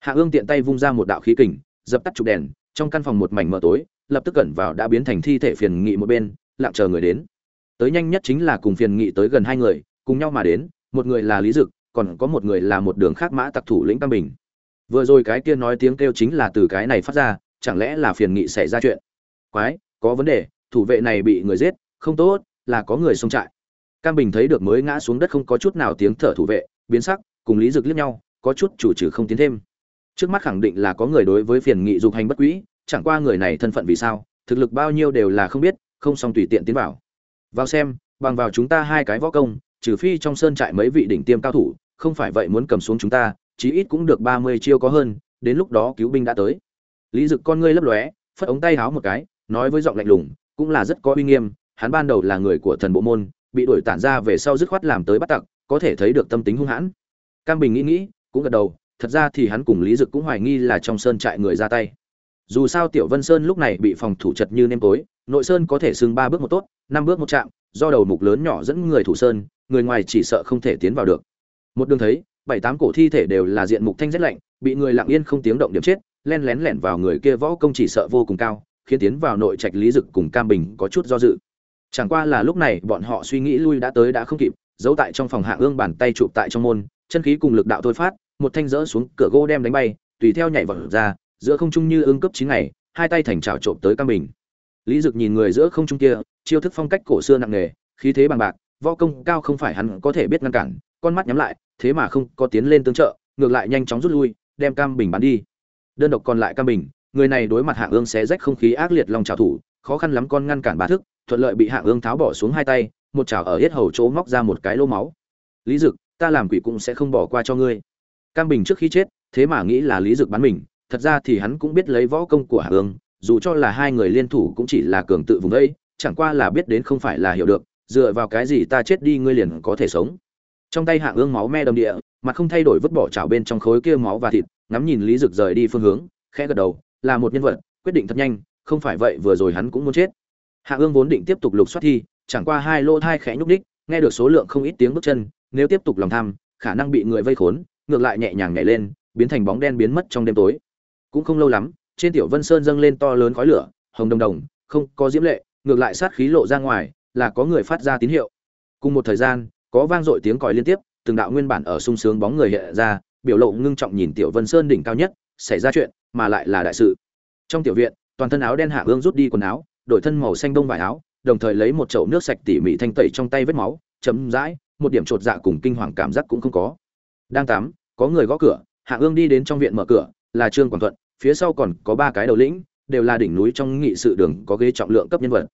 Hạ ương tiện tay vung ra một đạo khí kình, dập tắt chục đèn, trong căn phòng một mảnh mờ tối, lập tức cẩn vào đã biến thành thi thể phiền nghị một bên, lặng chờ người đến. Tới nhanh nhất chính là cùng phiền nghị tới gần hai người, cùng nhau mà đến, một người là lý dực, còn có một người là một đường khác mã tặc thủ lĩnh tam bình. Vừa rồi cái kia nói tiếng kêu chính là từ cái này phát ra, chẳng lẽ là phiền nghị xảy ra chuyện? Quái, có vấn đề, thủ vệ này bị người giết không tốt, là có người xông trại. Cam bình thấy được mới ngã xuống đất không có chút nào tiếng thở thủ vệ, biến sắc, cùng lý dực liếc nhau, có chút chủ trừ không tiến thêm. Trước mắt khẳng định là có người đối với phiền nghị dục hành bất quỹ chẳng qua người này thân phận vì sao, thực lực bao nhiêu đều là không biết, không xong tùy tiện tiến vào. Vào xem, bằng vào chúng ta hai cái võ công, trừ phi trong sơn trại mấy vị đỉnh tiêm cao thủ, không phải vậy muốn cầm xuống chúng ta, chí ít cũng được ba mươi chiêu có hơn, đến lúc đó cứu binh đã tới. Lý dực con ngươi lấp lóe, phất ống tay háo một cái, nói với giọng lạnh lùng, cũng là rất có uy nghiêm hắn ban đầu là người của thần bộ môn, bị đuổi tản ra về sau dứt khoát làm tới bắt tặc, có thể thấy được tâm tính hung hãn. Cam bình nghĩ nghĩ, cũng gật đầu, thật ra thì hắn cùng lý dực cũng hoài nghi là trong sơn trại người ra tay. Dù sao tiểu vân sơn lúc này bị phòng thủ chật như nêm tối, nội sơn có thể xưng ba bước một tốt, năm bước một chạm, do đầu mục lớn nhỏ dẫn người thủ sơn, người ngoài chỉ sợ không thể tiến vào được. Một đường thấy, bảy tám cổ thi thể đều là diện mục thanh rất lạnh, bị người lặng yên không tiếng động điểm chết, len lén lẻn vào người kia võ công chỉ sợ vô cùng cao, khiến tiến vào nội trạch lý dực cùng cam bình có chút do dự chẳng qua là lúc này bọn họ suy nghĩ lui đã tới đã không kịp, giấu tại trong phòng hạ ương bàn tay chụp tại trong môn, chân khí cùng lực đạo thôi phát, một thanh rỡ xuống cửa gỗ đem đánh bay, tùy theo nhảy vào ra, giữa không trung như ương cấp chín ngày, hai tay thành trào trộm tới cam bình. Lý dực nhìn người giữa không trung kia, chiêu thức phong cách cổ xưa nặng nề, khí thế bằng bạc, võ công cao không phải hắn có thể biết ngăn cản, con mắt nhắm lại, thế mà không có tiến lên tương trợ, ngược lại nhanh chóng rút lui, đem cam bình bắn đi. Đơn độc còn lại cam bình, người này đối mặt hạ ương xé rách không khí ác liệt lòng trào thủ, khó khăn lắm con ngăn cản bà thức thuận lợi bị hạ ương tháo bỏ xuống hai tay, một chảo ở hết hầu chỗ móc ra một cái lô máu. Lý dực, ta làm quỷ cũng sẽ không bỏ qua cho ngươi. Cam bình trước khi chết, thế mà nghĩ là lý dực bắn mình, thật ra thì hắn cũng biết lấy võ công của hạ ương, dù cho là hai người liên thủ cũng chỉ là cường tự vùng đây, chẳng qua là biết đến không phải là hiểu được, dựa vào cái gì ta chết đi ngươi liền có thể sống. Trong tay hạ ương máu me đầm địa, mặt không thay đổi vứt bỏ chảo bên trong khối kia máu và thịt, ngắm nhìn lý dực rời đi phương hướng, khẽ gật đầu, là một nhân vật, quyết định thật nhanh, không phải vậy vừa rồi hắn cũng muốn chết hạ ương vốn định tiếp tục lục soát thi, chẳng qua hai lô thai khẽ nhúc đích nghe được số lượng không ít tiếng bước chân, nếu tiếp tục lòng tham, khả năng bị người vây khốn, ngược lại nhẹ nhàng nhảy lên, biến thành bóng đen biến mất trong đêm tối. Cũng không lâu lắm, trên tiểu vân sơn dâng lên to lớn khói lửa, hồng đồng đồng, không có diễm lệ, ngược lại sát khí lộ ra ngoài, là có người phát ra tín hiệu. Cùng một thời gian, có vang dội tiếng còi liên tiếp, từng đạo nguyên bản ở sung sướng bóng người hiện ra, biểu lộ ngưng trọng nhìn tiểu vân sơn đỉnh cao nhất, xảy ra chuyện, mà lại là đại sự. Trong tiểu viện, toàn thân áo đen hạ ương rút đi quần áo đổi thân màu xanh đông vải áo, đồng thời lấy một chậu nước sạch tỉ mỉ thanh tẩy trong tay vết máu chấm dãi một điểm chột dạ cùng kinh hoàng cảm giác cũng không có. Đang tắm, có người gõ cửa, hạ ương đi đến trong viện mở cửa, là trương quảng thuận, phía sau còn có ba cái đầu lĩnh, đều là đỉnh núi trong nghị sự đường có ghế trọng lượng cấp nhân vật.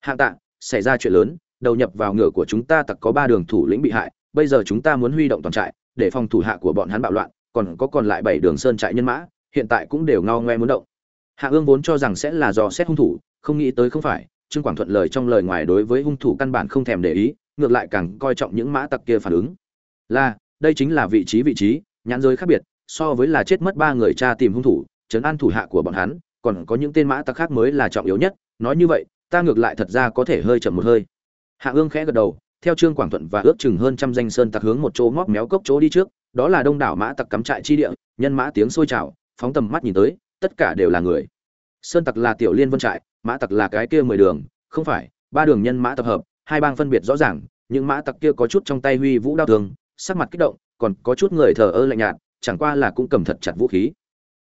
Hạ tạ, xảy ra chuyện lớn, đầu nhập vào ngựa của chúng ta tặc có ba đường thủ lĩnh bị hại, bây giờ chúng ta muốn huy động toàn trại, để phòng thủ hạ của bọn hắn bạo loạn, còn có còn lại bảy đường sơn trại nhân mã, hiện tại cũng đều ngao ngoe muốn động. Hạ ương vốn cho rằng sẽ là do xét hung thủ không nghĩ tới không phải, trương quảng thuận lời trong lời ngoài đối với hung thủ căn bản không thèm để ý, ngược lại càng coi trọng những mã tặc kia phản ứng. Là, đây chính là vị trí vị trí, nhãn giới khác biệt, so với là chết mất ba người cha tìm hung thủ, trấn an thủ hạ của bọn hắn, còn có những tên mã tặc khác mới là trọng yếu nhất. Nói như vậy, ta ngược lại thật ra có thể hơi chậm một hơi. Hạ ương khẽ gật đầu, theo trương quảng thuận và ước chừng hơn trăm danh sơn tặc hướng một chỗ ngóc méo cốc chỗ đi trước, đó là đông đảo mã tặc cắm trại chi địa, nhân mã tiếng sôi trào, phóng tầm mắt nhìn tới, tất cả đều là người. Sơn tặc là tiểu liên vân trại mã tặc là cái kia mười đường, không phải, ba đường nhân mã tập hợp, hai bang phân biệt rõ ràng, những mã tặc kia có chút trong tay huy vũ đao thường sắc mặt kích động, còn có chút người thờ ơ lạnh nhạt, chẳng qua là cũng cầm thật chặt vũ khí.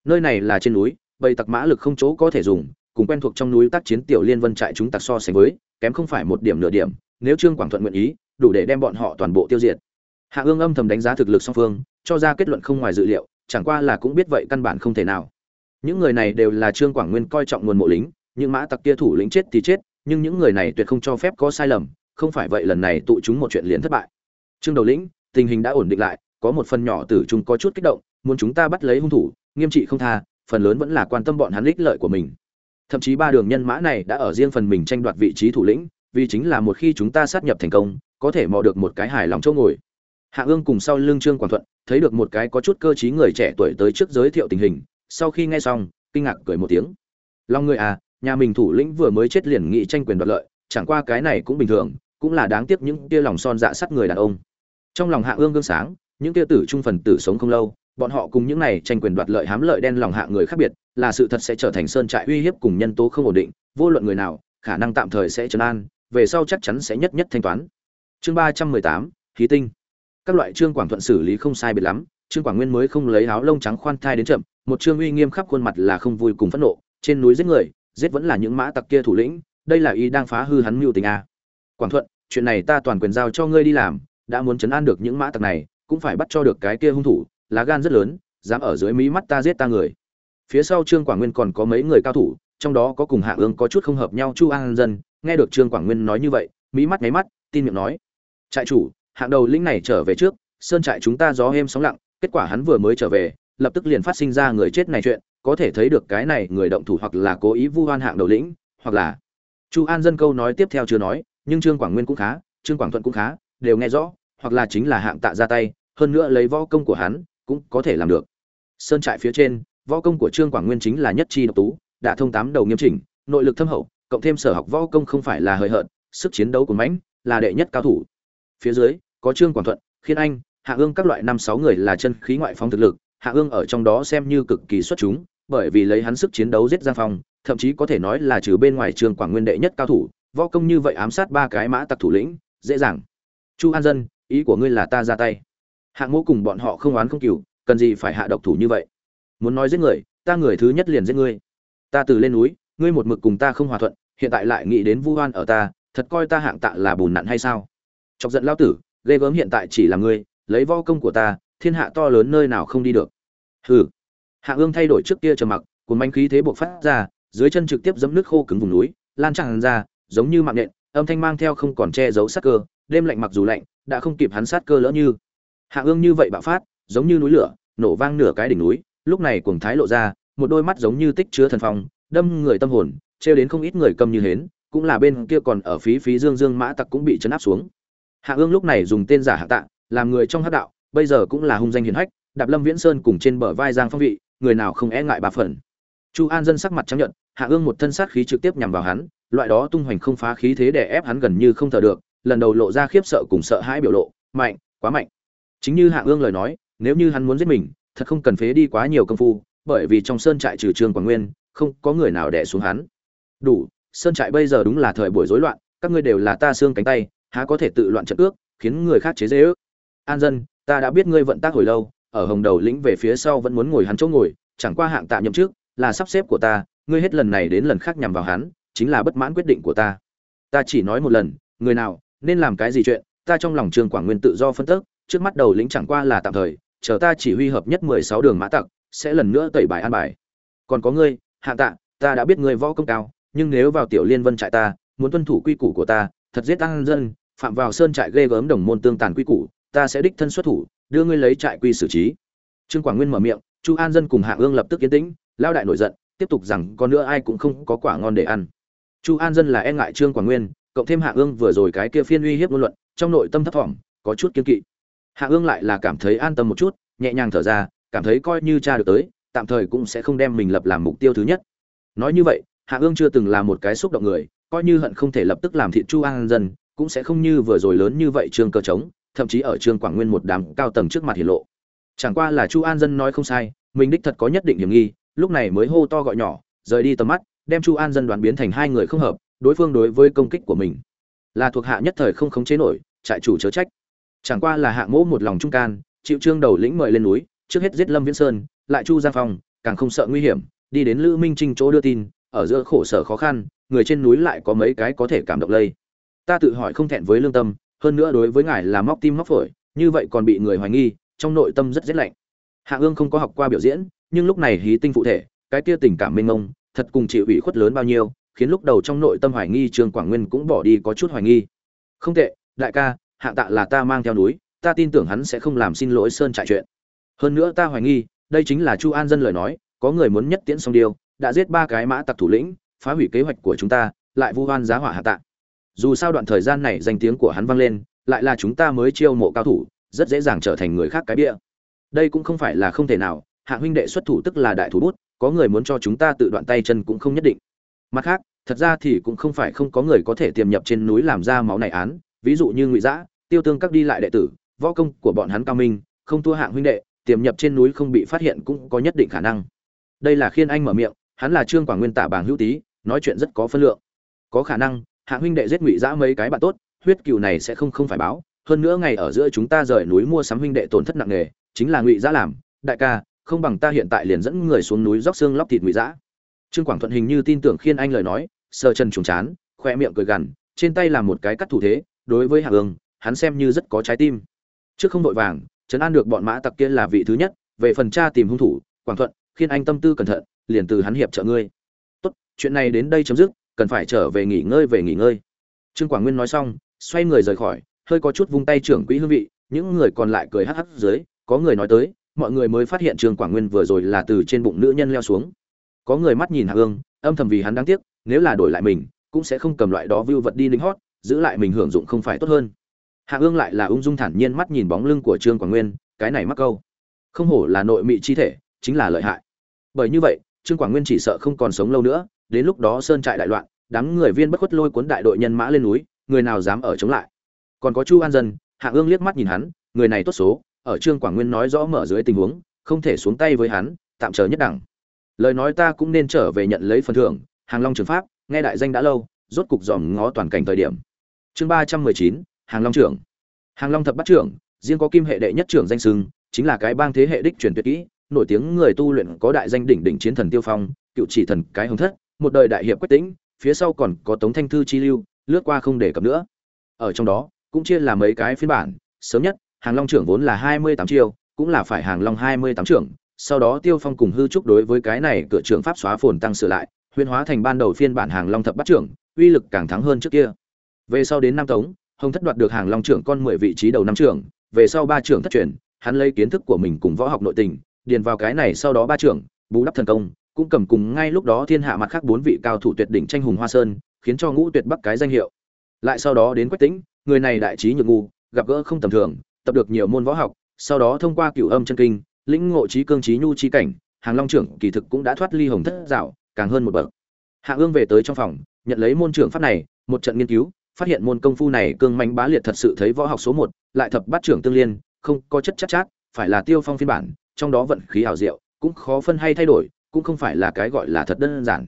Nơi này là trên núi, bầy tặc mã lực không chỗ có thể dùng, cùng quen thuộc trong núi tác chiến tiểu liên vân trại chúng tặc so sánh với, kém không phải một điểm nửa điểm, nếu trương quảng thuận nguyện ý, đủ để đem bọn họ toàn bộ tiêu diệt. Hạ ương âm thầm đánh giá thực lực song phương, cho ra kết luận không ngoài dự liệu, chẳng qua là cũng biết vậy căn bản không thể nào. Những người này đều là trương quảng nguyên coi trọng nguồn mộ lính những mã tặc kia thủ lĩnh chết thì chết, nhưng những người này tuyệt không cho phép có sai lầm, không phải vậy lần này tụ chúng một chuyện liền thất bại. Trương đầu lĩnh, tình hình đã ổn định lại, có một phần nhỏ tử chúng có chút kích động, muốn chúng ta bắt lấy hung thủ, nghiêm trị không tha, phần lớn vẫn là quan tâm bọn hắn ích lợi của mình. Thậm chí ba đường nhân mã này đã ở riêng phần mình tranh đoạt vị trí thủ lĩnh, vì chính là một khi chúng ta sát nhập thành công, có thể mò được một cái hài lòng chỗ ngồi. Hạ ương cùng sau lưng trương quảng thuận, thấy được một cái có chút cơ t người trẻ tuổi tới trước giới thiệu tình hình, sau khi nghe xong, kinh ngạc cười một tiếng. Long người à nhà mình thủ lĩnh vừa mới chết liền nghị tranh quyền đoạt lợi, chẳng qua cái này cũng bình thường, cũng là đáng tiếc những tia lòng son dạ sắt người đàn ông. Trong lòng hạ ương gương sáng, những tia tử trung phần tử sống không lâu, bọn họ cùng những này tranh quyền đoạt lợi hám lợi đen lòng hạ người khác biệt, là sự thật sẽ trở thành sơn trại uy hiếp cùng nhân tố không ổn định, vô luận người nào, khả năng tạm thời sẽ trấn an, về sau chắc chắn sẽ nhất nhất thanh toán. Chương ba trăm mười tám, khí tinh. Các loại trương quảng thuận xử lý không sai biệt lắm, trương quảng nguyên mới không lấy áo lông trắng khoan thai đến chậm, một trương uy nghiêm khắp khuôn mặt là không vui cùng phẫn nộ, trên núi giết người giết vẫn là những mã tặc kia thủ lĩnh, đây là y đang phá hư hắn mưu tình a. Quảng thuận, chuyện này ta toàn quyền giao cho ngươi đi làm, đã muốn chấn an được những mã tặc này, cũng phải bắt cho được cái kia hung thủ, lá gan rất lớn, dám ở dưới mí mắt ta giết ta người. Phía sau trương quảng nguyên còn có mấy người cao thủ, trong đó có cùng hạ ương có chút không hợp nhau chu an dân, nghe được trương quảng nguyên nói như vậy, mí mắt nháy mắt, tin miệng nói, trại chủ, hạng đầu lĩnh này trở về trước, sơn trại chúng ta gió êm sóng lặng, kết quả hắn vừa mới trở về, lập tức liền phát sinh ra người chết này chuyện có thể thấy được cái này người động thủ hoặc là cố ý vu oan hạng đầu lĩnh, hoặc là chu an dân câu nói tiếp theo chưa nói, nhưng trương quảng nguyên cũng khá, trương quảng thuận cũng khá, đều nghe rõ, hoặc là chính là hạng tạ ra tay, hơn nữa lấy võ công của hắn cũng có thể làm được. Sơn trại phía trên, võ công của trương quảng nguyên chính là nhất chi độc tú đã thông tám đầu nghiêm chỉnh, nội lực thâm hậu, cộng thêm sở học võ công không phải là hời hợt, sức chiến đấu của mãnh là đệ nhất cao thủ. Phía dưới, có trương quảng thuận khiến anh, hạ ương các loại năm sáu người là chân khí ngoại phóng thực lực, hạ ương ở trong đó xem như cực kỳ xuất chúng bởi vì lấy hắn sức chiến đấu giết giang phong thậm chí có thể nói là trừ bên ngoài trường quảng nguyên đệ nhất cao thủ võ công như vậy ám sát ba cái mã tặc thủ lĩnh dễ dàng. Chu an dân ý của ngươi là ta ra tay. Hạng mẫu cùng bọn họ không oán không kỷ, cần gì phải hạ độc thủ như vậy? Muốn nói giết người ta người thứ nhất liền giết ngươi. Ta từ lên núi ngươi một mực cùng ta không hòa thuận hiện tại lại nghĩ đến vu hoan ở ta thật coi ta hạng tạ là bùn nặn hay sao? Chọc giận lao tử ghê gớm hiện tại chỉ là ngươi lấy võ công của ta thiên hạ to lớn nơi nào không đi được. Hừ hạ ương thay đổi trước kia trầm mặc cùng manh khí thế buộc phát ra, dưới chân trực tiếp dẫm nước khô cứng vùng núi, lan tràn ra, giống như mạng nện âm thanh mang theo không còn che giấu sát cơ, đêm lạnh mặc dù lạnh, đã không kịp hắn sát cơ lỡ như. Hạ ương như vậy bạo phát, giống như núi lửa, nổ vang nửa cái đỉnh núi, lúc này cuồng thái lộ ra, một đôi mắt giống như tích chứa thần phong, đâm người tâm hồn, trêu đến không ít người cầm như hến, cũng là bên kia còn ở phí phí dương dương mã tặc cũng bị chấn áp xuống. Hạ ương lúc này dùng tên giả hạ tạ, làm người trong hát đạo, bây giờ cũng là hung danh hiền hách, đạp lâm viễn sơn cùng trên bờ vai giang phong vị người nào không e ngại bà phần. Chu an dân sắc mặt chấp nhận hạ ương một thân sát khí trực tiếp nhằm vào hắn, loại đó tung hoành không phá khí thế để ép hắn gần như không thở được, lần đầu lộ ra khiếp sợ cùng sợ hãi biểu lộ, mạnh, quá mạnh. Chính như hạ ương lời nói, nếu như hắn muốn giết mình, thật không cần phế đi quá nhiều công phu, bởi vì trong sơn trại trừ trường quảng nguyên, không có người nào đẻ xuống hắn. Đủ, sơn trại bây giờ đúng là thời buổi rối loạn, các ngươi đều là ta xương cánh tay, há có thể tự loạn trận ước, khiến người khác chế dễ ước. An dân, ta đã biết ngươi vận tác hồi lâu ở hồng đầu lĩnh về phía sau vẫn muốn ngồi hắn chỗ ngồi, chẳng qua hạng tạ nhậm trước là sắp xếp của ta, ngươi hết lần này đến lần khác nhằm vào hắn, chính là bất mãn quyết định của ta. Ta chỉ nói một lần, người nào, nên làm cái gì chuyện, ta trong lòng trương quảng nguyên tự do phân tích trước mắt đầu lĩnh chẳng qua là tạm thời, chờ ta chỉ huy hợp nhất mười sáu đường mã tặc, sẽ lần nữa tẩy bài an bài. Còn có ngươi, hạng tạ, ta đã biết ngươi võ công cao, nhưng nếu vào tiểu liên vân trại ta, muốn tuân thủ quy củ của ta, thật giết tăng dân, phạm vào sơn trại ghê gớm đồng môn tương tàn quy củ, ta sẽ đích thân xuất thủ đưa ngươi lấy trại quy xử trí. Trương quảng nguyên mở miệng, chu an dân cùng hạ ương lập tức yên tĩnh lao đại nổi giận, tiếp tục rằng con nữa ai cũng không có quả ngon để ăn. Chu an dân là e ngại trương quảng nguyên, cộng thêm hạ ương vừa rồi cái kia phiên uy hiếp ngôn luận, trong nội tâm thấp thỏm, có chút kiên kỵ. Hạ ương lại là cảm thấy an tâm một chút, nhẹ nhàng thở ra, cảm thấy coi như cha được tới, tạm thời cũng sẽ không đem mình lập làm mục tiêu thứ nhất. Nói như vậy, hạ ương chưa từng là một cái xúc động người, coi như hận không thể lập tức làm thịt chu an dân, cũng sẽ không như vừa rồi lớn như vậy trương cơ trống thậm chí ở trương quảng nguyên một đám cao tầng trước mặt hiển lộ. Chẳng qua là chu an dân nói không sai, mình đích thật có nhất định hiểm nghi, lúc này mới hô to gọi nhỏ, rời đi tầm mắt, đem chu an dân đoán biến thành hai người không hợp, đối phương đối với công kích của mình là thuộc hạ nhất thời không khống chế nổi, trại chủ chớ trách. Chẳng qua là hạng mỗ một lòng trung can, chịu trương đầu lĩnh mời lên núi, trước hết giết lâm viễn sơn, lại chu giang phong, càng không sợ nguy hiểm, đi đến lữ minh trinh chỗ đưa tin, ở giữa khổ sở khó khăn, người trên núi lại có mấy cái có thể cảm động lây. Ta tự hỏi không thẹn với lương tâm hơn nữa đối với ngài là móc tim móc phổi, như vậy còn bị người hoài nghi, trong nội tâm rất rét lạnh. Hạ ương không có học qua biểu diễn, nhưng lúc này hí tinh phụ thể, cái kia tình cảm mênh mông, thật cùng chịu ủy khuất lớn bao nhiêu, khiến lúc đầu trong nội tâm hoài nghi trương quảng nguyên cũng bỏ đi có chút hoài nghi. Không tệ, đại ca, hạ tạ là ta mang theo núi, ta tin tưởng hắn sẽ không làm xin lỗi sơn trại chuyện. Hơn nữa ta hoài nghi, đây chính là chu an dân lời nói, có người muốn nhất tiễn song điêu đã giết ba cái mã tặc thủ lĩnh, phá hủy kế hoạch của chúng ta, lại vu hoan giá hỏa hạ tạ dù sao đoạn thời gian này danh tiếng của hắn vang lên, lại là chúng ta mới chiêu mộ cao thủ, rất dễ dàng trở thành người khác cái bia. Đây cũng không phải là không thể nào, hạ huynh đệ xuất thủ tức là đại thủ bút, có người muốn cho chúng ta tự đoạn tay chân cũng không nhất định. Mặt khác, thật ra thì cũng không phải không có người có thể tiềm nhập trên núi làm ra máu này án, ví dụ như ngụy giã tiêu tương các đi lại đệ tử, võ công của bọn hắn cao minh, không thua hạng huynh đệ, tiềm nhập trên núi không bị phát hiện cũng có nhất định khả năng. Đây là khiên anh mở miệng, hắn là trương quảng nguyên tả bảng hữu tý nói chuyện rất có phân lượng. Có khả năng Hạ huynh đệ giết ngụy giã mấy cái bạn tốt, huyết cừu này sẽ không không phải báo. Hơn nữa ngày ở giữa chúng ta rời núi mua sắm huynh đệ tổn thất nặng nề, chính là ngụy giã làm. Đại ca, không bằng ta hiện tại liền dẫn người xuống núi róc xương lóc thịt ngụy giã trương quảng thuận hình như tin tưởng khiên anh lời nói, sờ chân trùng chán, khoe miệng cười gằn, trên tay làm một cái cắt thủ thế, đối với hạ ương hắn xem như rất có trái tim. Trước không vội vàng, trấn an được bọn mã tặc kia là vị thứ nhất, về phần tra tìm hung thủ, quảng thuận, khiên anh tâm tư cẩn thận, liền từ hắn hiệp trợ ngươi. Tốt, chuyện này đến đây chấm dứt cần phải trở về nghỉ ngơi về nghỉ ngơi. Trương quảng nguyên nói xong, xoay người rời khỏi, hơi có chút vung tay trưởng quỹ hương vị, những người còn lại cười hắc hắc dưới, có người nói tới, mọi người mới phát hiện trương quảng nguyên vừa rồi là từ trên bụng nữ nhân leo xuống. Có người mắt nhìn hạ ương âm thầm vì hắn đáng tiếc, nếu là đổi lại mình, cũng sẽ không cầm loại đó vưu vật đi lính hót, giữ lại mình hưởng dụng không phải tốt hơn. Hạ ương lại là ung dung thản nhiên mắt nhìn bóng lưng của trương quảng nguyên, cái này mắc câu. Không hổ là nội mị chi thể, chính là lợi hại. Bởi như vậy, trương quảng nguyên chỉ sợ không còn sống lâu nữa đến lúc đó sơn trại đại loạn, đám người viên bất khuất lôi cuốn đại đội nhân mã lên núi, người nào dám ở chống lại? Còn có chu an dân, hạ ương liếc mắt nhìn hắn, người này tốt số, ở trương quảng nguyên nói rõ mở dưới tình huống, không thể xuống tay với hắn, tạm chờ nhất đẳng. Lời nói ta cũng nên trở về nhận lấy phần thưởng, hàng long trường pháp, nghe đại danh đã lâu, rốt cục dòm ngó toàn cảnh thời điểm. Chương ba trăm mười chín, hàng long trưởng. Hàng long thập bắt trưởng, riêng có kim hệ đệ nhất trưởng danh sưng chính là cái bang thế hệ đích truyền tuyệt kỹ, nổi tiếng người tu luyện có đại danh đỉnh đỉnh chiến thần tiêu phong, cựu chỉ thần cái hồng thất một đời đại hiệp quách tĩnh, phía sau còn có tống thanh thư chi lưu, lướt qua không để cập nữa. Ở trong đó, cũng chia là mấy cái phiên bản, sớm nhất, hàng long trưởng vốn là hai mươi tám chiêu, cũng là phải hàng long hai mươi tám trưởng, sau đó tiêu phong cùng hư trúc đối với cái này cửa trưởng pháp xóa phồn tăng sửa lại huyên hóa thành ban đầu phiên bản hàng long thập bắt trưởng, uy lực càng thắng hơn trước kia. Về sau đến năm tống, hồng thất đoạt được hàng long trưởng con mười vị trí đầu năm trưởng, về sau ba trưởng thất truyền, hắn lấy kiến thức của mình cùng võ học nội tình, điền vào cái này sau đó ba trưởng, bù đắp thần công cũng cầm cùng ngay lúc đó thiên hạ mặt khác bốn vị cao thủ tuyệt đỉnh tranh hùng hoa sơn khiến cho ngũ tuyệt bắc cái danh hiệu. Lại sau đó đến quách tĩnh người này đại trí nhược ngu gặp gỡ không tầm thường tập được nhiều môn võ học sau đó thông qua cửu âm chân kinh lĩnh ngộ trí cương trí nhu trí cảnh hàng long trưởng kỳ thực cũng đã thoát ly hồng thất dạo càng hơn một bậc. Hạ ương về tới trong phòng nhận lấy môn trưởng pháp này một trận nghiên cứu phát hiện môn công phu này cương manh bá liệt thật sự thấy võ học số một lại thập bát trưởng tương liên không có chất chắc chát, chát phải là tiêu phong phiên bản trong đó vận khí ảo diệu cũng khó phân hay thay đổi cũng không phải là cái gọi là thật đơn giản.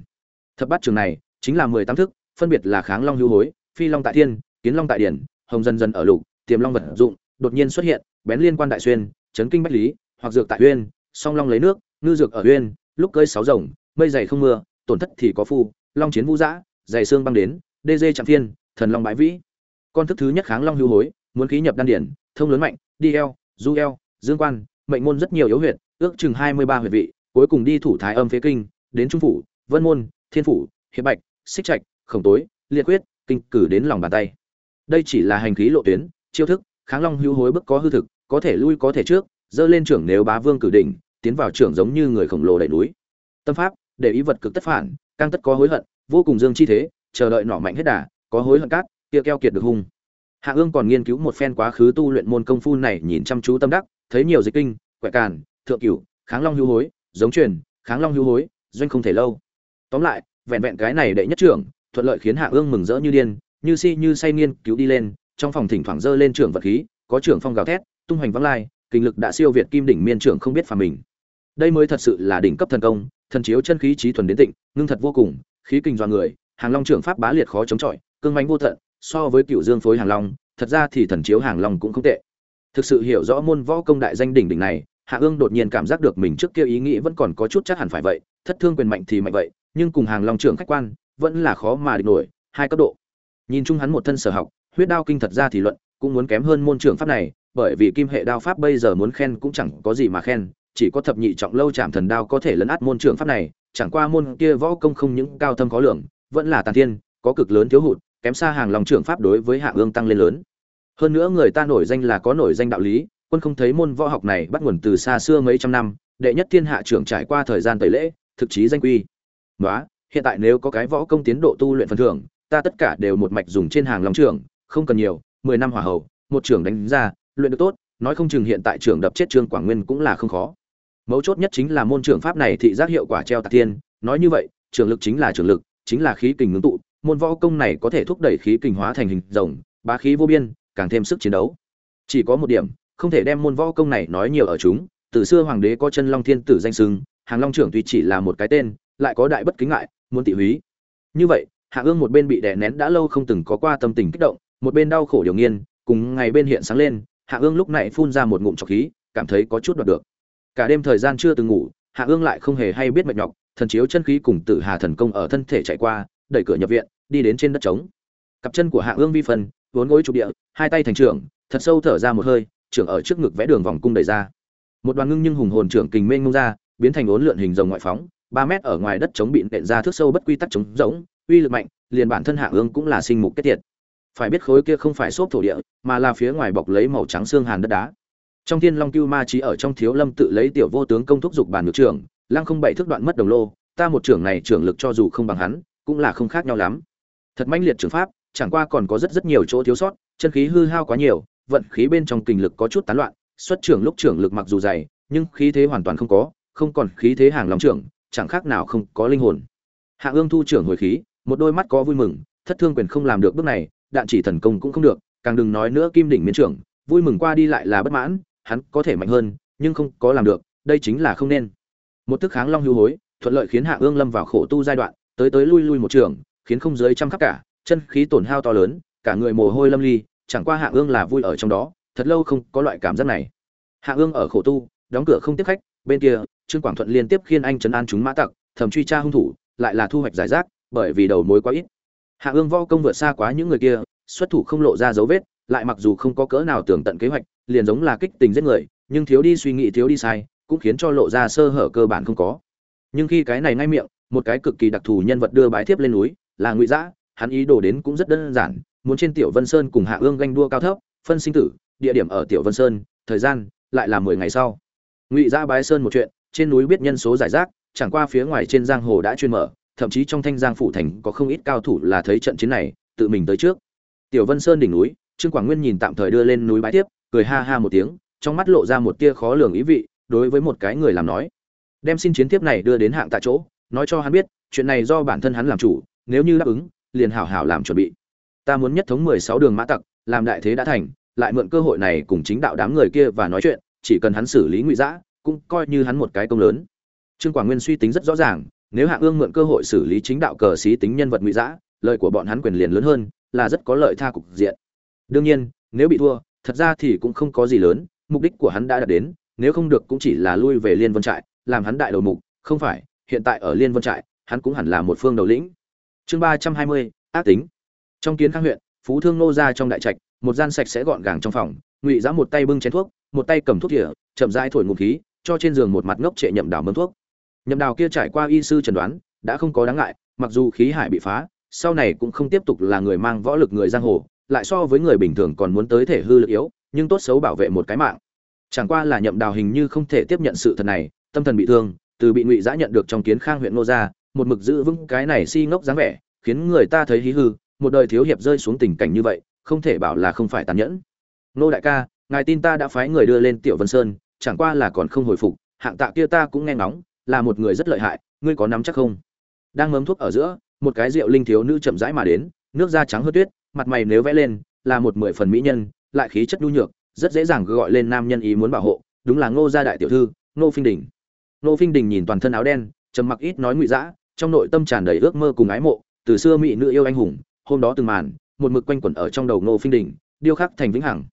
Thập bát trường này chính là mười tám thức, phân biệt là kháng long hưu hối, phi long tại thiên, kiến long tại điển, hồng dần dần ở lục, tiềm long vật dụng, đột nhiên xuất hiện, bén liên quan đại xuyên, chấn kinh bách lý, hoặc dược tại uyên, song long lấy nước, ngư dược ở uyên, lúc cơi sáu rồng, mây dày không mưa, tổn thất thì có phu, long chiến vũ dã dày xương băng đến, đê dê chạm thiên, thần long bãi vĩ. Con thức thứ nhất kháng long hưu hối, muốn khí nhập đan điển, thông lớn mạnh, đi eo, du eo, dương quan, mệnh môn rất nhiều yếu huyệt, ước chừng hai mươi ba huyệt vị cuối cùng đi thủ thái âm phế kinh, đến trung phủ, vân môn, thiên phủ, hiệp bạch, xích trạch, khổng tối, liệt quyết, kinh cử đến lòng bàn tay. Đây chỉ là hành khí lộ tuyến, chiêu thức, kháng long hưu hối bức có hư thực, có thể lui có thể trước, dơ lên trưởng nếu bá vương cử đỉnh, tiến vào trưởng giống như người khổng lồ đẩy núi. Tâm pháp, để ý vật cực tất phản càng tất có hối hận, vô cùng dương chi thế, chờ đợi nỏ mạnh hết đà, có hối hận cát, kia keo kiệt được hung. Hạ ương còn nghiên cứu một phen quá khứ tu luyện môn công phu này, nhìn chăm chú tâm đắc, thấy nhiều dịch kinh, quẻ càn, thượng cửu, kháng long hưu hối giống truyền, kháng long hưu hối, doanh không thể lâu. Tóm lại, vẹn vẹn cái này đệ nhất trưởng, thuận lợi khiến hạ ương mừng rỡ như điên, như si như say nghiên cứu đi lên, trong phòng thỉnh thoảng dơ lên trưởng vật khí, có trưởng phong gào thét, tung hoành vắng lai, kinh lực đã siêu việt kim đỉnh miên trưởng không biết phà mình. Đây mới thật sự là đỉnh cấp thần công, thần chiếu chân khí trí thuần đến tịnh, ngưng thật vô cùng, khí kinh do người hàng long trưởng pháp bá liệt khó chống chọi, cương mánh vô tận, so với cựu dương phối hàng long, thật ra thì thần chiếu hàng long cũng không tệ. Thực sự hiểu rõ môn võ công đại danh đỉnh đỉnh này hạ ương đột nhiên cảm giác được mình trước kia ý nghĩ vẫn còn có chút chắc hẳn phải vậy, thất thương quyền mạnh thì mạnh vậy, nhưng cùng hàng long trưởng khách quan, vẫn là khó mà địch nổi, hai cấp độ. Nhìn chung hắn một thân sở học, huyết đao kinh thật ra thì luận, cũng muốn kém hơn môn trưởng pháp này, bởi vì kim hệ đao pháp bây giờ muốn khen cũng chẳng có gì mà khen, chỉ có thập nhị trọng lâu chạm thần đao có thể lấn át môn trưởng pháp này, chẳng qua môn kia võ công không những cao thâm khó lượng vẫn là tàn thiên, có cực lớn thiếu hụt, kém xa hàng lòng trưởng pháp đối với hạ ương tăng lên lớn. Hơn nữa người ta nổi danh là có nổi danh đạo lý quân không thấy môn võ học này bắt nguồn từ xa xưa mấy trăm năm, đệ nhất thiên hạ trưởng trải qua thời gian tẩy lễ, thực chí danh quy. Nói hiện tại nếu có cái võ công tiến độ tu luyện phần thưởng, ta tất cả đều một mạch dùng trên hàng lòng trưởng không cần nhiều, mười năm hỏa hầu, một trưởng đánh ra, luyện được tốt, nói không chừng hiện tại trưởng đập chết trương quảng nguyên cũng là không khó. Mấu chốt nhất chính là môn trưởng pháp này thị giác hiệu quả treo tạc thiên, nói như vậy, trường lực chính là trường lực, chính là khí kình ngưng tụ, môn võ công này có thể thúc đẩy khí kình hóa thành hình rồng, bá khí vô biên, càng thêm sức chiến đấu. Chỉ có một điểm không thể đem môn võ công này nói nhiều ở chúng. Từ xưa hoàng đế có chân long thiên tử danh sưng hàng long trưởng tuy chỉ là một cái tên, lại có đại bất kính ngại, muốn tị húy. Như vậy, hạ ương một bên bị đè nén đã lâu không từng có qua tâm tình kích động, một bên đau khổ điều nghiên, cùng ngày bên hiện sáng lên, hạ ương lúc này phun ra một ngụm trọc khí, cảm thấy có chút đoạt được. Cả đêm thời gian chưa từng ngủ, hạ ương lại không hề hay biết mệt nhọc, thần chiếu chân khí cùng tử hà thần công ở thân thể chạy qua, đẩy cửa nhập viện, đi đến trên đất trống. Cặp chân của hạ ương vi phân, vốn gối trục địa, hai tay thành trưởng, thật sâu thở ra một hơi trưởng ở trước ngực vẽ đường vòng cung đẩy ra. Một đoàn ngưng nhưng hùng hồn trưởng kình mênh mông ra, biến thành ốn lượn hình rồng ngoại phóng, ba mét ở ngoài đất chống bị nện ra thước sâu bất quy tắc chống rỗng, uy lực mạnh, liền bản thân hạ ương cũng là sinh mục kết tiệt. Phải biết khối kia không phải xốp thổ địa, mà là phía ngoài bọc lấy màu trắng xương hàn đất đá. Trong thiên long cưu ma trí ở trong thiếu lâm tự lấy tiểu vô tướng công thúc dục bản ngược trưởng, lăng không bảy thước đoạn mất đồng lô, ta một trưởng này trưởng lực cho dù không bằng hắn, cũng là không khác nhau lắm. Thật mãnh liệt trưởng pháp, chẳng qua còn có rất rất nhiều chỗ thiếu sót, chân khí hư hao quá nhiều vận khí bên trong kình lực có chút tán loạn, xuất trưởng lúc trưởng lực mặc dù dày, nhưng khí thế hoàn toàn không có, không còn khí thế hàng lòng trưởng, chẳng khác nào không có linh hồn. Hạ ương thu trưởng hồi khí, một đôi mắt có vui mừng, thất thương quyền không làm được bước này, đạn chỉ thần công cũng không được, càng đừng nói nữa kim đỉnh miên trưởng, vui mừng qua đi lại là bất mãn, hắn có thể mạnh hơn, nhưng không có làm được, đây chính là không nên. Một thức kháng long hưu hối, thuận lợi khiến hạ ương lâm vào khổ tu giai đoạn, tới tới lui lui một trường, khiến không giới trăm khắp cả, chân khí tổn hao to lớn, cả người mồ hôi lâm ly chẳng qua hạ ương là vui ở trong đó, thật lâu không có loại cảm giác này. Hạ ương ở khổ tu, đóng cửa không tiếp khách, bên kia, trương quảng thuận liên tiếp khiên anh trấn an chúng mã tặc thầm truy tra hung thủ, lại là thu hoạch giải rác, bởi vì đầu mối quá ít. Hạ ương vo công vượt xa quá những người kia, xuất thủ không lộ ra dấu vết, lại mặc dù không có cỡ nào tưởng tận kế hoạch, liền giống là kích tình giết người, nhưng thiếu đi suy nghĩ, thiếu đi sai, cũng khiến cho lộ ra sơ hở cơ bản không có. Nhưng khi cái này ngay miệng, một cái cực kỳ đặc thù nhân vật đưa bái thiếp lên núi, là ngụy dã, hắn ý đồ đến cũng rất đơn giản muốn trên tiểu vân sơn cùng hạ ương ganh đua cao thấp, phân sinh tử, địa điểm ở tiểu vân sơn, thời gian lại là mười ngày sau. Ngụy gia bái sơn một chuyện, trên núi biết nhân số giải rác, chẳng qua phía ngoài trên giang hồ đã chuyên mở, thậm chí trong thanh giang phủ thành có không ít cao thủ là thấy trận chiến này, tự mình tới trước. Tiểu vân sơn đỉnh núi, trương quảng nguyên nhìn tạm thời đưa lên núi bái tiếp, cười ha ha một tiếng, trong mắt lộ ra một tia khó lường ý vị, đối với một cái người làm nói. Đem xin chiến tiếp này đưa đến hạng tại chỗ, nói cho hắn biết, chuyện này do bản thân hắn làm chủ, nếu như đáp ứng, liền hảo hảo làm chuẩn bị ta muốn nhất thống mười sáu đường mã tặc, làm đại thế đã thành, lại mượn cơ hội này cùng chính đạo đám người kia và nói chuyện, chỉ cần hắn xử lý ngụy dã, cũng coi như hắn một cái công lớn. Trương quảng nguyên suy tính rất rõ ràng, nếu hạ ương mượn cơ hội xử lý chính đạo cờ xí tính nhân vật ngụy dã lợi của bọn hắn quyền liền lớn hơn, là rất có lợi tha cục diện. Đương nhiên, nếu bị thua, thật ra thì cũng không có gì lớn, mục đích của hắn đã đạt đến, nếu không được cũng chỉ là lui về liên vân trại, làm hắn đại đầu mục, không phải, hiện tại ở liên vân trại, hắn cũng hẳn là một phương đầu lĩnh. Chương ba trăm hai mươi, ác tính trong kiến khang huyện, phú thương nô ra trong đại trạch, một gian sạch sẽ gọn gàng trong phòng, ngụy giã một tay bưng chén thuốc, một tay cầm thuốc thỉa chậm rãi thổi ngụm khí, cho trên giường một mặt ngốc trệ nhậm đào mâm thuốc. Nhậm đào kia trải qua y sư chẩn đoán, đã không có đáng ngại, mặc dù khí hải bị phá, sau này cũng không tiếp tục là người mang võ lực người giang hồ, lại so với người bình thường còn muốn tới thể hư lực yếu, nhưng tốt xấu bảo vệ một cái mạng. Chẳng qua là nhậm đào hình như không thể tiếp nhận sự thật này, tâm thần bị thương, từ bị ngụy giã nhận được trong kiến khang huyện nô gia một mực giữ vững cái này si ngốc dáng vẻ, khiến người ta thấy hí hư một đời thiếu hiệp rơi xuống tình cảnh như vậy, không thể bảo là không phải tàn nhẫn. Nô đại ca, ngài tin ta đã phái người đưa lên tiểu vân sơn, chẳng qua là còn không hồi phục, hạng tạ kia ta cũng nghe ngóng, là một người rất lợi hại, ngươi có nắm chắc không? Đang mớm thuốc ở giữa, một cái rượu linh thiếu nữ chậm rãi mà đến, nước da trắng hơn tuyết, mặt mày nếu vẽ lên, là một mười phần mỹ nhân, lại khí chất nhu nhược, rất dễ dàng gọi lên nam nhân ý muốn bảo hộ, đúng là ngô gia đại tiểu thư, ngô phinh đình. Ngô phinh đình nhìn toàn thân áo đen, trầm mặc ít nói ngụy dã, trong nội tâm tràn đầy ước mơ cùng ái mộ, từ xưa mỹ nữ yêu anh hùng hôm đó từng màn, một mực quanh quẩn ở trong đầu ngô phinh đình, điêu khắc thành vĩnh hằng.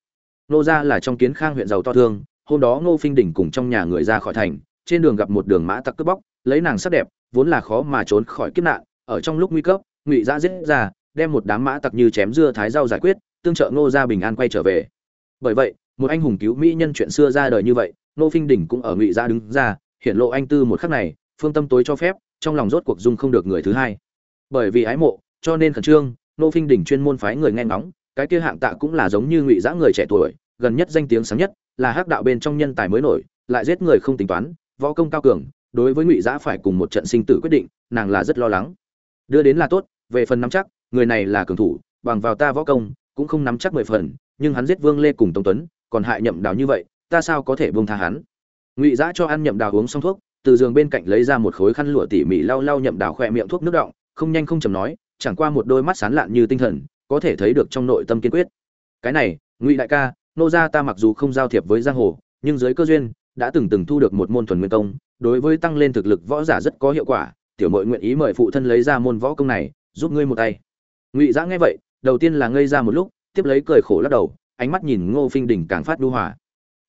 Ngô gia là trong kiến khang huyện giàu to thương, hôm đó ngô phinh đình cùng trong nhà người ra khỏi thành, trên đường gặp một đường mã tặc cướp bóc, lấy nàng sắc đẹp, vốn là khó mà trốn khỏi kiếp nạn, ở trong lúc nguy cấp, ngụy gia giết ra, đem một đám mã tặc như chém dưa thái rau giải quyết, tương trợ ngô gia bình an quay trở về. Bởi vậy, một anh hùng cứu mỹ nhân chuyện xưa ra đời như vậy, ngô phinh đình cũng ở ngụy gia đứng ra hiện lộ anh tư một khắc này, phương tâm tối cho phép, trong lòng rốt cuộc dung không được người thứ hai. Bởi vì ái mộ, cho nên khẩn trương Nô phinh đỉnh chuyên môn phái người nghe ngóng, cái kia hạng tạ cũng là giống như ngụy giã người trẻ tuổi, gần nhất danh tiếng sáng nhất, là hắc đạo bên trong nhân tài mới nổi, lại giết người không tính toán, võ công cao cường, đối với ngụy giã phải cùng một trận sinh tử quyết định, nàng là rất lo lắng. Đưa đến là tốt, về phần nắm chắc, người này là cường thủ, bằng vào ta võ công, cũng không nắm chắc mười phần, nhưng hắn giết vương lê cùng tống tuấn, còn hại nhậm đào như vậy, ta sao có thể buông tha hắn? Ngụy giã cho ăn nhậm đào uống xong thuốc, từ giường bên cạnh lấy ra một khối khăn lụa tỉ mỉ lau lau nhậm đào khỏe miệng thuốc nước động không nhanh không chầm nói chẳng qua một đôi mắt sán lạn như tinh thần, có thể thấy được trong nội tâm kiên quyết. Cái này, ngụy đại ca, nô gia ta mặc dù không giao thiệp với giang hồ, nhưng dưới cơ duyên, đã từng từng thu được một môn thuần nguyên công, đối với tăng lên thực lực võ giả rất có hiệu quả, tiểu mội nguyện ý mời phụ thân lấy ra môn võ công này, giúp ngươi một tay. Ngụy giã nghe vậy, đầu tiên là ngây ra một lúc, tiếp lấy cười khổ lắc đầu, ánh mắt nhìn ngô phinh đỉnh càng phát đu hòa.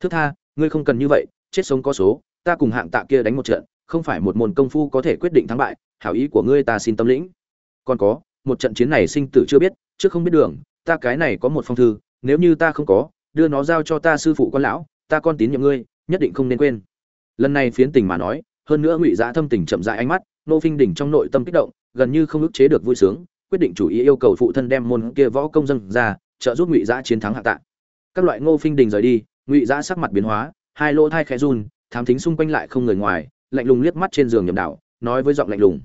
Thức tha, ngươi không cần như vậy, chết sống có số, ta cùng hạng tạ kia đánh một trận, không phải một môn công phu có thể quyết định thắng bại, hảo ý của ngươi ta xin tâm lĩnh còn có, một trận chiến này sinh tử chưa biết, trước không biết đường, ta cái này có một phong thư, nếu như ta không có, đưa nó giao cho ta sư phụ con lão, ta con tín nhiệm ngươi, nhất định không nên quên. Lần này phiến tình mà nói, hơn nữa ngụy giã thâm tình chậm dại ánh mắt, nô phinh đỉnh trong nội tâm kích động, gần như không ức chế được vui sướng, quyết định chủ ý yêu cầu phụ thân đem môn kia võ công dân ra, trợ giúp ngụy giã chiến thắng hạ tạ các loại ngô phinh đình rời đi, ngụy giã sắc mặt biến hóa, hai lỗ thai khẽ run, thám thính xung quanh lại không người ngoài, lạnh lùng liếc mắt trên giường nhầm đảo nói với giọng lạnh lùng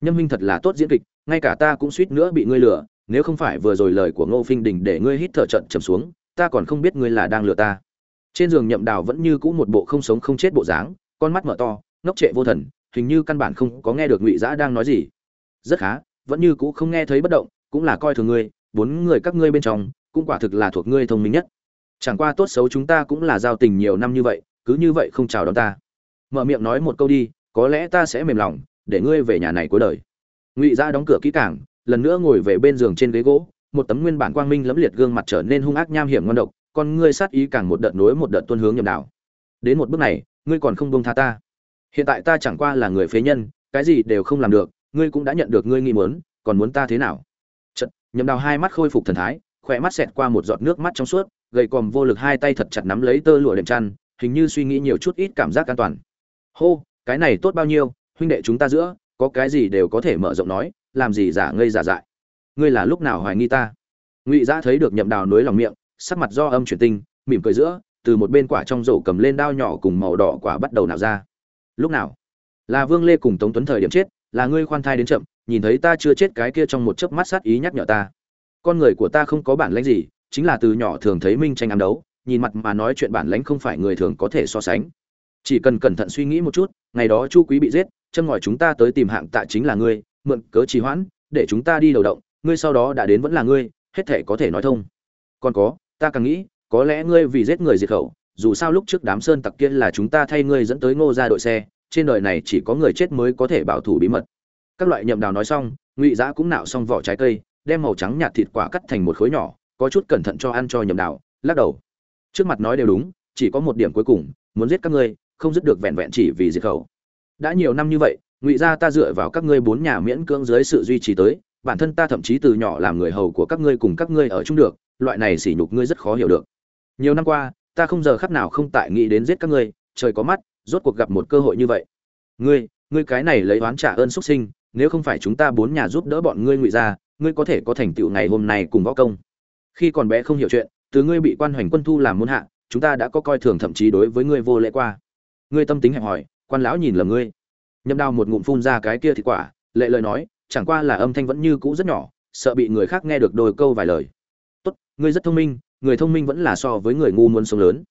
nhâm huynh thật là tốt diễn kịch, ngay cả ta cũng suýt nữa bị ngươi lừa, nếu không phải vừa rồi lời của ngô phinh đình để ngươi hít thở trận trầm xuống, ta còn không biết ngươi là đang lừa ta. Trên giường nhậm đào vẫn như cũ một bộ không sống không chết bộ dáng, con mắt mở to, ngốc trệ vô thần, hình như căn bản không có nghe được ngụy giã đang nói gì. Rất khá, vẫn như cũ không nghe thấy bất động, cũng là coi thường ngươi, bốn người các ngươi bên trong, cũng quả thực là thuộc ngươi thông minh nhất. Chẳng qua tốt xấu chúng ta cũng là giao tình nhiều năm như vậy, cứ như vậy không chào đón ta. Mở miệng nói một câu đi, có lẽ ta sẽ mềm lòng để ngươi về nhà này cuối đời. Ngụy Gia đóng cửa kỹ cảng lần nữa ngồi về bên giường trên ghế gỗ, một tấm nguyên bản quang minh lẫm liệt gương mặt trở nên hung ác nham hiểm ngon độc, con ngươi sát ý càng một đợt nối một đợt tuôn hướng nhầm đảo đến một bước này, ngươi còn không bông tha ta. Hiện tại ta chẳng qua là người phế nhân, cái gì đều không làm được, ngươi cũng đã nhận được ngươi nghi muốn, còn muốn ta thế nào? Chật nhầm đào hai mắt khôi phục thần thái, khỏe mắt xẹt qua một giọt nước mắt trong suốt, gầy còm vô lực hai tay thật chặt nắm lấy tơ lụa đệm chăn, hình như suy nghĩ nhiều chút ít cảm giác an toàn. Hô, cái này tốt bao nhiêu huynh đệ chúng ta giữa, có cái gì đều có thể mở rộng nói, làm gì giả ngây giả dại. Ngươi là lúc nào hoài nghi ta? Ngụy giã thấy được nhậm đào nối lòng miệng, sắc mặt do âm chuyển tinh, mỉm cười giữa, từ một bên quả trong rổ cầm lên đao nhỏ cùng màu đỏ quả bắt đầu nào ra. Lúc nào? Là vương lê cùng tống tuấn thời điểm chết, là ngươi khoan thai đến chậm, nhìn thấy ta chưa chết cái kia trong một chớp mắt sát ý nhắc nhở ta. Con người của ta không có bản lãnh gì, chính là từ nhỏ thường thấy minh tranh ám đấu, nhìn mặt mà nói chuyện bản lãnh không phải người thường có thể so sánh. Chỉ cần cẩn thận suy nghĩ một chút, ngày đó chu quý bị giết chân ngòi chúng ta tới tìm hạng tạ chính là ngươi, mượn cớ trì hoãn, để chúng ta đi đầu động, ngươi sau đó đã đến vẫn là ngươi, hết thể có thể nói thông. Còn có, ta càng nghĩ, có lẽ ngươi vì giết người diệt khẩu, dù sao lúc trước đám sơn tặc kia là chúng ta thay ngươi dẫn tới ngô ra đội xe, trên đời này chỉ có người chết mới có thể bảo thủ bí mật. Các loại nhậm đào nói xong, ngụy giã cũng nạo xong vỏ trái cây, đem màu trắng nhạt thịt quả cắt thành một khối nhỏ, có chút cẩn thận cho ăn cho nhậm đào, lắc đầu. Trước mặt nói đều đúng, chỉ có một điểm cuối cùng, muốn giết các ngươi, không dứt được vẹn vẹn chỉ vì diệt khẩu đã nhiều năm như vậy, ngụy gia ta dựa vào các ngươi bốn nhà miễn cưỡng dưới sự duy trì tới, bản thân ta thậm chí từ nhỏ làm người hầu của các ngươi cùng các ngươi ở chung được, loại này sỉ nhục ngươi rất khó hiểu được. Nhiều năm qua, ta không giờ khắc nào không tại nghĩ đến giết các ngươi, trời có mắt, rốt cuộc gặp một cơ hội như vậy. Ngươi ngươi cái này lấy oán trả ơn xuất sinh, nếu không phải chúng ta bốn nhà giúp đỡ bọn ngươi ngụy ra ngươi có thể có thành tựu ngày hôm nay cùng võ công. Khi còn bé không hiểu chuyện, từ ngươi bị quan hoành quân thu làm môn hạ, chúng ta đã có coi thường thậm chí đối với ngươi vô lễ qua. Ngươi tâm tính hẹp hỏi quan lão nhìn lầm ngươi. Nhâm đao một ngụm phun ra cái kia thì quả, lệ lời nói, chẳng qua là âm thanh vẫn như cũ rất nhỏ, sợ bị người khác nghe được đôi câu vài lời. Tốt, ngươi rất thông minh, người thông minh vẫn là so với người ngu muốn sống lớn.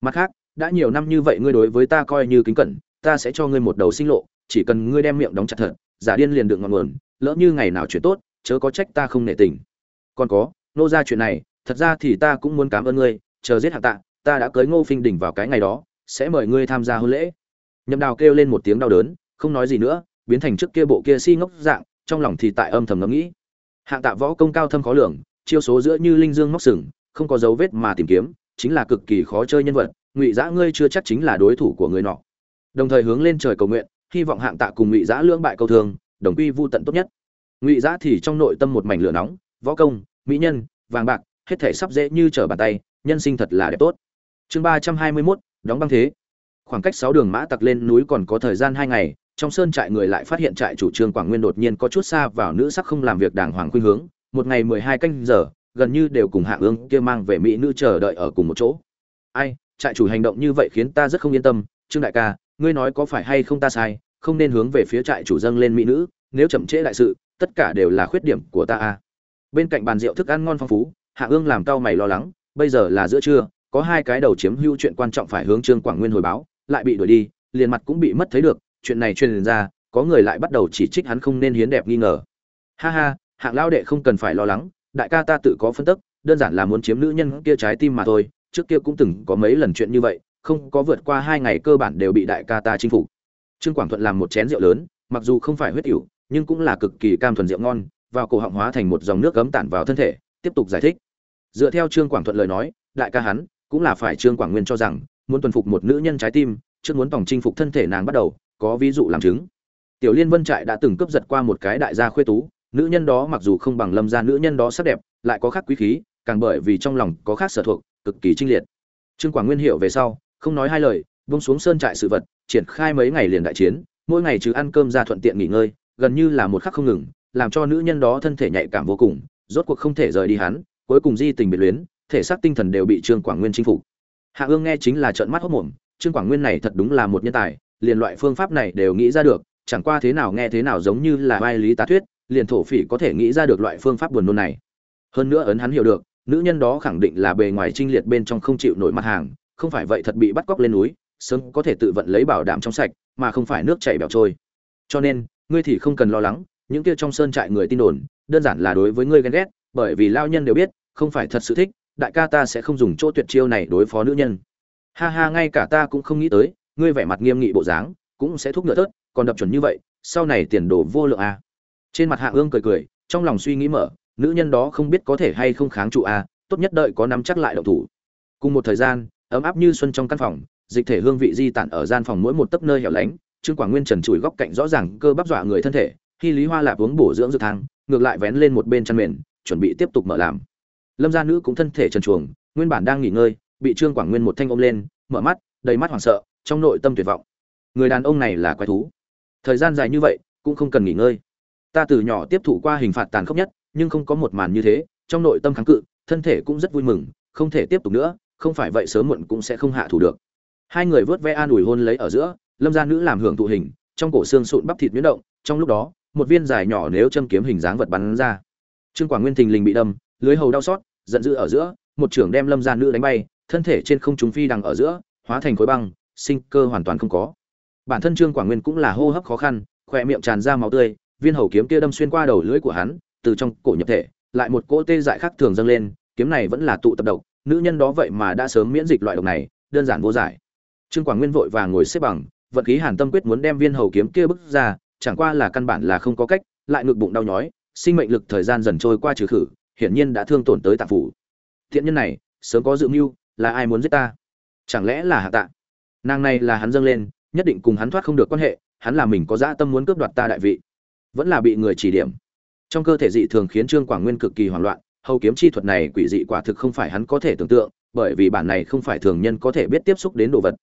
Mặt khác, đã nhiều năm như vậy ngươi đối với ta coi như kính cẩn, ta sẽ cho ngươi một đầu sinh lộ, chỉ cần ngươi đem miệng đóng chặt thật, giả điên liền đựng ngọn nguồn, lỡ như ngày nào chuyện tốt, chớ có trách ta không nể tình. Còn có, nô ra chuyện này, thật ra thì ta cũng muốn cảm ơn ngươi, chờ giết hạ tạ, ta đã cưới ngô phinh đỉnh vào cái ngày đó, sẽ mời ngươi tham gia hôn lễ nhậm đào kêu lên một tiếng đau đớn không nói gì nữa biến thành trước kia bộ kia si ngốc dạng trong lòng thì tại âm thầm ngẫm nghĩ. Hạng tạ võ công cao thâm khó lường chiêu số giữa như linh dương móc sừng không có dấu vết mà tìm kiếm chính là cực kỳ khó chơi nhân vật ngụy giã ngươi chưa chắc chính là đối thủ của người nọ. Đồng thời hướng lên trời cầu nguyện hy vọng hạng tạ cùng ngụy giã lưỡng bại câu thường, đồng quy vu tận tốt nhất. Ngụy giã thì trong nội tâm một mảnh lửa nóng võ công mỹ nhân vàng bạc hết thể sắp dễ như trở bàn tay nhân sinh thật là đẹp tốt. Chương ba trăm hai mươi mốt đóng băng thế khoảng cách sáu đường mã tặc lên núi còn có thời gian hai ngày, trong sơn trại người lại phát hiện trại chủ trương quảng nguyên đột nhiên có chút xa vào nữ sắc không làm việc đàng hoàng khuynh hướng, một ngày mười hai canh giờ, gần như đều cùng hạ ương kia mang về mỹ nữ chờ đợi ở cùng một chỗ. Ai, trại chủ hành động như vậy khiến ta rất không yên tâm, trương đại ca, ngươi nói có phải hay không ta sai, không nên hướng về phía trại chủ dâng lên mỹ nữ, nếu chậm trễ đại sự, tất cả đều là khuyết điểm của ta a. Bên cạnh bàn rượu thức ăn ngon phong phú, hạ ương làm tao mày lo lắng, bây giờ là giữa trưa, có hai cái đầu chiếm hữu chuyện quan trọng phải hướng trương quảng nguyên hồi báo lại bị đuổi đi, liền mặt cũng bị mất thấy được, chuyện này truyền ra, có người lại bắt đầu chỉ trích hắn không nên hiến đẹp nghi ngờ. Ha ha, hạng lao đệ không cần phải lo lắng, đại ca ta tự có phân tức, đơn giản là muốn chiếm nữ nhân kia trái tim mà thôi, trước kia cũng từng có mấy lần chuyện như vậy, không có vượt qua hai ngày cơ bản đều bị đại ca ta chinh phục. Trương quảng thuận làm một chén rượu lớn, mặc dù không phải huyết ỉu nhưng cũng là cực kỳ cam thuần rượu ngon, vào cổ họng hóa thành một dòng nước gấm tản vào thân thể, tiếp tục giải thích. Dựa theo trương quảng thuận lời nói, đại ca hắn, cũng là phải trương quảng nguyên cho rằng muốn tuần phục một nữ nhân trái tim, trước muốn tổng chinh phục thân thể nàng bắt đầu, có ví dụ làm chứng. Tiểu liên vân trại đã từng cướp giật qua một cái đại gia khuê tú, nữ nhân đó mặc dù không bằng lâm gia nữ nhân đó sắc đẹp, lại có khác quý khí, càng bởi vì trong lòng có khác sở thuộc, cực kỳ trinh liệt. Trương quảng nguyên hiểu về sau, không nói hai lời, vung xuống sơn trại sự vật, triển khai mấy ngày liền đại chiến, mỗi ngày trừ ăn cơm ra thuận tiện nghỉ ngơi, gần như là một khắc không ngừng, làm cho nữ nhân đó thân thể nhạy cảm vô cùng, rốt cuộc không thể rời đi hắn, cuối cùng di tình biệt luyến, thể xác tinh thần đều bị trương quảng nguyên chinh phục hạ ương nghe chính là trợn mắt hốt mồm, trương quảng nguyên này thật đúng là một nhân tài, liền loại phương pháp này đều nghĩ ra được, chẳng qua thế nào nghe thế nào giống như là vai lý tá thuyết, liền thổ phỉ có thể nghĩ ra được loại phương pháp buồn nôn này. Hơn nữa ấn hắn hiểu được, nữ nhân đó khẳng định là bề ngoài trinh liệt bên trong không chịu nổi mặt hàng, không phải vậy thật bị bắt cóc lên núi, sớm có thể tự vận lấy bảo đảm trong sạch, mà không phải nước chảy bẻo trôi. Cho nên, ngươi thì không cần lo lắng, những kia trong sơn trại người tin đồn, đơn giản là đối với ngươi ghen ghét, bởi vì lao nhân đều biết, không phải thật sự thích đại ca ta sẽ không dùng chỗ tuyệt chiêu này đối phó nữ nhân. Ha ha ngay cả ta cũng không nghĩ tới ngươi vẻ mặt nghiêm nghị bộ dáng cũng sẽ thúc ngựa thớt còn đập chuẩn như vậy sau này tiền đồ vô lượng à. trên mặt hạ ương cười cười trong lòng suy nghĩ mở nữ nhân đó không biết có thể hay không kháng trụ à, tốt nhất đợi có nắm chắc lại động thủ. Cùng một thời gian ấm áp như xuân trong căn phòng dịch thể hương vị di tản ở gian phòng mỗi một tấc nơi hẻo lánh trương quảng nguyên trần trụi góc cạnh rõ ràng cơ bắp dọa người thân thể khi lý hoa lạp uống bổ dưỡng dược thang ngược lại vén lên một bên chăn mền chuẩn bị tiếp tục mở làm lâm gia nữ cũng thân thể trần chuồng nguyên bản đang nghỉ ngơi, bị trương quảng nguyên một thanh ôm lên, mở mắt, đầy mắt hoảng sợ, trong nội tâm tuyệt vọng. Người đàn ông này là quái thú. Thời gian dài như vậy, cũng không cần nghỉ ngơi. Ta từ nhỏ tiếp thụ qua hình phạt tàn khốc nhất, nhưng không có một màn như thế, trong nội tâm kháng cự, thân thể cũng rất vui mừng, không thể tiếp tục nữa, không phải vậy sớm muộn cũng sẽ không hạ thủ được. Hai người vớt ve an ủi hôn lấy ở giữa, lâm gia nữ làm hưởng thụ hình, trong cổ xương sụn bắp thịt nhuyễn động, trong lúc đó, một viên dài nhỏ nếu châm kiếm hình dáng vật bắn ra. Trương quảng nguyên thình lình bị đâm lưới hầu đau xót, giận dữ ở giữa, một trưởng đem lâm gia nữ đánh bay, thân thể trên không trung phi đằng ở giữa, hóa thành khối băng, sinh cơ hoàn toàn không có. Bản thân trương quảng nguyên cũng là hô hấp khó khăn, khỏe miệng tràn ra máu tươi, viên hầu kiếm kia đâm xuyên qua đầu lưỡi của hắn, từ trong cổ nhập thể, lại một cỗ tê dại khác thường dâng lên, kiếm này vẫn là tụ tập độc, nữ nhân đó vậy mà đã sớm miễn dịch loại độc này, đơn giản vô giải. Trương quảng nguyên vội vàng ngồi xếp bằng, vận khí hàn tâm quyết muốn đem viên hầu kiếm kia bức ra, chẳng qua là căn bản là không có cách, lại ngực bụng đau nhói, sinh mệnh lực thời gian dần trôi qua trừ khử hiển nhiên đã thương tổn tới tạng phủ. Thiện nhân này, sớm có dự mưu, là ai muốn giết ta? Chẳng lẽ là hạ tạ? Nàng này là hắn dâng lên, nhất định cùng hắn thoát không được quan hệ, hắn là mình có dã tâm muốn cướp đoạt ta đại vị. Vẫn là bị người chỉ điểm. Trong cơ thể dị thường khiến trương quảng nguyên cực kỳ hoảng loạn, hầu kiếm chi thuật này quỷ dị quả thực không phải hắn có thể tưởng tượng, bởi vì bản này không phải thường nhân có thể biết tiếp xúc đến đồ vật.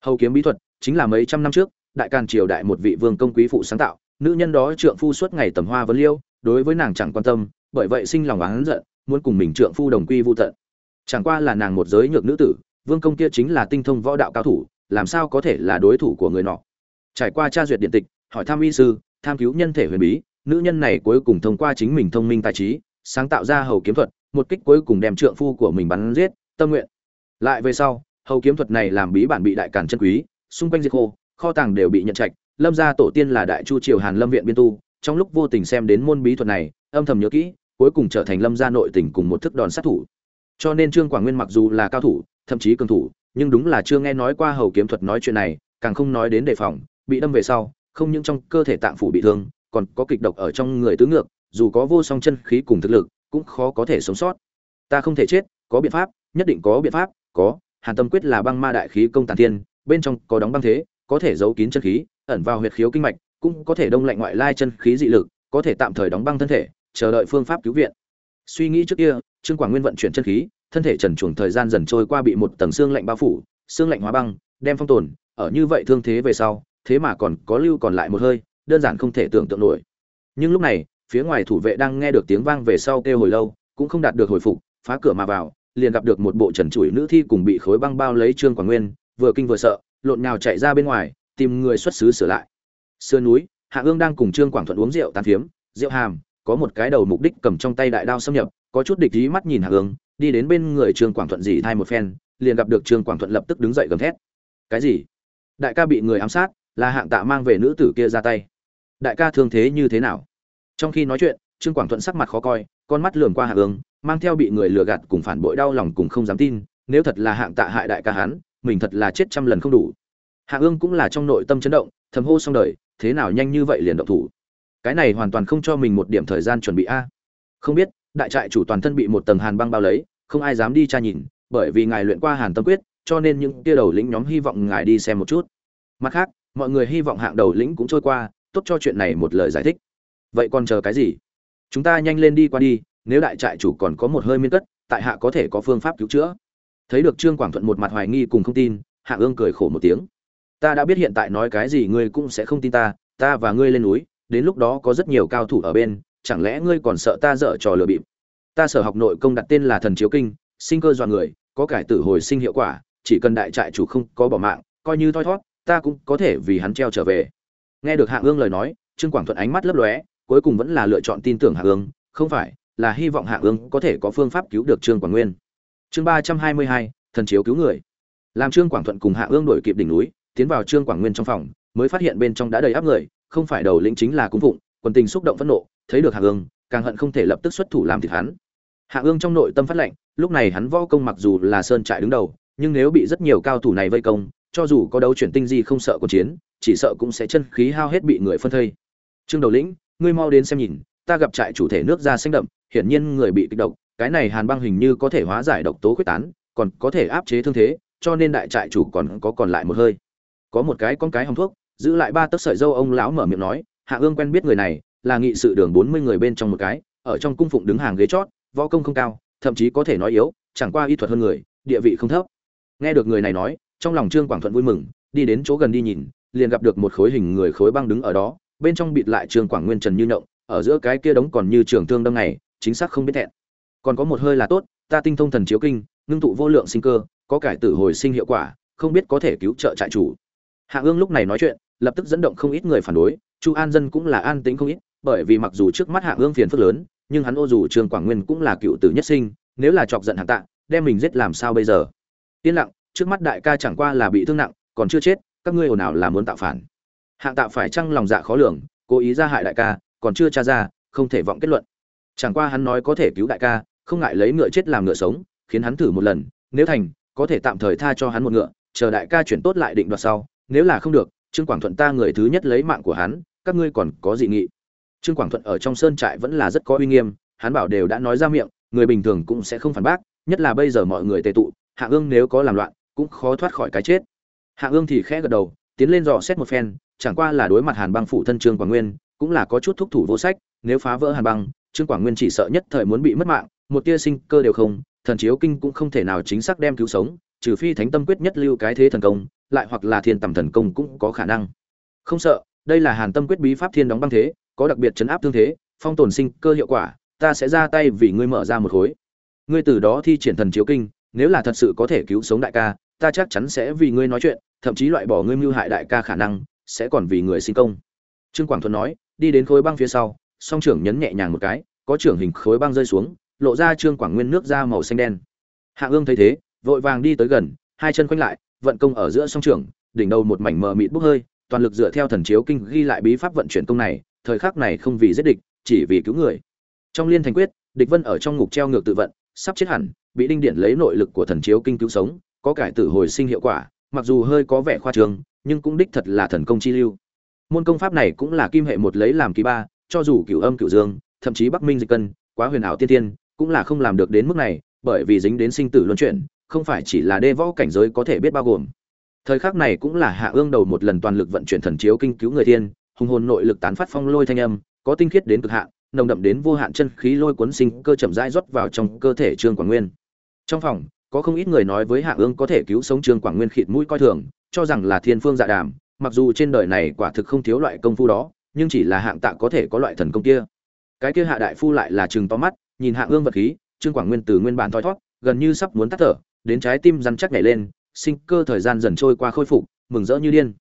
Hầu kiếm bí thuật, chính là mấy trăm năm trước, đại càn triều đại một vị vương công quý phụ sáng tạo, nữ nhân đó trượng phu suốt ngày tầm hoa vấn liêu đối với nàng chẳng quan tâm, bởi vậy sinh lòng oán giận, muốn cùng mình trượng phu đồng quy vu tận. Chẳng qua là nàng một giới nhược nữ tử, vương công kia chính là tinh thông võ đạo cao thủ, làm sao có thể là đối thủ của người nọ? Trải qua tra duyệt điện tịch, hỏi tham y sư, tham cứu nhân thể huyền bí, nữ nhân này cuối cùng thông qua chính mình thông minh tài trí, sáng tạo ra hầu kiếm thuật, một kích cuối cùng đem trượng phu của mình bắn giết, tâm nguyện. Lại về sau, hầu kiếm thuật này làm bí bản bị đại cản chân quý, xung quanh diệt khô, kho tàng đều bị nhận trạch, lâm gia tổ tiên là đại chu triều hàn lâm viện biên tu trong lúc vô tình xem đến môn bí thuật này, âm thầm nhớ kỹ, cuối cùng trở thành lâm gia nội tình cùng một thức đòn sát thủ. Cho nên trương quảng nguyên mặc dù là cao thủ, thậm chí cường thủ, nhưng đúng là chưa nghe nói qua hầu kiếm thuật nói chuyện này, càng không nói đến đề phòng, bị đâm về sau, không những trong cơ thể tạng phủ bị thương, còn có kịch độc ở trong người tứ ngược, dù có vô song chân khí cùng thực lực, cũng khó có thể sống sót. Ta không thể chết, có biện pháp, nhất định có biện pháp, có, hàn tâm quyết là băng ma đại khí công tàn thiên, bên trong có đóng băng thế, có thể giấu kín chân khí, ẩn vào huyệt khiếu kinh mạch cũng có thể đông lạnh ngoại lai chân khí dị lực, có thể tạm thời đóng băng thân thể, chờ đợi phương pháp cứu viện. Suy nghĩ trước kia, trương quảng nguyên vận chuyển chân khí, thân thể trần chuồng thời gian dần trôi qua bị một tầng xương lạnh bao phủ, xương lạnh hóa băng, đem phong tồn, ở như vậy thương thế về sau, thế mà còn có lưu còn lại một hơi, đơn giản không thể tưởng tượng nổi. Nhưng lúc này, phía ngoài thủ vệ đang nghe được tiếng vang về sau kêu hồi lâu, cũng không đạt được hồi phục, phá cửa mà vào, liền gặp được một bộ trần trụi nữ thi cùng bị khối băng bao lấy trương quảng nguyên, vừa kinh vừa sợ, lộn nhào chạy ra bên ngoài, tìm người xuất xứ sửa lại sườn núi, hạ ương đang cùng trương quảng thuận uống rượu tàn phiếm, rượu hàm, có một cái đầu mục đích cầm trong tay đại đao xâm nhập, có chút địch ý mắt nhìn hạ ương đi đến bên người trương quảng thuận dì thay một phen, liền gặp được trương quảng thuận lập tức đứng dậy gầm thét. Cái gì? Đại ca bị người ám sát, là hạng tạ mang về nữ tử kia ra tay. Đại ca thương thế như thế nào? Trong khi nói chuyện, trương quảng thuận sắc mặt khó coi, con mắt lườm qua hạ ương mang theo bị người lừa gạt cùng phản bội đau lòng cùng không dám tin, nếu thật là hạng tạ hại đại ca hắn, mình thật là chết trăm lần không đủ. Hạ ương cũng là trong nội tâm chấn động, thầm hô xong đời thế nào nhanh như vậy liền động thủ? Cái này hoàn toàn không cho mình một điểm thời gian chuẩn bị a. Không biết, đại trại chủ toàn thân bị một tầng hàn băng bao lấy, không ai dám đi tra nhìn, bởi vì ngài luyện qua hàn tâm quyết, cho nên những tia đầu lĩnh nhóm hy vọng ngài đi xem một chút. Mặt khác, mọi người hy vọng hạng đầu lĩnh cũng trôi qua, tốt cho chuyện này một lời giải thích. Vậy còn chờ cái gì? Chúng ta nhanh lên đi qua đi, nếu đại trại chủ còn có một hơi miên cất, tại hạ có thể có phương pháp cứu chữa. Thấy được trương quảng thuận một mặt hoài nghi cùng không tin, hạ ương cười khổ một tiếng ta đã biết hiện tại nói cái gì ngươi cũng sẽ không tin ta ta và ngươi lên núi, đến lúc đó có rất nhiều cao thủ ở bên, chẳng lẽ ngươi còn sợ ta dở trò lừa bịp? Ta sở học nội công đặt tên là thần chiếu kinh, sinh cơ dọa người, có cải tử hồi sinh hiệu quả, chỉ cần đại trại chủ không có bỏ mạng, coi như thoi thót, ta cũng có thể vì hắn treo trở về. Nghe được hạ ương lời nói, trương quảng thuận ánh mắt lấp lóe, cuối cùng vẫn là lựa chọn tin tưởng hạ ương, không phải, là hy vọng hạ ương có thể có phương pháp cứu được trương quảng nguyên. Chương ba trăm hai mươi hai, thần chiếu cứu người. Làm trương quảng thuận cùng hạ ương đổi kịp đỉnh núi tiến vào trương quảng nguyên trong phòng, mới phát hiện bên trong đã đầy áp người, không phải đầu lĩnh chính là cung phụng, quần tình xúc động phẫn nộ, thấy được hạ ương càng hận không thể lập tức xuất thủ làm thịt hắn. Hạ ương trong nội tâm phát lệnh, lúc này hắn võ công mặc dù là sơn trại đứng đầu, nhưng nếu bị rất nhiều cao thủ này vây công, cho dù có đấu chuyển tinh di không sợ cuộc chiến, chỉ sợ cũng sẽ chân khí hao hết bị người phân thây. Trương đầu lĩnh, ngươi mau đến xem nhìn, ta gặp trại chủ thể nước ra xanh đậm, hiển nhiên người bị kích độc, cái này hàn băng hình như có thể hóa giải độc tố quyết tán, còn có thể áp chế thương thế, cho nên đại trại chủ còn có còn lại một hơi có một cái con cái hồng thuốc, giữ lại ba tấc sợi dâu, ông lão mở miệng nói, hạ ương quen biết người này, là nghị sự đường bốn mươi người bên trong một cái, ở trong cung phụng đứng hàng ghế chót, võ công không cao, thậm chí có thể nói yếu, chẳng qua y thuật hơn người, địa vị không thấp. Nghe được người này nói, trong lòng trương quảng thuận vui mừng, đi đến chỗ gần đi nhìn, liền gặp được một khối hình người khối băng đứng ở đó, bên trong bịt lại trương quảng nguyên trần như nhộng, ở giữa cái kia đống còn như trường thương đâm này, chính xác không biết thẹn. Còn có một hơi là tốt, ta tinh thông thần chiếu kinh, ngưng tụ vô lượng sinh cơ, có cải tử hồi sinh hiệu quả, không biết có thể cứu trợ trại chủ hạ ương lúc này nói chuyện, lập tức dẫn động không ít người phản đối, chu an dân cũng là an tính không ít, bởi vì mặc dù trước mắt hạ ương phiền phức lớn, nhưng hắn ô dù trương quảng nguyên cũng là cựu tử nhất sinh, nếu là chọc giận hạng tạ, đem mình giết làm sao bây giờ? Yên lặng, trước mắt đại ca chẳng qua là bị thương nặng, còn chưa chết, các ngươi ồn ào là muốn tạo phản. Hạng tạ phải chăng lòng dạ khó lường, cố ý ra hại đại ca, còn chưa tra ra, không thể vọng kết luận. Chẳng qua hắn nói có thể cứu đại ca, không ngại lấy ngựa chết làm ngựa sống, khiến hắn thử một lần, nếu thành, có thể tạm thời tha cho hắn một ngựa, chờ đại ca chuyển tốt lại định đoạt sau nếu là không được, trương quảng thuận ta người thứ nhất lấy mạng của hắn, các ngươi còn có dị nghị. Trương quảng thuận ở trong sơn trại vẫn là rất có uy nghiêm, hắn bảo đều đã nói ra miệng, người bình thường cũng sẽ không phản bác, nhất là bây giờ mọi người tề tụ, hạ ương nếu có làm loạn, cũng khó thoát khỏi cái chết. Hạ ương thì khẽ gật đầu, tiến lên dò xét một phen, chẳng qua là đối mặt hàn băng phụ thân trương quảng nguyên, cũng là có chút thúc thủ vô sách, nếu phá vỡ hàn băng, trương quảng nguyên chỉ sợ nhất thời muốn bị mất mạng, một tia sinh cơ đều không, thần chiếu kinh cũng không thể nào chính xác đem cứu sống trừ phi thánh tâm quyết nhất lưu cái thế thần công, lại hoặc là thiên tầm thần công cũng có khả năng. Không sợ, đây là hàn tâm quyết bí pháp thiên đóng băng thế, có đặc biệt chấn áp thương thế, phong tồn sinh cơ hiệu quả, ta sẽ ra tay vì ngươi mở ra một khối. Ngươi từ đó thi triển thần chiếu kinh, nếu là thật sự có thể cứu sống đại ca, ta chắc chắn sẽ vì ngươi nói chuyện, thậm chí loại bỏ ngươi mưu hại đại ca khả năng, sẽ còn vì người sinh công. Trương quảng thuần nói, đi đến khối băng phía sau, song trưởng nhấn nhẹ nhàng một cái, có trưởng hình khối băng rơi xuống, lộ ra trương quảng nguyên nước ra màu xanh đen. Hạ ương thấy thế vội vàng đi tới gần, hai chân quanh lại, vận công ở giữa song trưởng đỉnh đầu một mảnh mờ mịt bốc hơi, toàn lực dựa theo thần chiếu kinh ghi lại bí pháp vận chuyển công này, thời khắc này không vì giết địch, chỉ vì cứu người. Trong liên thành quyết, địch vân ở trong ngục treo ngược tự vận, sắp chết hẳn, bị đinh điện lấy nội lực của thần chiếu kinh cứu sống, có cải tử hồi sinh hiệu quả, mặc dù hơi có vẻ khoa trương, nhưng cũng đích thật là thần công chi lưu. Môn công pháp này cũng là kim hệ một lấy làm kỳ ba, cho dù cửu âm cửu dương, thậm chí bắc minh dịch cân, quá huyền ảo tiên tiên, cũng là không làm được đến mức này, bởi vì dính đến sinh tử luân chuyển không phải chỉ là đê võ cảnh giới có thể biết bao gồm. Thời khắc này cũng là hạ ương đầu một lần toàn lực vận chuyển thần chiếu kinh cứu người tiên hùng hồn nội lực tán phát phong lôi thanh âm, có tinh khiết đến cực hạn, nồng đậm đến vô hạn chân khí lôi cuốn sinh cơ chậm rãi rót vào trong cơ thể trương quảng nguyên. Trong phòng, có không ít người nói với hạ ương có thể cứu sống trương quảng nguyên khịt mũi coi thường, cho rằng là thiên phương dạ đàm, mặc dù trên đời này quả thực không thiếu loại công phu đó, nhưng chỉ là hạng tạ có thể có loại thần công kia. Cái kia hạ đại phu lại là chừng to mắt, nhìn hạ ương vật khí, trương quảng nguyên từ nguyên bản thoi thót, gần như sắp muốn tắt thở đến trái tim rắn chắc nhảy lên, sinh cơ thời gian dần trôi qua khôi phục, mừng rỡ như điên.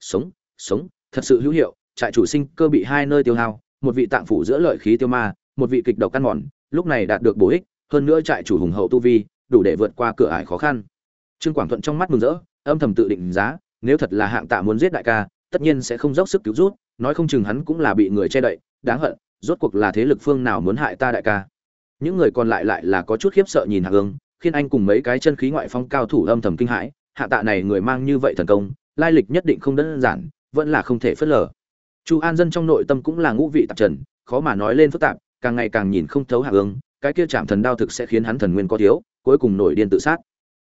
Sống sống, thật sự hữu hiệu, trại chủ sinh cơ bị hai nơi tiêu hao, một vị tạng phủ giữa lợi khí tiêu ma, một vị kịch độc căn mòn, lúc này đạt được bổ ích, hơn nữa trại chủ hùng hậu tu vi, đủ để vượt qua cửa ải khó khăn. Trương quảng thuận trong mắt mừng rỡ, âm thầm tự định giá, nếu thật là hạng tạ muốn giết đại ca, tất nhiên sẽ không dốc sức cứu rút, nói không chừng hắn cũng là bị người che đậy, đáng hận, rốt cuộc là thế lực phương nào muốn hại ta đại ca. Những người còn lại lại là có chút khiếp sợ nhìn hạng ương khiến anh cùng mấy cái chân khí ngoại phong cao thủ âm thầm kinh hãi, hạ tạ này người mang như vậy thần công, lai lịch nhất định không đơn giản, vẫn là không thể phớt lờ. Chu an dân trong nội tâm cũng là ngũ vị tạp trần, khó mà nói lên phức tạp, càng ngày càng nhìn không thấu hạ ương, cái kia chạm thần đao thực sẽ khiến hắn thần nguyên có thiếu, cuối cùng nổi điên tự sát.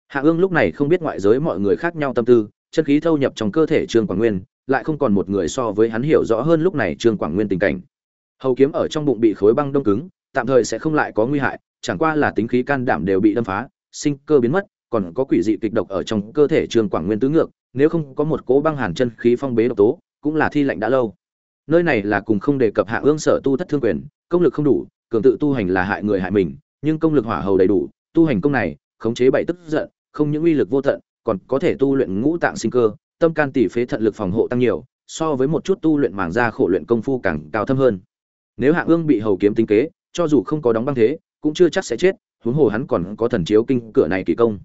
Hạ ương lúc này không biết ngoại giới mọi người khác nhau tâm tư, chân khí thâu nhập trong cơ thể trương quảng nguyên, lại không còn một người so với hắn hiểu rõ hơn lúc này trương quảng nguyên tình cảnh. Hầu kiếm ở trong bụng bị khối băng đông cứng, tạm thời sẽ không lại có nguy hại chẳng qua là tính khí can đảm đều bị đâm phá, sinh cơ biến mất, còn có quỷ dị kịch độc ở trong cơ thể trương quảng nguyên tứ ngược, nếu không có một cố băng hàn chân khí phong bế độc tố, cũng là thi lạnh đã lâu. Nơi này là cùng không đề cập hạ ương sở tu thất thương quyền, công lực không đủ, cường tự tu hành là hại người hại mình, nhưng công lực hỏa hầu đầy đủ, tu hành công này, khống chế bảy tức giận, không những uy lực vô tận, còn có thể tu luyện ngũ tạng sinh cơ, tâm can tỷ phế thận lực phòng hộ tăng nhiều, so với một chút tu luyện màng da khổ luyện công phu càng cao thâm hơn. Nếu hạ ương bị hầu kiếm tính kế, cho dù không có đóng băng thế cũng chưa chắc sẽ chết, huống hồ hắn còn có thần chiếu kinh cửa này kỳ công.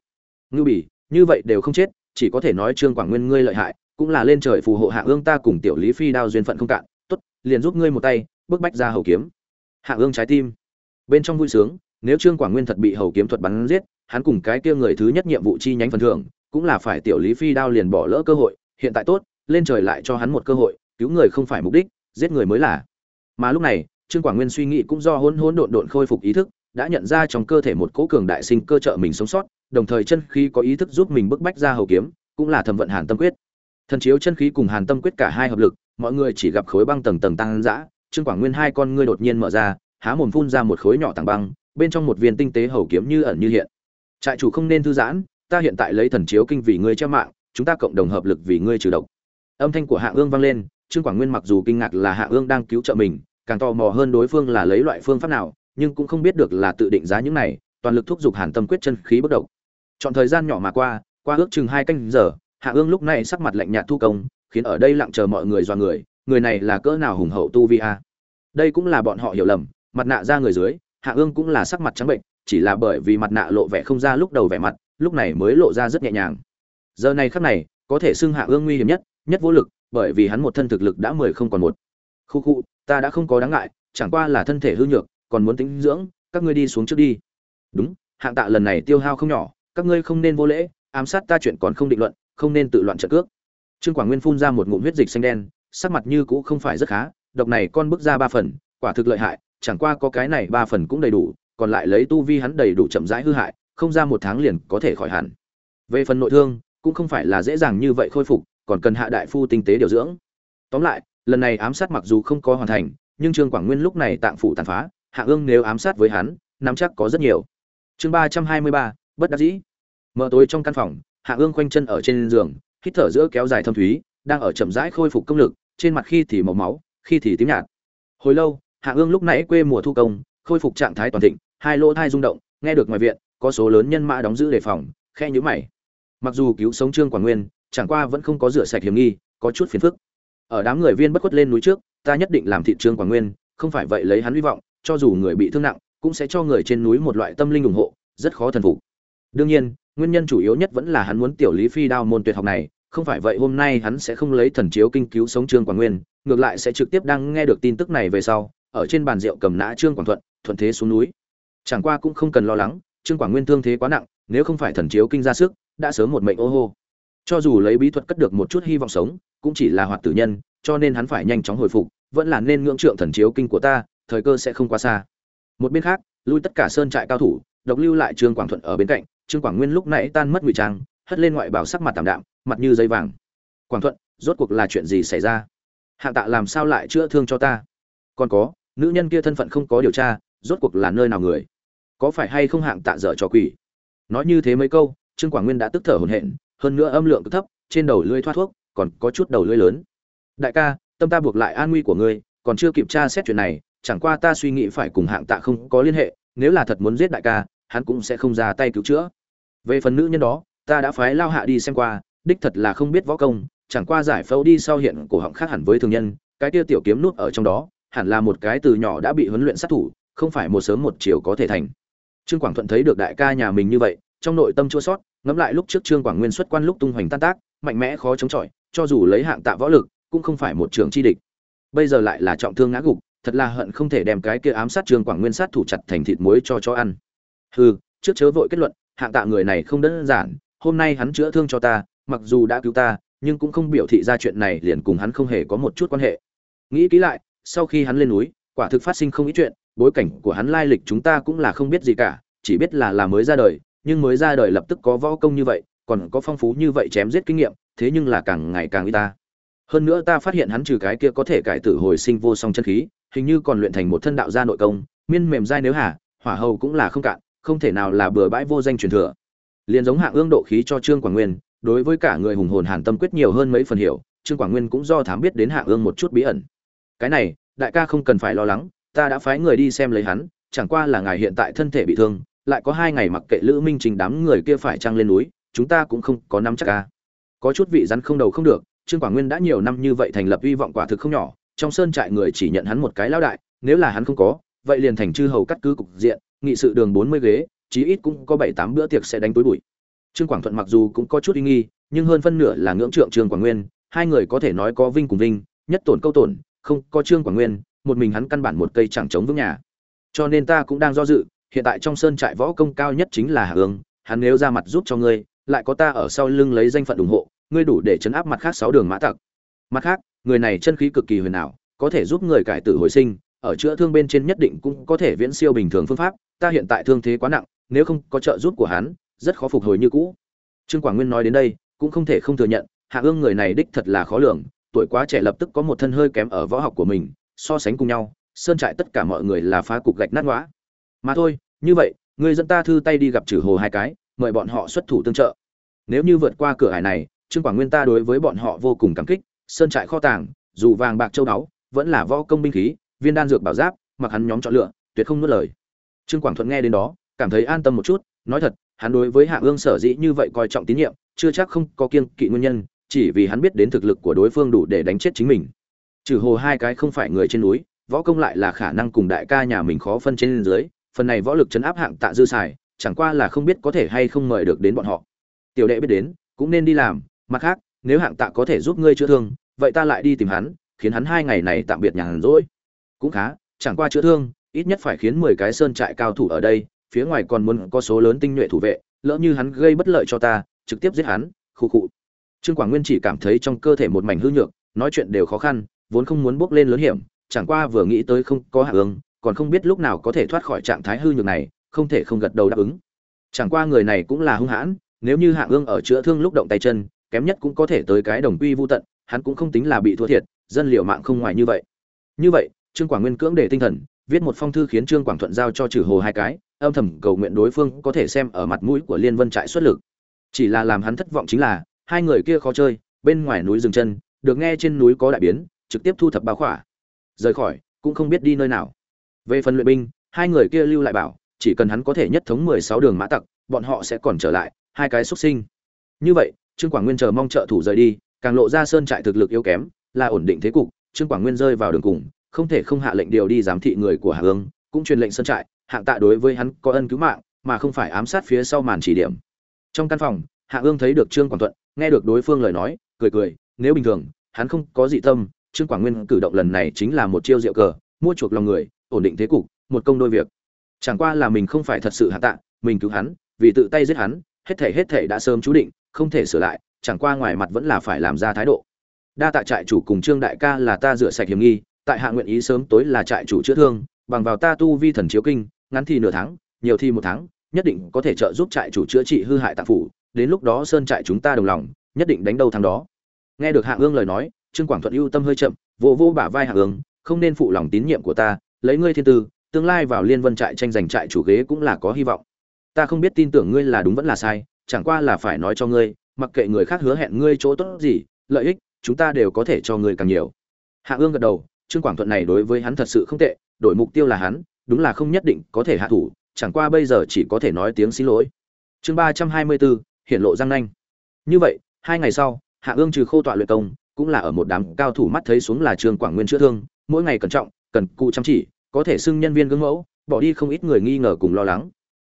Ngưu bỉ, như vậy đều không chết, chỉ có thể nói trương quảng nguyên ngươi lợi hại, cũng là lên trời phù hộ hạ ương ta cùng tiểu lý phi đao duyên phận không cạn. Tốt, liền giúp ngươi một tay, bước bách ra hầu kiếm. Hạ ương trái tim. Bên trong vui sướng, nếu trương quảng nguyên thật bị hầu kiếm thuật bắn giết, hắn cùng cái kia người thứ nhất nhiệm vụ chi nhánh phần thưởng, cũng là phải tiểu lý phi đao liền bỏ lỡ cơ hội, hiện tại tốt, lên trời lại cho hắn một cơ hội, cứu người không phải mục đích, giết người mới là. Mà lúc này, trương quảng nguyên suy nghĩ cũng do hỗn hỗn độn độn khôi phục ý thức đã nhận ra trong cơ thể một cỗ cường đại sinh cơ trợ mình sống sót, đồng thời chân khí có ý thức giúp mình bức bách ra hầu kiếm, cũng là thẩm vận hàn tâm quyết. Thần chiếu chân khí cùng hàn tâm quyết cả hai hợp lực, mọi người chỉ gặp khối băng tầng tầng tăng dã, trương quảng nguyên hai con ngươi đột nhiên mở ra, há mồm phun ra một khối nhỏ tảng băng, bên trong một viên tinh tế hầu kiếm như ẩn như hiện. Trại chủ không nên thư giãn, ta hiện tại lấy thần chiếu kinh vì ngươi che mạng, chúng ta cộng đồng hợp lực vì ngươi trừ độc. Âm thanh của hạ ương vang lên, trương quảng nguyên mặc dù kinh ngạc là hạ ương đang cứu trợ mình, càng tò mò hơn đối phương là lấy loại phương pháp nào nhưng cũng không biết được là tự định giá những này, toàn lực thúc giục hàn tâm quyết chân khí bất động. Chọn thời gian nhỏ mà qua qua ước chừng hai canh giờ, hạ ương lúc này sắc mặt lạnh nhạt thu công, khiến ở đây lặng chờ mọi người do người người này là cỡ nào hùng hậu tu vi a? Đây cũng là bọn họ hiểu lầm, mặt nạ ra người dưới, hạ ương cũng là sắc mặt trắng bệnh, chỉ là bởi vì mặt nạ lộ vẻ không ra lúc đầu vẻ mặt, lúc này mới lộ ra rất nhẹ nhàng. Giờ này khắc này, có thể xưng hạ ương nguy hiểm nhất nhất vô lực, bởi vì hắn một thân thực lực đã mười không còn một. Khu khu, ta đã không có đáng ngại, chẳng qua là thân thể hư nhược còn muốn tính dưỡng, các ngươi đi xuống trước đi. Đúng, hạng tạ lần này tiêu hao không nhỏ, các ngươi không nên vô lễ, ám sát ta chuyện còn không định luận, không nên tự loạn trợ cước. Trương quảng nguyên phun ra một ngụm huyết dịch xanh đen, sắc mặt như cũ không phải rất khá, độc này con bước ra ba phần, quả thực lợi hại, chẳng qua có cái này ba phần cũng đầy đủ, còn lại lấy tu vi hắn đầy đủ chậm rãi hư hại, không ra một tháng liền có thể khỏi hẳn. Về phần nội thương, cũng không phải là dễ dàng như vậy khôi phục, còn cần hạ đại phu tinh tế điều dưỡng. Tóm lại, lần này ám sát mặc dù không có hoàn thành, nhưng trương quảng nguyên lúc này tạng phủ tàn phá hạ ương nếu ám sát với hắn, nắm chắc có rất nhiều. Chương ba trăm hai mươi ba, bất đắc dĩ. Mở tối trong căn phòng, hạ ương khoanh chân ở trên giường, hít thở giữa kéo dài thâm thúy, đang ở chậm rãi khôi phục công lực, trên mặt khi thì màu máu, khi thì tím nhạt. Hồi lâu, hạ ương lúc nãy quê mùa thu công, khôi phục trạng thái toàn thịnh, hai lỗ thai rung động, nghe được ngoài viện, có số lớn nhân mã đóng giữ đề phòng khe nhữ mày. Mặc dù cứu sống trương quảng nguyên, chẳng qua vẫn không có rửa sạch hiểm nghi, có chút phiền phức. Ở đám người viên bất khuất lên núi trước, ta nhất định làm thị trương quảng nguyên, không phải vậy lấy hắn hy vọng cho dù người bị thương nặng, cũng sẽ cho người trên núi một loại tâm linh ủng hộ, rất khó thần phục. Đương nhiên, nguyên nhân chủ yếu nhất vẫn là hắn muốn tiểu lý phi đao môn tuyệt học này, không phải vậy hôm nay hắn sẽ không lấy thần chiếu kinh cứu sống trương quảng nguyên, ngược lại sẽ trực tiếp đang nghe được tin tức này về sau, ở trên bàn rượu cầm nã trương quảng thuận thuận thế xuống núi. Chẳng qua cũng không cần lo lắng, trương quảng nguyên thương thế quá nặng, nếu không phải thần chiếu kinh ra sức, đã sớm một mệnh ô hô. Cho dù lấy bí thuật cất được một chút hy vọng sống, cũng chỉ là hoạt tử nhân, cho nên hắn phải nhanh chóng hồi phục, vẫn là nên ngưỡng trượng thần chiếu kinh của ta thời cơ sẽ không quá xa. Một bên khác, lui tất cả sơn trại cao thủ, độc lưu lại trương quảng thuận ở bên cạnh, trương quảng nguyên lúc nãy tan mất ngụy trang, hất lên ngoại bảo sắc mặt tạm đạm, mặt như dây vàng. Quảng thuận, rốt cuộc là chuyện gì xảy ra? Hạng tạ làm sao lại chữa thương cho ta? Còn có, nữ nhân kia thân phận không có điều tra, rốt cuộc là nơi nào người? Có phải hay không hạng tạ dở cho quỷ? Nói như thế mấy câu, trương quảng nguyên đã tức thở hổn hển, hơn nữa âm lượng cực thấp, trên đầu lưỡi thoát thuốc, còn có chút đầu lưỡi lớn. Đại ca, tâm ta buộc lại an nguy của ngươi, còn chưa kịp tra xét chuyện này chẳng qua ta suy nghĩ phải cùng hạng tạ không có liên hệ, nếu là thật muốn giết đại ca, hắn cũng sẽ không ra tay cứu chữa. Về phần nữ nhân đó, ta đã phái lao hạ đi xem qua, đích thật là không biết võ công, chẳng qua giải phẫu đi sau hiện cổ họng khác hẳn với thường nhân, cái kia tiểu kiếm nút ở trong đó, hẳn là một cái từ nhỏ đã bị huấn luyện sát thủ, không phải một sớm một chiều có thể thành. Trương quảng thuận thấy được đại ca nhà mình như vậy, trong nội tâm chua sót ngẫm lại lúc trước trương quảng nguyên xuất quan lúc tung hoành tan tác, mạnh mẽ khó chống chọi, cho dù lấy hạng tạ võ lực, cũng không phải một trường chi địch. Bây giờ lại là trọng thương ngã gục thật là hận không thể đem cái kia ám sát trương quảng nguyên sát thủ chặt thành thịt muối cho cho ăn. Hừ, trước chớ vội kết luận, hạng tạ người này không đơn giản, hôm nay hắn chữa thương cho ta, mặc dù đã cứu ta, nhưng cũng không biểu thị ra chuyện này liền cùng hắn không hề có một chút quan hệ. Nghĩ kỹ lại, sau khi hắn lên núi, quả thực phát sinh không ít chuyện, bối cảnh của hắn lai lịch chúng ta cũng là không biết gì cả, chỉ biết là là mới ra đời, nhưng mới ra đời lập tức có võ công như vậy, còn có phong phú như vậy chém giết kinh nghiệm, thế nhưng là càng ngày càng y ta. Hơn nữa ta phát hiện hắn trừ cái kia có thể cải tử hồi sinh vô song chân khí hình như còn luyện thành một thân đạo gia nội công, miên mềm dai nếu hả hỏa hầu cũng là không cạn, không thể nào là bừa bãi vô danh truyền thừa. Liền giống hạng ương độ khí cho trương quảng nguyên, đối với cả người hùng hồn hàn tâm quyết nhiều hơn mấy phần hiểu, trương quảng nguyên cũng do thám biết đến hạng ương một chút bí ẩn. Cái này, đại ca không cần phải lo lắng, ta đã phái người đi xem lấy hắn, chẳng qua là ngài hiện tại thân thể bị thương, lại có hai ngày mặc kệ lữ minh trình đám người kia phải trăng lên núi, chúng ta cũng không có nắm chắc ca có chút vị rắn không đầu không được, trương quảng nguyên đã nhiều năm như vậy thành lập hy vọng quả thực không nhỏ trong sơn trại người chỉ nhận hắn một cái lão đại, nếu là hắn không có, vậy liền thành chư hầu cắt cứ cục diện, nghị sự đường bốn mươi ghế, chí ít cũng có bảy tám bữa tiệc sẽ đánh tối bụi. Trương quảng thuận mặc dù cũng có chút ý nghi, nhưng hơn phân nửa là ngưỡng trượng trương quảng nguyên, hai người có thể nói có vinh cùng vinh, nhất tổn câu tổn, không, có trương quảng nguyên, một mình hắn căn bản một cây chẳng chống vững nhà. Cho nên ta cũng đang do dự, hiện tại trong sơn trại võ công cao nhất chính là hà ương hắn nếu ra mặt giúp cho ngươi, lại có ta ở sau lưng lấy danh phận ủng hộ, ngươi đủ để chấn áp mặt khác sáu đường mã tặc. Mặt khác người này chân khí cực kỳ huyền ảo, có thể giúp người cải tử hồi sinh, ở chữa thương bên trên nhất định cũng có thể viễn siêu bình thường phương pháp, ta hiện tại thương thế quá nặng, nếu không có trợ giúp của hắn, rất khó phục hồi như cũ. Trương quảng nguyên nói đến đây, cũng không thể không thừa nhận, hạ ương người này đích thật là khó lường, tuổi quá trẻ lập tức có một thân hơi kém ở võ học của mình, so sánh cùng nhau, sơn trại tất cả mọi người là phá cục gạch nát ngõa. Mà thôi, như vậy, người dẫn ta thư tay đi gặp trừ hồ hai cái, mời bọn họ xuất thủ tương trợ. Nếu như vượt qua cửa hải này, trương quảng nguyên ta đối với bọn họ vô cùng cảm kích sơn trại kho tàng, dù vàng bạc châu đáo vẫn là võ công binh khí, viên đan dược bảo giáp, mặc hắn nhóm chọn lựa, tuyệt không nuốt lời. Trương quảng thuận nghe đến đó, cảm thấy an tâm một chút, nói thật, hắn đối với hạ ương sở dĩ như vậy coi trọng tín nhiệm, chưa chắc không có kiên kỵ nguyên nhân, chỉ vì hắn biết đến thực lực của đối phương đủ để đánh chết chính mình. Trừ hồ hai cái không phải người trên núi, võ công lại là khả năng cùng đại ca nhà mình khó phân trên dưới, phần này võ lực chấn áp hạng tạ dư xài, chẳng qua là không biết có thể hay không mời được đến bọn họ. Tiểu đệ biết đến, cũng nên đi làm, mặt khác, nếu hạng tạ có thể giúp ngươi chữa thương vậy ta lại đi tìm hắn, khiến hắn hai ngày này tạm biệt nhàn rỗi. Cũng khá, chẳng qua chữa thương, ít nhất phải khiến mười cái sơn trại cao thủ ở đây, phía ngoài còn muốn có số lớn tinh nhuệ thủ vệ, lỡ như hắn gây bất lợi cho ta, trực tiếp giết hắn khu khụ. Trương quảng nguyên chỉ cảm thấy trong cơ thể một mảnh hư nhược, nói chuyện đều khó khăn, vốn không muốn bước lên lớn hiểm, chẳng qua vừa nghĩ tới không có hạ ứng còn không biết lúc nào có thể thoát khỏi trạng thái hư nhược này, không thể không gật đầu đáp ứng. Chẳng qua người này cũng là hung hãn, nếu như hạ ương ở chữa thương lúc động tay chân, kém nhất cũng có thể tới cái đồng quy vô tận hắn cũng không tính là bị thua thiệt, dân liệu mạng không ngoài như vậy. Như vậy, trương quảng nguyên cưỡng để tinh thần, viết một phong thư khiến trương quảng thuận giao cho trừ hồ hai cái, âm thầm cầu nguyện đối phương có thể xem ở mặt mũi của liên vân trại xuất lực. Chỉ là làm hắn thất vọng chính là, hai người kia khó chơi, bên ngoài núi dừng chân, được nghe trên núi có đại biến, trực tiếp thu thập báo khỏa. Rời khỏi, cũng không biết đi nơi nào. Về phần luyện binh, hai người kia lưu lại bảo, chỉ cần hắn có thể nhất thống mười sáu đường mã tặc, bọn họ sẽ còn trở lại, hai cái xuất sinh. Như vậy, trương quảng nguyên chờ mong trợ thủ rời đi càng lộ ra sơn trại thực lực yếu kém, là ổn định thế cục, trương quảng nguyên rơi vào đường cùng, không thể không hạ lệnh điều đi giám thị người của hạ ương cũng truyền lệnh sơn trại, hạng tạ đối với hắn có ân cứu mạng, mà không phải ám sát phía sau màn chỉ điểm. Trong căn phòng, hạ ương thấy được trương quảng thuận, nghe được đối phương lời nói, cười cười, nếu bình thường, hắn không có dị tâm, trương quảng nguyên cử động lần này chính là một chiêu diệu cờ, mua chuộc lòng người, ổn định thế cục, một công đôi việc. Chẳng qua là mình không phải thật sự hạ tạ, mình cứu hắn, vì tự tay giết hắn, hết thể hết thể đã sớm chú định, không thể sửa lại chẳng qua ngoài mặt vẫn là phải làm ra thái độ. Đa tạ trại chủ cùng trương đại ca là ta rửa sạch hiểm nghi, tại hạ nguyện ý sớm tối là trại chủ chữa thương, bằng vào ta tu vi thần chiếu kinh, ngắn thì nửa tháng, nhiều thì một tháng, nhất định có thể trợ giúp trại chủ chữa trị hư hại tạp phủ, đến lúc đó sơn trại chúng ta đồng lòng, nhất định đánh đâu thắng đó. Nghe được hạ ương lời nói, trương quảng thuận ưu tâm hơi chậm vô vô bả vai hạ ương, không nên phụ lòng tín nhiệm của ta, lấy ngươi thiên tư, tương lai vào liên vân trại tranh giành trại chủ ghế cũng là có hy vọng. Ta không biết tin tưởng ngươi là đúng vẫn là sai, chẳng qua là phải nói cho ngươi mặc kệ người khác hứa hẹn ngươi chỗ tốt gì, lợi ích, chúng ta đều có thể cho ngươi càng nhiều. Hạ ương gật đầu, trương quảng thuận này đối với hắn thật sự không tệ, đổi mục tiêu là hắn, đúng là không nhất định có thể hạ thủ, chẳng qua bây giờ chỉ có thể nói tiếng xin lỗi. Chương ba trăm hai mươi bốn hiện lộ răng nanh. Như vậy, hai ngày sau, hạ ương trừ khô tọa luyện công, cũng là ở một đám cao thủ mắt thấy xuống là trương quảng nguyên chữa thương, mỗi ngày cẩn trọng, cần cụ chăm chỉ, có thể xưng nhân viên gương mẫu, bỏ đi không ít người nghi ngờ cùng lo lắng.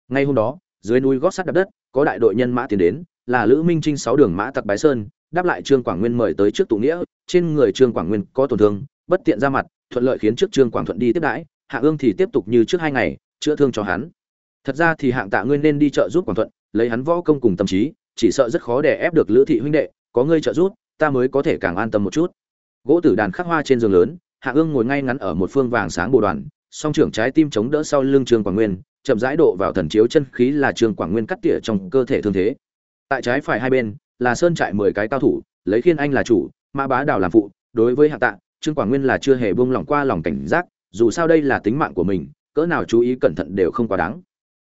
Ngay hôm đó, dưới núi gót sắt đập đất, có đại đội nhân mã tiến đến là lữ minh trinh sáu đường mã tặc bái sơn, đáp lại trương quảng nguyên mời tới trước tụ nghĩa, trên người trương quảng nguyên có tổn thương, bất tiện ra mặt, thuận lợi khiến trước trương quảng thuận đi tiếp đãi, hạ ương thì tiếp tục như trước hai ngày, chữa thương cho hắn. Thật ra thì hạng tạ ngươi nên đi chợ giúp quảng thuận, lấy hắn võ công cùng tâm trí, chỉ sợ rất khó để ép được lữ thị huynh đệ, có ngươi trợ giúp, ta mới có thể càng an tâm một chút. Gỗ tử đàn khắc hoa trên giường lớn, hạ ương ngồi ngay ngắn ở một phương vàng sáng bồ đoàn, song trưởng trái tim chống đỡ sau lưng trương quảng nguyên, chậm rãi độ vào thần chiếu chân khí là trương quảng nguyên cắt tỉa trong cơ thể thương thế tại trái phải hai bên, là sơn trại mười cái cao thủ, lấy khiên anh là chủ, mã bá đào làm phụ, đối với hạ tạ, trương quảng nguyên là chưa hề buông lỏng qua lòng cảnh giác, dù sao đây là tính mạng của mình, cỡ nào chú ý cẩn thận đều không quá đáng.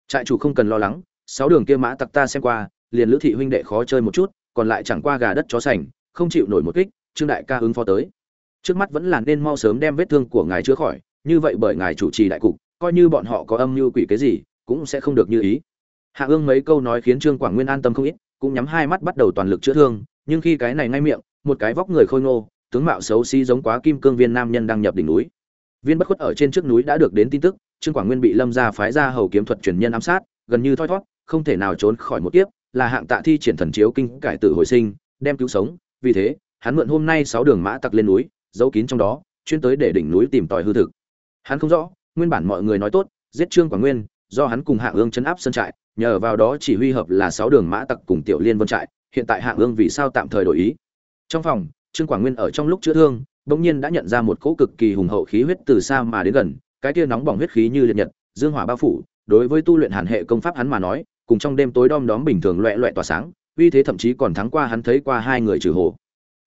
Trại chủ không cần lo lắng, sáu đường kia mã tặc ta xem qua, liền lữ thị huynh đệ khó chơi một chút, còn lại chẳng qua gà đất chó sành, không chịu nổi một kích, trương đại ca ứng phó tới. Trước mắt vẫn là nên mau sớm đem vết thương của ngài chữa khỏi, như vậy bởi ngài chủ trì đại cục, coi như bọn họ có âm mưu quỷ cái gì, cũng sẽ không được như ý. Hạ ương mấy câu nói khiến trương quảng nguyên an tâm không ít cũng nhắm hai mắt bắt đầu toàn lực chữa thương, nhưng khi cái này ngay miệng, một cái vóc người khôi ngô, tướng mạo xấu xí giống quá kim cương viên nam nhân đang nhập đỉnh núi. Viên bất khuất ở trên trước núi đã được đến tin tức, trương quảng nguyên bị lâm gia phái ra hầu kiếm thuật truyền nhân ám sát, gần như thoi thoát không thể nào trốn khỏi một kiếp, là hạng tạ thi triển thần chiếu kinh cải tử hồi sinh, đem cứu sống, vì thế, hắn mượn hôm nay sáu đường mã tặc lên núi, giấu kín trong đó, chuyên tới để đỉnh núi tìm tòi hư thực. Hắn không rõ, nguyên bản mọi người nói tốt, giết trương quảng nguyên, do hắn cùng hạ ương chấn áp sân trại nhờ vào đó chỉ huy hợp là sáu đường mã tặc cùng tiểu liên vân trại, hiện tại hạng ương vì sao tạm thời đổi ý? Trong phòng, trương quảng nguyên ở trong lúc chữa thương, bỗng nhiên đã nhận ra một cỗ cực kỳ hùng hậu khí huyết từ xa mà đến gần, cái kia nóng bỏng huyết khí như liệt nhật, dương hỏa bao phủ, đối với tu luyện hàn hệ công pháp hắn mà nói, cùng trong đêm tối đom đóm bình thường loẹ loẹ tỏa sáng, uy thế thậm chí còn thắng qua hắn thấy qua hai người trừ hồ.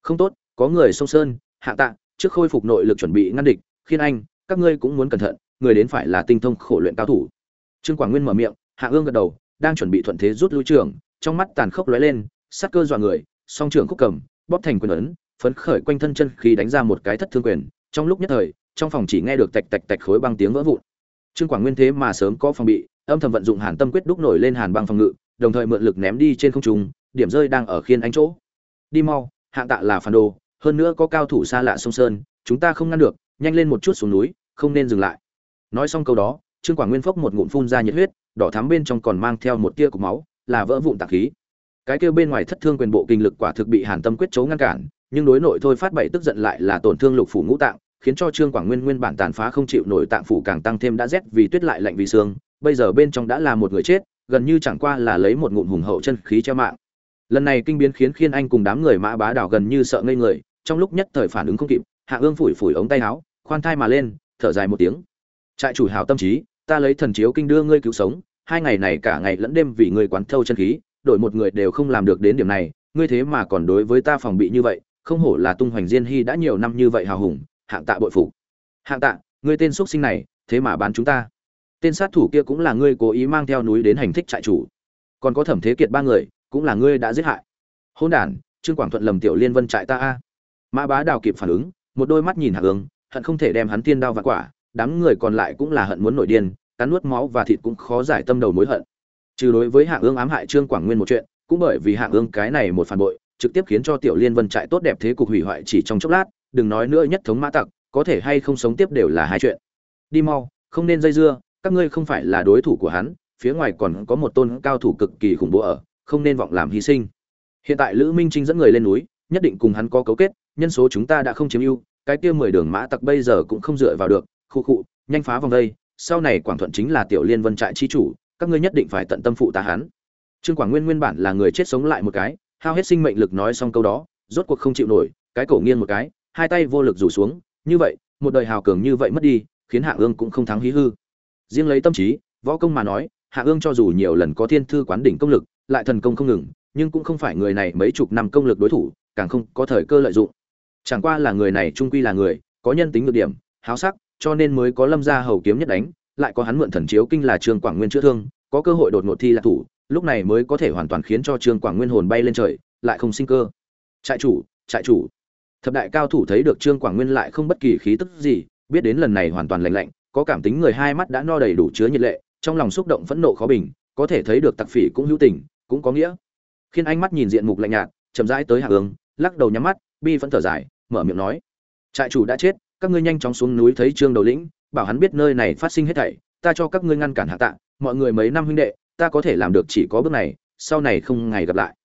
Không tốt, có người sông sơn, hạ tạ, trước khôi phục nội lực chuẩn bị ngăn địch, khiên anh, các ngươi cũng muốn cẩn thận, người đến phải là tinh thông khổ luyện cao thủ. Trương quảng nguyên mở miệng hạ ương gật đầu đang chuẩn bị thuận thế rút lui trường trong mắt tàn khốc lóe lên, sát cơ dọa người, song trưởng khúc cầm, bóp thành quyền ấn, phấn khởi quanh thân chân khi đánh ra một cái thất thương quyền, trong lúc nhất thời, trong phòng chỉ nghe được tạch tạch tạch khối băng tiếng vỡ vụn. Trương quảng nguyên thế mà sớm có phòng bị, âm thầm vận dụng hàn tâm quyết đúc nổi lên hàn băng phòng ngự, đồng thời mượn lực ném đi trên không trung, điểm rơi đang ở khiên ánh chỗ. Đi mau, hạng tạ là phản đồ, hơn nữa có cao thủ xa lạ sông sơn, chúng ta không ngăn được, nhanh lên một chút xuống núi, không nên dừng lại. Nói xong câu đó, trương quảng nguyên phốc một ngụm phun ra nhiệt huyết đỏ thắm bên trong còn mang theo một tia cục máu, là vỡ vụn tạc khí. Cái kêu bên ngoài thất thương quyền bộ kinh lực quả thực bị hàn tâm quyết chấu ngăn cản, nhưng đối nội thôi phát bảy tức giận lại là tổn thương lục phủ ngũ tạng, khiến cho trương quảng nguyên nguyên bản tàn phá không chịu nổi tạng phủ càng tăng thêm đã rét vì tuyết lại lạnh vì xương bây giờ bên trong đã là một người chết, gần như chẳng qua là lấy một ngụm hùng hậu chân khí che mạng. Lần này kinh biến khiến khiên anh cùng đám người mã bá đảo gần như sợ ngây người, trong lúc nhất thời phản ứng không kịp, hạ ương phủi phủi ống tay áo, khoan thai mà lên, thở dài một tiếng. Trại chủ hào tâm trí ta lấy thần chiếu kinh đưa ngươi cứu sống, hai ngày này cả ngày lẫn đêm vì ngươi quán thâu chân khí, đổi một người đều không làm được đến điểm này, ngươi thế mà còn đối với ta phòng bị như vậy, không hổ là tung hoành diên hy đã nhiều năm như vậy hào hùng, hạng tạ bội phục. Hạng tạ, ngươi tên xuất sinh này, thế mà bán chúng ta. Tên sát thủ kia cũng là ngươi cố ý mang theo núi đến hành thích trại chủ. Còn có thẩm thế kiệt ba người, cũng là ngươi đã giết hại. Hôn đản, trương quảng thuận lầm tiểu liên vân trại ta a. Mã bá đào kịp phản ứng, một đôi mắt nhìn hạ ứng hận không thể đem hắn tiên đao vặt quả, đám người còn lại cũng là hận muốn nổi điên cắn nuốt máu và thịt cũng khó giải tâm đầu mối hận. Trừ đối với hạ ương ám hại trương quảng nguyên một chuyện, cũng bởi vì hạ ương cái này một phản bội, trực tiếp khiến cho tiểu liên vân trại tốt đẹp thế cục hủy hoại chỉ trong chốc lát, đừng nói nữa nhất thống mã tặc, có thể hay không sống tiếp đều là hai chuyện. Đi mau, không nên dây dưa, các ngươi không phải là đối thủ của hắn, phía ngoài còn có một tôn cao thủ cực kỳ khủng bố ở, không nên vọng làm hy sinh. Hiện tại lữ minh trinh dẫn người lên núi, nhất định cùng hắn có cấu kết, nhân số chúng ta đã không chiếm ưu, cái kia mười đường mã tặc bây giờ cũng không dựa vào được, khu khụ nhanh phá vòng đây sau này quảng thuận chính là tiểu liên vân trại chi chủ, các ngươi nhất định phải tận tâm phụ tá hắn. Trương quảng nguyên nguyên bản là người chết sống lại một cái, hao hết sinh mệnh lực nói xong câu đó, rốt cuộc không chịu nổi, cái cổ nghiêng một cái, hai tay vô lực rủ xuống, như vậy, một đời hào cường như vậy mất đi, khiến hạ ương cũng không thắng hí hư. Riêng lấy tâm trí, võ công mà nói, hạ ương cho dù nhiều lần có thiên thư quán đỉnh công lực, lại thần công không ngừng, nhưng cũng không phải người này mấy chục năm công lực đối thủ, càng không có thời cơ lợi dụng. Chẳng qua là người này trung quy là người, có nhân tính được điểm, háo sắc cho nên mới có lâm gia hầu kiếm nhất đánh, lại có hắn mượn thần chiếu kinh là trương quảng nguyên chữa thương, có cơ hội đột ngột thi là thủ, lúc này mới có thể hoàn toàn khiến cho trương quảng nguyên hồn bay lên trời, lại không sinh cơ. Trại chủ trại chủ. Thập đại cao thủ thấy được trương quảng nguyên lại không bất kỳ khí tức gì, biết đến lần này hoàn toàn lành lạnh, có cảm tính người hai mắt đã no đầy đủ chứa nhiệt lệ, trong lòng xúc động phẫn nộ khó bình, có thể thấy được tặc phỉ cũng hữu tình, cũng có nghĩa. Khiến ánh mắt nhìn diện mục lạnh nhạt, chậm rãi tới hạ hướng, lắc đầu nhắm mắt, bi vẫn thở dài, mở miệng nói. Trại chủ đã chết các ngươi nhanh chóng xuống núi thấy trương đầu lĩnh, bảo hắn biết nơi này phát sinh hết thảy, ta cho các ngươi ngăn cản hạ tạ mọi người mấy năm huynh đệ, ta có thể làm được chỉ có bước này, sau này không ngày gặp lại.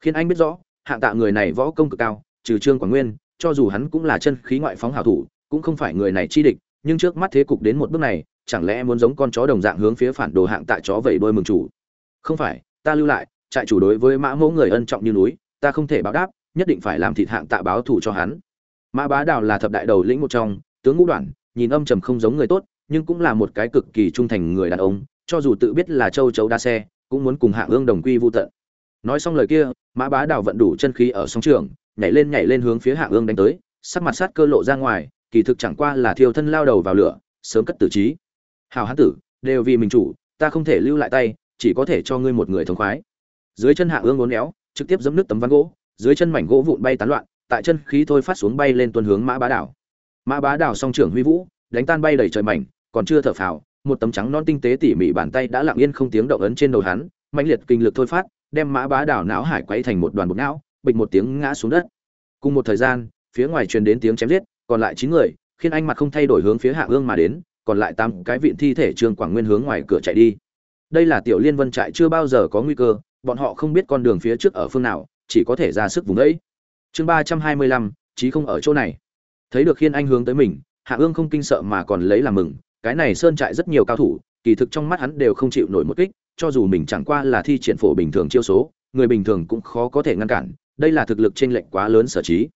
Khiến anh biết rõ hạng tạ người này võ công cực cao, trừ trương quảng nguyên, cho dù hắn cũng là chân khí ngoại phóng hảo thủ, cũng không phải người này chi địch, nhưng trước mắt thế cục đến một bước này, chẳng lẽ muốn giống con chó đồng dạng hướng phía phản đồ hạng tạ chó vẩy đôi mừng chủ? Không phải, ta lưu lại, trại chủ đối với mã mẫu người ân trọng như núi, ta không thể báo đáp, nhất định phải làm thịt hạng tạ báo thù cho hắn mã bá đào là thập đại đầu lĩnh một trong, tướng ngũ đoạn, nhìn âm trầm không giống người tốt, nhưng cũng là một cái cực kỳ trung thành người đàn ông, cho dù tự biết là châu chấu đa xe, cũng muốn cùng Hạ ương đồng quy vô tận. Nói xong lời kia, mã bá đào vận đủ chân khí ở sóng trường, nhảy lên nhảy lên hướng phía Hạ ương đánh tới, sắc mặt sát cơ lộ ra ngoài, kỳ thực chẳng qua là thiêu thân lao đầu vào lửa, sớm cất tử trí. Hào hán tử, đều vì mình chủ, ta không thể lưu lại tay, chỉ có thể cho ngươi một người thống khoái. Dưới chân Hạ ương ngốn éo, trực tiếp giẫm nước tấm ván gỗ, dưới chân mảnh gỗ vụn bay tán loạn tại chân khí thôi phát xuống bay lên tuần hướng mã bá đảo. Mã bá đảo song trưởng huy vũ, đánh tan bay đầy trời mảnh, còn chưa thở phào, một tấm trắng non tinh tế tỉ mỉ bàn tay đã lặng yên không tiếng động ấn trên đầu hắn mạnh liệt kinh lực thôi phát, đem mã bá đảo não hải quấy thành một đoàn bột não, bịch một tiếng ngã xuống đất. Cùng một thời gian, phía ngoài truyền đến tiếng chém giết, còn lại chín người, khiến anh mặt không thay đổi hướng phía hạ ương mà đến, còn lại tám cái vịn thi thể trương quảng nguyên hướng ngoài cửa chạy đi. Đây là tiểu liên vân trại chưa bao giờ có nguy cơ, bọn họ không biết con đường phía trước ở phương nào, chỉ có thể ra sức vùng ấy chương ba trăm hai mươi lăm, chí không ở chỗ này. Thấy được khiên anh hướng tới mình, hạ ương không kinh sợ mà còn lấy làm mừng, cái này sơn trại rất nhiều cao thủ, kỳ thực trong mắt hắn đều không chịu nổi một kích, cho dù mình chẳng qua là thi triển phổ bình thường chiêu số, người bình thường cũng khó có thể ngăn cản, đây là thực lực trên lệnh quá lớn sở trí.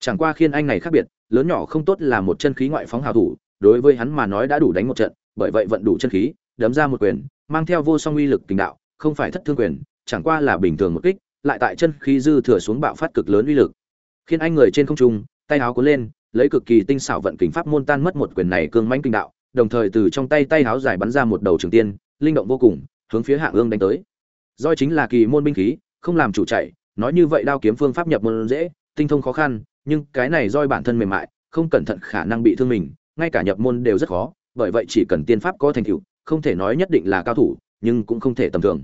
Chẳng qua khiên anh này khác biệt, lớn nhỏ không tốt là một chân khí ngoại phóng hào thủ, đối với hắn mà nói đã đủ đánh một trận, bởi vậy vận đủ chân khí, đấm ra một quyền, mang theo vô song uy lực tình đạo, không phải thất thương quyền, chẳng qua là bình thường một kích, lại tại chân khí dư thừa xuống bạo phát cực lớn uy lực khiến anh người trên không trung, tay áo cuốn lên, lấy cực kỳ tinh xảo vận kình pháp môn tan mất một quyền này cương mãnh kinh đạo, đồng thời từ trong tay tay áo dài bắn ra một đầu trường tiên, linh động vô cùng, hướng phía hạng ương đánh tới. Doi chính là kỳ môn binh khí, không làm chủ chạy, nói như vậy đao kiếm phương pháp nhập môn dễ, tinh thông khó khăn, nhưng cái này roi bản thân mềm mại, không cẩn thận khả năng bị thương mình, ngay cả nhập môn đều rất khó, bởi vậy chỉ cần tiên pháp có thành tựu, không thể nói nhất định là cao thủ, nhưng cũng không thể tầm thường.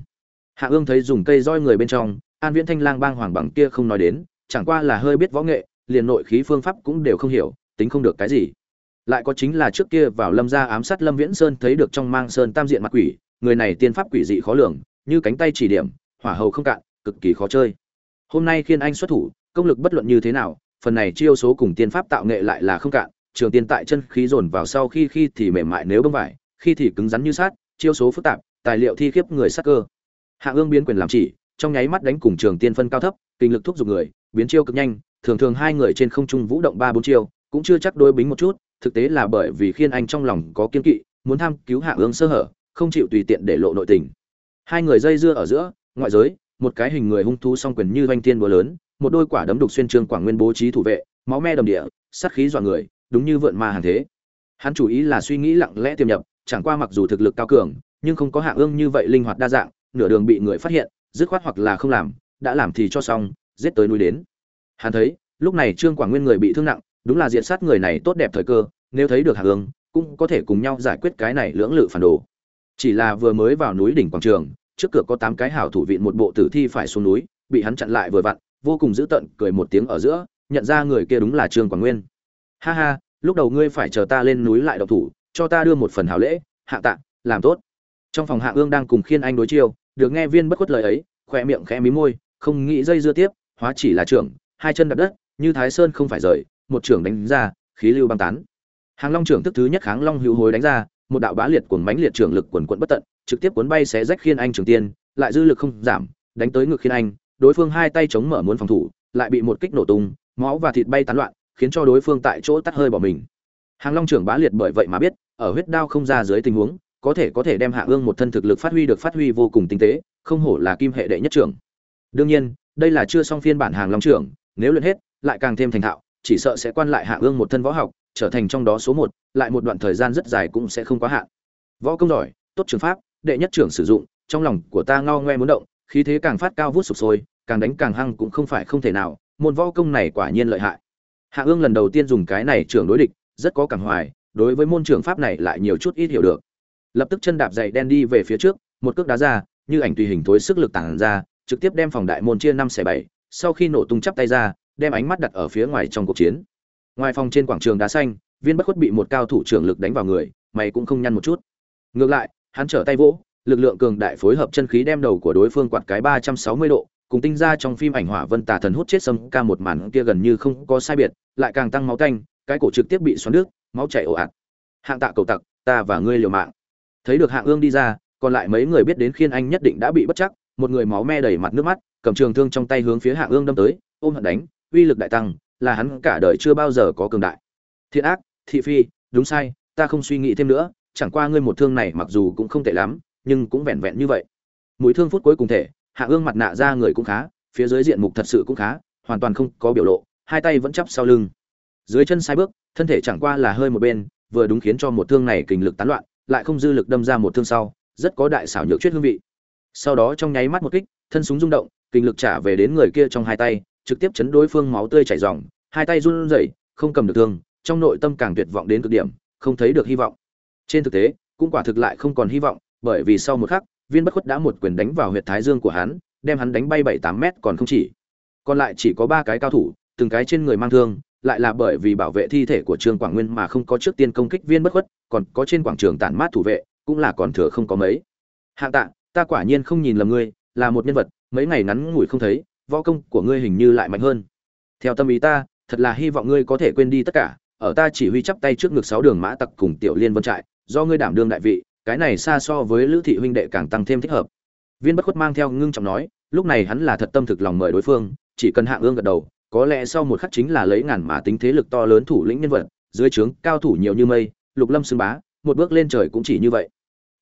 Hạ ương thấy dùng cây roi người bên trong, an viễn thanh lang bang hoàng bằng kia không nói đến chẳng qua là hơi biết võ nghệ, liền nội khí phương pháp cũng đều không hiểu, tính không được cái gì. Lại có chính là trước kia vào lâm gia ám sát lâm viễn sơn thấy được trong mang sơn tam diện mặt quỷ, người này tiên pháp quỷ dị khó lường, như cánh tay chỉ điểm, hỏa hầu không cạn, cực kỳ khó chơi. Hôm nay khiên anh xuất thủ, công lực bất luận như thế nào, phần này chiêu số cùng tiên pháp tạo nghệ lại là không cạn, trường tiên tại chân khí dồn vào sau khi khi thì mềm mại nếu bông vải, khi thì cứng rắn như sát chiêu số phức tạp, tài liệu thi khiếp người sắc cơ. Hạ ương biến quyền làm chỉ, trong nháy mắt đánh cùng trường tiên phân cao thấp, kinh lực thúc giục người biến chiêu cực nhanh, thường thường hai người trên không trung vũ động ba bốn chiêu, cũng chưa chắc đối bính một chút, thực tế là bởi vì khiên anh trong lòng có kiên kỵ, muốn tham cứu hạ ương sơ hở, không chịu tùy tiện để lộ nội tình. Hai người dây dưa ở giữa, ngoại giới, một cái hình người hung thú song quyền như doanh tiên búa lớn, một đôi quả đấm đục xuyên trương quảng nguyên bố trí thủ vệ, máu me đầm địa, sát khí dọa người, đúng như vượn ma hàng thế. Hắn chủ ý là suy nghĩ lặng lẽ tiềm nhập, chẳng qua mặc dù thực lực cao cường, nhưng không có hạ ương như vậy linh hoạt đa dạng, nửa đường bị người phát hiện, dứt khoát hoặc là không làm, đã làm thì cho xong giết tới núi đến. Hắn thấy lúc này trương quảng nguyên người bị thương nặng đúng là diện sát người này tốt đẹp thời cơ nếu thấy được hạ hương, cũng có thể cùng nhau giải quyết cái này lưỡng lự phản đồ. Chỉ là vừa mới vào núi đỉnh quảng trường trước cửa có tám cái hảo thủ viện một bộ tử thi phải xuống núi bị hắn chặn lại vừa vặn vô cùng dữ tợn cười một tiếng ở giữa nhận ra người kia đúng là trương quảng nguyên. Ha ha lúc đầu ngươi phải chờ ta lên núi lại độc thủ cho ta đưa một phần hảo lễ hạ tạ làm tốt. Trong phòng hạ ương đang cùng khiên anh đối chiêu được nghe viên bất khuất lời ấy khỏe miệng khẽ mí môi không nghĩ dây dưa tiếp hóa chỉ là trưởng, hai chân đạp đất, như thái sơn không phải rời, một trưởng đánh ra, khí lưu băng tán. Hàng long trưởng thức thứ nhất kháng long hữu hối đánh ra, một đạo bá liệt cuồng mãnh liệt trưởng lực quần quần bất tận, trực tiếp cuốn bay xé rách khiên anh trường tiên, lại dư lực không giảm, đánh tới ngực khiên anh, đối phương hai tay chống mở muốn phòng thủ, lại bị một kích nổ tung, máu và thịt bay tán loạn, khiến cho đối phương tại chỗ tắt hơi bỏ mình. Hàng long trưởng bá liệt bởi vậy mà biết, ở huyết đao không ra dưới tình huống, có thể có thể đem hạ ương một thân thực lực phát huy được phát huy vô cùng tinh tế, không hổ là kim hệ đệ nhất trưởng đương nhiên, đây là chưa xong phiên bản hàng long trưởng, nếu luyện hết, lại càng thêm thành thạo, chỉ sợ sẽ quan lại hạ ương một thân võ học, trở thành trong đó số một, lại một đoạn thời gian rất dài cũng sẽ không quá hạn. Võ công giỏi, tốt trường pháp, đệ nhất trưởng sử dụng, trong lòng của ta ngao ngoe muốn động, khí thế càng phát cao vút sụp sôi, càng đánh càng hăng cũng không phải không thể nào, môn võ công này quả nhiên lợi hại. Hạ ương lần đầu tiên dùng cái này trưởng đối địch, rất có cảm hoài, đối với môn trưởng pháp này lại nhiều chút ít hiểu được. Lập tức chân đạp dày đen đi về phía trước, một cước đá ra, như ảnh tùy hình thối sức lực tản ra trực tiếp đem phòng đại môn chia năm xẻ bảy, sau khi nổ tung chắp tay ra, đem ánh mắt đặt ở phía ngoài trong cuộc chiến. Ngoài phòng trên quảng trường đá xanh, viên bất khuất bị một cao thủ trưởng lực đánh vào người, mày cũng không nhăn một chút. Ngược lại, hắn trở tay vỗ, lực lượng cường đại phối hợp chân khí đem đầu của đối phương quạt cái ba trăm sáu mươi độ, cùng tinh ra trong phim ảnh hỏa vân tà thần hút chết sâm ca một màn kia gần như không có sai biệt, lại càng tăng máu tanh, cái cổ trực tiếp bị xoắn nước máu chảy ồ ạt. Hạng tạ cầu tặc, ta và ngươi liều mạng. Thấy được hạng ương đi ra, còn lại mấy người biết đến khiên anh nhất định đã bị bất chắc một người máu me đầy mặt nước mắt, cầm trường thương trong tay hướng phía hạ ương đâm tới, ôm hận đánh, uy lực đại tăng, là hắn cả đời chưa bao giờ có cường đại. Thiện ác, thị phi, đúng sai, ta không suy nghĩ thêm nữa, chẳng qua ngươi một thương này mặc dù cũng không tệ lắm, nhưng cũng vẹn vẹn như vậy. Mũi thương phút cuối cùng thể hạ ương mặt nạ ra người cũng khá, phía dưới diện mục thật sự cũng khá, hoàn toàn không có biểu lộ, hai tay vẫn chắp sau lưng. Dưới chân sai bước, thân thể chẳng qua là hơi một bên, vừa đúng khiến cho một thương này kình lực tán loạn, lại không dư lực đâm ra một thương sau, rất có đại xảo nhược chuyết hương vị sau đó trong nháy mắt một kích, thân súng rung động kình lực trả về đến người kia trong hai tay, trực tiếp chấn đối phương máu tươi chảy ròng, hai tay run rẩy, không cầm được thương, trong nội tâm càng tuyệt vọng đến cực điểm, không thấy được hy vọng. Trên thực tế, cũng quả thực lại không còn hy vọng, bởi vì sau một khắc, viên bất khuất đã một quyền đánh vào huyệt thái dương của hắn, đem hắn đánh bay bảy tám mét còn không chỉ. Còn lại chỉ có ba cái cao thủ, từng cái trên người mang thương, lại là bởi vì bảo vệ thi thể của trương quảng nguyên mà không có trước tiên công kích viên bất khuất, còn có trên quảng trường tản mát thủ vệ, cũng là còn thừa không có mấy. Hạng tạ ta quả nhiên không nhìn lầm ngươi, là một nhân vật, mấy ngày ngắn ngủi không thấy, võ công của ngươi hình như lại mạnh hơn. Theo tâm ý ta, thật là hy vọng ngươi có thể quên đi tất cả, ở ta chỉ huy chắp tay trước ngực sáu đường mã tặc cùng tiểu liên vân trại, do ngươi đảm đương đại vị, cái này xa so với lữ thị huynh đệ càng tăng thêm thích hợp. Viên bất khuất mang theo ngưng trọng nói, lúc này hắn là thật tâm thực lòng mời đối phương, chỉ cần hạ ương gật đầu, có lẽ sau một khắc chính là lấy ngàn mà tính thế lực to lớn thủ lĩnh nhân vật, dưới trướng cao thủ nhiều như mây, lục lâm xưng bá, một bước lên trời cũng chỉ như vậy.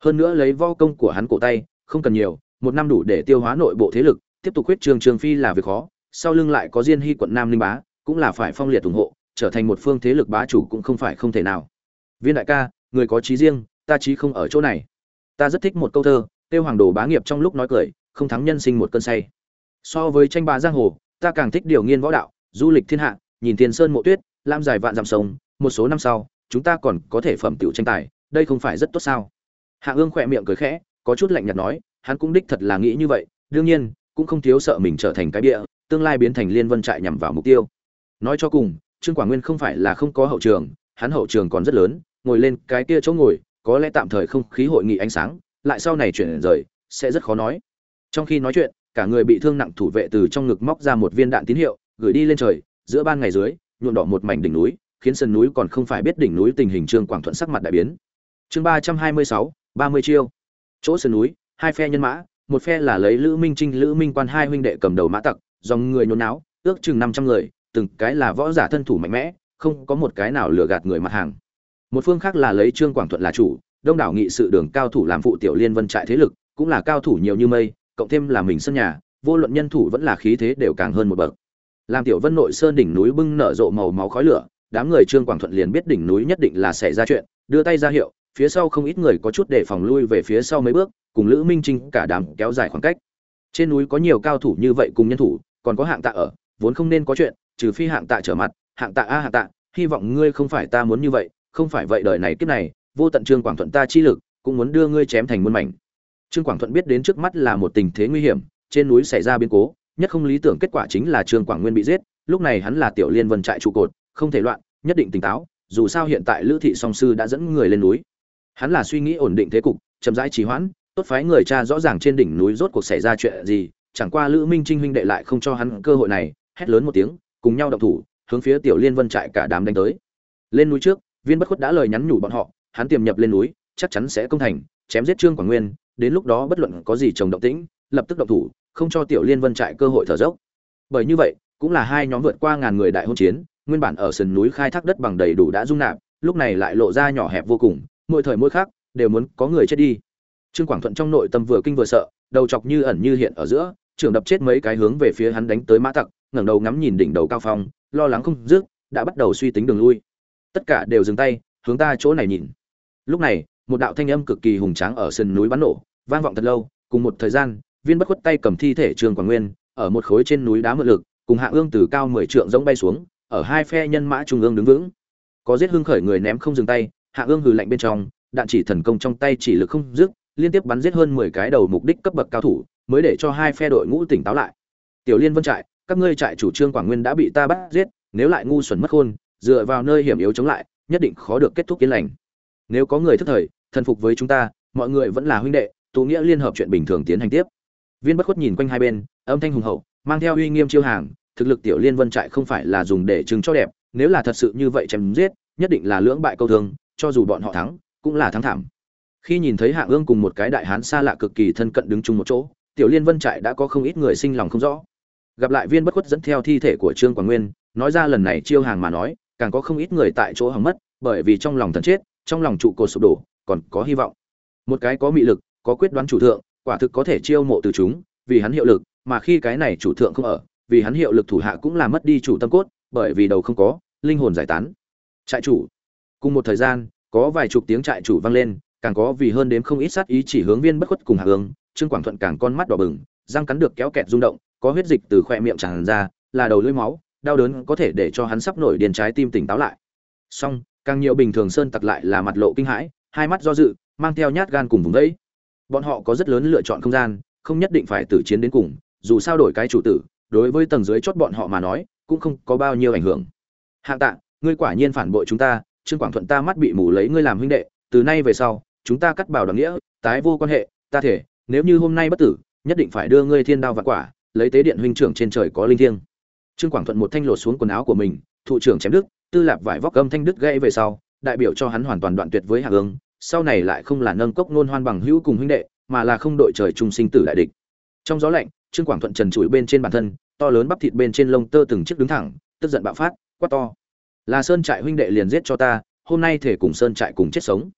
Hơn nữa lấy vo công của hắn cổ tay không cần nhiều, một năm đủ để tiêu hóa nội bộ thế lực, tiếp tục quyết trường trường phi là việc khó, sau lưng lại có diên hy quận nam linh bá, cũng là phải phong liệt ủng hộ, trở thành một phương thế lực bá chủ cũng không phải không thể nào. Viên đại ca, người có trí riêng, ta trí không ở chỗ này. Ta rất thích một câu thơ, tiêu hoàng đồ bá nghiệp trong lúc nói cười, không thắng nhân sinh một cơn say. So với tranh bá giang hồ, ta càng thích điều nghiên võ đạo, du lịch thiên hạ, nhìn tiền sơn mộ tuyết, lam dài vạn dặm sông, một số năm sau, chúng ta còn có thể phẩm tiểu tranh tài, đây không phải rất tốt sao? Hạ ương khỏe miệng cười khẽ có chút lạnh nhạt nói, hắn cũng đích thật là nghĩ như vậy, đương nhiên, cũng không thiếu sợ mình trở thành cái bịa, tương lai biến thành liên vân trại nhằm vào mục tiêu. Nói cho cùng, trương quảng nguyên không phải là không có hậu trường, hắn hậu trường còn rất lớn, ngồi lên cái kia chỗ ngồi, có lẽ tạm thời không khí hội nghị ánh sáng, lại sau này chuyển rời, sẽ rất khó nói. Trong khi nói chuyện, cả người bị thương nặng thủ vệ từ trong ngực móc ra một viên đạn tín hiệu, gửi đi lên trời, giữa ban ngày dưới, nhuộm đỏ một mảnh đỉnh núi, khiến sân núi còn không phải biết đỉnh núi tình hình trương quảng thuận sắc mặt đại biến. Chương ba trăm hai mươi sáu, ba mươi chiêu chỗ sườn núi, hai phe nhân mã, một phe là lấy lữ minh trinh, lữ minh quan hai huynh đệ cầm đầu mã tặc, dòng người nhốn náo, ước chừng năm trăm người, từng cái là võ giả thân thủ mạnh mẽ, không có một cái nào lừa gạt người mặt hàng. Một phương khác là lấy trương quảng thuận là chủ, đông đảo nghị sự đường cao thủ làm phụ tiểu liên vân trại thế lực, cũng là cao thủ nhiều như mây, cộng thêm là mình sân nhà, vô luận nhân thủ vẫn là khí thế đều càng hơn một bậc. Làm tiểu vân nội sơn đỉnh núi bưng nở rộ màu máu khói lửa, đám người trương quảng thuận liền biết đỉnh núi nhất định là xảy ra chuyện, đưa tay ra hiệu phía sau không ít người có chút để phòng lui về phía sau mấy bước, cùng lữ minh trinh cả đám kéo dài khoảng cách. Trên núi có nhiều cao thủ như vậy cùng nhân thủ, còn có hạng tạ ở, vốn không nên có chuyện, trừ phi hạng tạ trở mặt, hạng tạ a hạng tạ, hy vọng ngươi không phải ta muốn như vậy, không phải vậy đời này kiếp này, vô tận trương quảng thuận ta chi lực, cũng muốn đưa ngươi chém thành muôn mảnh. Trương quảng thuận biết đến trước mắt là một tình thế nguy hiểm, trên núi xảy ra biến cố, nhất không lý tưởng kết quả chính là trương quảng nguyên bị giết, lúc này hắn là tiểu liên vân trại trụ cột, không thể loạn, nhất định tỉnh táo, dù sao hiện tại lữ thị song sư đã dẫn người lên núi hắn là suy nghĩ ổn định thế cục, chậm rãi trì hoãn, tốt phái người cha rõ ràng trên đỉnh núi rốt cuộc xảy ra chuyện gì, chẳng qua lữ minh trinh huynh đệ lại không cho hắn cơ hội này, hét lớn một tiếng, cùng nhau động thủ, hướng phía tiểu liên vân trại cả đám đánh tới. Lên núi trước, viên bất khuất đã lời nhắn nhủ bọn họ, hắn tiềm nhập lên núi, chắc chắn sẽ công thành, chém giết trương quảng nguyên, đến lúc đó bất luận có gì trồng động tĩnh, lập tức động thủ, không cho tiểu liên vân trại cơ hội thở dốc. Bởi như vậy, cũng là hai nhóm vượt qua ngàn người đại hôn chiến, nguyên bản ở sườn núi khai thác đất bằng đầy đủ đã dung nạp, lúc này lại lộ ra nhỏ hẹp vô cùng mỗi thời mỗi khác đều muốn có người chết đi. Trương quảng thuận trong nội tâm vừa kinh vừa sợ, đầu chọc như ẩn như hiện ở giữa, trưởng đập chết mấy cái hướng về phía hắn đánh tới mã tặc, ngẩng đầu ngắm nhìn đỉnh đầu cao phong, lo lắng không dứt, đã bắt đầu suy tính đường lui. Tất cả đều dừng tay, hướng ta chỗ này nhìn. Lúc này, một đạo thanh âm cực kỳ hùng tráng ở sườn núi bắn nổ, vang vọng thật lâu, cùng một thời gian, viên bất khuất tay cầm thi thể trương quảng nguyên, ở một khối trên núi đá mượn lực, cùng hạ ương từ cao mười trượng giống bay xuống, ở hai phe nhân mã trung ương đứng vững. Có giết hưng khởi người ném không dừng tay hạ ương hừ lạnh bên trong, đạn chỉ thần công trong tay chỉ lực không dứt, liên tiếp bắn giết hơn mười cái đầu mục đích cấp bậc cao thủ, mới để cho hai phe đội ngũ tỉnh táo lại. Tiểu liên vân trại, các ngươi trại chủ trương quảng nguyên đã bị ta bắt giết, nếu lại ngu xuẩn mất khôn, dựa vào nơi hiểm yếu chống lại, nhất định khó được kết thúc yên lành. Nếu có người thức thời, thần phục với chúng ta, mọi người vẫn là huynh đệ, tụ nghĩa liên hợp chuyện bình thường tiến hành tiếp. Viên bất khuất nhìn quanh hai bên, âm thanh hùng hậu, mang theo uy nghiêm chiêu hàng, thực lực tiểu liên vân trại không phải là dùng để chứng cho đẹp, nếu là thật sự như vậy chém giết, nhất định là lưỡng bại câu thương cho dù bọn họ thắng, cũng là thắng thảm. Khi nhìn thấy hạ ương cùng một cái đại hán xa lạ cực kỳ thân cận đứng chung một chỗ, tiểu liên vân trại đã có không ít người sinh lòng không rõ. Gặp lại viên bất khuất dẫn theo thi thể của trương quảng nguyên, nói ra lần này chiêu hàng mà nói, càng có không ít người tại chỗ hỏng mất, bởi vì trong lòng thần chết, trong lòng trụ cột sụp đổ, còn có hy vọng. Một cái có mị lực, có quyết đoán chủ thượng, quả thực có thể chiêu mộ từ chúng, vì hắn hiệu lực, mà khi cái này chủ thượng không ở, vì hắn hiệu lực thủ hạ cũng là mất đi chủ tâm cốt, bởi vì đầu không có, linh hồn giải tán. Trại chủ cùng một thời gian, có vài chục tiếng trại chủ vang lên, càng có vì hơn đếm không ít sát ý chỉ hướng viên bất khuất cùng hạ hướng trương quảng thuận càng con mắt đỏ bừng, răng cắn được kéo kẹt rung động, có huyết dịch từ khoe miệng tràn ra, là đầu lưỡi máu, đau đớn có thể để cho hắn sắp nổi điền trái tim tỉnh táo lại. Song, càng nhiều bình thường sơn tặc lại là mặt lộ kinh hãi, hai mắt do dự, mang theo nhát gan cùng vùng đấy bọn họ có rất lớn lựa chọn không gian, không nhất định phải tử chiến đến cùng, dù sao đổi cái chủ tử, đối với tầng dưới chót bọn họ mà nói, cũng không có bao nhiêu ảnh hưởng. Hạng tạ, ngươi quả nhiên phản bội chúng ta trương quảng thuận ta mắt bị mù lấy ngươi làm huynh đệ, từ nay về sau, chúng ta cắt bảo đoàn nghĩa, tái vô quan hệ, ta thể, nếu như hôm nay bất tử, nhất định phải đưa ngươi thiên đao vạn quả, lấy tế điện huynh trưởng trên trời có linh thiêng. Trương quảng thuận một thanh lột xuống quần áo của mình, thụ trưởng chém đức tư lạp vải vóc âm thanh đức gãy về sau, đại biểu cho hắn hoàn toàn đoạn tuyệt với hạ hướng sau này lại không là nâng cốc nôn hoan bằng hữu cùng huynh đệ, mà là không đội trời trung sinh tử đại địch. Trong gió lạnh, trương quảng thuận trần trụi bên trên bản thân, to lớn bắp thịt bên trên lông tơ từng chiếc đứng thẳng, tức giận bạo phát, quát to là sơn trại huynh đệ liền giết cho ta, hôm nay thể cùng sơn trại cùng chết sống.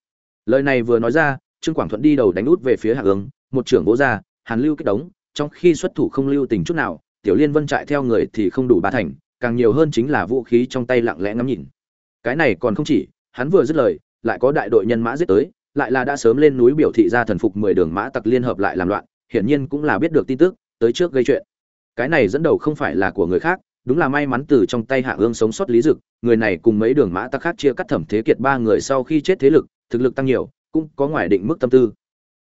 Lời này vừa nói ra, trương quảng thuận đi đầu đánh út về phía hạ ương một trưởng bố ra, hàn lưu kích đống, trong khi xuất thủ không lưu tình chút nào, tiểu liên vân trại theo người thì không đủ ba thành, càng nhiều hơn chính là vũ khí trong tay lặng lẽ ngắm nhìn. Cái này còn không chỉ, hắn vừa dứt lời, lại có đại đội nhân mã giết tới, lại là đã sớm lên núi biểu thị ra thần phục mười đường mã tặc liên hợp lại làm loạn, hiển nhiên cũng là biết được tin tức, tới trước gây chuyện. Cái này dẫn đầu không phải là của người khác đúng là may mắn từ trong tay hạ ương sống sót lý dực, người này cùng mấy đường mã tắc khác chia cắt thẩm thế kiệt ba người sau khi chết thế lực, thực lực tăng nhiều, cũng có ngoài định mức tâm tư.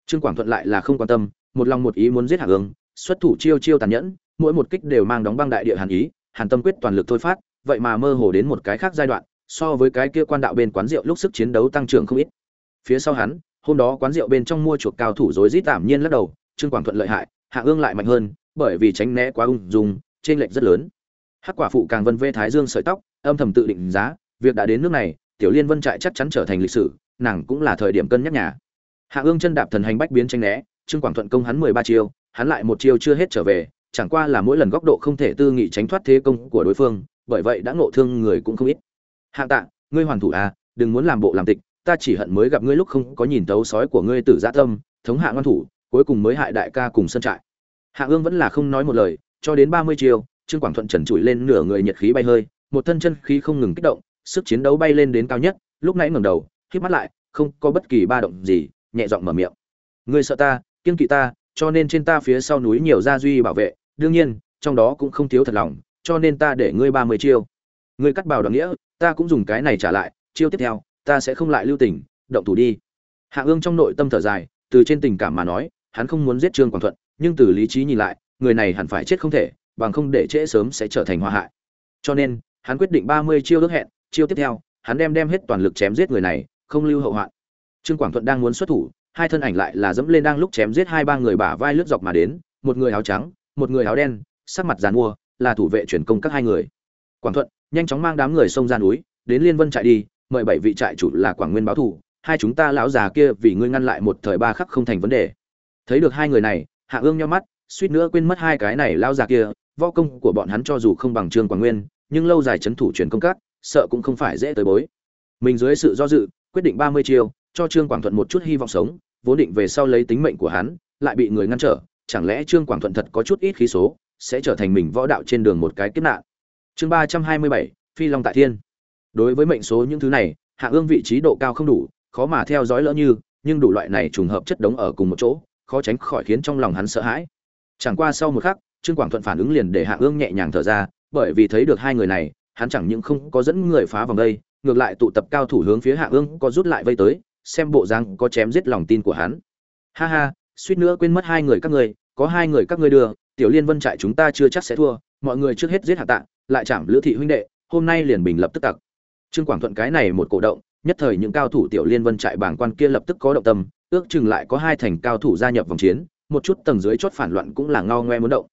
Trương quảng thuận lại là không quan tâm, một lòng một ý muốn giết hạ ương xuất thủ chiêu chiêu tàn nhẫn, mỗi một kích đều mang đóng băng đại địa hàn ý, hàn tâm quyết toàn lực thôi phát, vậy mà mơ hồ đến một cái khác giai đoạn, so với cái kia quan đạo bên quán rượu lúc sức chiến đấu tăng trưởng không ít. Phía sau hắn, hôm đó quán rượu bên trong mua chuộc cao thủ rối rít tạm nhiên lắc đầu, trương quảng thuận lợi hại, hạ ương lại mạnh hơn, bởi vì tránh né quá ung dung trên lệch rất lớn hắc quả phụ càng vân vê thái dương sợi tóc, âm thầm tự định giá, việc đã đến nước này, tiểu liên vân trại chắc chắn trở thành lịch sử, nàng cũng là thời điểm cân nhắc nhà hạ ương chân đạp thần hành bách biến tranh né, trương quảng thuận công hắn mười ba chiêu, hắn lại một chiêu chưa hết trở về, chẳng qua là mỗi lần góc độ không thể tư nghị tránh thoát thế công của đối phương, bởi vậy đã ngộ thương người cũng không ít Hạ tạ, ngươi hoàn thủ à đừng muốn làm bộ làm tịch, ta chỉ hận mới gặp ngươi lúc không có nhìn tấu sói của ngươi tử dạ tâm, thống hạ ngoan thủ, cuối cùng mới hại đại ca cùng sân trại hạ ương vẫn là không nói một lời, cho đến ba mươi chiêu trương quảng thuận trần trụi lên nửa người nhiệt khí bay hơi, một thân chân khí không ngừng kích động, sức chiến đấu bay lên đến cao nhất, lúc nãy ngẩng đầu, hít mắt lại, không có bất kỳ ba động gì, nhẹ giọng mở miệng. Ngươi sợ ta kiên kỵ ta, cho nên trên ta phía sau núi nhiều gia duy bảo vệ, đương nhiên, trong đó cũng không thiếu thật lòng, cho nên ta để ngươi ba mươi chiêu. Ngươi cắt bào đoàn nghĩa, ta cũng dùng cái này trả lại, chiêu tiếp theo, ta sẽ không lại lưu tình, động thủ đi. Hạ ương trong nội tâm thở dài, từ trên tình cảm mà nói, hắn không muốn giết trương quảng thuận, nhưng từ lý trí nhìn lại, người này hẳn phải chết không thể bằng không để trễ sớm sẽ trở thành hoa hại. Cho nên, hắn quyết định ba mươi chiêu ước hẹn, chiêu tiếp theo, hắn đem đem hết toàn lực chém giết người này, không lưu hậu hoạn. Trương quảng thuận đang muốn xuất thủ, hai thân ảnh lại là dẫm lên đang lúc chém giết hai ba người bả vai lướt dọc mà đến, một người áo trắng, một người áo đen, sắc mặt giàn mua, là thủ vệ chuyển công các hai người. Quảng thuận nhanh chóng mang đám người xông ra núi, đến liên vân trại đi, mời bảy vị trại chủ là quảng nguyên báo thủ, hai chúng ta lão già kia vì ngươi ngăn lại một thời ba khắc không thành vấn đề. Thấy được hai người này, hạ ương nhíu mắt, suýt nữa quên mất hai cái này lão già kia võ công của bọn hắn cho dù không bằng trương quảng nguyên, nhưng lâu dài chấn thủ truyền công các, sợ cũng không phải dễ tới bối. Mình dưới sự do dự, quyết định ba mươi chiêu, cho trương quảng thuận một chút hy vọng sống, vốn định về sau lấy tính mệnh của hắn, lại bị người ngăn trở, chẳng lẽ trương quảng thuận thật có chút ít khí số, sẽ trở thành mình võ đạo trên đường một cái kiếp nạn? Chương ba trăm hai mươi bảy, phi long tại thiên. Đối với mệnh số những thứ này, hạ ương vị trí độ cao không đủ, khó mà theo dõi lỡ như, nhưng đủ loại này trùng hợp chất đống ở cùng một chỗ, khó tránh khỏi khiến trong lòng hắn sợ hãi. Chẳng qua sau một khắc trương quảng thuận phản ứng liền để hạ ương nhẹ nhàng thở ra, bởi vì thấy được hai người này, hắn chẳng những không có dẫn người phá vòng đây, ngược lại tụ tập cao thủ hướng phía hạ ương có rút lại vây tới, xem bộ dáng có chém giết lòng tin của hắn. Ha ha, suýt nữa quên mất hai người các ngươi, có hai người các ngươi đưa, tiểu liên vân trại chúng ta chưa chắc sẽ thua, mọi người trước hết giết hạ tạ, lại chạm lữ thị huynh đệ, hôm nay liền bình lập tức tặc. Trương quảng thuận cái này một cổ động, nhất thời những cao thủ tiểu liên vân trại bảng quan kia lập tức có động tâm, ước chừng lại có hai thành cao thủ gia nhập vòng chiến, một chút tầng dưới chốt phản loạn cũng là ngao ngoe muốn động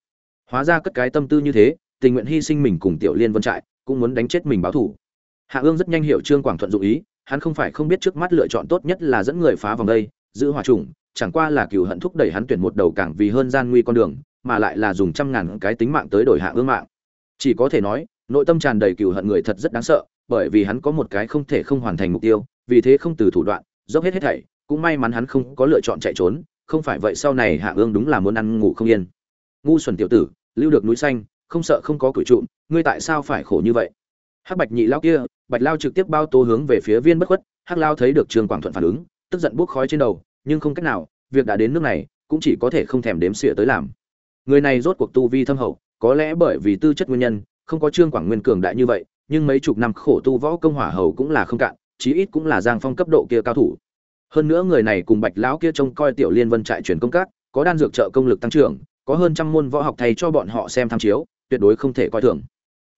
hóa ra cất cái tâm tư như thế, tình nguyện hy sinh mình cùng tiểu liên vân trại, cũng muốn đánh chết mình báo thủ. Hạ ương rất nhanh hiểu trương quảng thuận dụ ý, hắn không phải không biết trước mắt lựa chọn tốt nhất là dẫn người phá vòng đây, giữ hòa trùng, chẳng qua là cừu hận thúc đẩy hắn tuyển một đầu cảng vì hơn gian nguy con đường, mà lại là dùng trăm ngàn cái tính mạng tới đổi hạ ương mạng. Chỉ có thể nói, nội tâm tràn đầy cừu hận người thật rất đáng sợ, bởi vì hắn có một cái không thể không hoàn thành mục tiêu, vì thế không từ thủ đoạn, dốc hết hết thảy, cũng may mắn hắn không có lựa chọn chạy trốn, không phải vậy sau này hạ ương đúng là muốn ăn ngủ không yên ngu xuẩn tiểu tử, lưu được núi xanh, không sợ không có cửi trụ ngươi tại sao phải khổ như vậy? Hắc bạch nhị lao kia, bạch lao trực tiếp bao tố hướng về phía viên bất khuất, hắc lao thấy được trương quảng thuận phản ứng, tức giận buốc khói trên đầu, nhưng không cách nào, việc đã đến nước này, cũng chỉ có thể không thèm đếm xỉa tới làm. Người này rốt cuộc tu vi thâm hậu, có lẽ bởi vì tư chất nguyên nhân, không có trương quảng nguyên cường đại như vậy, nhưng mấy chục năm khổ tu võ công hỏa hầu cũng là không cạn, chí ít cũng là giang phong cấp độ kia cao thủ. Hơn nữa người này cùng bạch lão kia trông coi tiểu liên vân trại truyền công các, có đan dược trợ công lực tăng trưởng có hơn trăm môn võ học thầy cho bọn họ xem tham chiếu, tuyệt đối không thể coi thường.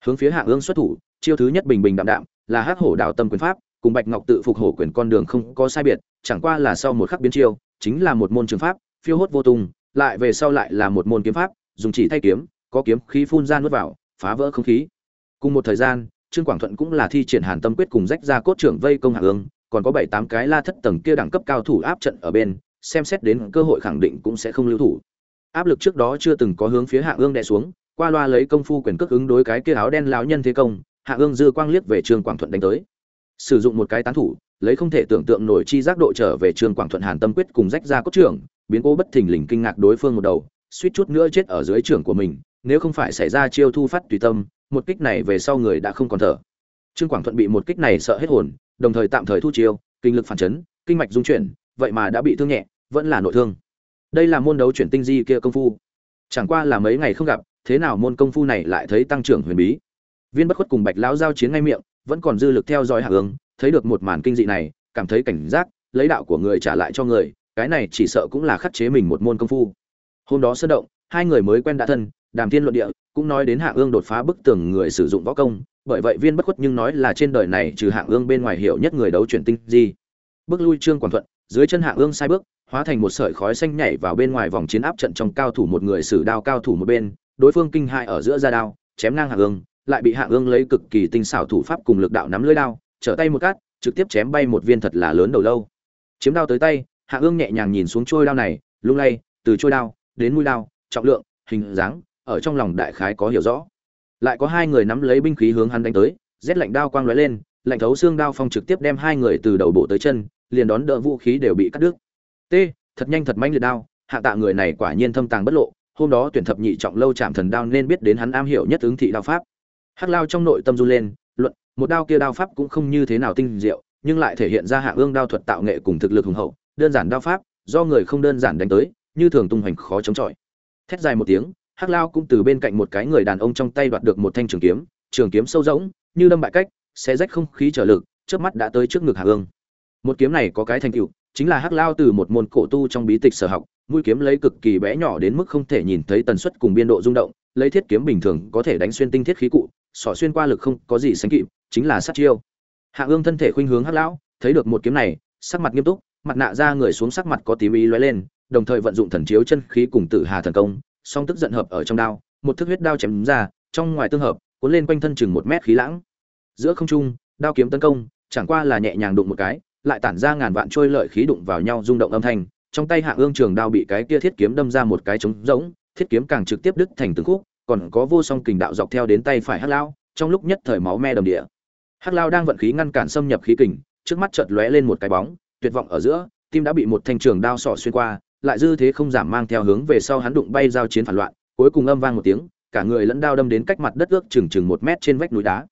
Hướng phía hạ ương xuất thủ, chiêu thứ nhất bình bình đạm đạm, là hắc hổ đạo tâm quyền pháp, cùng bạch ngọc tự phục hổ quyền con đường không có sai biệt, chẳng qua là sau một khắc biến chiêu, chính là một môn trường pháp, phiêu hốt vô tung, lại về sau lại là một môn kiếm pháp, dùng chỉ thay kiếm, có kiếm khí phun ra nuốt vào, phá vỡ không khí. Cùng một thời gian, trương quảng thuận cũng là thi triển hàn tâm quyết cùng rách ra cốt trưởng vây công hạ ương, còn có bảy tám cái la thất tầng kia đẳng cấp cao thủ áp trận ở bên, xem xét đến cơ hội khẳng định cũng sẽ không lưu thủ áp lực trước đó chưa từng có hướng phía hạ ương đè xuống, qua loa lấy công phu quyền cước ứng đối cái kia áo đen lão nhân thế công, hạ ương dư quang liếc về trương quảng thuận đánh tới. Sử dụng một cái tán thủ, lấy không thể tưởng tượng nổi chi giác độ trở về trương quảng thuận hàn tâm quyết cùng rách ra cốt trưởng, biến cố bất thình lình kinh ngạc đối phương một đầu, suýt chút nữa chết ở dưới trưởng của mình, nếu không phải xảy ra chiêu thu phát tùy tâm, một kích này về sau người đã không còn thở. Trương quảng thuận bị một kích này sợ hết hồn, đồng thời tạm thời thu chiêu, kinh lực phản chấn, kinh mạch dung chuyển, vậy mà đã bị thương nhẹ, vẫn là nội thương đây là môn đấu chuyển tinh di kia công phu. Chẳng qua là mấy ngày không gặp, thế nào môn công phu này lại thấy tăng trưởng huyền bí. Viên bất khuất cùng bạch lão giao chiến ngay miệng, vẫn còn dư lực theo dõi hạ hướng, thấy được một màn kinh dị này, cảm thấy cảnh giác, lấy đạo của người trả lại cho người, cái này chỉ sợ cũng là khắc chế mình một môn công phu. Hôm đó sơ động, hai người mới quen đã thân, đàm thiên luận địa, cũng nói đến hạ ương đột phá bức tường người sử dụng võ công, bởi vậy viên bất khuất nhưng nói là trên đời này trừ hạ ương bên ngoài hiểu nhất người đấu chuyển tinh di. Bước lui trương quảng thuận, dưới chân hạ ương sai bước hóa thành một sợi khói xanh nhảy vào bên ngoài vòng chiến áp trận trong cao thủ một người sử đao cao thủ một bên, đối phương kinh hại ở giữa ra đao, chém ngang hạ ương, lại bị hạ ương lấy cực kỳ tinh xảo thủ pháp cùng lực đạo nắm lưỡi đao, trở tay một cát trực tiếp chém bay một viên thật là lớn đầu lâu. Chiếm đao tới tay hạ ương nhẹ nhàng nhìn xuống trôi đao này, lung lay, từ trôi đao đến mũi đao, trọng lượng, hình dáng, ở trong lòng đại khái có hiểu rõ. Lại có hai người nắm lấy binh khí hướng hắn đánh tới, rét lạnh đao quang lóe lên, lạnh thấu xương đao phong trực tiếp đem hai người từ đầu bộ tới chân, liền đón đỡ vũ khí đều bị cắt đứt t, thật nhanh thật manh liệt đao, hạ tạ người này quả nhiên thâm tàng bất lộ, hôm đó tuyển thập nhị trọng lâu chạm thần đao nên biết đến hắn am hiểu nhất ứng thị đao pháp. Hắc lao trong nội tâm run lên, luận, một đao kia đao pháp cũng không như thế nào tinh diệu, nhưng lại thể hiện ra hạ ương đao thuật tạo nghệ cùng thực lực hùng hậu, đơn giản đao pháp, do người không đơn giản đánh tới, như thường tung hoành khó chống chọi. Thét dài một tiếng, hắc lao cũng từ bên cạnh một cái người đàn ông trong tay đoạt được một thanh trường kiếm trường kiếm sâu rỗng, như đâm bại cách sẽ rách không khí trở lực trước mắt đã tới trước ngực hạ ương. Một kiếm này có cái thành tựu chính là hắc lao từ một môn cổ tu trong bí tịch sở học, mũi kiếm lấy cực kỳ bé nhỏ đến mức không thể nhìn thấy tần suất cùng biên độ rung động, lấy thiết kiếm bình thường có thể đánh xuyên tinh thiết khí cụ, sỏ xuyên qua lực không có gì sánh kịp, chính là sát chiêu. Hạ ương thân thể khuynh hướng hắc lão, thấy được một kiếm này, sắc mặt nghiêm túc, mặt nạ ra người xuống sắc mặt có tím ý lóe lên, đồng thời vận dụng thần chiếu chân khí cùng tử hà thần công, song tức giận hợp ở trong đao, một thức huyết đao chém ra, trong ngoài tương hợp, cuốn lên quanh thân chừng một mét khí lãng. Giữa không trung, đao kiếm tấn công, chẳng qua là nhẹ nhàng đụng một cái lại tản ra ngàn vạn trôi lợi khí đụng vào nhau rung động âm thanh, trong tay hạ ương trường đao bị cái kia thiết kiếm đâm ra một cái trống rỗng, thiết kiếm càng trực tiếp đứt thành từng khúc, còn có vô song kình đạo dọc theo đến tay phải hắc lao trong lúc nhất thời máu me đầm địa. Hắc lao đang vận khí ngăn cản xâm nhập khí kình, trước mắt chợt lóe lên một cái bóng, tuyệt vọng ở giữa, tim đã bị một thanh trường đao sọ xuyên qua, lại dư thế không giảm mang theo hướng về sau hắn đụng bay giao chiến phản loạn, cuối cùng âm vang một tiếng, cả người lẫn đao đâm đến cách mặt đất ước chừng chừng một mét trên vách núi đá.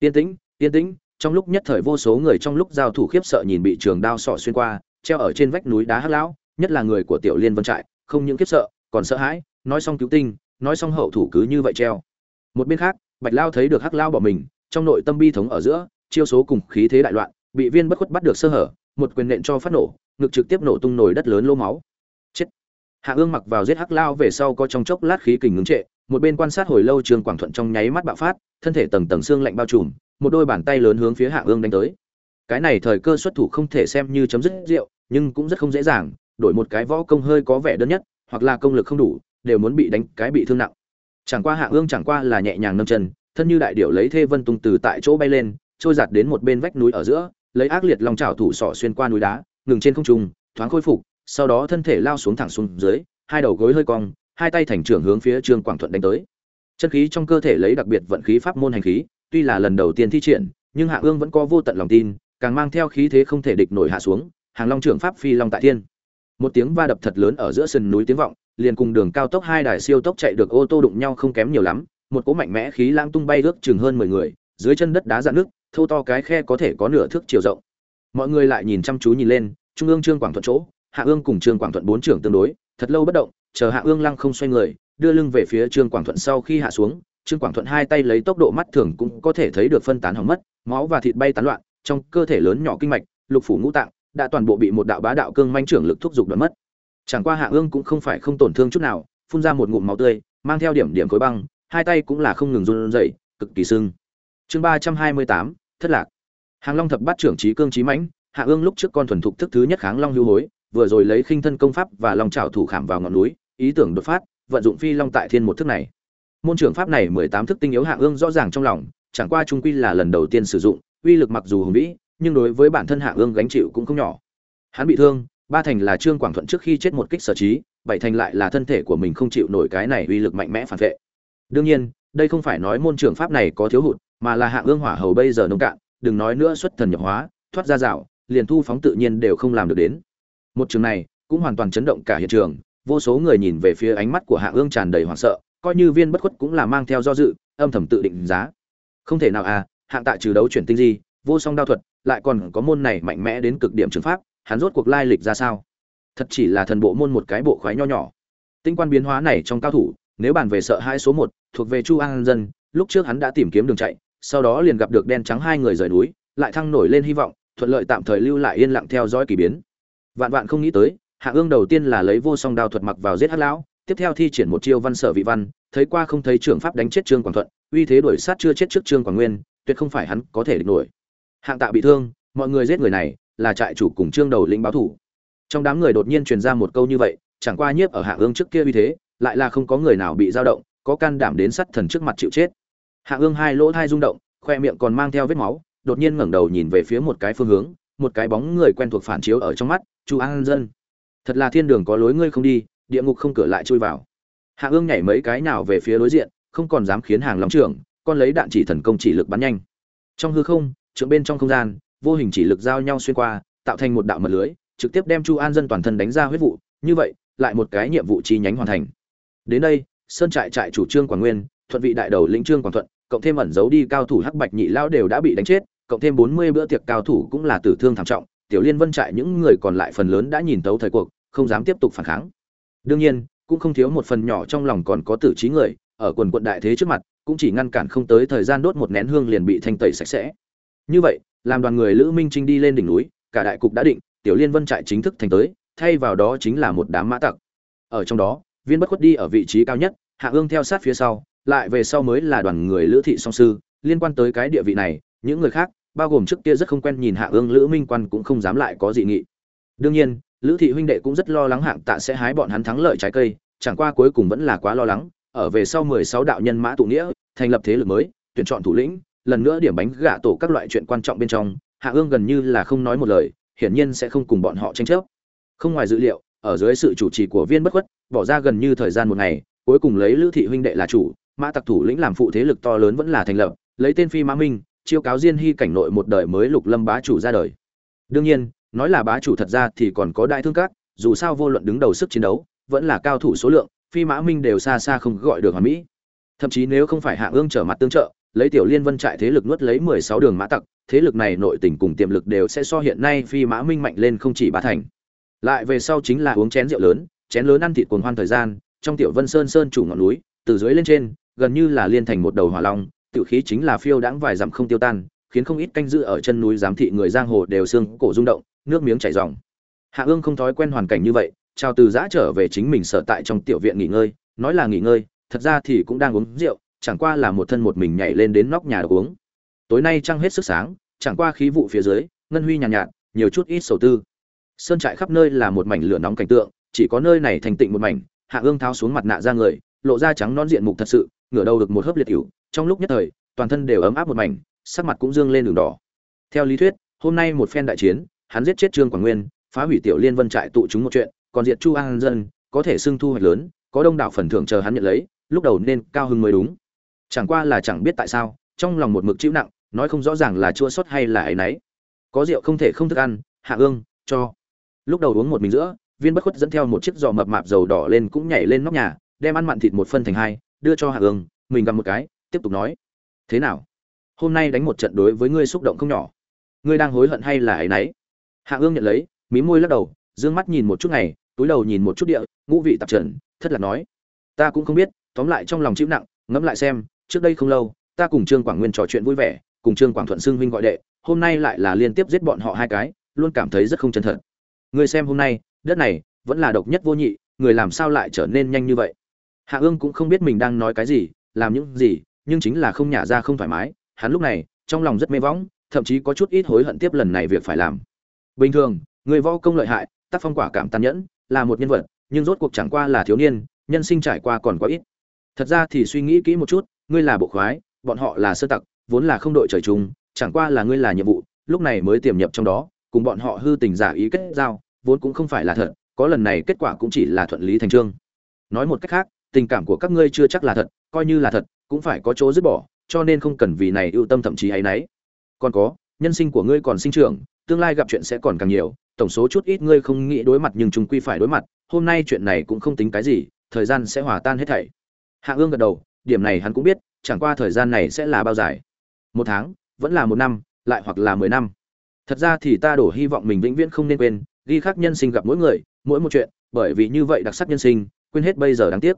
Yên tĩnh yên tĩnh trong lúc nhất thời vô số người trong lúc giao thủ khiếp sợ nhìn bị trường đao sọ xuyên qua, treo ở trên vách núi đá hắc lão, nhất là người của tiểu liên vân trại, không những khiếp sợ, còn sợ hãi, nói xong cứu tinh, nói xong hậu thủ cứ như vậy treo. Một bên khác, bạch lao thấy được hắc lao bỏ mình, trong nội tâm bi thống ở giữa, chiêu số cùng khí thế đại loạn, bị viên bất khuất bắt được sơ hở, một quyền nện cho phát nổ, ngực trực tiếp nổ tung nồi đất lớn lô máu. Chết. Hạ ương mặc vào giết hắc lao về sau có trong chốc lát khí kình ngưng trệ, một bên quan sát hồi lâu trường quảng thuận trong nháy mắt bạo phát, thân thể tầng tầng xương lạnh bao trùm một đôi bàn tay lớn hướng phía hạ ương đánh tới. Cái này thời cơ xuất thủ không thể xem như chấm dứt rượu, nhưng cũng rất không dễ dàng, đổi một cái võ công hơi có vẻ đơn nhất, hoặc là công lực không đủ, đều muốn bị đánh cái bị thương nặng. Chẳng qua hạ ương chẳng qua là nhẹ nhàng nâng chân, thân như đại điệu lấy thê vân tung từ tại chỗ bay lên, trôi giạt đến một bên vách núi ở giữa, lấy ác liệt lòng trào thủ sỏ xuyên qua núi đá, ngừng trên không trung, thoáng khôi phục, sau đó thân thể lao xuống thẳng xuống dưới, hai đầu gối hơi cong, hai tay thành trưởng hướng phía trương quảng thuận đánh tới. Chân khí trong cơ thể lấy đặc biệt vận khí pháp môn hành khí tuy là lần đầu tiên thi triển, nhưng hạ ương vẫn có vô tận lòng tin, càng mang theo khí thế không thể địch nổi hạ xuống, hàng long trưởng pháp phi long tại thiên. Một tiếng va đập thật lớn ở giữa sườn núi tiếng vọng, liền cùng đường cao tốc hai đài siêu tốc chạy được ô tô đụng nhau không kém nhiều lắm, một cỗ mạnh mẽ khí lãng tung bay ước chừng hơn mười người, dưới chân đất đá dạn nước thâu to cái khe có thể có nửa thước chiều rộng. Mọi người lại nhìn chăm chú nhìn lên, trung ương trương quảng thuận chỗ, hạ ương cùng trương quảng thuận bốn trưởng tương đối, thật lâu bất động, chờ hạ ương lăng không xoay người, đưa lưng về phía trương quảng thuận sau khi hạ xuống trương quảng thuận hai tay lấy tốc độ mắt thường cũng có thể thấy được phân tán hỏng mất, máu và thịt bay tán loạn, trong cơ thể lớn nhỏ kinh mạch, lục phủ ngũ tạng, đã toàn bộ bị một đạo bá đạo cương manh trưởng lực thúc giục đoán mất. Chẳng qua hạ ương cũng không phải không tổn thương chút nào, phun ra một ngụm máu tươi, mang theo điểm điểm khối băng, hai tay cũng là không ngừng run rẩy, cực kỳ sưng. Chương ba trăm hai mươi tám, thất lạc. Hàng long thập bát trưởng trí cương trí mãnh, hạ ương lúc trước con thuần thục thức thứ nhất kháng long hưu hối, vừa rồi lấy khinh thân công pháp và long trảo thủ khảm vào ngọn núi, ý tưởng đột phát, vận dụng phi long tại thiên một thức này môn trưởng pháp này mười tám thức tinh yếu hạ ương rõ ràng trong lòng, chẳng qua trung quy là lần đầu tiên sử dụng, uy lực mặc dù hùng vĩ, nhưng đối với bản thân hạ ương gánh chịu cũng không nhỏ. Hắn bị thương, ba thành là trương quảng thuận trước khi chết một kích sở trí, bảy thành lại là thân thể của mình không chịu nổi cái này uy lực mạnh mẽ phản vệ. Đương nhiên, đây không phải nói môn trưởng pháp này có thiếu hụt, mà là hạ ương hỏa hầu bây giờ nông cạn, đừng nói nữa xuất thần nhập hóa, thoát ra rào, liền thu phóng tự nhiên đều không làm được đến. Một trường này cũng hoàn toàn chấn động cả hiện trường, vô số người nhìn về phía ánh mắt của hạ ương tràn đầy hoảng sợ coi như viên bất khuất cũng là mang theo do dự, âm thầm tự định giá. Không thể nào à hạng tại trừ đấu chuyển tinh di, vô song đao thuật, lại còn có môn này mạnh mẽ đến cực điểm trường pháp, hắn rốt cuộc lai lịch ra sao? Thật chỉ là thần bộ môn một cái bộ khoái nho nhỏ. Tinh quan biến hóa này trong cao thủ, nếu bàn về sợ hai số một, thuộc về chu an dân, lúc trước hắn đã tìm kiếm đường chạy, sau đó liền gặp được đen trắng hai người rời núi, lại thăng nổi lên hy vọng, thuận lợi tạm thời lưu lại yên lặng theo dõi kỳ biến. Vạn vạn không nghĩ tới hạ ương đầu tiên là lấy vô song đao thuật mặc vào giết hát lão tiếp theo thi triển một chiêu văn sở vị văn, thấy qua không thấy trưởng pháp đánh chết trương quảng thuận, uy thế đuổi sát chưa chết trước trương quảng nguyên, tuyệt không phải hắn có thể địch nổi. Hạng tạ bị thương, mọi người giết người này là trại chủ cùng trương đầu lĩnh báo thủ. Trong đám người đột nhiên truyền ra một câu như vậy, chẳng qua nhiếp ở hạ ương trước kia uy thế, lại là không có người nào bị dao động, có can đảm đến sắt thần trước mặt chịu chết. Hạ ương hai lỗ thai rung động, khoe miệng còn mang theo vết máu, đột nhiên ngẩng đầu nhìn về phía một cái phương hướng, một cái bóng người quen thuộc phản chiếu ở trong mắt, chu an dân, thật là thiên đường có lối ngươi không đi địa ngục không cửa lại chui vào. Hạ ương nhảy mấy cái nào về phía đối diện, không còn dám khiến hàng lóng trưởng, con lấy đạn chỉ thần công chỉ lực bắn nhanh. Trong hư không trượng bên trong không gian, vô hình chỉ lực giao nhau xuyên qua, tạo thành một đạo mật lưới, trực tiếp đem chu an dân toàn thân đánh ra huyết vụ, như vậy, lại một cái nhiệm vụ chi nhánh hoàn thành. Đến đây, sơn trại trại chủ trương quảng nguyên, thuận vị đại đầu lĩnh trương quảng thuận, cộng thêm ẩn giấu đi cao thủ hắc bạch nhị lao đều đã bị đánh chết, cộng thêm bốn mươi bữa tiệc cao thủ cũng là tử thương thảm trọng, tiểu liên vân trại những người còn lại phần lớn đã nhìn tấu thời cuộc, không dám tiếp tục phản kháng đương nhiên, cũng không thiếu một phần nhỏ trong lòng còn có tử trí người, ở quần quận đại thế trước mặt, cũng chỉ ngăn cản không tới thời gian đốt một nén hương liền bị thanh tẩy sạch sẽ. Như vậy, làm đoàn người lữ minh trinh đi lên đỉnh núi, cả đại cục đã định, tiểu liên vân trại chính thức thành tới, thay vào đó chính là một đám mã tặc. Ở trong đó, viên bất khuất đi ở vị trí cao nhất, hạ ương theo sát phía sau, lại về sau mới là đoàn người lữ thị song sư, liên quan tới cái địa vị này, những người khác, bao gồm trước kia rất không quen nhìn hạ ương lữ minh quan cũng không dám lại có dị nghị. Đương nhiên lữ thị huynh đệ cũng rất lo lắng hạng tạ sẽ hái bọn hắn thắng lợi trái cây, chẳng qua cuối cùng vẫn là quá lo lắng. Ở về sau mười sáu đạo nhân mã tụ nghĩa, thành lập thế lực mới, tuyển chọn thủ lĩnh, lần nữa điểm bánh gạ tổ các loại chuyện quan trọng bên trong, hạ ương gần như là không nói một lời, hiển nhiên sẽ không cùng bọn họ tranh chấp. Không ngoài dự liệu, ở dưới sự chủ trì của viên bất khuất, bỏ ra gần như thời gian một ngày, cuối cùng lấy lữ thị huynh đệ là chủ, mã tặc thủ lĩnh làm phụ thế lực to lớn vẫn là thành lập, lấy tên phi mã minh, chiêu cáo diên hy cảnh nội một đời mới lục lâm bá chủ ra đời. Đương nhiên nói là bá chủ thật ra thì còn có đại thương các, dù sao vô luận đứng đầu sức chiến đấu, vẫn là cao thủ số lượng, phi mã minh đều xa xa không gọi được hoàn mỹ. Thậm chí nếu không phải hạ ương trở mặt tương trợ, lấy tiểu liên vân trại thế lực nuốt lấy mười sáu đường mã tặc, thế lực này nội tình cùng tiềm lực đều sẽ so hiện nay phi mã minh mạnh lên không chỉ bá thành. Lại về sau chính là uống chén rượu lớn, chén lớn ăn thịt cuồng hoan thời gian, trong tiểu vân sơn sơn chủ ngọn núi, từ dưới lên trên, gần như là liên thành một đầu hỏa long tự khí chính là phiêu đãng vài dặm không tiêu tan khiến không ít canh giữ ở chân núi giám thị người giang hồ đều xương cổ rung động nước miếng chảy ròng. Hạ ương không thói quen hoàn cảnh như vậy chào từ giã trở về chính mình sở tại trong tiểu viện nghỉ ngơi nói là nghỉ ngơi thật ra thì cũng đang uống rượu chẳng qua là một thân một mình nhảy lên đến nóc nhà uống. Tối nay trăng hết sức sáng chẳng qua khí vụ phía dưới ngân huy nhàn nhạt, nhạt nhiều chút ít sầu tư. Sơn trại khắp nơi là một mảnh lửa nóng cảnh tượng chỉ có nơi này thành tịnh một mảnh hạ ương tháo xuống mặt nạ ra người lộ ra trắng non diện mục thật sự ngửa đầu được một hớp liệt hữu, trong lúc nhất thời toàn thân đều ấm áp một mảnh sắc mặt cũng dương lên đường đỏ. Theo lý thuyết, hôm nay một phen đại chiến, hắn giết chết trương quảng nguyên, phá hủy tiểu liên vân trại tụ chúng một chuyện, còn diệt chu an dân, có thể xưng thu hoạch lớn, có đông đảo phần thưởng chờ hắn nhận lấy, lúc đầu nên cao hưng mới đúng. Chẳng qua là chẳng biết tại sao, trong lòng một mực chịu nặng, nói không rõ ràng là chua sót hay là ấy nấy có rượu không thể không thức ăn, hạ ương, cho. Lúc đầu uống một mình giữa, viên bất khuất dẫn theo một chiếc giò mập mạp dầu đỏ lên cũng nhảy lên nóc nhà, đem ăn mặn thịt một phân thành hai, đưa cho hạ ương, mình gặm một cái, tiếp tục nói. Thế nào? Hôm nay đánh một trận đối với ngươi xúc động không nhỏ. Ngươi đang hối hận hay là ấy nấy? Hạ ương nhận lấy, mí môi lắc đầu d ư ơ n g mắt nhìn một chút ngày, túi đầu nhìn một chút địa, ngũ vị tạp trần, thất là nói. Ta cũng không biết, tóm lại trong lòng chịu nặng, ngẫm lại xem, trước đây không lâu, ta cùng trương quảng nguyên trò chuyện vui vẻ, cùng trương quảng thuận xưng huynh gọi đệ, hôm nay lại là liên tiếp giết bọn họ hai cái, luôn cảm thấy rất không chân thật. Ngươi xem hôm nay, đất này, vẫn là độc nhất vô nhị, người làm sao lại trở nên nhanh như vậy? Hạ ương cũng không biết mình đang nói cái gì, làm những gì, nhưng chính là không nhả ra không thoải mái hắn lúc này, trong lòng rất mê võng, thậm chí có chút ít hối hận tiếp lần này việc phải làm. Bình thường, người võ công lợi hại, tác phong quả cảm tàn nhẫn, là một nhân vật, nhưng rốt cuộc chẳng qua là thiếu niên, nhân sinh trải qua còn quá ít. Thật ra thì suy nghĩ kỹ một chút, ngươi là bộ khoái, bọn họ là sơ tặc, vốn là không đội trời chung, chẳng qua là ngươi là nhiệm vụ, lúc này mới tiềm nhập trong đó, cùng bọn họ hư tình giả ý kết giao, vốn cũng không phải là thật, có lần này kết quả cũng chỉ là thuận lý thành trương. Nói một cách khác, tình cảm của các ngươi chưa chắc là thật, coi như là thật, cũng phải có chỗ dứt bỏ cho nên không cần vì này ưu tâm thậm chí hay nấy còn có, nhân sinh của ngươi còn sinh trưởng, tương lai gặp chuyện sẽ còn càng nhiều, tổng số chút ít ngươi không nghĩ đối mặt nhưng chúng quy phải đối mặt, hôm nay chuyện này cũng không tính cái gì, thời gian sẽ hòa tan hết thảy. Hạ ương gật đầu, điểm này hắn cũng biết, chẳng qua thời gian này sẽ là bao dài. Một tháng, vẫn là một năm, lại hoặc là mười năm. Thật ra thì ta đổ hy vọng mình vĩnh viễn không nên quên, ghi khắc nhân sinh gặp mỗi người, mỗi một chuyện, bởi vì như vậy đặc sắc nhân sinh, quên hết bây giờ đáng tiếc.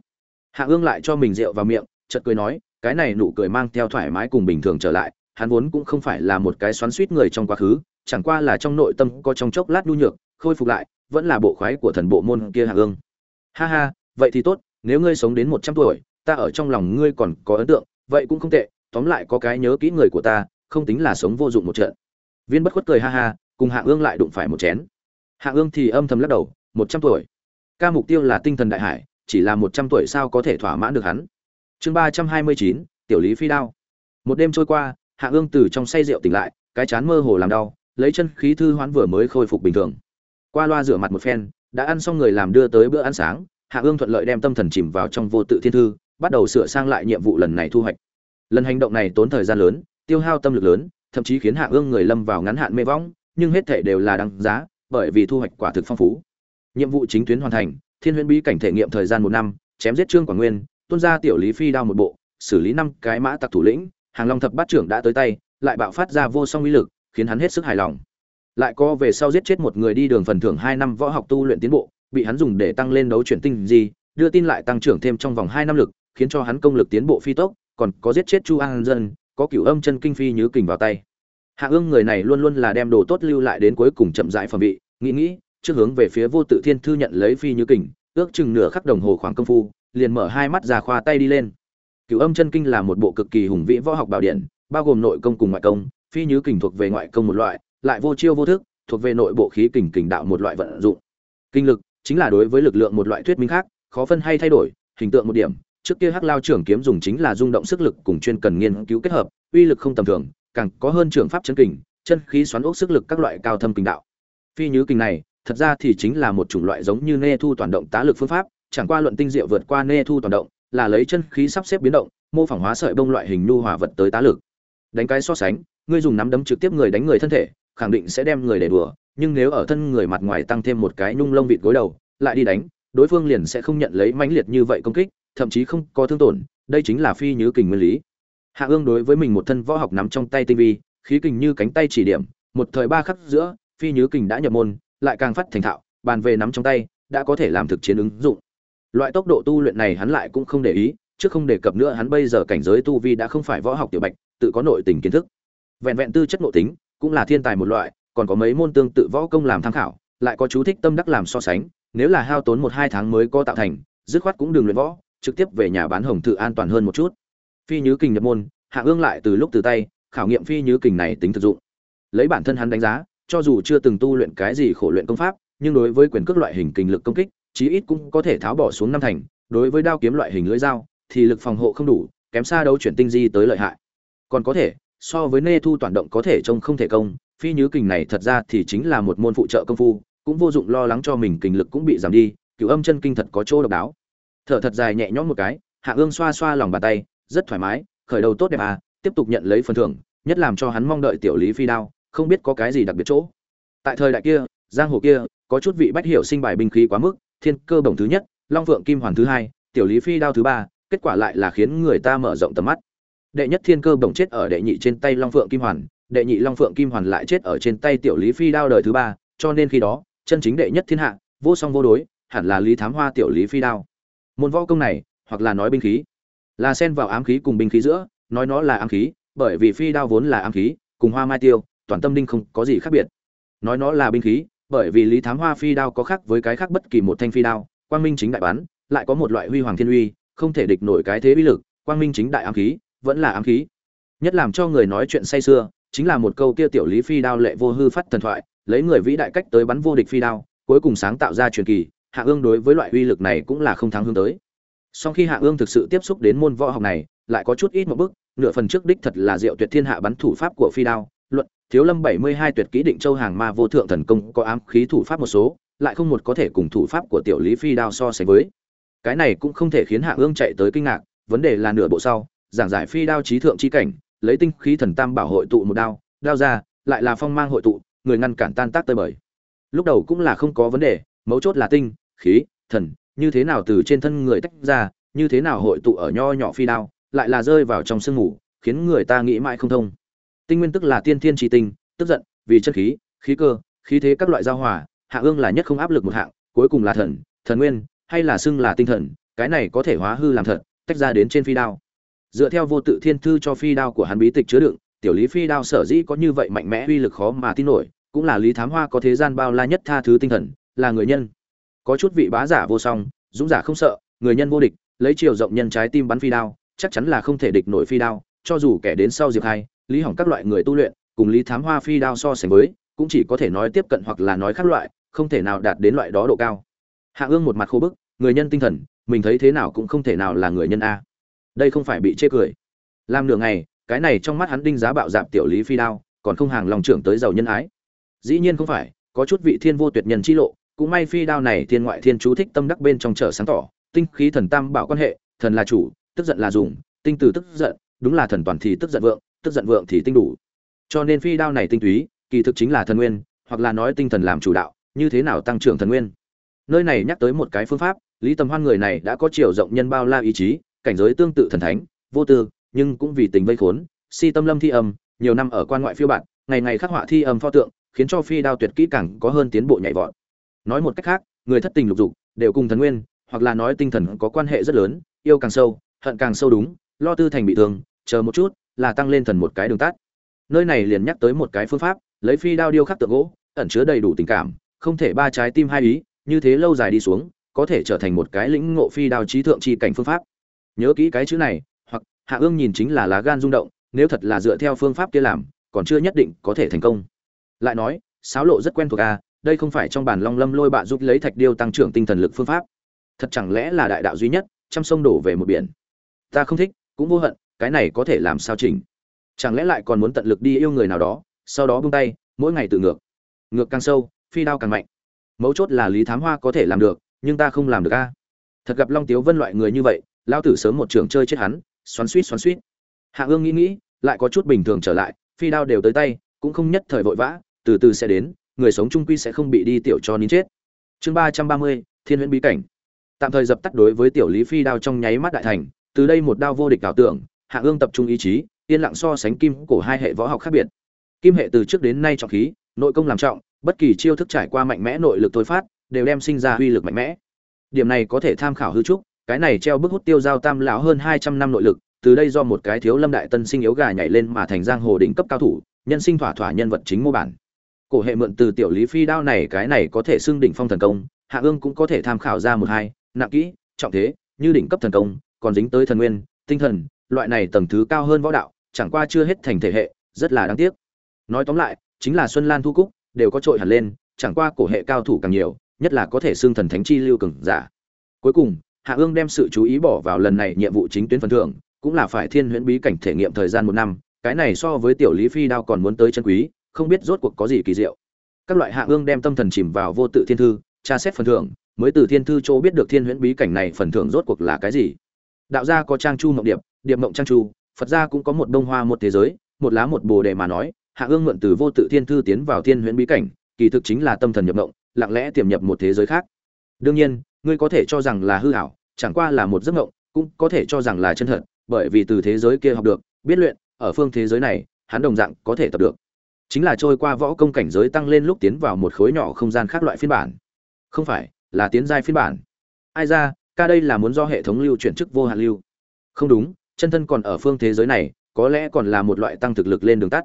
Hạ ương lại cho mình rượu vào miệng, chợt cười nói cái này nụ cười mang theo thoải mái cùng bình thường trở lại, hắn vốn cũng không phải là một cái xoắn suýt người trong quá khứ, chẳng qua là trong nội tâm có trong chốc lát nhu nhược, khôi phục lại, vẫn là bộ khoái của thần bộ môn kia hạ ương. Ha ha, vậy thì tốt, nếu ngươi sống đến một trăm tuổi, ta ở trong lòng ngươi còn có ấn tượng, vậy cũng không tệ, tóm lại có cái nhớ kỹ người của ta, không tính là sống vô dụng một trận. Viên bất khuất cười ha ha, cùng hạ ương lại đụng phải một chén. Hạ ương thì âm thầm lắc đầu, một trăm tuổi. Ca mục tiêu là tinh thần đại hải, chỉ là một trăm tuổi sao có thể thỏa mãn được hắn? Chương ba trăm hai mươi chín, tiểu lý phi đao. Một đêm trôi qua, hạ ương từ trong say rượu tỉnh lại, cái chán mơ hồ làm đau, lấy chân khí thư hoán vừa mới khôi phục bình thường. Qua loa rửa mặt một phen, đã ăn xong người làm đưa tới bữa ăn sáng, hạ ương thuận lợi đem tâm thần chìm vào trong vô tự thiên thư, bắt đầu sửa sang lại nhiệm vụ lần này thu hoạch. Lần hành động này tốn thời gian lớn, tiêu hao tâm lực lớn, thậm chí khiến hạ ương người lâm vào ngắn hạn mê võng nhưng hết thể đều là đáng giá, bởi vì thu hoạch quả thực phong phú. Nhiệm vụ chính tuyến hoàn thành, thiên huyễn bí cảnh thể nghiệm thời gian một năm, chém giết trương quảng nguyên tuôn ra tiểu lý phi đao một bộ, xử lý năm cái mã tặc thủ lĩnh, hàng long thập bát trưởng đã tới tay, lại bạo phát ra vô song uy lực, khiến hắn hết sức hài lòng. Lại có về sau giết chết một người đi đường phần thưởng hai năm võ học tu luyện tiến bộ, bị hắn dùng để tăng lên đấu chuyển tinh gì, đưa tin lại tăng trưởng thêm trong vòng hai năm lực, khiến cho hắn công lực tiến bộ phi tốc, còn có giết chết chu an dân, có cửu âm chân kinh phi nhứ kình vào tay. Hạ ương người này luôn luôn là đem đồ tốt lưu lại đến cuối cùng chậm rãi phẩm vị, nghĩ nghĩ, trước hướng về phía vô tự thiên thư nhận lấy phi nhứ kình, ước chừng nửa khắc đồng hồ khoảng công phu liền mở hai mắt ra khoa tay đi lên. Cửu âm chân kinh là một bộ cực kỳ hùng vĩ võ học bảo điện, bao gồm nội công cùng ngoại công, phi nhứ kình thuộc về ngoại công một loại, lại vô chiêu vô thức, thuộc về nội bộ khí kình kình đạo một loại vận dụng. Kinh lực chính là đối với lực lượng một loại thuyết minh khác, khó phân hay thay đổi, hình tượng một điểm, trước kia hắc lao trưởng kiếm dùng chính là rung động sức lực cùng chuyên cần nghiên cứu kết hợp, uy lực không tầm thường, càng có hơn trưởng pháp chân kình, chân khí xoắn ốc sức lực các loại cao thâm kình đạo. Phi nhứ kình này, thật ra thì chính là một chủng loại giống như nê thu toàn động tá lực phương pháp chẳng qua luận tinh diệu vượt qua nê thu toàn động, là lấy chân khí sắp xếp biến động, mô phỏng hóa sợi bông loại hình nhu hòa vật tới tá lực. Đánh cái so sánh, ngươi dùng nắm đấm trực tiếp người đánh người thân thể, khẳng định sẽ đem người để đùa, nhưng nếu ở thân người mặt ngoài tăng thêm một cái nhung lông vịt gối đầu, lại đi đánh, đối phương liền sẽ không nhận lấy mãnh liệt như vậy công kích, thậm chí không có thương tổn, đây chính là phi nhứ kình nguyên lý. Hạ ương đối với mình một thân võ học nắm trong tay tinh vi, khí kình như cánh tay chỉ điểm, một thời ba khắc giữa, phi nhứ kình đã nhập môn, lại càng phát thành thạo, bàn về nắm trong tay, đã có thể làm thực chiến ứng dụng loại tốc độ tu luyện này hắn lại cũng không để ý, chứ không đề cập nữa hắn bây giờ cảnh giới tu vi đã không phải võ học tiểu bạch, tự có nội tình kiến thức. Vẹn vẹn tư chất nội tính, cũng là thiên tài một loại, còn có mấy môn tương tự võ công làm tham khảo, lại có chú thích tâm đắc làm so sánh, nếu là hao tốn một hai tháng mới có tạo thành, dứt khoát cũng đừng luyện võ, trực tiếp về nhà bán hồng tự an toàn hơn một chút. Phi nhứ kình nhập môn, hạ ương lại từ lúc từ tay, khảo nghiệm phi như kình này tính thực dụng. Lấy bản thân hắn đánh giá, cho dù chưa từng tu luyện cái gì khổ luyện công pháp, nhưng đối với quyền cước loại hình kình lực công kích chí ít cũng có thể tháo bỏ xuống năm thành, đối với đao kiếm loại hình lưỡi dao, thì lực phòng hộ không đủ, kém xa đấu chuyển tinh di tới lợi hại. Còn có thể, so với nê thu toàn động có thể trông không thể công, phi nhứ kình này thật ra thì chính là một môn phụ trợ công phu, cũng vô dụng lo lắng cho mình kình lực cũng bị giảm đi, cửu âm chân kinh thật có chỗ độc đáo. Thở thật dài nhẹ nhõm một cái, hạ ương xoa xoa lòng bàn tay, rất thoải mái, khởi đầu tốt đẹp à tiếp tục nhận lấy phần thưởng, nhất làm cho hắn mong đợi tiểu lý phi đao, không biết có cái gì đặc biệt chỗ. Tại thời đại kia, giang hồ kia, có chút vị bách hiểu sinh bài binh khí quá mức thiên cơ bổng thứ nhất, long phượng kim hoàn thứ hai, tiểu lý phi đao thứ ba, kết quả lại là khiến người ta mở rộng tầm mắt. Đệ nhất thiên cơ bổng chết ở đệ nhị trên tay long phượng kim hoàn, đệ nhị long phượng kim hoàn lại chết ở trên tay tiểu lý phi đao đời thứ ba, cho nên khi đó, chân chính đệ nhất thiên hạ, vô song vô đối, hẳn là lý thám hoa tiểu lý phi đao. Môn võ công này, hoặc là nói binh khí, là xen vào ám khí cùng binh khí giữa, nói nó là ám khí, bởi vì phi đao vốn là ám khí, cùng hoa mai tiêu, toàn tâm đinh không có gì khác biệt. Nói nó là binh khí bởi vì lý thám hoa phi đao có khác với cái khác bất kỳ một thanh phi đao, quang minh chính đại bắn, lại có một loại huy hoàng thiên uy, không thể địch nổi cái thế uy lực, quang minh chính đại ám khí, vẫn là ám khí. Nhất làm cho người nói chuyện say xưa chính là một câu kia tiểu lý phi đao lệ vô hư phát thần thoại, lấy người vĩ đại cách tới bắn vô địch phi đao, cuối cùng sáng tạo ra truyền kỳ, hạ ương đối với loại uy lực này cũng là không thắng hướng tới. Sau khi hạ ương thực sự tiếp xúc đến môn võ học này, lại có chút ít một bước, nửa phần trước đích thật là diệu tuyệt thiên hạ bắn thủ pháp của phi đao thiếu lâm bảy mươi hai tuyệt kỹ định châu hàng ma vô thượng thần công có ám khí thủ pháp một số, lại không một có thể cùng thủ pháp của tiểu lý phi đao so sánh với. Cái này cũng không thể khiến hạ ương chạy tới kinh ngạc, vấn đề là nửa bộ sau, giảng giải phi đao trí thượng chi cảnh, lấy tinh khí thần tam bảo hội tụ một đao đao ra, lại là phong mang hội tụ, người ngăn cản tan tác tơi bời. Lúc đầu cũng là không có vấn đề, mấu chốt là tinh, khí, thần, như thế nào từ trên thân người tách ra, như thế nào hội tụ ở nho nhỏ phi đao, lại là rơi vào trong sương mù, khiến người ta nghĩ mãi không thông tinh nguyên tức là tiên thiên tri tinh, tức giận, vì chân khí khí cơ, khí thế các loại giao hòa, hạ ương là nhất không áp lực một hạng, cuối cùng là thần thần nguyên, hay là xưng là tinh thần, cái này có thể hóa hư làm thật, tách ra đến trên phi đao. Dựa theo vô tự thiên thư cho phi đao của hắn bí tịch chứa đựng, tiểu lý phi đao sở dĩ có như vậy mạnh mẽ uy lực khó mà tin nổi, cũng là lý thám hoa có thế gian bao la nhất tha thứ tinh thần, là người nhân. Có chút vị bá giả vô song, dũng giả không sợ, người nhân vô địch, lấy chiều rộng nhân trái tim bắn phi đao, chắc chắn là không thể địch nổi phi đao, cho dù kẻ đến sau diệp hai lý hỏng các loại người tu luyện, cùng lý thám hoa phi đao so sánh với, cũng chỉ có thể nói tiếp cận hoặc là nói khác loại, không thể nào đạt đến loại đó độ cao. Hạ ương một mặt khô bức, người nhân tinh thần, mình thấy thế nào cũng không thể nào là người nhân a. Đây không phải bị chê cười. Làm nửa ngày, cái này trong mắt hắn đinh giá bạo dạp tiểu lý phi đao, còn không hàng lòng trưởng tới giàu nhân ái. Dĩ nhiên không phải, có chút vị thiên vô tuyệt nhân chi lộ, cũng may phi đao này thiên ngoại thiên chú thích tâm đắc bên trong trở sáng tỏ, tinh khí thần tam bảo quan hệ, thần là chủ, tức giận là dùng, tinh từ tức giận, đúng là thần toàn thì tức giận vượng tức giận vượng thì tinh đủ. Cho nên phi đao này tinh túy, kỳ thực chính là thần nguyên, hoặc là nói tinh thần làm chủ đạo, như thế nào tăng trưởng thần nguyên. Nơi này nhắc tới một cái phương pháp, lý tầm hoan người này đã có chiều rộng nhân bao la ý chí, cảnh giới tương tự thần thánh, vô tư, nhưng cũng vì tình vây khốn, si tâm lâm thi âm, nhiều năm ở quan ngoại phiêu bạn ngày ngày khắc họa thi âm pho tượng, khiến cho phi đao tuyệt kỹ càng có hơn tiến bộ nhảy vọt. Nói một cách khác, người thất tình lục dục, đều cùng thần nguyên, hoặc là nói tinh thần có quan hệ rất lớn, yêu càng sâu, hận càng sâu đúng, lo tư thành bị thương, chờ một chút là tăng lên thần một cái đường tắt. Nơi này liền nhắc tới một cái phương pháp, lấy phi đao điêu khắc tượng gỗ, ẩn chứa đầy đủ tình cảm, không thể ba trái tim hai ý, như thế lâu dài đi xuống, có thể trở thành một cái lĩnh ngộ phi đao trí thượng chi cảnh phương pháp. Nhớ kỹ cái chữ này, hoặc hạ ương nhìn chính là lá gan rung động, nếu thật là dựa theo phương pháp kia làm, còn chưa nhất định có thể thành công. Lại nói sáo lộ rất quen thuộc à đây không phải trong bản long lâm lôi bạ giúp lấy thạch điêu tăng trưởng tinh thần lực phương pháp. Thật chẳng lẽ là đại đạo duy nhất, trăm sông đổ về một biển. Ta không thích, cũng vô hận cái này có thể làm sao chỉnh? Chẳng lẽ lại còn muốn tận lực đi yêu người nào đó, sau đó buông tay, mỗi ngày tự ngược. Ngược càng sâu, phi đao càng mạnh. Mấu chốt là lý thám hoa có thể làm được, nhưng ta không làm được a. Thật gặp long tiếu vân loại người như vậy lao tử sớm một trường chơi chết hắn, xoắn suýt xoắn suýt hạ ương nghĩ nghĩ, lại có chút bình thường trở lại, phi đao đều tới tay, cũng không nhất thời vội vã, từ từ sẽ đến, người sống trung quy sẽ không bị đi tiểu cho nín chết. Chương ba trăm ba mươi, thiên huyễn bí cảnh. Tạm thời dập tắt đối với tiểu lý phi đao trong nháy mắt đại thành, từ đây một đao vô địch ảo tưởng hạ ương tập trung ý chí, yên lặng so sánh kim cổ hai hệ võ học khác biệt. Kim hệ từ trước đến nay trọng khí, nội công làm trọng, bất kỳ chiêu thức trải qua mạnh mẽ nội lực thôi phát, đều đem sinh ra uy lực mạnh mẽ. Điểm này có thể tham khảo hư trúc, cái này treo bức hút tiêu giao tam lão hơn hai trăm năm nội lực, từ đây do một cái thiếu lâm đại tân sinh yếu gà nhảy lên mà thành giang hồ đỉnh cấp cao thủ, nhân sinh thỏa thỏa nhân vật chính mô bản. Cổ hệ mượn từ tiểu lý phi đao này, cái này có thể xưng đỉnh phong thần công, hạ ương cũng có thể tham khảo ra một hai, nặng kỹ, trọng thế, như đỉnh cấp thần công, còn dính tới thần nguyên, tinh thần loại này tầng thứ cao hơn võ đạo, chẳng qua chưa hết thành thể hệ, rất là đáng tiếc. Nói tóm lại, chính là xuân lan thu cúc, đều có trội hẳn lên, chẳng qua cổ hệ cao thủ càng nhiều, nhất là có thể xưng thần thánh chi lưu cường giả. Cuối cùng, hạ ương đem sự chú ý bỏ vào lần này nhiệm vụ chính tuyến phần thưởng, cũng là phải thiên huyễn bí cảnh thể nghiệm thời gian một năm, cái này so với tiểu lý phi đao còn muốn tới chân quý, không biết rốt cuộc có gì kỳ diệu. Các loại hạ ương đem tâm thần chìm vào vô tự thiên thư, tra xét phần thưởng, mới từ thiên thư chỗ biết được thiên huyễn bí cảnh này phần thưởng rốt cuộc là cái gì. Đạo gia có trang chu mộng điệp điệp mộng trang chu, phật gia cũng có một đông hoa một thế giới, một lá một bồ đề mà nói, hạ ương mượn từ vô tự thiên thư tiến vào thiên huyễn bí cảnh, kỳ thực chính là tâm thần nhập mộng, lặng lẽ tiềm nhập một thế giới khác. Đương nhiên, ngươi có thể cho rằng là hư ảo, chẳng qua là một giấc mộng, cũng có thể cho rằng là chân thật, bởi vì từ thế giới kia học được, biết luyện, ở phương thế giới này, hắn đồng dạng có thể tập được. Chính là trôi qua võ công cảnh giới tăng lên lúc tiến vào một khối nhỏ không gian khác loại phiên bản. Không phải, là tiến giai phiên bản. Ai ra, ca đây là muốn do hệ thống lưu chuyển chức vô hạn lưu. Không đúng chân thân còn ở phương thế giới này, có lẽ còn là một loại tăng thực lực lên đường tắt.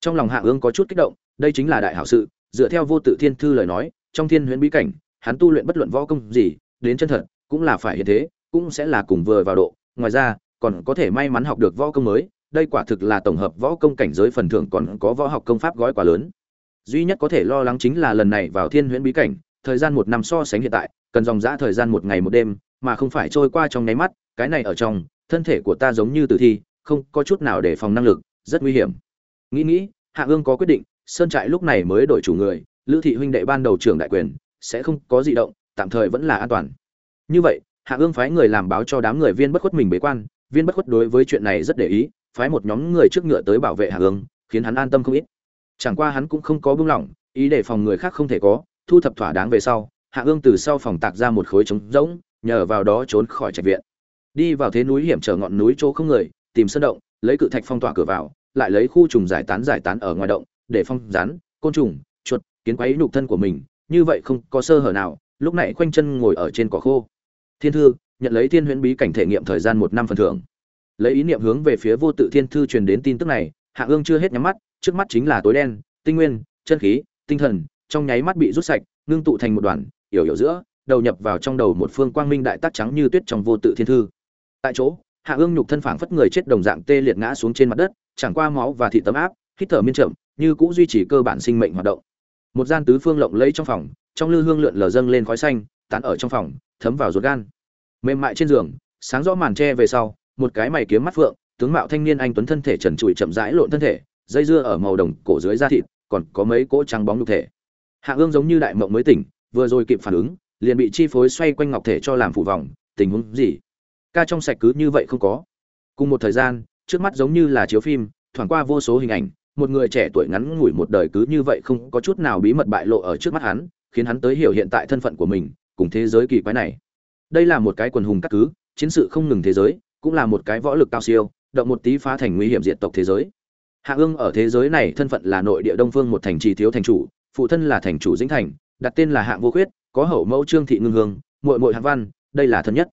Trong lòng hạ ương có chút kích động, đây chính là đại hảo sự, dựa theo vô tự thiên thư lời nói, trong thiên huyễn bí cảnh, hắn tu luyện bất luận võ công gì, đến chân thật, cũng là phải hiện thế, cũng sẽ là cùng vừa vào độ. Ngoài ra, còn có thể may mắn học được võ công mới, đây quả thực là tổng hợp võ công cảnh giới phần thưởng còn có võ học công pháp gói quá lớn. Duy nhất có thể lo lắng chính là lần này vào thiên huyễn bí cảnh, thời gian một năm so sánh hiện tại, cần dòng dã thời gian một ngày một đêm, mà không phải trôi qua trong nháy mắt, cái này ở trong thân thể của ta giống như tử thi, không có chút nào để phòng năng lực, rất nguy hiểm. Nghĩ nghĩ, hạ ương có quyết định, sơn trại lúc này mới đổi chủ người, lữ thị huynh đệ ban đầu trưởng đại quyền, sẽ không có gì động, tạm thời vẫn là an toàn. Như vậy, hạ ương phái người làm báo cho đám người viên bất khuất mình bế quan, viên bất khuất đối với chuyện này rất để ý, phái một nhóm người trước ngựa tới bảo vệ hạ ương, khiến hắn an tâm không ít. Chẳng qua hắn cũng không có buông lỏng, ý để phòng người khác không thể có, thu thập thỏa đáng về sau, hạ ương từ sau phòng tạc ra một khối trống rỗng, nhờ vào đó trốn khỏi trạch viện đi vào thế núi hiểm trở ngọn núi chỗ không người, tìm sơn động, lấy cự thạch phong tỏa cửa vào, lại lấy khu trùng giải tán giải tán ở ngoài động, để phong rán côn trùng, chuột, kiến quấy nhục thân của mình, như vậy không có sơ hở nào, lúc này khoanh chân ngồi ở trên cỏ khô. Thiên thư, nhận lấy thiên huyễn bí cảnh thể nghiệm thời gian một năm phần thưởng. Lấy ý niệm hướng về phía vô tự thiên thư truyền đến tin tức này, hạ ương chưa hết nhắm mắt, trước mắt chính là tối đen, tinh nguyên, chân khí, tinh thần, trong nháy mắt bị rút sạch, ngưng tụ thành một đoàn yểu yểu giữa, đầu nhập vào trong đầu một phương quang minh đại tác trắng như tuyết trong vô tự thiên thư tại chỗ, hạ ương nhục thân phảng phất người chết đồng dạng tê liệt ngã xuống trên mặt đất, chẳng qua máu và thị tấm áp, hít thở miên chậm, như cũ duy trì cơ bản sinh mệnh hoạt động. Một gian tứ phương lộng lẫy trong phòng, trong lư hương lượn lờ dâng lên khói xanh, tán ở trong phòng, thấm vào ruột gan. Mềm mại trên giường, sáng rõ màn tre về sau, một cái mày kiếm mắt phượng, tướng mạo thanh niên anh tuấn thân thể trần trụi chậm rãi lộn thân thể, dây dưa ở màu đồng cổ dưới da thịt, còn có mấy cỗ trắng bóng nhục thể. Hạ ương giống như đại mộng mới tỉnh, vừa rồi kịp phản ứng, liền bị chi phối xoay quanh ngọc thể cho làm phủ vòng, tình huống gì? Ca trong sạch cứ như vậy không có. Cùng một thời gian, trước mắt giống như là chiếu phim, thoảng qua vô số hình ảnh, một người trẻ tuổi ngắn ngủi một đời cứ như vậy không có chút nào bí mật bại lộ ở trước mắt hắn, khiến hắn tới hiểu hiện tại thân phận của mình, cùng thế giới kỳ quái này. Đây là một cái quần hùng cắt cứ, chiến sự không ngừng thế giới, cũng là một cái võ lực cao siêu, động một tí phá thành nguy hiểm diện tộc thế giới. Hạ ương ở thế giới này thân phận là nội địa đông phương một thành trì thiếu thành chủ, phụ thân là thành chủ dĩnh thành, đặt tên là hạng vô khuyết, có hậu mẫu trương thị ngưng hương, muội muội hạng văn, đây là thân nhất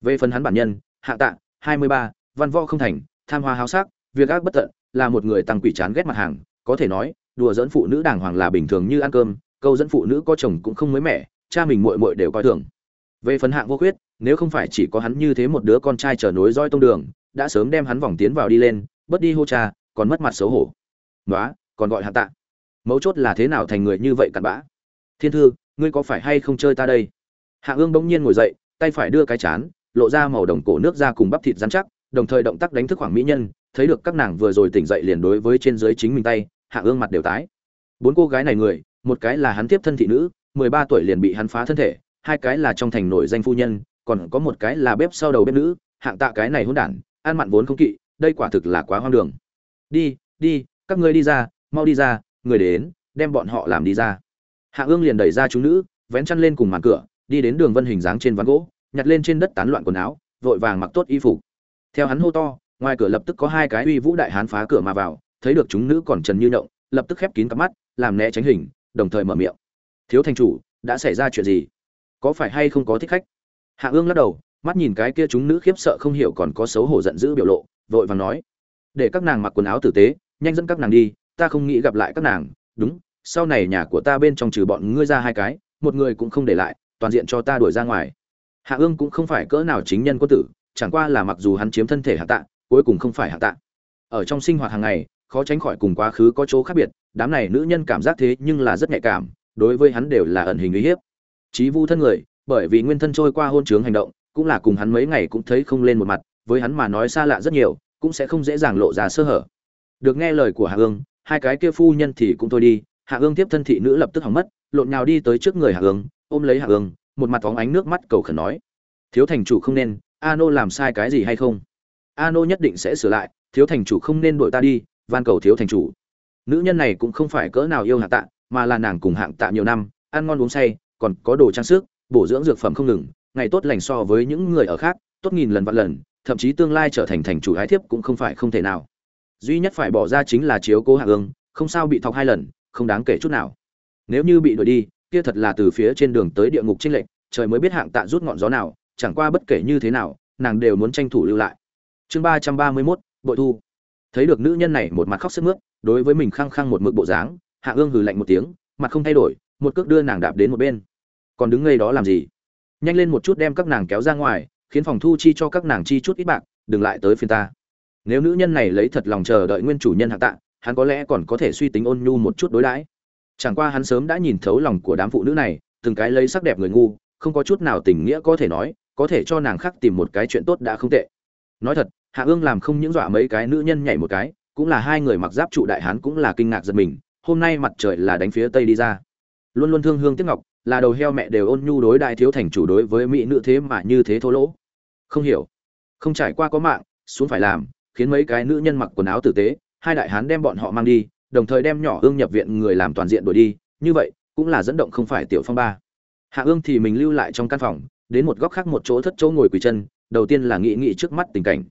về phần hắn bản nhân, hạ tạ, hai mươi ba, văn võ không thành, tham hoa háo sắc, việc ác bất tận, là một người tăng quỷ chán ghét mặt hàng. Có thể nói, đùa dẫn phụ nữ đàng hoàng là bình thường như ăn cơm, câu dẫn phụ nữ có chồng cũng không mới mẻ, cha mình muội muội đều coi thường. Về phần hạng vô khuyết, nếu không phải chỉ có hắn như thế một đứa con trai trở nối roi tông đường, đã sớm đem hắn vòng tiến vào đi lên, bớt đi hô cha, còn mất mặt xấu hổ. Nói còn gọi hạng tạ. Mấu chốt là thế nào thành người như vậy cặn bã? Thiên thư, ngươi có phải hay không chơi ta đây? Hạ ương bỗng nhiên ngồi dậy, tay phải đưa cái chán lộ ra màu đồng cổ nước ra cùng bắp thịt rắn chắc, đồng thời động tác đánh thức khoảng mỹ nhân, thấy được các nàng vừa rồi tỉnh dậy liền đối với trên dưới chính mình tay, hạ ương mặt đều tái. Bốn cô gái này người, một cái là hắn tiếp thân thị nữ, mười ba tuổi liền bị hắn phá thân thể, hai cái là trong thành nổi danh phu nhân, còn có một cái là bếp sau đầu bếp nữ, hạng tạ cái này hôn đản, ăn mặn vốn không kỵ, đây quả thực là quá hoang đường. Đi đi, các ngươi đi ra, mau đi ra, người đến, đem bọn họ làm đi ra. Hạ ương liền đẩy ra chúng nữ, vén chăn lên cùng màn cửa, đi đến đường vân hình dáng trên ván gỗ nhặt lên trên đất tán loạn quần áo vội vàng mặc tốt y phục. Theo hắn hô to ngoài cửa lập tức có hai cái uy vũ đại hán phá cửa mà vào thấy được chúng nữ còn trần như động, lập tức khép kín cặp mắt làm né tránh hình đồng thời mở miệng. Thiếu thành chủ đã xảy ra chuyện gì? Có phải hay không có thích khách? Hạ ương lắc đầu mắt nhìn cái kia chúng nữ khiếp sợ không hiểu còn có xấu hổ giận dữ biểu lộ vội vàng nói để các nàng mặc quần áo tử tế nhanh dẫn các nàng đi ta không nghĩ gặp lại các nàng đúng sau này nhà của ta bên trong trừ bọn ngươi ra hai cái một người cũng không để lại toàn diện cho ta đuổi ra ngoài hạ ương cũng không phải cỡ nào chính nhân quân tử, chẳng qua là mặc dù hắn chiếm thân thể hạ tạ, cuối cùng không phải hạ tạ. Ở trong sinh hoạt hàng ngày, khó tránh khỏi cùng quá khứ có chỗ khác biệt, đám này nữ nhân cảm giác thế nhưng là rất nhạy cảm, đối với hắn đều là ẩn hình uy hiếp. Chí vu thân người, bởi vì nguyên thân trôi qua hôn chướng hành động, cũng là cùng hắn mấy ngày cũng thấy không lên một mặt, với hắn mà nói xa lạ rất nhiều, cũng sẽ không dễ dàng lộ ra sơ hở. Được nghe lời của hạ ương, hai cái kia phu nhân thì cũng thôi đi, hạ ương tiếp thân thị nữ lập tức hỏng mất, lộn nhào đi tới trước người hạ ương, ôm lấy hạ ương một mặt phóng ánh nước mắt cầu khẩn nói, thiếu thành chủ không nên a nô làm sai cái gì hay không? A nô nhất định sẽ sửa lại, thiếu thành chủ không nên đuổi ta đi, van cầu thiếu thành chủ. Nữ nhân này cũng không phải cỡ nào yêu hạ tạ, mà là nàng cùng hạng tạ nhiều năm, ăn ngon uống say, còn có đồ trang sức, bổ dưỡng dược phẩm không ngừng, ngày tốt lành so với những người ở khác, tốt nghìn lần vạn lần, thậm chí tương lai trở thành thành chủ ái thiếp cũng không phải không thể nào. Duy nhất phải bỏ ra chính là chiếu cố hạ ương, không sao bị thọc hai lần, không đáng kể chút nào. Nếu như bị đuổi đi kia thật là từ phía trên đường tới địa ngục trinh lệnh trời mới biết hạng tạ rút ngọn gió nào, chẳng qua bất kể như thế nào, nàng đều muốn tranh thủ lưu lại. Chương ba trăm ba mươi mốt, bội thu. Thấy được nữ nhân này một mặt khóc sướt mướt, đối với mình khăng khăng một mực bộ dáng, hạ ương hừ lạnh một tiếng, mặt không thay đổi, một cước đưa nàng đạp đến một bên. Còn đứng ngây đó làm gì? Nhanh lên một chút đem các nàng kéo ra ngoài, khiến phòng thu chi cho các nàng chi chút ít bạc, đừng lại tới phiền ta. Nếu nữ nhân này lấy thật lòng chờ đợi nguyên chủ nhân hạ tạ, hắn có lẽ còn có thể suy tính ôn nhu một chút đối đãi chẳng qua hắn sớm đã nhìn thấu lòng của đám phụ nữ này, từng cái lấy sắc đẹp người ngu, không có chút nào tình nghĩa có thể nói, có thể cho nàng khác tìm một cái chuyện tốt đã không tệ. Nói thật, hạ ương làm không những dọa mấy cái nữ nhân nhảy một cái, cũng là hai người mặc giáp trụ đại hán cũng là kinh ngạc giật mình, hôm nay mặt trời là đánh phía tây đi ra. Luôn luôn thương hương tiếc ngọc, là đầu heo mẹ đều ôn nhu đối đại thiếu thành chủ đối với mỹ nữ thế mà như thế thô lỗ. Không hiểu. Không trải qua có mạng, xuống phải làm, khiến mấy cái nữ nhân mặc quần áo tử tế, hai đại hán đem bọn họ mang đi đồng thời đem nhỏ ương nhập viện người làm toàn diện đuổi đi, như vậy, cũng là dẫn động không phải tiểu phong ba. Hạ ương thì mình lưu lại trong căn phòng, đến một góc khác một chỗ thất chỗ ngồi quỳ chân, đầu tiên là nghĩ nghĩ trước mắt tình cảnh.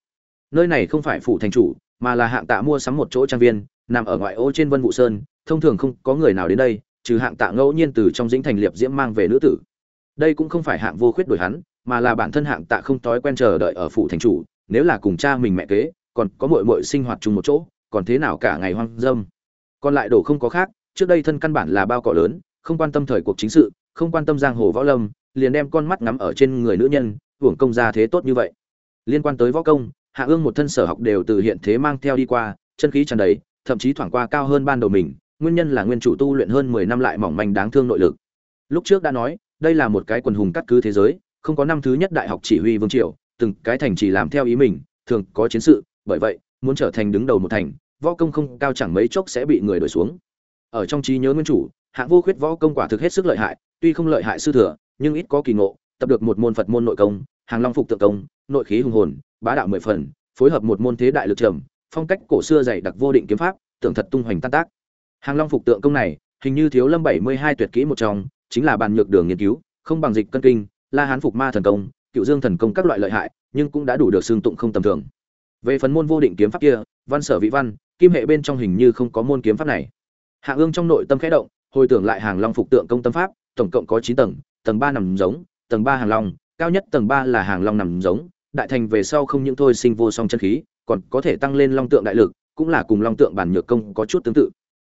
Nơi này không phải phủ thành chủ, mà là hạng tạ mua sắm một chỗ trang viên, nằm ở ngoại ô trên vân vũ sơn, thông thường không có người nào đến đây, trừ hạng tạ ngẫu nhiên từ trong dĩnh thành liệp diễm mang về nữ tử. Đây cũng không phải hạng vô khuyết đổi hắn, mà là bản thân hạng tạ không thói quen chờ đợi ở phủ thành chủ, nếu là cùng cha mình mẹ kế, còn có muội muội sinh hoạt chung một chỗ, còn thế nào cả ngày hoang dâm còn lại đổ không có khác, trước đây thân căn bản là bao cỏ lớn, không quan tâm thời cuộc chính sự, không quan tâm giang hồ võ lâm, liền đem con mắt ngắm ở trên người nữ nhân, hưởng công ra thế tốt như vậy. Liên quan tới võ công, hạ ương một thân sở học đều từ hiện thế mang theo đi qua, chân khí tràn đầy, thậm chí thoảng qua cao hơn ban đầu mình, nguyên nhân là nguyên chủ tu luyện hơn mười năm lại mỏng manh đáng thương nội lực. Lúc trước đã nói, đây là một cái quần hùng cắt cứ thế giới, không có năm thứ nhất đại học chỉ huy vương triều, từng cái thành chỉ làm theo ý mình, thường có chiến sự, bởi vậy, muốn trở thành đứng đầu một thành võ công không cao chẳng mấy chốc sẽ bị người đuổi xuống. Ở trong trí nhớ nguyên chủ, hạng vô khuyết võ công quả thực hết sức lợi hại, tuy không lợi hại sư thừa, nhưng ít có kỳ ngộ, tập được một môn phật môn nội công, hàng long phục tượng công, nội khí hùng hồn, bá đạo mười phần, phối hợp một môn thế đại lực trầm, phong cách cổ xưa dày đặc vô định kiếm pháp, tưởng thật tung hoành tan tác. Hàng long phục tượng công này, hình như thiếu lâm bảy mươi hai tuyệt kỹ một trong, chính là bàn nhược đường nghiên cứu, không bằng dịch cân kinh, la hán phục ma thần công, cựu dương thần công các loại lợi hại, nhưng cũng đã đủ được xương tụng không tầm thường. Về phần môn vô định kiếm pháp kia văn sở vị văn, kim hệ bên trong hình như không có môn kiếm pháp này. Hạ ương trong nội tâm khẽ động, hồi tưởng lại hàng long phục tượng công tâm pháp, tổng cộng có chín tầng tầng ba nằm giống, tầng ba hàng long, cao nhất tầng ba là hàng long nằm giống, đại thành về sau không những thôi sinh vô song chân khí, còn có thể tăng lên long tượng đại lực, cũng là cùng long tượng bản nhược công có chút tương tự.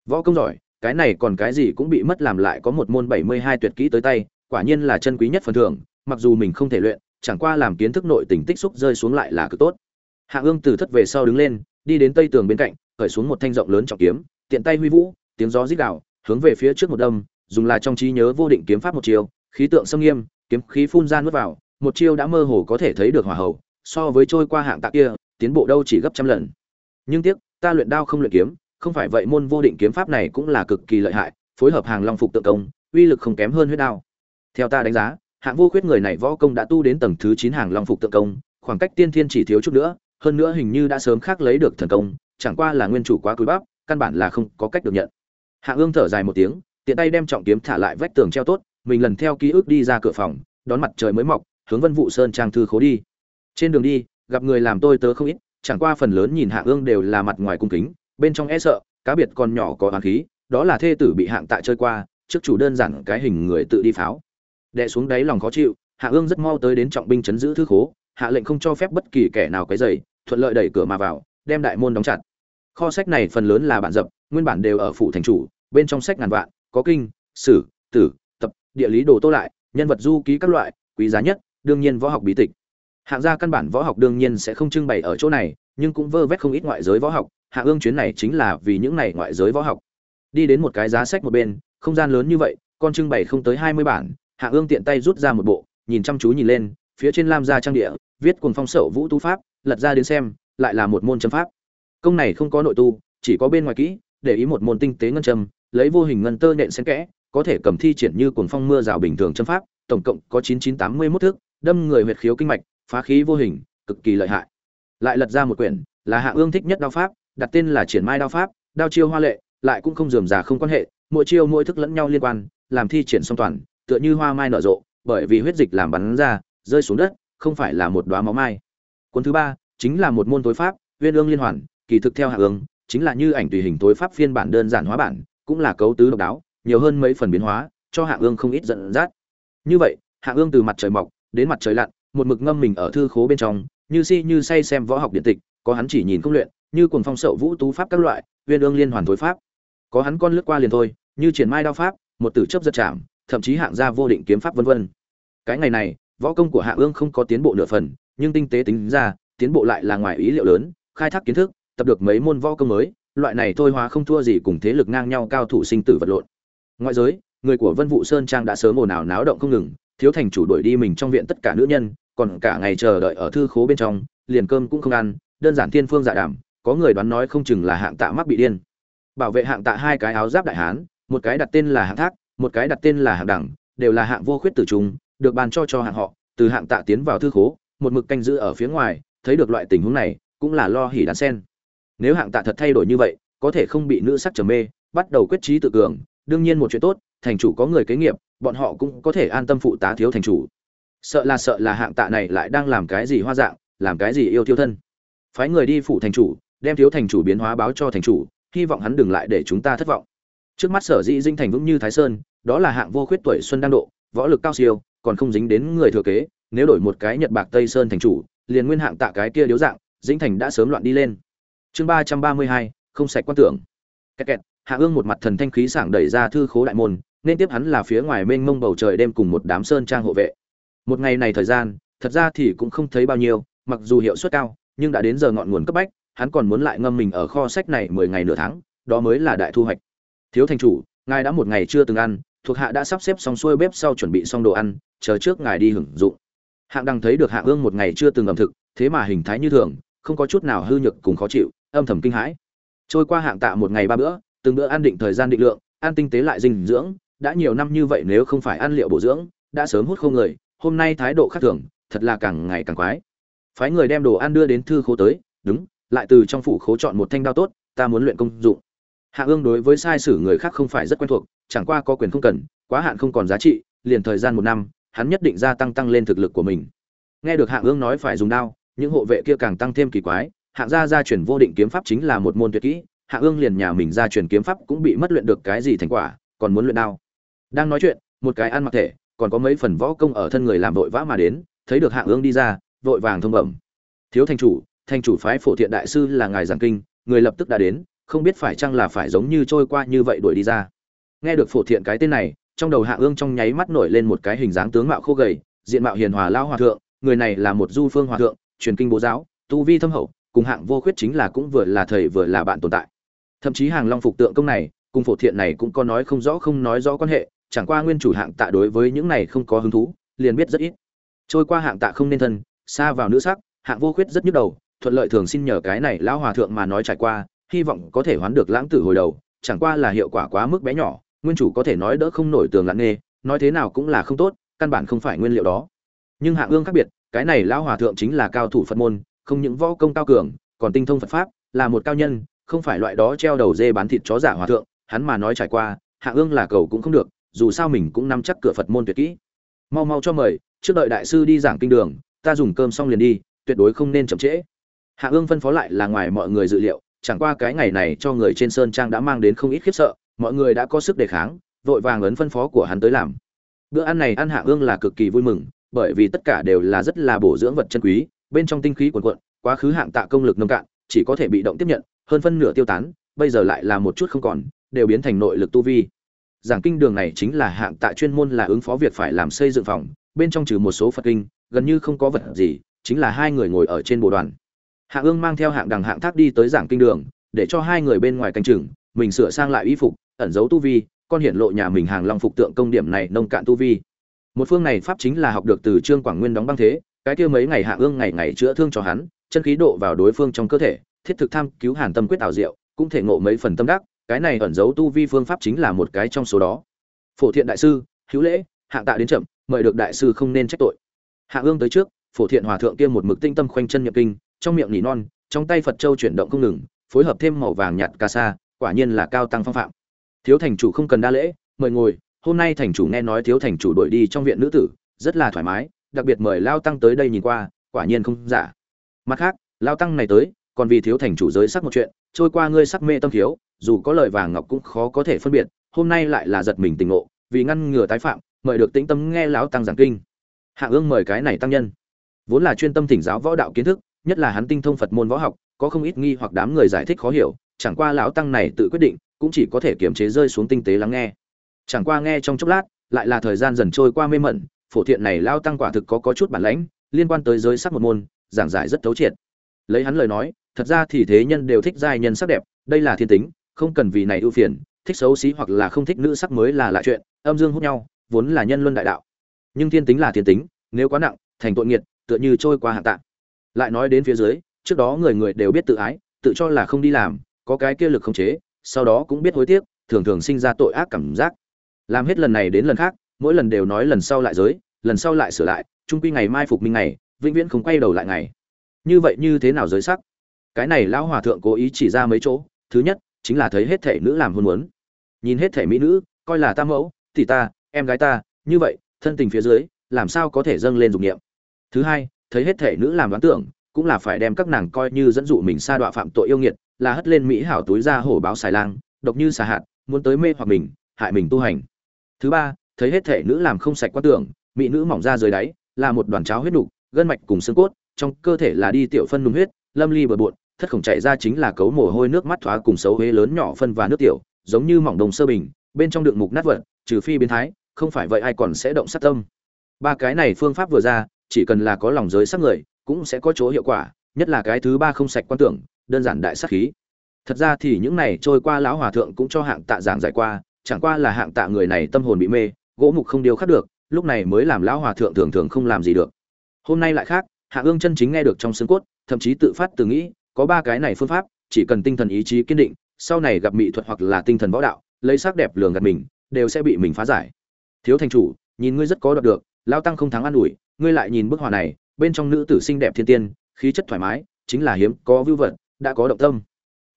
Võ công giỏi, cái này còn cái gì cũng bị mất làm lại có một môn bảy mươi hai tuyệt kỹ tới tay, quả nhiên là chân quý nhất phần thưởng, mặc dù mình không thể luyện, chẳng qua làm kiến thức nội tình tích xúc rơi xuống lại là cực tốt. Hạ ương từ thất về sau đứng lên đi đến tây tường bên cạnh, khởi xuống một thanh rộng lớn trọng kiếm, tiện tay huy vũ, tiếng gió rít đạo hướng về phía trước một đâm, dùng là trong trí nhớ vô định kiếm pháp một chiều khí tượng xâm nghiêm, kiếm khí phun ra nuốt vào, một chiêu đã mơ hồ có thể thấy được hỏa hậu so với trôi qua hạng tạ kia, tiến bộ đâu chỉ gấp trăm lần. Nhưng tiếc, ta luyện đao không luyện kiếm, không phải vậy môn vô định kiếm pháp này cũng là cực kỳ lợi hại, phối hợp hàng long phục tượng công, uy lực không kém hơn huyết đao. Theo ta đánh giá, hạng vô khuyết người này võ công đã tu đến tầng thứ chín hàng long phục tượng công, khoảng cách tiên thiên chỉ thiếu chút nữa hơn nữa hình như đã sớm khác lấy được thần công, chẳng qua là nguyên chủ quá cúi bắp, căn bản là không có cách được nhận. Hạ ương thở dài một tiếng, tiện tay đem trọng kiếm thả lại vách tường treo tốt, mình lần theo ký ức đi ra cửa phòng, đón mặt trời mới mọc, hướng vân vụ sơn trang thư khố đi. Trên đường đi, gặp người làm tôi tớ không ít, chẳng qua phần lớn nhìn hạ ương đều là mặt ngoài cung kính, bên trong e sợ, cá biệt còn nhỏ có hoàng khí, đó là thê tử bị hạng tại chơi qua, trước chủ đơn giản cái hình người tự đi pháo. Đệ xuống đáy lòng khó chịu, hạ ương rất mau tới đến trọng binh chấn giữ thư khố, hạ lệnh không cho phép bất kỳ kẻ nào quấy rầy thuận lợi đẩy cửa mà vào, đem đại môn đóng chặt. Kho sách này phần lớn là bản dập, nguyên bản đều ở phủ thành chủ, bên trong sách ngàn vạn, có kinh, sử, tử, tập, địa lý đồ tô lại, nhân vật du ký các loại, quý giá nhất, đương nhiên võ học bí tịch. Hạng gia căn bản võ học đương nhiên sẽ không trưng bày ở chỗ này, nhưng cũng vơ vét không ít ngoại giới võ học, hạ ương chuyến này chính là vì những này ngoại giới võ học. Đi đến một cái giá sách một bên, không gian lớn như vậy, con trưng bày không tới hai mươi bản, hạ ương tiện tay rút ra một bộ, nhìn chăm chú nhìn lên, phía trên lam gia trang địa, viết cùng phong sậu vũ tu pháp lật ra đến xem, lại là một môn châm pháp. Công này không có nội tu, chỉ có bên ngoài kỹ, để ý một môn tinh tế ngân châm, lấy vô hình ngân tơ nện xen kẽ, có thể cầm thi triển như cuồng phong mưa rào bình thường châm pháp, tổng cộng có chín chín tám mươi mốt thước đâm người huyệt khiếu kinh mạch, phá khí vô hình, cực kỳ lợi hại. Lại lật ra một quyển, là hạ ương thích nhất đao pháp, đặt tên là triển mai đao pháp, đao chiêu hoa lệ, lại cũng không dườm già không quan hệ, mỗi chiêu mỗi thức lẫn nhau liên quan, làm thi triển song toàn, tựa như hoa mai nở rộ, bởi vì huyết dịch làm bắn ra, rơi xuống đất, không phải là một đóa máu mai cuốn thứ ba chính là một môn tối pháp, uyên ương liên hoàn, kỳ thực theo hạ ương chính là như ảnh tùy hình tối pháp phiên bản đơn giản hóa bản, cũng là cấu tứ độc đáo, nhiều hơn mấy phần biến hóa, cho hạ ương không ít giận dắt. Như vậy, hạ ương từ mặt trời mọc đến mặt trời lặn, một mực ngâm mình ở thư khố bên trong, như si như say xem võ học điện tịch, có hắn chỉ nhìn công luyện, như cuồng phong sậu vũ tú pháp các loại, uyên ương liên hoàn tối pháp. Có hắn con lướt qua liền thôi, như triển mai đao pháp, một tử chấp giật chạm, thậm chí hạng gia vô định kiếm pháp vân vân. Cái ngày này, võ công của hạ ương không có tiến bộ nửa phần nhưng tinh tế tính ra, tiến bộ lại là ngoài ý liệu lớn, khai thác kiến thức, tập được mấy môn võ công mới, loại này thôi hóa không thua gì cùng thế lực ngang nhau cao thủ sinh tử vật lộn. Ngoại giới, người của vân vũ sơn trang đã sớm ồn ào náo động không ngừng, thiếu thành chủ đuổi đi mình trong viện tất cả nữ nhân, còn cả ngày chờ đợi ở thư khố bên trong, liền cơm cũng không ăn, đơn giản thiên phương dạ đảm có người đoán nói không chừng là hạng tạ mắc bị điên. Bảo vệ hạng tạ hai cái áo giáp đại hán, một cái đặt tên là hạng thác, một cái đặt tên là hạng đẳng, đều là hạng vô khuyết tử trung, được bàn cho cho hạng họ, từ hạng tạ tiến vào thư khố một mực canh giữ ở phía ngoài, thấy được loại tình huống này, cũng là lo hỉ đàn sen. Nếu hạng tạ thật thay đổi như vậy, có thể không bị nữ sắc trầm mê, bắt đầu quyết trí tự cường, đương nhiên một chuyện tốt, thành chủ có người kế nghiệp, bọn họ cũng có thể an tâm phụ tá thiếu thành chủ. Sợ là sợ là hạng tạ này lại đang làm cái gì hoa dạng, làm cái gì yêu thiêu thân. Phái người đi phụ thành chủ, đem thiếu thành chủ biến hóa báo cho thành chủ, hy vọng hắn đừng lại để chúng ta thất vọng. Trước mắt sở dĩ dinh thành vững như thái sơn, đó là hạng vô khuyết tuổi xuân đang độ, võ lực cao siêu, còn không dính đến người thừa kế nếu đổi một cái nhật bạc tây sơn thành chủ, liền nguyên hạng tạ cái kia điếu dạng, dĩnh thành đã sớm loạn đi lên. Chương ba trăm ba mươi hai, không sạch quan tưởng. Kẹt kẹt, hạ ương một mặt thần thanh khí sảng đẩy ra thư khố đại môn, nên tiếp hắn là phía ngoài mênh mông bầu trời đêm cùng một đám sơn trang hộ vệ. Một ngày này thời gian, thật ra thì cũng không thấy bao nhiêu, mặc dù hiệu suất cao, nhưng đã đến giờ ngọn nguồn cấp bách, hắn còn muốn lại ngâm mình ở kho sách này mười ngày nửa tháng, đó mới là đại thu hoạch. Thiếu thành chủ, ngài đã một ngày chưa từng ăn, thuộc hạ đã sắp xếp xong xuôi bếp sau chuẩn bị xong đồ ăn, chờ trước ngài đi hưởng dụng hạng đằng thấy được hạng ương một ngày chưa từng ẩm thực, thế mà hình thái như thường, không có chút nào hư nhược cùng khó chịu, âm thầm kinh hãi. Trôi qua hạng tạ một ngày ba bữa, từng bữa ăn định thời gian định lượng, ăn tinh tế lại dinh dưỡng, đã nhiều năm như vậy nếu không phải ăn liệu bổ dưỡng, đã sớm hút không người, hôm nay thái độ khác thường, thật là càng ngày càng quái. Phái người đem đồ ăn đưa đến thư khố tới, đúng, lại từ trong phủ khố chọn một thanh đao tốt, ta muốn luyện công dụng. Hạ ương đối với sai sử người khác không phải rất quen thuộc, chẳng qua có quyền không cần, quá hạn không còn giá trị, liền thời gian một năm hắn nhất định gia tăng tăng lên thực lực của mình. Nghe được hạ ương nói phải dùng đao, những hộ vệ kia càng tăng thêm kỳ quái, hạng gia gia truyền vô định kiếm pháp chính là một môn tuyệt kỹ hạ ương liền nhà mình gia truyền kiếm pháp cũng bị mất luyện được cái gì thành quả, còn muốn luyện đao. Đang nói chuyện, một cái ăn mặc thể, còn có mấy phần võ công ở thân người làm vội vã mà đến, thấy được hạ ương đi ra, vội vàng thông bẩm. Thiếu thành chủ thành chủ phái phổ thiện đại sư là ngài giảng kinh, người lập tức đã đến, không biết phải chăng là phải giống như trôi qua như vậy đuổi đi ra. Nghe được phổ thiện cái tên này trong đầu hạ ương trong nháy mắt nổi lên một cái hình dáng tướng mạo khô gầy, diện mạo hiền hòa lao hòa thượng, người này là một du phương hòa thượng, truyền kinh bố giáo, tu vi thâm hậu, cùng hạng vô khuyết chính là cũng vừa là thầy vừa là bạn tồn tại. Thậm chí hàng long phục tượng công này, cùng phổ thiện này cũng có nói không rõ không nói rõ quan hệ, chẳng qua nguyên chủ hạng tạ đối với những này không có hứng thú, liền biết rất ít. Trôi qua hạng tạ không nên thân, xa vào nữ sắc, hạng vô khuyết rất nhức đầu, thuận lợi thường xin nhờ cái này lão hòa thượng mà nói trải qua, hy vọng có thể hoán được lãng tử hồi đầu, chẳng qua là hiệu quả quá mức bé nhỏ nguyên chủ có thể nói đỡ không nổi tường lặn nghề, nói thế nào cũng là không tốt, căn bản không phải nguyên liệu đó. Nhưng hạng ương khác biệt, cái này lão hòa thượng chính là cao thủ phật môn, không những võ công cao cường, còn tinh thông phật pháp, là một cao nhân, không phải loại đó treo đầu dê bán thịt chó giả hòa thượng, hắn mà nói trải qua, hạng ương là cầu cũng không được, dù sao mình cũng nắm chắc cửa phật môn tuyệt kỹ. Mau mau cho mời, trước đợi đại sư đi giảng kinh đường, ta dùng cơm xong liền đi, tuyệt đối không nên chậm trễ. Hạ ương phân phó lại là ngoài mọi người dự liệu, chẳng qua cái ngày này cho người trên sơn trang đã mang đến không ít khiếp sợ mọi người đã có sức đề kháng, vội vàng ấn phân phó của hắn tới làm. Bữa ăn này ăn hạ ương là cực kỳ vui mừng, bởi vì tất cả đều là rất là bổ dưỡng vật chân quý, bên trong tinh khí quần quận quá khứ hạng tạ công lực nông cạn, chỉ có thể bị động tiếp nhận, hơn phân nửa tiêu tán, bây giờ lại là một chút không còn, đều biến thành nội lực tu vi. Giảng kinh đường này chính là hạng tạ chuyên môn là ứng phó việc phải làm xây dựng phòng, bên trong trừ một số phật kinh, gần như không có vật gì, chính là hai người ngồi ở trên bộ đoàn. Hạ ương mang theo hạng đằng hạng thác đi tới giảng kinh đường, để cho hai người bên ngoài canh chừng, mình sửa sang lại y phục ẩn giấu tu vi, con hiện lộ nhà mình hàng long phục tượng công điểm này nông cạn tu vi. Một phương này pháp chính là học được từ trương quảng nguyên đóng băng thế, cái kia mấy ngày hạ ương ngày ngày chữa thương cho hắn, chân khí độ vào đối phương trong cơ thể, thiết thực tham cứu hàn tâm quyết ảo diệu, cũng thể ngộ mấy phần tâm đắc, cái này ẩn giấu tu vi phương pháp chính là một cái trong số đó. Phổ thiện đại sư, hữu lễ, hạ tạ đến chậm, mời được đại sư không nên trách tội. Hạ ương tới trước, phổ thiện hòa thượng kia một mực tinh tâm khoanh chân nhập kinh, trong miệng nỉ non, trong tay phật châu chuyển động không ngừng, phối hợp thêm màu vàng nhạt ca sa, quả nhiên là cao tăng phong phạm thiếu thành chủ không cần đa lễ, mời ngồi, hôm nay thành chủ nghe nói thiếu thành chủ đổi đi trong viện nữ tử, rất là thoải mái, đặc biệt mời lao tăng tới đây nhìn qua, quả nhiên không giả. Mặt khác, lao tăng này tới, còn vì thiếu thành chủ giới sắc một chuyện, trôi qua ngươi sắc mê tâm thiếu, dù có lời vàng ngọc cũng khó có thể phân biệt, hôm nay lại là giật mình tình ngộ, vì ngăn ngừa tái phạm, mời được tĩnh tâm nghe lão tăng giảng kinh. Hạ ương mời cái này tăng nhân. Vốn là chuyên tâm thỉnh giáo võ đạo kiến thức, nhất là hắn tinh thông phật môn võ học, có không ít nghi hoặc đám người giải thích khó hiểu, chẳng qua lão tăng này tự quyết định cũng chỉ có thể kiềm chế rơi xuống tinh tế lắng nghe. Chẳng qua nghe trong chốc lát, lại là thời gian dần trôi qua mê mẩn, phổ thiện này lao tăng quả thực có có chút bản lãnh, liên quan tới giới sắc một môn, giảng giải rất thấu triệt. Lấy hắn lời nói, thật ra thì thế nhân đều thích giai nhân sắc đẹp, đây là thiên tính, không cần vì này ưu phiền, thích xấu xí hoặc là không thích nữ sắc mới là lạ chuyện, âm dương hút nhau, vốn là nhân luân đại đạo. Nhưng thiên tính là thiên tính, nếu quá nặng, thành tội nghiệt, tựa như trôi qua hạ tạng. Lại nói đến phía dưới, trước đó người người đều biết tự ái, tự cho là không đi làm, có cái kia lực không chế sau đó cũng biết hối tiếc, thường thường sinh ra tội ác cảm giác. Làm hết lần này đến lần khác, mỗi lần đều nói lần sau lại giới, lần sau lại sửa lại trung quy ngày mai phục minh ngày, vĩnh viễn không quay đầu lại ngày. Như vậy như thế nào giới sắc? Cái này lão hòa thượng cố ý chỉ ra mấy chỗ, thứ nhất, chính là thấy hết thể nữ làm hôn muốn. Nhìn hết thể mỹ nữ, coi là ta mẫu thì ta, em gái ta, như vậy, thân tình phía dưới, làm sao có thể dâng lên dục niệm? Thứ hai, thấy hết thể nữ làm đoán tưởng, cũng là phải đem các nàng coi như dẫn dụ mình sa đọa phạm tội yêu nghiệt là hất lên mỹ hảo túi ra hổ báo xài lang, độc như xà hạt, muốn tới mê hoặc mình, hại mình tu hành. Thứ ba, thấy hết thể nữ làm không sạch quan tưởng, mỹ nữ mỏng ra dưới đáy, là một đoàn cháo huyết nục, gân mạch cùng xương cốt, trong cơ thể là đi tiểu phân nung huyết, lâm ly bờ bộn, thất khổng chạy ra chính là cấu mồ hôi nước mắt thoá cùng xấu huế lớn nhỏ phân và nước tiểu, giống như mỏng đồng sơ bình, bên trong đựng mục nát vật, trừ phi biến thái, không phải vậy ai còn sẽ động sát tâm. Ba cái này phương pháp vừa ra, chỉ cần là có lòng giới sắc người, cũng sẽ có chỗ hiệu quả, nhất là cái thứ ba không sạch quan tưởng đơn giản đại sát khí. Thật ra thì những này trôi qua lão hòa thượng cũng cho hạng tạ giảng giải qua, chẳng qua là hạng tạ người này tâm hồn bị mê, gỗ mục không điều khắc được, lúc này mới làm lão hòa thượng thường thường không làm gì được. Hôm nay lại khác, hạ ương chân chính nghe được trong xương cốt, thậm chí tự phát từ nghĩ, có ba cái này phương pháp, chỉ cần tinh thần ý chí kiên định, sau này gặp mỹ thuật hoặc là tinh thần võ đạo, lấy sắc đẹp lường gạt mình, đều sẽ bị mình phá giải. Thiếu thành chủ, nhìn ngươi rất có đoạt được lao tăng không thắng an ủi, ngươi lại nhìn bức họa này, bên trong nữ tử xinh đẹp thiên tiên, khí chất thoải mái, chính là hiếm có vưu vật đã có động tâm.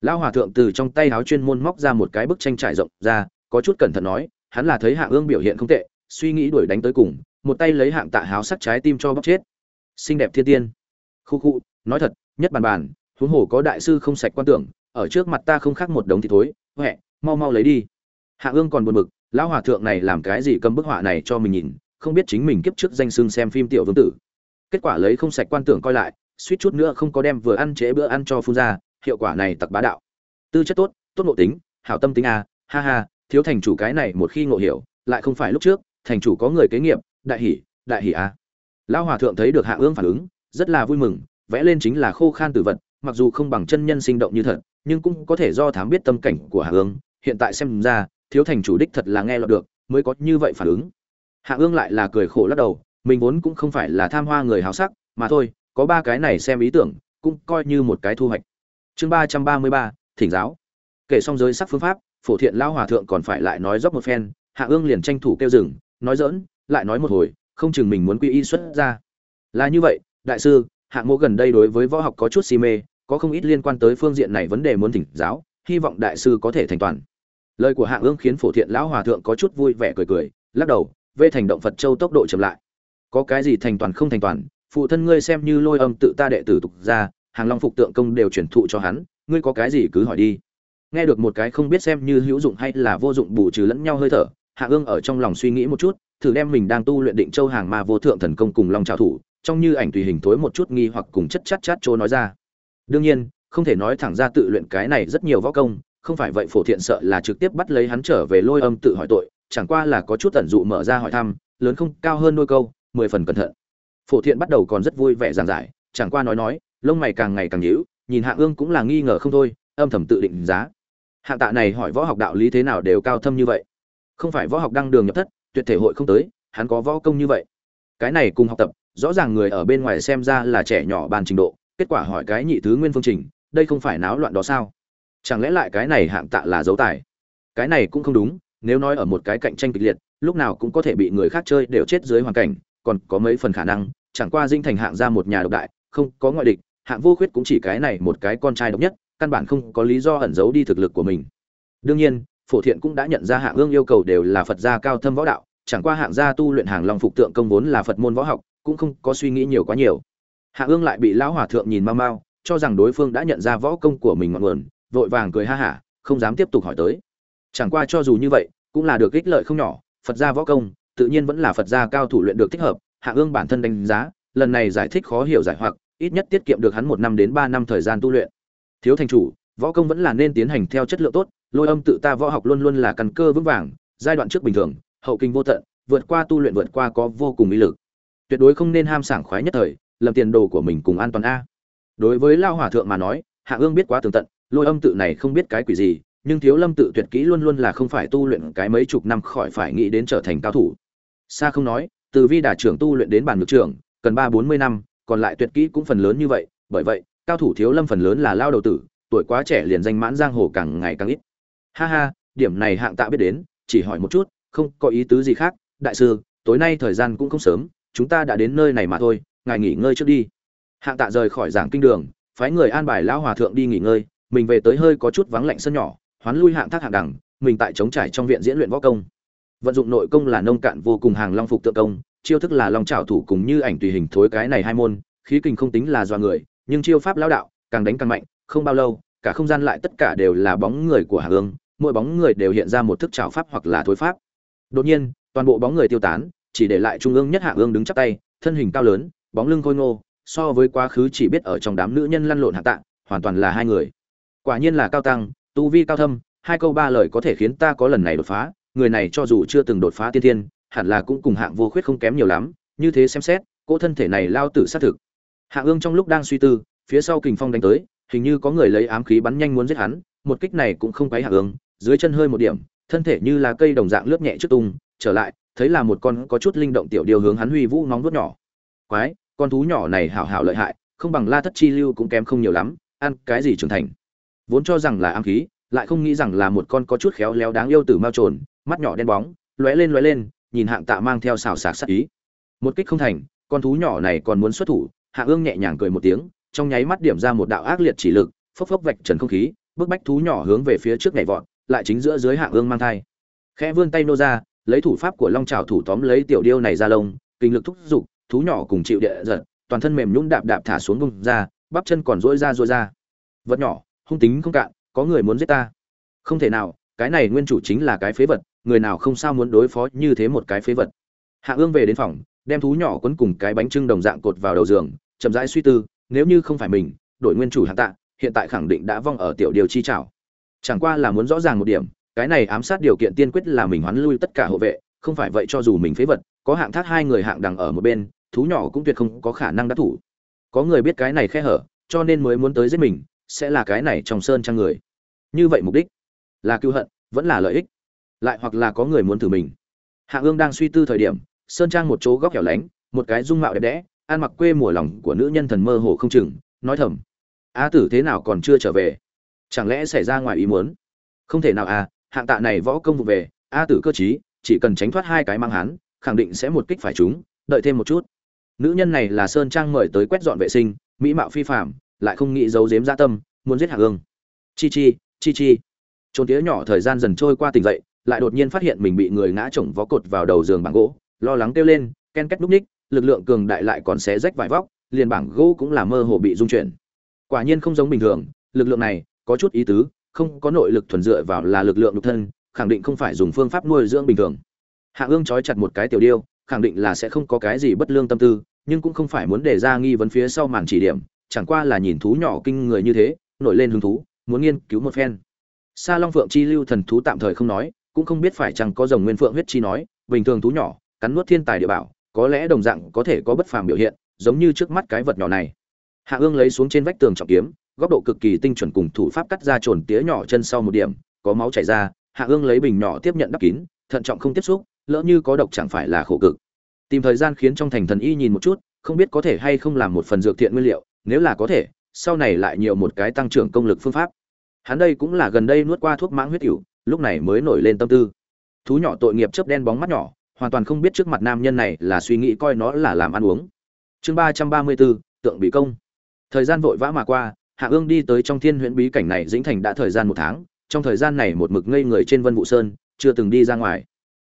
Lão hòa thượng từ trong tay áo chuyên môn móc ra một cái bức tranh trải rộng ra, có chút cẩn thận nói, hắn là thấy hạng ương biểu hiện không tệ, suy nghĩ đuổi đánh tới cùng, một tay lấy hạng tạ háo sắc trái tim cho bóc chết. Xinh đẹp thiên tiên. Khu khu, nói thật, nhất bàn bàn, huống hồ có đại sư không sạch quan tưởng, ở trước mặt ta không khác một đống thì thối huệ mau mau lấy đi. Hạ ương còn buồn bực, lão hòa thượng này làm cái gì cầm bức họa này cho mình nhìn, không biết chính mình kiếp trước danh xưng xem phim tiểu vương tử. Kết quả lấy không sạch quan tưởng coi lại suýt chút nữa không có đem vừa ăn chế bữa ăn cho phun ra, hiệu quả này tặc bá đạo. Tư chất tốt tốt nội tính, hảo tâm tính a ha ha, thiếu thành chủ cái này một khi ngộ hiểu, lại không phải lúc trước, thành chủ có người kế nghiệp, đại hỉ đại hỉ a lão hòa thượng thấy được hạ ương phản ứng, rất là vui mừng, vẽ lên chính là khô khan tử vật, mặc dù không bằng chân nhân sinh động như thật, nhưng cũng có thể do thám biết tâm cảnh của hạ ương, hiện tại xem ra, thiếu thành chủ đích thật là nghe lọt được, mới có như vậy phản ứng. Hạ ương lại là cười khổ lắc đầu, mình vốn cũng không phải là tham hoa người háo sắc, mà thôi có ba cái này xem ý tưởng, cũng coi như một cái thu hoạch. Chương ba trăm ba mươi ba, thỉnh giáo. Kể xong giới sắc phương pháp, phổ thiện lão hòa thượng còn phải lại nói dốc một phen, hạ ương liền tranh thủ kêu dừng, nói dỡn lại nói một hồi, không chừng mình muốn quy y xuất ra. Là như vậy, đại sư hạng mộ gần đây đối với võ học có chút si mê, có không ít liên quan tới phương diện này vấn đề muốn thỉnh giáo, hy vọng đại sư có thể thành toàn. Lời của hạng ương khiến phổ thiện lão hòa thượng có chút vui vẻ cười cười, lắc đầu, vê thành động phật châu tốc độ chậm lại. Có cái gì thành toàn không thành toàn phụ thân ngươi xem như lôi âm tự ta đệ tử tục ra hàng long phục tượng công đều truyền thụ cho hắn, ngươi có cái gì cứ hỏi đi. Nghe được một cái không biết xem như hữu dụng hay là vô dụng bù trừ lẫn nhau hơi thở, hạ ương ở trong lòng suy nghĩ một chút, thử đem mình đang tu luyện định châu hàng ma vô thượng thần công cùng long trào thủ, trong như ảnh tùy hình thối một chút nghi hoặc cùng chất chát chát chỗ nói ra. Đương nhiên, không thể nói thẳng ra tự luyện cái này rất nhiều võ công, không phải vậy phổ thiện sợ là trực tiếp bắt lấy hắn trở về lôi âm tự hỏi tội, chẳng qua là có chút tận dụ mở ra hỏi thăm, lớn không, cao hơn đôi câu, mười phần cẩn thận phổ thiện bắt đầu còn rất vui vẻ giảng giải, chẳng qua nói nói, lông mày càng ngày càng nhíu, nhìn hạ ương cũng là nghi ngờ không thôi, âm thầm tự định giá. Hạng tạ này hỏi võ học đạo lý thế nào đều cao thâm như vậy. Không phải võ học đăng đường nhập thất, tuyệt thể hội không tới, hắn có võ công như vậy. Cái này cùng học tập, rõ ràng người ở bên ngoài xem ra là trẻ nhỏ bàn trình độ, kết quả hỏi cái nhị thứ nguyên phương trình, đây không phải náo loạn đó sao? Chẳng lẽ lại cái này hạng tạ là dấu tài? Cái này cũng không đúng, nếu nói ở một cái cạnh tranh kịch liệt, lúc nào cũng có thể bị người khác chơi đều chết dưới hoàn cảnh còn có mấy phần khả năng, chẳng qua dinh thành hạng ra một nhà độc đại, không có ngoại địch, hạng vô khuyết cũng chỉ cái này một cái con trai độc nhất, căn bản không có lý do ẩn giấu đi thực lực của mình. Đương nhiên, phổ thiện cũng đã nhận ra hạng ương yêu cầu đều là phật gia cao thâm võ đạo, chẳng qua hạng gia tu luyện hàng long phục tượng công vốn là phật môn võ học, cũng không có suy nghĩ nhiều quá nhiều. Hạng ương lại bị lão hòa thượng nhìn mau mau, cho rằng đối phương đã nhận ra võ công của mình ngọn nguồn, vội vàng cười ha hả, không dám tiếp tục hỏi tới. Chẳng qua cho dù như vậy, cũng là được ích lợi không nhỏ, phật gia võ công tự nhiên vẫn là phật gia cao thủ luyện được thích hợp, Hạ ương bản thân đánh giá, lần này giải thích khó hiểu giải hoặc, ít nhất tiết kiệm được hắn một năm đến ba năm thời gian tu luyện. Thiếu thành chủ, võ công vẫn là nên tiến hành theo chất lượng tốt, lôi âm tự ta võ học luôn luôn là căn cơ vững vàng, giai đoạn trước bình thường, hậu kinh vô tận, vượt qua tu luyện vượt qua có vô cùng ý lực. Tuyệt đối không nên ham sảng khoái nhất thời, lầm tiền đồ của mình cùng an toàn a. Đối với lao hòa thượng mà nói, hạ ương biết quá tường tận, lôi âm tự này không biết cái quỷ gì, nhưng thiếu lâm tự tuyệt kỹ luôn luôn là không phải tu luyện cái mấy chục năm khỏi phải nghĩ đến trở thành cao thủ xa không nói, từ vi đà trưởng tu luyện đến bản ngược trưởng, cần ba bốn mươi năm, còn lại tuyệt kỹ cũng phần lớn như vậy, bởi vậy, cao thủ thiếu lâm phần lớn là lao đầu tử, tuổi quá trẻ liền danh mãn giang hồ càng ngày càng ít. Ha ha, điểm này hạng tạ biết đến, chỉ hỏi một chút, không có ý tứ gì khác, đại sư, tối nay thời gian cũng không sớm, chúng ta đã đến nơi này mà thôi, ngài nghỉ ngơi trước đi. Hạng tạ rời khỏi giảng kinh đường, phái người an bài lão hòa thượng đi nghỉ ngơi, mình về tới hơi có chút vắng lạnh sân nhỏ, hoán lui hạng thác hạng đẳng mình tại chống trải trong viện diễn luyện võ công vận dụng nội công là nông cạn vô cùng hàng long phục tượng công chiêu thức là long trảo thủ cùng như ảnh tùy hình thối cái này hai môn khí kình không tính là do người nhưng chiêu pháp lão đạo càng đánh càng mạnh không bao lâu cả không gian lại tất cả đều là bóng người của Hạ Ương, mỗi bóng người đều hiện ra một thức trảo pháp hoặc là thối pháp. Đột nhiên, toàn bộ bóng người tiêu tán, chỉ để lại trung ương nhất Hạ Ương đứng chắp tay, thân hình cao lớn, bóng lưng khôi ngô, so với quá khứ chỉ biết ở trong đám nữ nhân lăn lộn hạ tạ, hoàn toàn là hai người. Quả nhiên là cao tăng, tu vi cao thâm, hai câu ba lời có thể khiến ta có lần này đột phá, người này cho dù chưa từng đột phá tiên thiên, hẳn là cũng cùng hạng vô khuyết không kém nhiều lắm, như thế xem xét, cỗ thân thể này lao tử sát thực. Hạ Ương trong lúc đang suy tư, phía sau kình phong đánh tới, hình như có người lấy ám khí bắn nhanh muốn giết hắn, một kích này cũng không quấy hạ ương, dưới chân hơi một điểm, thân thể như là cây đồng dạng lướt nhẹ trước tung, trở lại, thấy là một con có chút linh động tiểu điều hướng hắn huy vũ nóng vuốt nhỏ. Quái, con thú nhỏ này hảo hảo lợi hại, không bằng La Thất Chi Lưu cũng kém không nhiều lắm, ăn cái gì trưởng thành. Vốn cho rằng là ám khí, lại không nghĩ rằng là một con có chút khéo léo đáng yêu tử mao trồn, mắt nhỏ đen bóng, lóe lên lóe lên, nhìn Hạng Tạ mang theo xào xạc sắc ý. Một kích không thành, con thú nhỏ này còn muốn xuất thủ, Hạ Ương nhẹ nhàng cười một tiếng, trong nháy mắt điểm ra một đạo ác liệt chỉ lực, phốc phốc vạch trần không khí, bước bách thú nhỏ hướng về phía trước nhảy vọt, lại chính giữa dưới hạ ương mang thai. Khẽ vươn tay nô ra, lấy thủ pháp của Long Trảo thủ tóm lấy tiểu điêu này ra lông, kinh lực thúc giục, thú nhỏ cùng chịu địa giật, toàn thân mềm nhũn đạp đạp thả xuống vùng ra, bắp chân còn rỗi ra rỗi ra. Vật nhỏ, hung tính không cạn, có người muốn giết ta. Không thể nào, cái này nguyên chủ chính là cái phế vật, người nào không sao muốn đối phó như thế một cái phế vật. Hạ Ương về đến phòng, đem thú nhỏ quấn cùng cái bánh trưng đồng dạng cột vào đầu giường, chậm rãi suy tư, nếu như không phải mình đổi nguyên chủ hạ tạ hiện tại khẳng định đã vong ở tiểu điều chi trảo. Chẳng qua là muốn rõ ràng một điểm cái này ám sát điều kiện tiên quyết là mình hoán lui tất cả hộ vệ không phải vậy cho dù mình phế vật có hạng thác hai người hạng đằng ở một bên thú nhỏ cũng tuyệt không có khả năng đắc thủ. Có người biết cái này khe hở cho nên mới muốn tới giết mình sẽ là cái này trong sơn trang người. Như vậy mục đích là cứu hận vẫn là lợi ích lại hoặc là có người muốn thử mình. Hạ ương đang suy tư thời điểm, sơn trang một chỗ góc hẻo lánh, một cái dung mạo đẹp đẽ, ăn mặc quê mùa lòng của nữ nhân thần mơ hồ không chừng, nói thầm, a tử thế nào còn chưa trở về? Chẳng lẽ xảy ra ngoài ý muốn? Không thể nào à hạng tạ này võ công vụ về, a tử cơ chí chỉ cần tránh thoát hai cái mang hắn, khẳng định sẽ một kích phải chúng, đợi thêm một chút. Nữ nhân này là sơn trang mời tới quét dọn vệ sinh, mỹ mạo phi phạm lại không nghĩ giấu giếm gia tâm, muốn giết hạng ương. Chi chi chi chi. Trốn tía nhỏ thời gian dần trôi qua tỉnh dậy lại đột nhiên phát hiện mình bị người ngã chồng vó cột vào đầu giường bằng gỗ, lo lắng kêu lên, ken két núp ních, lực lượng cường đại lại còn xé rách vải vóc, liền bảng gỗ cũng là mơ hồ bị dung chuyển. Quả nhiên không giống bình thường, lực lượng này có chút ý tứ, không có nội lực thuần dựa vào là lực lượng nhục thân, khẳng định không phải dùng phương pháp nuôi dưỡng bình thường. Hạ ương trói chặt một cái tiểu điêu, khẳng định là sẽ không có cái gì bất lương tâm tư, nhưng cũng không phải muốn để ra nghi vấn phía sau màn chỉ điểm, chẳng qua là nhìn thú nhỏ kinh người như thế, nổi lên hứng thú, muốn nghiên cứu một phen. Sa long phượng chi lưu thần thú tạm thời không nói cũng không biết phải chăng có rồng nguyên phượng huyết chi nói, bình thường thú nhỏ, cắn nuốt thiên tài địa bảo, có lẽ đồng dạng có thể có bất phàm biểu hiện, giống như trước mắt cái vật nhỏ này. Hạ ương lấy xuống trên vách tường trọng kiếm, góc độ cực kỳ tinh chuẩn cùng thủ pháp cắt ra trồn tía nhỏ chân sau một điểm, có máu chảy ra, hạ ương lấy bình nhỏ tiếp nhận đắp kín, thận trọng không tiếp xúc, lỡ như có độc chẳng phải là khổ cực. Tìm thời gian khiến trong thành thần y nhìn một chút, không biết có thể hay không làm một phần dược thiện nguyên liệu, nếu là có thể, sau này lại nhiều một cái tăng trưởng công lực phương pháp. Hắn đây cũng là gần đây nuốt qua thuốc mãng huyết ỉu lúc này mới nổi lên tâm tư. Thú nhỏ tội nghiệp chớp đen bóng mắt nhỏ, hoàn toàn không biết trước mặt nam nhân này là suy nghĩ coi nó là làm ăn uống. Chương ba trăm ba mươi bốn, tượng bị công. Thời gian vội vã mà qua, hạ ương đi tới trong thiên huyễn bí cảnh này dĩnh thành đã thời gian một tháng, trong thời gian này một mực ngây người trên vân vụ sơn, chưa từng đi ra ngoài.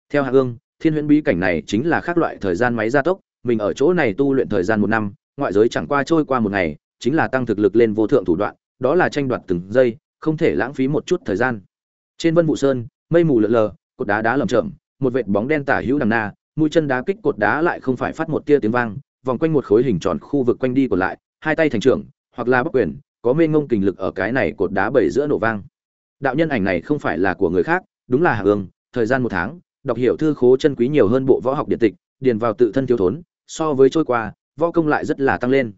Theo hạ ương, thiên huyễn bí cảnh này chính là khác loại thời gian máy gia tốc, mình ở chỗ này tu luyện thời gian một năm, ngoại giới chẳng qua trôi qua một ngày, chính là tăng thực lực lên vô thượng thủ đoạn, đó là tranh đoạt từng giây, không thể lãng phí một chút thời gian trên vân vụ sơn, mây mù lợn lờ, cột đá đá lầm chậm một vệt bóng đen tả hữu đằng na, mũi chân đá kích cột đá lại không phải phát một tia tiếng vang, vòng quanh một khối hình tròn khu vực quanh đi còn lại, hai tay thành trưởng, hoặc là bắc quyền, có mê ngông kình lực ở cái này cột đá bảy giữa nổ vang. Đạo nhân ảnh này không phải là của người khác, đúng là hạ ương thời gian một tháng, đọc hiểu thư khố chân quý nhiều hơn bộ võ học điện tịch, điền vào tự thân thiếu thốn, so với trôi qua, võ công lại rất là tăng lên.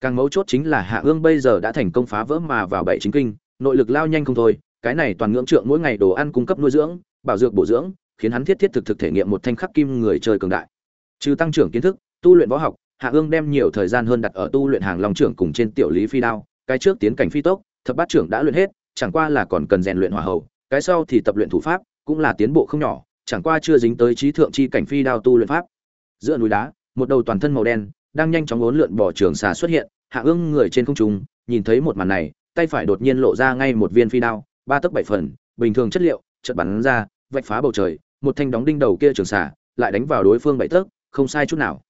Càng mấu chốt chính là hạ ương bây giờ đã thành công phá vỡ mà vào bảy chính kinh, nội lực lao nhanh không thôi cái này toàn ngưỡng trượng mỗi ngày đồ ăn cung cấp nuôi dưỡng, bảo dược bổ dưỡng, khiến hắn thiết thiết thực thực thể nghiệm một thanh khắc kim người chơi cường đại. Trừ tăng trưởng kiến thức, tu luyện võ học, hạ ương đem nhiều thời gian hơn đặt ở tu luyện hàng long trưởng cùng trên tiểu lý phi đao, cái trước tiến cảnh phi tốc, thập bát trưởng đã luyện hết, chẳng qua là còn cần rèn luyện hỏa hậu cái sau thì tập luyện thủ pháp, cũng là tiến bộ không nhỏ, chẳng qua chưa dính tới trí thượng chi cảnh phi đao tu luyện pháp. Giữa núi đá, một đầu toàn thân màu đen, đang nhanh chóng uốn lượn bỏ trường xà xuất hiện, hạ ương người trên không trung, nhìn thấy một màn này, tay phải đột nhiên lộ ra ngay một viên phi đao ba tấc bảy phần, bình thường chất liệu chật bắn ra, vạch phá bầu trời, một thanh đóng đinh đầu kia trường xả, lại đánh vào đối phương bảy tấc, không sai chút nào.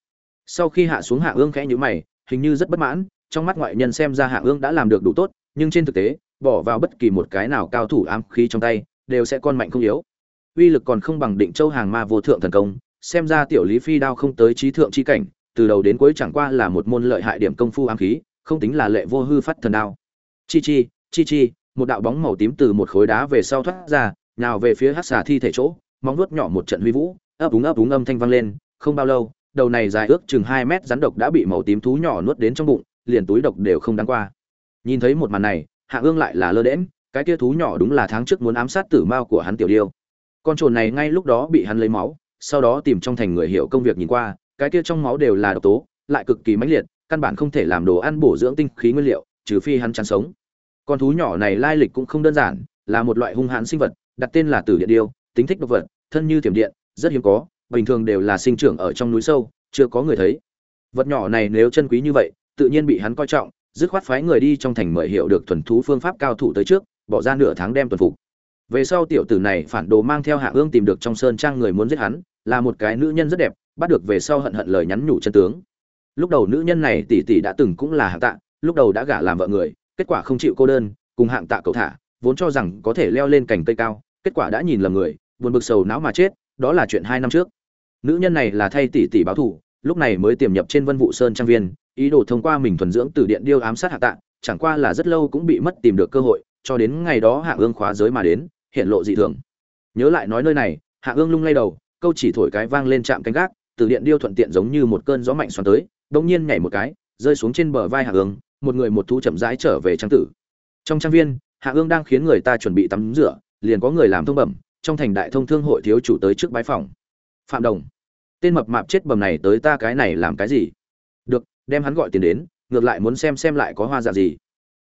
Sau khi hạ xuống hạ ương khẽ nhữ mày, hình như rất bất mãn, trong mắt ngoại nhân xem ra hạ ương đã làm được đủ tốt, nhưng trên thực tế, bỏ vào bất kỳ một cái nào cao thủ ám khí trong tay, đều sẽ con mạnh không yếu. Uy lực còn không bằng định châu hàng ma vô thượng thần công, xem ra tiểu lý phi đao không tới trí thượng chi cảnh, từ đầu đến cuối chẳng qua là một môn lợi hại điểm công phu ám khí, không tính là lệ vô hư phát thần đao. Chi chi chi chi một đạo bóng màu tím từ một khối đá về sau thoát ra, nào về phía hát xà thi thể chỗ, móng nuốt nhỏ một trận huy vũ, ấp úng ấp úng âm thanh vang lên, không bao lâu, đầu này dài ước chừng hai mét rắn độc đã bị màu tím thú nhỏ nuốt đến trong bụng, liền túi độc đều không đáng qua. Nhìn thấy một màn này, hạ ương lại là lơ đễm cái kia thú nhỏ đúng là tháng trước muốn ám sát tử mao của hắn tiểu điêu. Con trồn này ngay lúc đó bị hắn lấy máu, sau đó tìm trong thành người hiểu công việc nhìn qua, cái kia trong máu đều là độc tố, lại cực kỳ mãnh liệt, căn bản không thể làm đồ ăn bổ dưỡng tinh khí nguyên liệu, trừ phi hắn chán sống con thú nhỏ này lai lịch cũng không đơn giản, là một loại hung hãn sinh vật, đặt tên là tử điện điêu, tính thích độc vật, thân như thiểm điện, rất hiếm có, bình thường đều là sinh trưởng ở trong núi sâu, chưa có người thấy. Vật nhỏ này nếu chân quý như vậy, tự nhiên bị hắn coi trọng, dứt khoát phái người đi trong thành mời hiệu được thuần thú phương pháp cao thủ tới trước, bỏ ra nửa tháng đem tuần phục. Về sau tiểu tử này phản đồ mang theo hạ ương tìm được trong sơn trang người muốn giết hắn, là một cái nữ nhân rất đẹp, bắt được về sau hận hận lời nhắn nhủ chân tướng. Lúc đầu nữ nhân này tỷ tỷ đã từng cũng là hạ tạ, lúc đầu đã gả làm vợ người kết quả không chịu cô đơn cùng hạng tạ cậu thả vốn cho rằng có thể leo lên cành cây cao kết quả đã nhìn lầm người buồn bực sầu não mà chết đó là chuyện hai năm trước. Nữ nhân này là thay tỷ tỷ báo thủ, lúc này mới tiềm nhập trên vân vụ sơn trang viên ý đồ thông qua mình thuần dưỡng từ điện điêu ám sát hạ tạ chẳng qua là rất lâu cũng bị mất tìm được cơ hội cho đến ngày đó hạ ương khóa giới mà đến hiện lộ dị thường. Nhớ lại nói nơi này hạ ương lung lay đầu câu chỉ thổi cái vang lên chạm canh gác từ điện điêu thuận tiện giống như một cơn gió mạnh xoắn tới bỗng nhiên nhảy một cái rơi xuống trên bờ vai hạ ương một người một thú chậm rãi trở về trang tử. Trong trang viên, hạ ương đang khiến người ta chuẩn bị tắm rửa, liền có người làm thông bẩm, trong thành đại thông thương hội thiếu chủ tới trước bái phòng. Phạm đồng, tên mập mạp chết bầm này tới ta cái này làm cái gì? Được, đem hắn gọi tiền đến, ngược lại muốn xem xem lại có hoa dạ gì.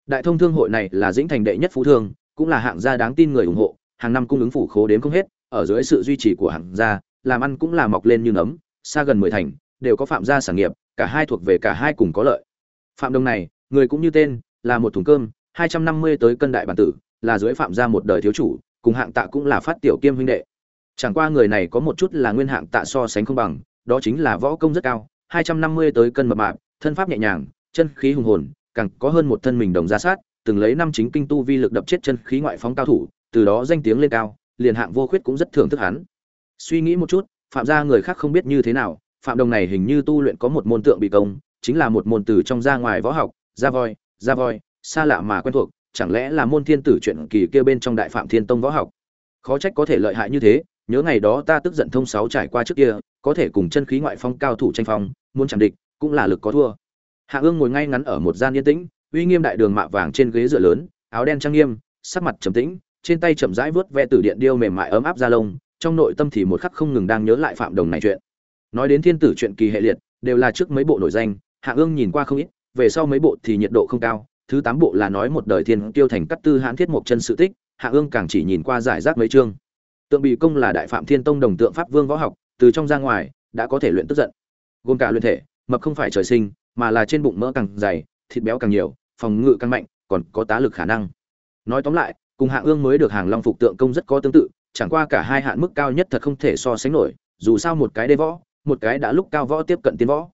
Đại thông thương hội này là dĩnh thành đệ nhất phú thương, cũng là hạng gia đáng tin người ủng hộ, hàng năm cung ứng phủ khố đến không hết, ở dưới sự duy trì của hạng gia, làm ăn cũng là mọc lên như nấm, xa gần mười thành, đều có phạm gia sản nghiệp, cả hai thuộc về cả hai cùng có lợi. Phạm đồng này người cũng như tên, là một thùng cơm, hai trăm năm mươi tới cân đại bản tử, là dưới phạm gia một đời thiếu chủ, cùng hạng tạ cũng là phát tiểu kiêm huynh đệ. Chẳng qua người này có một chút là nguyên hạng tạ so sánh không bằng, đó chính là võ công rất cao, hai trăm năm mươi tới cân mập mạp, thân pháp nhẹ nhàng, chân khí hùng hồn, càng có hơn một thân mình đồng ra sát, từng lấy năm chính kinh tu vi lực đập chết chân khí ngoại phóng cao thủ, từ đó danh tiếng lên cao, liền hạng vô khuyết cũng rất thưởng thức hắn. Suy nghĩ một chút, phạm gia người khác không biết như thế nào, phạm đồng này hình như tu luyện có một môn tượng bị công, chính là một môn từ trong ra ngoài võ học ra voi ra voi, xa lạ mà quen thuộc, chẳng lẽ là môn thiên tử chuyện kỳ kia bên trong đại phạm thiên tông võ học? Khó trách có thể lợi hại như thế, nhớ ngày đó ta tức giận thông sáu trải qua trước kia, có thể cùng chân khí ngoại phong cao thủ tranh phong, muốn chẳng địch, cũng là lực có thua. Hạ ương ngồi ngay ngắn ở một gian yên tĩnh, uy nghiêm đại đường mạ vàng trên ghế dựa lớn, áo đen trang nghiêm, sắc mặt trầm tĩnh, trên tay chậm rãi vớt ve từ điện điêu mềm mại ấm áp ra lông, trong nội tâm thì một khắc không ngừng đang nhớ lại phạm đồng này chuyện. Nói đến thiên tử chuyện kỳ hệ liệt, đều là trước mấy bộ nổi danh, hạ ương nhìn qua không ít về sau mấy bộ thì nhiệt độ không cao, thứ tám bộ là nói một đời thiên tiêu thành cắt tư hãn thiết một chân sự tích, hạ ương càng chỉ nhìn qua giải rác mấy chương. Tượng bị công là đại phạm thiên tông đồng tượng pháp vương võ học, từ trong ra ngoài, đã có thể luyện tức giận. Gồm cả luyện thể, mập không phải trời sinh, mà là trên bụng mỡ càng dày, thịt béo càng nhiều, phòng ngự càng mạnh, còn có tá lực khả năng. Nói tóm lại, cùng hạ ương mới được hàng long phục tượng công rất có tương tự, chẳng qua cả hai hạn mức cao nhất thật không thể so sánh nổi, dù sao một cái đê võ, một cái đã lúc cao võ tiếp cận tiến võ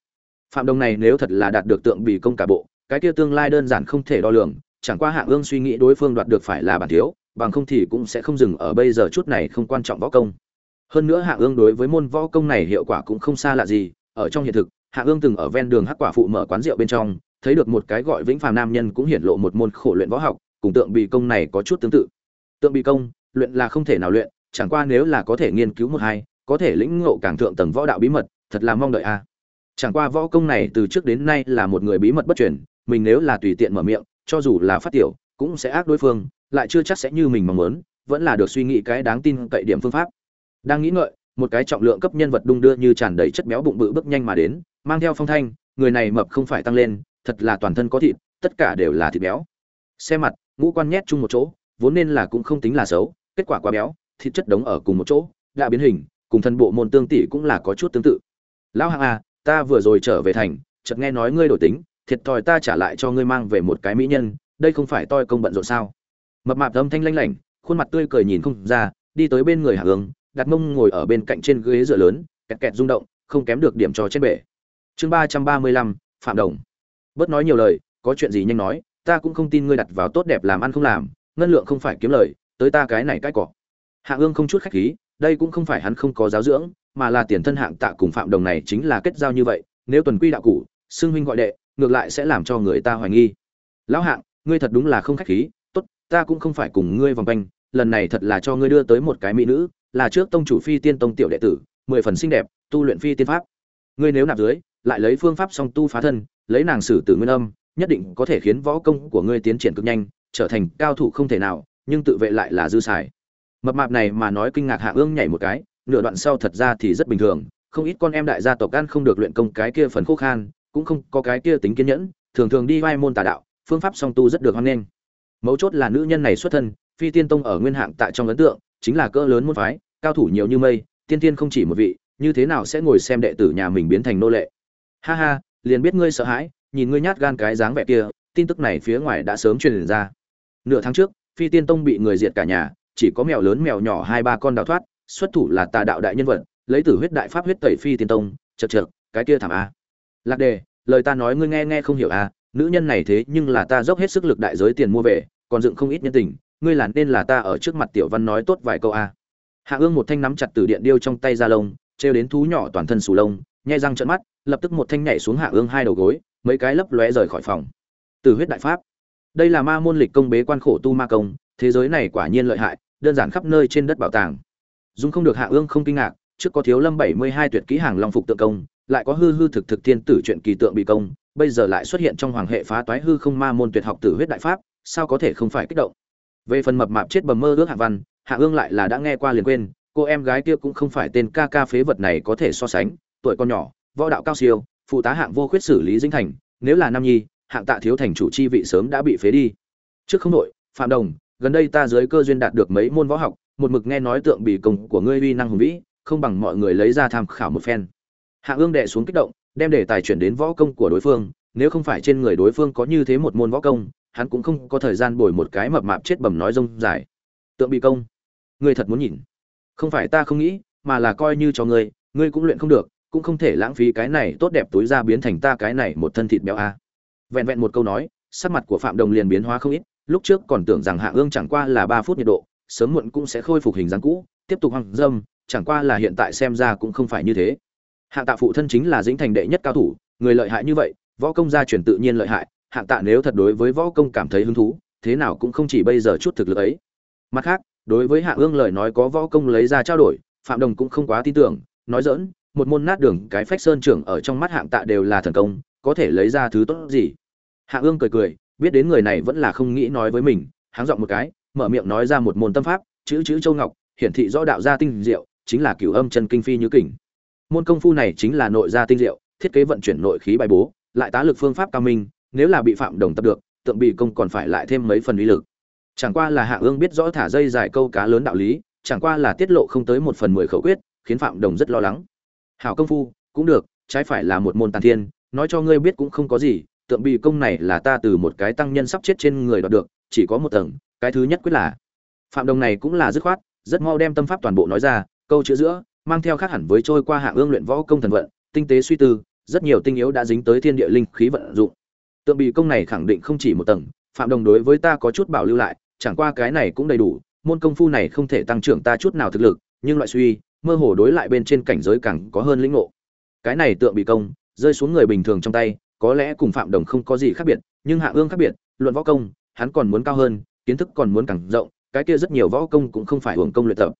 phạm đồng này nếu thật là đạt được tượng bị công cả bộ, cái kia tương lai đơn giản không thể đo lường, chẳng qua hạ ương suy nghĩ đối phương đoạt được phải là bản thiếu, bằng không thì cũng sẽ không dừng ở bây giờ chút này không quan trọng võ công. Hơn nữa hạ ương đối với môn võ công này hiệu quả cũng không xa lạ gì, ở trong hiện thực hạ ương từng ở ven đường hắc quả phụ mở quán rượu bên trong, thấy được một cái gọi vĩnh phàm nam nhân cũng hiển lộ một môn khổ luyện võ học, cùng tượng bị công này có chút tương tự. Tượng bị công, luyện là không thể nào luyện, chẳng qua nếu là có thể nghiên cứu một hai, có thể lĩnh ngộ càng thượng tầng võ đạo bí mật, thật là mong đợi a chẳng qua võ công này từ trước đến nay là một người bí mật bất truyền, mình nếu là tùy tiện mở miệng, cho dù là phát tiểu, cũng sẽ ác đối phương, lại chưa chắc sẽ như mình mong muốn, vẫn là được suy nghĩ cái đáng tin cậy điểm phương pháp. Đang nghĩ ngợi, một cái trọng lượng cấp nhân vật đung đưa như tràn đầy chất béo bụng bự bước nhanh mà đến, mang theo phong thanh, người này mập không phải tăng lên, thật là toàn thân có thịt, tất cả đều là thịt béo. Xe mặt, ngũ quan nhét chung một chỗ, vốn nên là cũng không tính là xấu, kết quả quá béo, thịt chất đống ở cùng một chỗ, đã biến hình, cùng thân bộ môn tương tỷ cũng là có chút tương tự. Lão hạng à ta vừa rồi trở về thành, chợt nghe nói ngươi đổi tính, thiệt thòi ta trả lại cho ngươi mang về một cái mỹ nhân, đây không phải toi công bận rộn sao? Mập mạp âm thanh lanh lảnh, khuôn mặt tươi cười nhìn không ra, đi tới bên người hạ hướng đặt mông ngồi ở bên cạnh trên ghế dựa lớn, kẹt kẹt rung động, không kém được điểm trò trên bể chương ba trăm ba mươi lăm, phạm đồng. Bớt nói nhiều lời, có chuyện gì nhanh nói, ta cũng không tin ngươi đặt vào tốt đẹp làm ăn không làm, ngân lượng không phải kiếm lời, tới ta cái này cái cỏ. Hạ ương không chút khách khí, đây cũng không phải hắn không có giáo dưỡng mà là tiền thân hạng tạ cùng phạm đồng này chính là kết giao như vậy, nếu tuần quy đạo cụ, xưng huynh gọi đệ, ngược lại sẽ làm cho người ta hoài nghi. Lão hạng, ngươi thật đúng là không khách khí, tốt, ta cũng không phải cùng ngươi vòng quanh, lần này thật là cho ngươi đưa tới một cái mỹ nữ, là trước tông chủ phi tiên tông tiểu đệ tử, mười phần xinh đẹp, tu luyện phi tiên pháp. Ngươi nếu nạp dưới, lại lấy phương pháp song tu phá thân, lấy nàng sử tử nguyên âm, nhất định có thể khiến võ công của ngươi tiến triển cực nhanh, trở thành cao thủ không thể nào, nhưng tự vệ lại là dư xài. Mập mạp này mà nói kinh ngạc hạ ương nhảy một cái nửa đoạn sau thật ra thì rất bình thường, không ít con em đại gia tộc ăn không được luyện công cái kia phần khô khan, cũng không có cái kia tính kiên nhẫn, thường thường đi vai môn tà đạo, phương pháp song tu rất được hoan nghênh. Mấu chốt là nữ nhân này xuất thân, phi tiên tông ở nguyên hạng tại trong ấn tượng, chính là cỡ lớn môn phái, cao thủ nhiều như mây, tiên tiên không chỉ một vị, như thế nào sẽ ngồi xem đệ tử nhà mình biến thành nô lệ? Ha ha, liền biết ngươi sợ hãi, nhìn ngươi nhát gan cái dáng vẻ kia, tin tức này phía ngoài đã sớm truyền ra. Nửa tháng trước, phi tiên tông bị người diệt cả nhà, chỉ có mèo lớn mèo nhỏ hai ba con đào thoát xuất thủ là tà đạo đại nhân vật, lấy tử huyết đại pháp huyết tẩy phi tiên tông chật chật cái kia thảm a. Lạc đề, lời ta nói ngươi nghe nghe không hiểu a, nữ nhân này thế nhưng là ta dốc hết sức lực đại giới tiền mua về, còn dựng không ít nhân tình, ngươi là nên là ta ở trước mặt tiểu văn nói tốt vài câu a. Hạ ương một thanh nắm chặt từ điện điêu trong tay ra lông, trêu đến thú nhỏ toàn thân sù lông, nhai răng trợn mắt, lập tức một thanh nhảy xuống hạ ương hai đầu gối, mấy cái lấp lóe rời khỏi phòng. Từ huyết đại pháp. Đây là ma môn lịch công bế quan khổ tu ma công, thế giới này quả nhiên lợi hại, đơn giản khắp nơi trên đất bảo tàng dung không được hạ ương không kinh ngạc, trước có thiếu lâm bảy mươi hai tuyệt kỹ hàng long phục tượng công, lại có hư hư thực thực thiên tử chuyện kỳ tượng bị công, bây giờ lại xuất hiện trong hoàng hệ phá toái hư không ma môn tuyệt học tử huyết đại pháp, sao có thể không phải kích động? Về phần mập mạp chết bầm mơ ước hạ văn, hạ ương lại là đã nghe qua liền quên, cô em gái kia cũng không phải tên ca ca phế vật này có thể so sánh, tuổi con nhỏ, võ đạo cao siêu, phụ tá hạng vô khuyết xử lý dinh thành, nếu là nam nhi, hạng tạ thiếu thành chủ chi vị sớm đã bị phế đi. Trước không đội phạm đồng, gần đây ta dưới cơ duyên đạt được mấy môn võ học một mực nghe nói tượng bị công của ngươi uy năng hùng vĩ, không bằng mọi người lấy ra tham khảo một phen. Hạ ương đệ xuống kích động, đem đề tài chuyển đến võ công của đối phương, nếu không phải trên người đối phương có như thế một môn võ công, hắn cũng không có thời gian bồi một cái mập mạp chết bầm nói rông dài. Tượng bị công, ngươi thật muốn nhìn. Không phải ta không nghĩ, mà là coi như cho ngươi ngươi cũng luyện không được, cũng không thể lãng phí cái này tốt đẹp túi ra biến thành ta cái này một thân thịt béo a. Vẹn vẹn một câu nói, sắc mặt của phạm đồng liền biến hóa không ít, lúc trước còn tưởng rằng hạ ương chẳng qua là ba phút nhiệt độ sớm muộn cũng sẽ khôi phục hình dáng cũ, tiếp tục hoang dâm, chẳng qua là hiện tại xem ra cũng không phải như thế. Hạng tạ phụ thân chính là dĩnh thành đệ nhất cao thủ, người lợi hại như vậy, võ công gia truyền tự nhiên lợi hại, hạng tạ nếu thật đối với võ công cảm thấy hứng thú, thế nào cũng không chỉ bây giờ chút thực lực ấy. Mặt khác, đối với hạ ương lời nói có võ công lấy ra trao đổi, phạm đồng cũng không quá tin tưởng, nói dỡn một môn nát đường, cái phách sơn trưởng ở trong mắt hạng tạ đều là thần công, có thể lấy ra thứ tốt gì? Hạ ương cười cười, biết đến người này vẫn là không nghĩ nói với mình, háng giọng một cái mở miệng nói ra một môn tâm pháp, chữ chữ châu ngọc, hiển thị rõ đạo gia tinh diệu, chính là cửu âm chân kinh phi như kình. Môn công phu này chính là nội gia tinh diệu, thiết kế vận chuyển nội khí bài bố, lại tá lực phương pháp cao minh, nếu là bị phạm đồng tập được, tượng bị công còn phải lại thêm mấy phần uy lực. Chẳng qua là hạ ương biết rõ thả dây dài câu cá lớn đạo lý, chẳng qua là tiết lộ không tới một phần mười khẩu quyết, khiến phạm đồng rất lo lắng. Hảo công phu, cũng được, trái phải là một môn tàn thiên, nói cho ngươi biết cũng không có gì, tượng bị công này là ta từ một cái tăng nhân sắp chết trên người đoạt được, chỉ có một tầng cái thứ nhất quyết là, phạm đồng này cũng là dứt khoát, rất mau đem tâm pháp toàn bộ nói ra, câu chữ giữa, mang theo khác hẳn với trôi qua hạng ương luyện võ công thần vận, tinh tế suy tư, rất nhiều tinh yếu đã dính tới thiên địa linh khí vận dụng. Tượng bị công này khẳng định không chỉ một tầng, phạm đồng đối với ta có chút bảo lưu lại, chẳng qua cái này cũng đầy đủ, môn công phu này không thể tăng trưởng ta chút nào thực lực, nhưng loại suy, mơ hồ đối lại bên trên cảnh giới càng có hơn lĩnh ngộ. Cái này tượng bị công, rơi xuống người bình thường trong tay, có lẽ cùng phạm đồng không có gì khác biệt, nhưng hạ ương khác biệt, luận võ công, hắn còn muốn cao hơn kiến thức còn muốn càng rộng, cái kia rất nhiều võ công cũng không phải hưởng công luyện tập.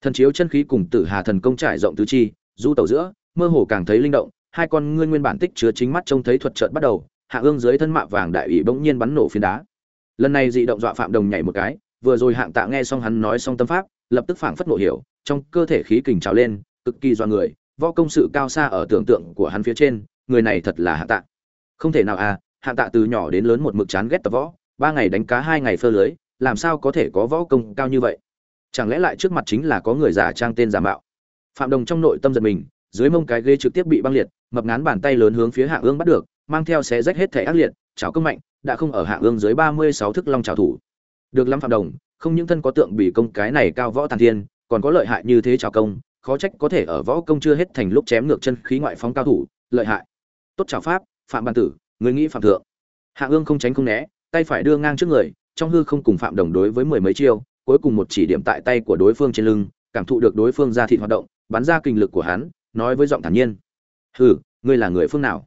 Thần chiếu chân khí cùng tử hà thần công trải rộng tứ chi, du tẩu giữa, mơ hồ càng thấy linh động, hai con ngươi nguyên bản tích chứa chính mắt trông thấy thuật trợn bắt đầu, hạ ương dưới thân mạ vàng đại ủy bỗng nhiên bắn nổ phiến đá. Lần này dị động dọa phạm đồng nhảy một cái, vừa rồi hạng tạ nghe xong hắn nói xong tâm pháp, lập tức phảng phất nộ hiểu, trong cơ thể khí kình trào lên, cực kỳ dọa người, võ công sự cao xa ở tưởng tượng của hắn phía trên, người này thật là hạng tạ. Không thể nào à hạng tạ từ nhỏ đến lớn một mực chán ghét tập võ ba ngày đánh cá hai ngày phơ lưới, làm sao có thể có võ công cao như vậy? Chẳng lẽ lại trước mặt chính là có người giả trang tên giả mạo? Phạm đồng trong nội tâm giật mình, dưới mông cái ghê trực tiếp bị băng liệt, mập ngán bàn tay lớn hướng phía hạ ương bắt được, mang theo xé rách hết thể ác liệt, chảo công mạnh, đã không ở hạ ương dưới ba mươi sáu thức long trào thủ. Được lắm phạm đồng, không những thân có tượng bị công cái này cao võ tàn thiên, còn có lợi hại như thế trào công, khó trách có thể ở võ công chưa hết thành lúc chém ngược chân khí ngoại phóng cao thủ, lợi hại. Tốt trào pháp, phạm bàn tử, người nghĩ phạm thượng. Hạ ương không tránh không né tay phải đưa ngang trước người, trong hư không cùng phạm đồng đối với mười mấy chiêu, cuối cùng một chỉ điểm tại tay của đối phương trên lưng, cảm thụ được đối phương ra thịt hoạt động, bắn ra kinh lực của hắn, nói với giọng thản nhiên. Hừ, ngươi là người phương nào?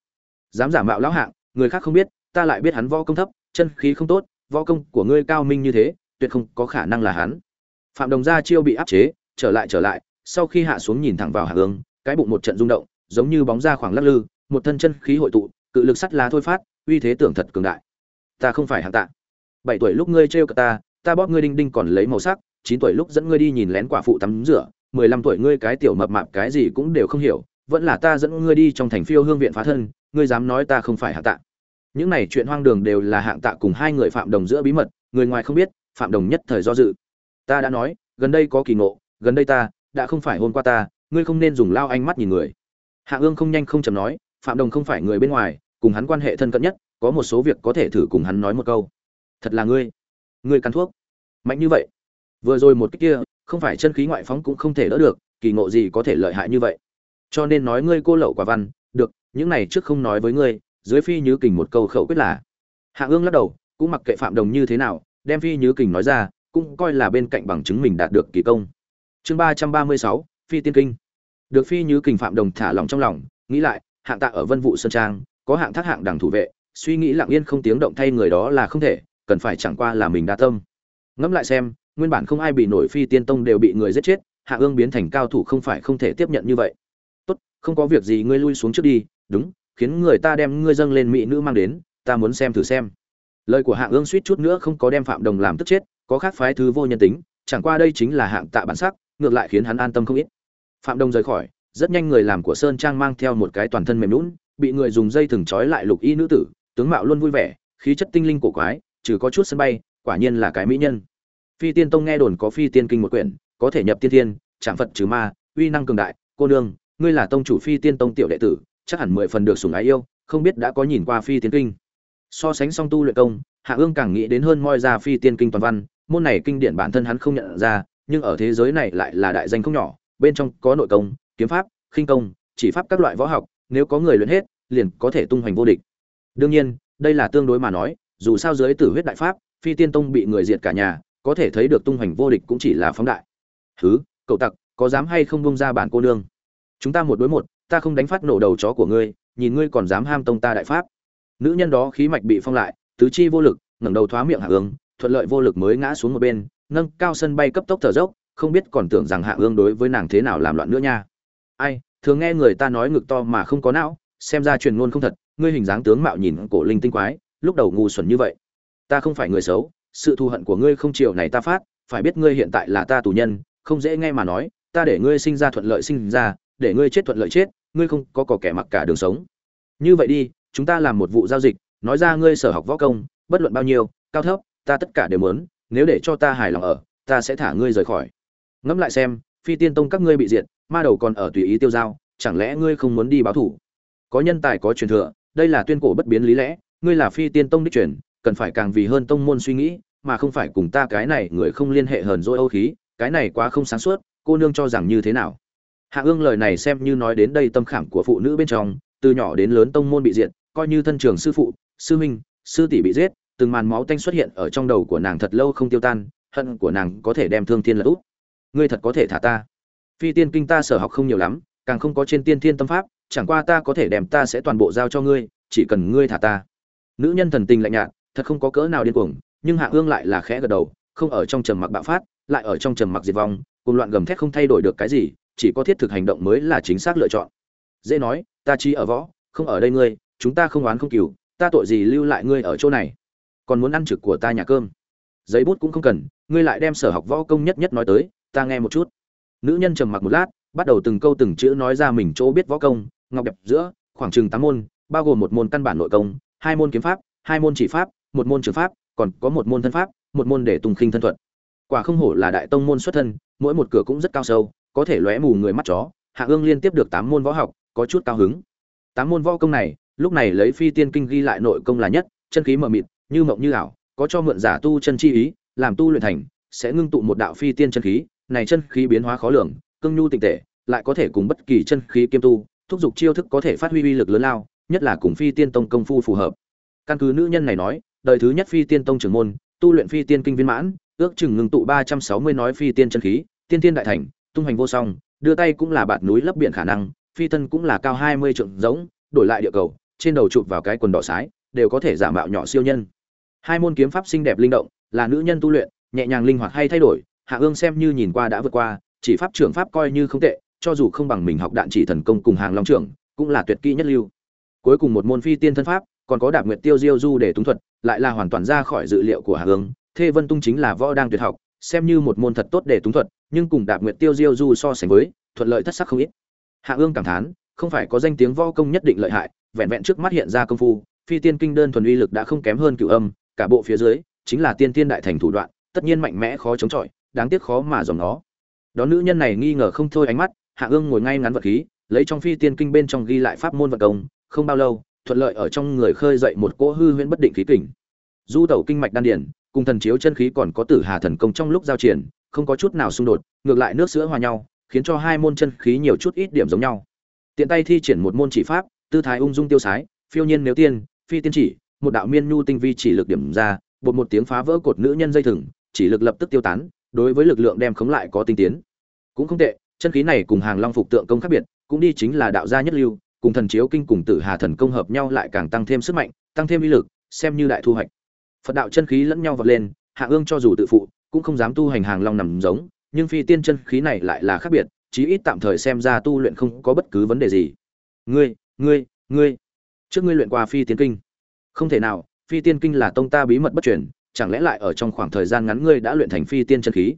Dám giả mạo lão hạng, người khác không biết, ta lại biết hắn võ công thấp, chân khí không tốt, võ công của ngươi cao minh như thế, tuyệt không có khả năng là hắn. Phạm đồng gia chiêu bị áp chế, trở lại trở lại, sau khi hạ xuống nhìn thẳng vào hạ ương cái bụng một trận rung động, giống như bóng ra khoảng lắc lư, một thân chân khí hội tụ, cự lực sắt lá thôi phát, uy thế tưởng thật cường đại ta không phải hạng tạ. Bảy tuổi lúc ngươi trêu cả ta ta bóp ngươi đinh đinh còn lấy màu sắc, chín tuổi lúc dẫn ngươi đi nhìn lén quả phụ tắm rửa, mười lăm tuổi ngươi cái tiểu mập mạp cái gì cũng đều không hiểu, vẫn là ta dẫn ngươi đi trong thành phiêu hương viện phá thân, ngươi dám nói ta không phải hạng tạ. Những này chuyện hoang đường đều là hạng tạ cùng hai người phạm đồng giữa bí mật, người ngoài không biết, phạm đồng nhất thời do dự. Ta đã nói, gần đây có kỳ ngộ, gần đây ta đã không phải hôm qua ta, ngươi không nên dùng lao ánh mắt nhìn người. Hạ ương không nhanh không chầm nói, phạm đồng không phải người bên ngoài, cùng hắn quan hệ thân cận nhất có một số việc có thể thử cùng hắn nói một câu. Thật là ngươi ngươi cắn thuốc. Mạnh như vậy. Vừa rồi một cái kia, không phải chân khí ngoại phóng cũng không thể đỡ được, kỳ ngộ gì có thể lợi hại như vậy. Cho nên nói ngươi cô lậu quả văn, được, những này trước không nói với ngươi, dưới phi như kình một câu khẩu quyết là. Hạ ương lắc đầu, cũng mặc kệ phạm đồng như thế nào, đem phi như kình nói ra, cũng coi là bên cạnh bằng chứng mình đạt được kỳ công. Chương ba trăm ba mươi sáu, phi tiên kinh. Được phi như kình phạm đồng thả lòng trong lòng, nghĩ lại, hạng tạ ở vân vụ sơn trang, có hạng thác hạng đằng thủ vệ suy nghĩ lặng yên không tiếng động thay người đó là không thể, cần phải chẳng qua là mình đa tâm. Ngẫm lại xem, nguyên bản không ai bị nổi phi tiên tông đều bị người giết chết, hạ ương biến thành cao thủ không phải không thể tiếp nhận như vậy. Tốt, không có việc gì, ngươi lui xuống trước đi, đúng, khiến người ta đem ngươi dâng lên mỹ nữ mang đến, ta muốn xem thử xem. Lời của hạ ương suýt chút nữa không có đem phạm đồng làm tức chết, có khác phái thứ vô nhân tính, chẳng qua đây chính là hạng tạ bản sắc, ngược lại khiến hắn an tâm không ít. Phạm đồng rời khỏi, rất nhanh người làm của sơn trang mang theo một cái toàn thân mềm lún bị người dùng dây thừng trói lại lục y nữ tử tướng mạo luôn vui vẻ, khí chất tinh linh cổ quái, trừ có chút sân bay, quả nhiên là cái mỹ nhân. Phi tiên tông nghe đồn có phi tiên kinh một quyển, có thể nhập tiên thiên trạm phật trừ ma, uy năng cường đại, cô nương, ngươi là tông chủ phi tiên tông tiểu đệ tử, chắc hẳn mười phần được sủng ái yêu, không biết đã có nhìn qua phi tiên kinh. So sánh song tu luyện công, hạ ương càng nghĩ đến hơn moi ra phi tiên kinh toàn văn, môn này kinh điển bản thân hắn không nhận ra, nhưng ở thế giới này lại là đại danh không nhỏ, bên trong có nội công, kiếm pháp, khinh công, chỉ pháp các loại võ học, nếu có người luyện hết, liền có thể tung hoành vô địch đương nhiên, đây là tương đối mà nói, dù sao dưới tử huyết đại pháp, phi tiên tông bị người diệt cả nhà, có thể thấy được tung hoành vô địch cũng chỉ là phóng đại. Thứ cậu tặc, có dám hay không bông ra bản cô nương? Chúng ta một đối một, ta không đánh phát nổ đầu chó của ngươi, nhìn ngươi còn dám ham tông ta đại pháp. Nữ nhân đó khí mạch bị phong lại, tứ chi vô lực, ngẩng đầu thoá miệng hạ ương, thuận lợi vô lực mới ngã xuống một bên, nâng cao sân bay cấp tốc thở dốc, không biết còn tưởng rằng hạ ương đối với nàng thế nào làm loạn nữa nha. Ai, thường nghe người ta nói ngực to mà không có não, xem ra truyền ngôn không thật ngươi hình dáng tướng mạo nhìn cổ linh tinh quái, lúc đầu ngu xuẩn như vậy. Ta không phải người xấu, sự thù hận của ngươi không chiều này ta phát, phải biết ngươi hiện tại là ta tù nhân, không dễ nghe mà nói, ta để ngươi sinh ra thuận lợi sinh ra, để ngươi chết thuận lợi chết, ngươi không có cỏ kẻ mặc cả đường sống. Như vậy đi, chúng ta làm một vụ giao dịch, nói ra ngươi sở học võ công, bất luận bao nhiêu, cao thấp, ta tất cả đều muốn, nếu để cho ta hài lòng ở, ta sẽ thả ngươi rời khỏi. Ngẫm lại xem, phi tiên tông các ngươi bị diệt, ma đầu còn ở tùy ý tiêu giao, chẳng lẽ ngươi không muốn đi báo thủ? Có nhân tài có truyền thừa đây là tuyên cổ bất biến lý lẽ, ngươi là phi tiên tông đích truyền, cần phải càng vì hơn tông môn suy nghĩ, mà không phải cùng ta cái này người không liên hệ hờn dỗi âu khí, cái này quá không sáng suốt, cô nương cho rằng như thế nào? Hạ ương lời này xem như nói đến đây tâm khảm của phụ nữ bên trong, từ nhỏ đến lớn tông môn bị diệt, coi như thân trường sư phụ, sư huynh, sư tỷ bị giết, từng màn máu tanh xuất hiện ở trong đầu của nàng thật lâu không tiêu tan, hận của nàng có thể đem thương thiên lật úp. Ngươi thật có thể thả ta. Phi tiên kinh ta sở học không nhiều lắm, càng không có trên tiên thiên tâm pháp chẳng qua ta có thể đem ta sẽ toàn bộ giao cho ngươi, chỉ cần ngươi thả ta. Nữ nhân thần tình lạnh nhạt, thật không có cỡ nào điên cuồng, nhưng hạ ương lại là khẽ gật đầu, không ở trong trầm mặc bạo phát, lại ở trong trầm mặc diệt vong, cùng loạn gầm thét không thay đổi được cái gì, chỉ có thiết thực hành động mới là chính xác lựa chọn. Dễ nói, ta chỉ ở võ, không ở đây ngươi, chúng ta không oán không cừu, ta tội gì lưu lại ngươi ở chỗ này? Còn muốn ăn trực của ta nhà cơm? Giấy bút cũng không cần, ngươi lại đem sở học võ công nhất nhất nói tới, ta nghe một chút. Nữ nhân trầm mặc một lát, bắt đầu từng câu từng chữ nói ra mình chỗ biết võ công ngọc đẹp giữa, khoảng chừng tám môn, bao gồm một môn căn bản nội công, hai môn kiếm pháp, hai môn chỉ pháp, một môn trường pháp, còn có một môn thân pháp, một môn để tung khinh thân thuật. Quả không hổ là đại tông môn xuất thân, mỗi một cửa cũng rất cao sâu, có thể lóe mù người mắt chó, hạ ương liên tiếp được tám môn võ học, có chút cao hứng. Tám môn võ công này, lúc này lấy phi tiên kinh ghi lại nội công là nhất, chân khí mờ mịt, như mộng như ảo, có cho mượn giả tu chân chi ý, làm tu luyện thành, sẽ ngưng tụ một đạo phi tiên chân khí, này chân khí biến hóa khó lường, cương nhu tịnh tệ, lại có thể cùng bất kỳ chân khí kiêm tu thúc giục chiêu thức có thể phát huy uy lực lớn lao, nhất là cùng phi tiên tông công phu phù hợp. Căn cứ nữ nhân này nói, đời thứ nhất phi tiên tông trưởng môn, tu luyện phi tiên kinh viên mãn, ước chừng ngưng tụ ba trăm sáu mươi nói phi tiên chân khí, tiên tiên đại thành, tung hành vô song, đưa tay cũng là bạt núi lấp biển khả năng, phi thân cũng là cao hai mươi trượng giống đổi lại địa cầu, trên đầu chụp vào cái quần đỏ sái, đều có thể giả mạo nhỏ siêu nhân. Hai môn kiếm pháp xinh đẹp linh động, là nữ nhân tu luyện, nhẹ nhàng linh hoạt hay thay đổi, hạ ương xem như nhìn qua đã vượt qua, chỉ pháp trưởng pháp coi như không tệ cho dù không bằng mình học đạn chỉ thần công cùng hàng long trưởng, cũng là tuyệt kỹ nhất lưu. Cuối cùng một môn phi tiên thân pháp, còn có đạp nguyệt tiêu diêu du để túng thuật, lại là hoàn toàn ra khỏi dự liệu của hạ hướng thê vân tung chính là võ đang tuyệt học, xem như một môn thật tốt để túng thuật, nhưng cùng đạp nguyệt tiêu diêu du so sánh với, thuận lợi thất sắc không ít. Hạ ương cảm thán, không phải có danh tiếng võ công nhất định lợi hại, vẹn vẹn trước mắt hiện ra công phu, phi tiên kinh đơn thuần uy lực đã không kém hơn cựu âm, cả bộ phía dưới, chính là tiên tiên đại thành thủ đoạn, tất nhiên mạnh mẽ khó chống chọi, đáng tiếc khó mà dòng nó đó nữ nhân này nghi ngờ không thôi ánh mắt hạ ương ngồi ngay ngắn vật khí, lấy trong phi tiên kinh bên trong ghi lại pháp môn vận công, không bao lâu, thuận lợi ở trong người khơi dậy một cỗ hư huyễn bất định khí kình. Du tẩu kinh mạch đan điển cùng thần chiếu chân khí còn có tử hà thần công trong lúc giao triển, không có chút nào xung đột, ngược lại nước sữa hòa nhau, khiến cho hai môn chân khí nhiều chút ít điểm giống nhau. Tiện tay thi triển một môn chỉ pháp, tư thái ung dung tiêu sái, phiêu nhiên nếu tiên, phi tiên chỉ, một đạo miên nhu tinh vi chỉ lực điểm ra, bột một tiếng phá vỡ cột nữ nhân dây thừng, chỉ lực lập tức tiêu tán, đối với lực lượng đem khống lại có tinh tiến. Cũng không tệ chân khí này cùng hàng long phục tượng công khác biệt, cũng đi chính là đạo gia nhất lưu, cùng thần chiếu kinh cùng tử hà thần công hợp nhau lại càng tăng thêm sức mạnh, tăng thêm uy lực, xem như đại thu hoạch. Phật đạo chân khí lẫn nhau vọt lên, hạ ương cho dù tự phụ, cũng không dám tu hành hàng long nằm giống, nhưng phi tiên chân khí này lại là khác biệt, chí ít tạm thời xem ra tu luyện không có bất cứ vấn đề gì. Ngươi ngươi ngươi. Trước ngươi luyện qua phi tiên kinh. Không thể nào, phi tiên kinh là tông ta bí mật bất truyền, chẳng lẽ lại ở trong khoảng thời gian ngắn ngươi đã luyện thành phi tiên chân khí?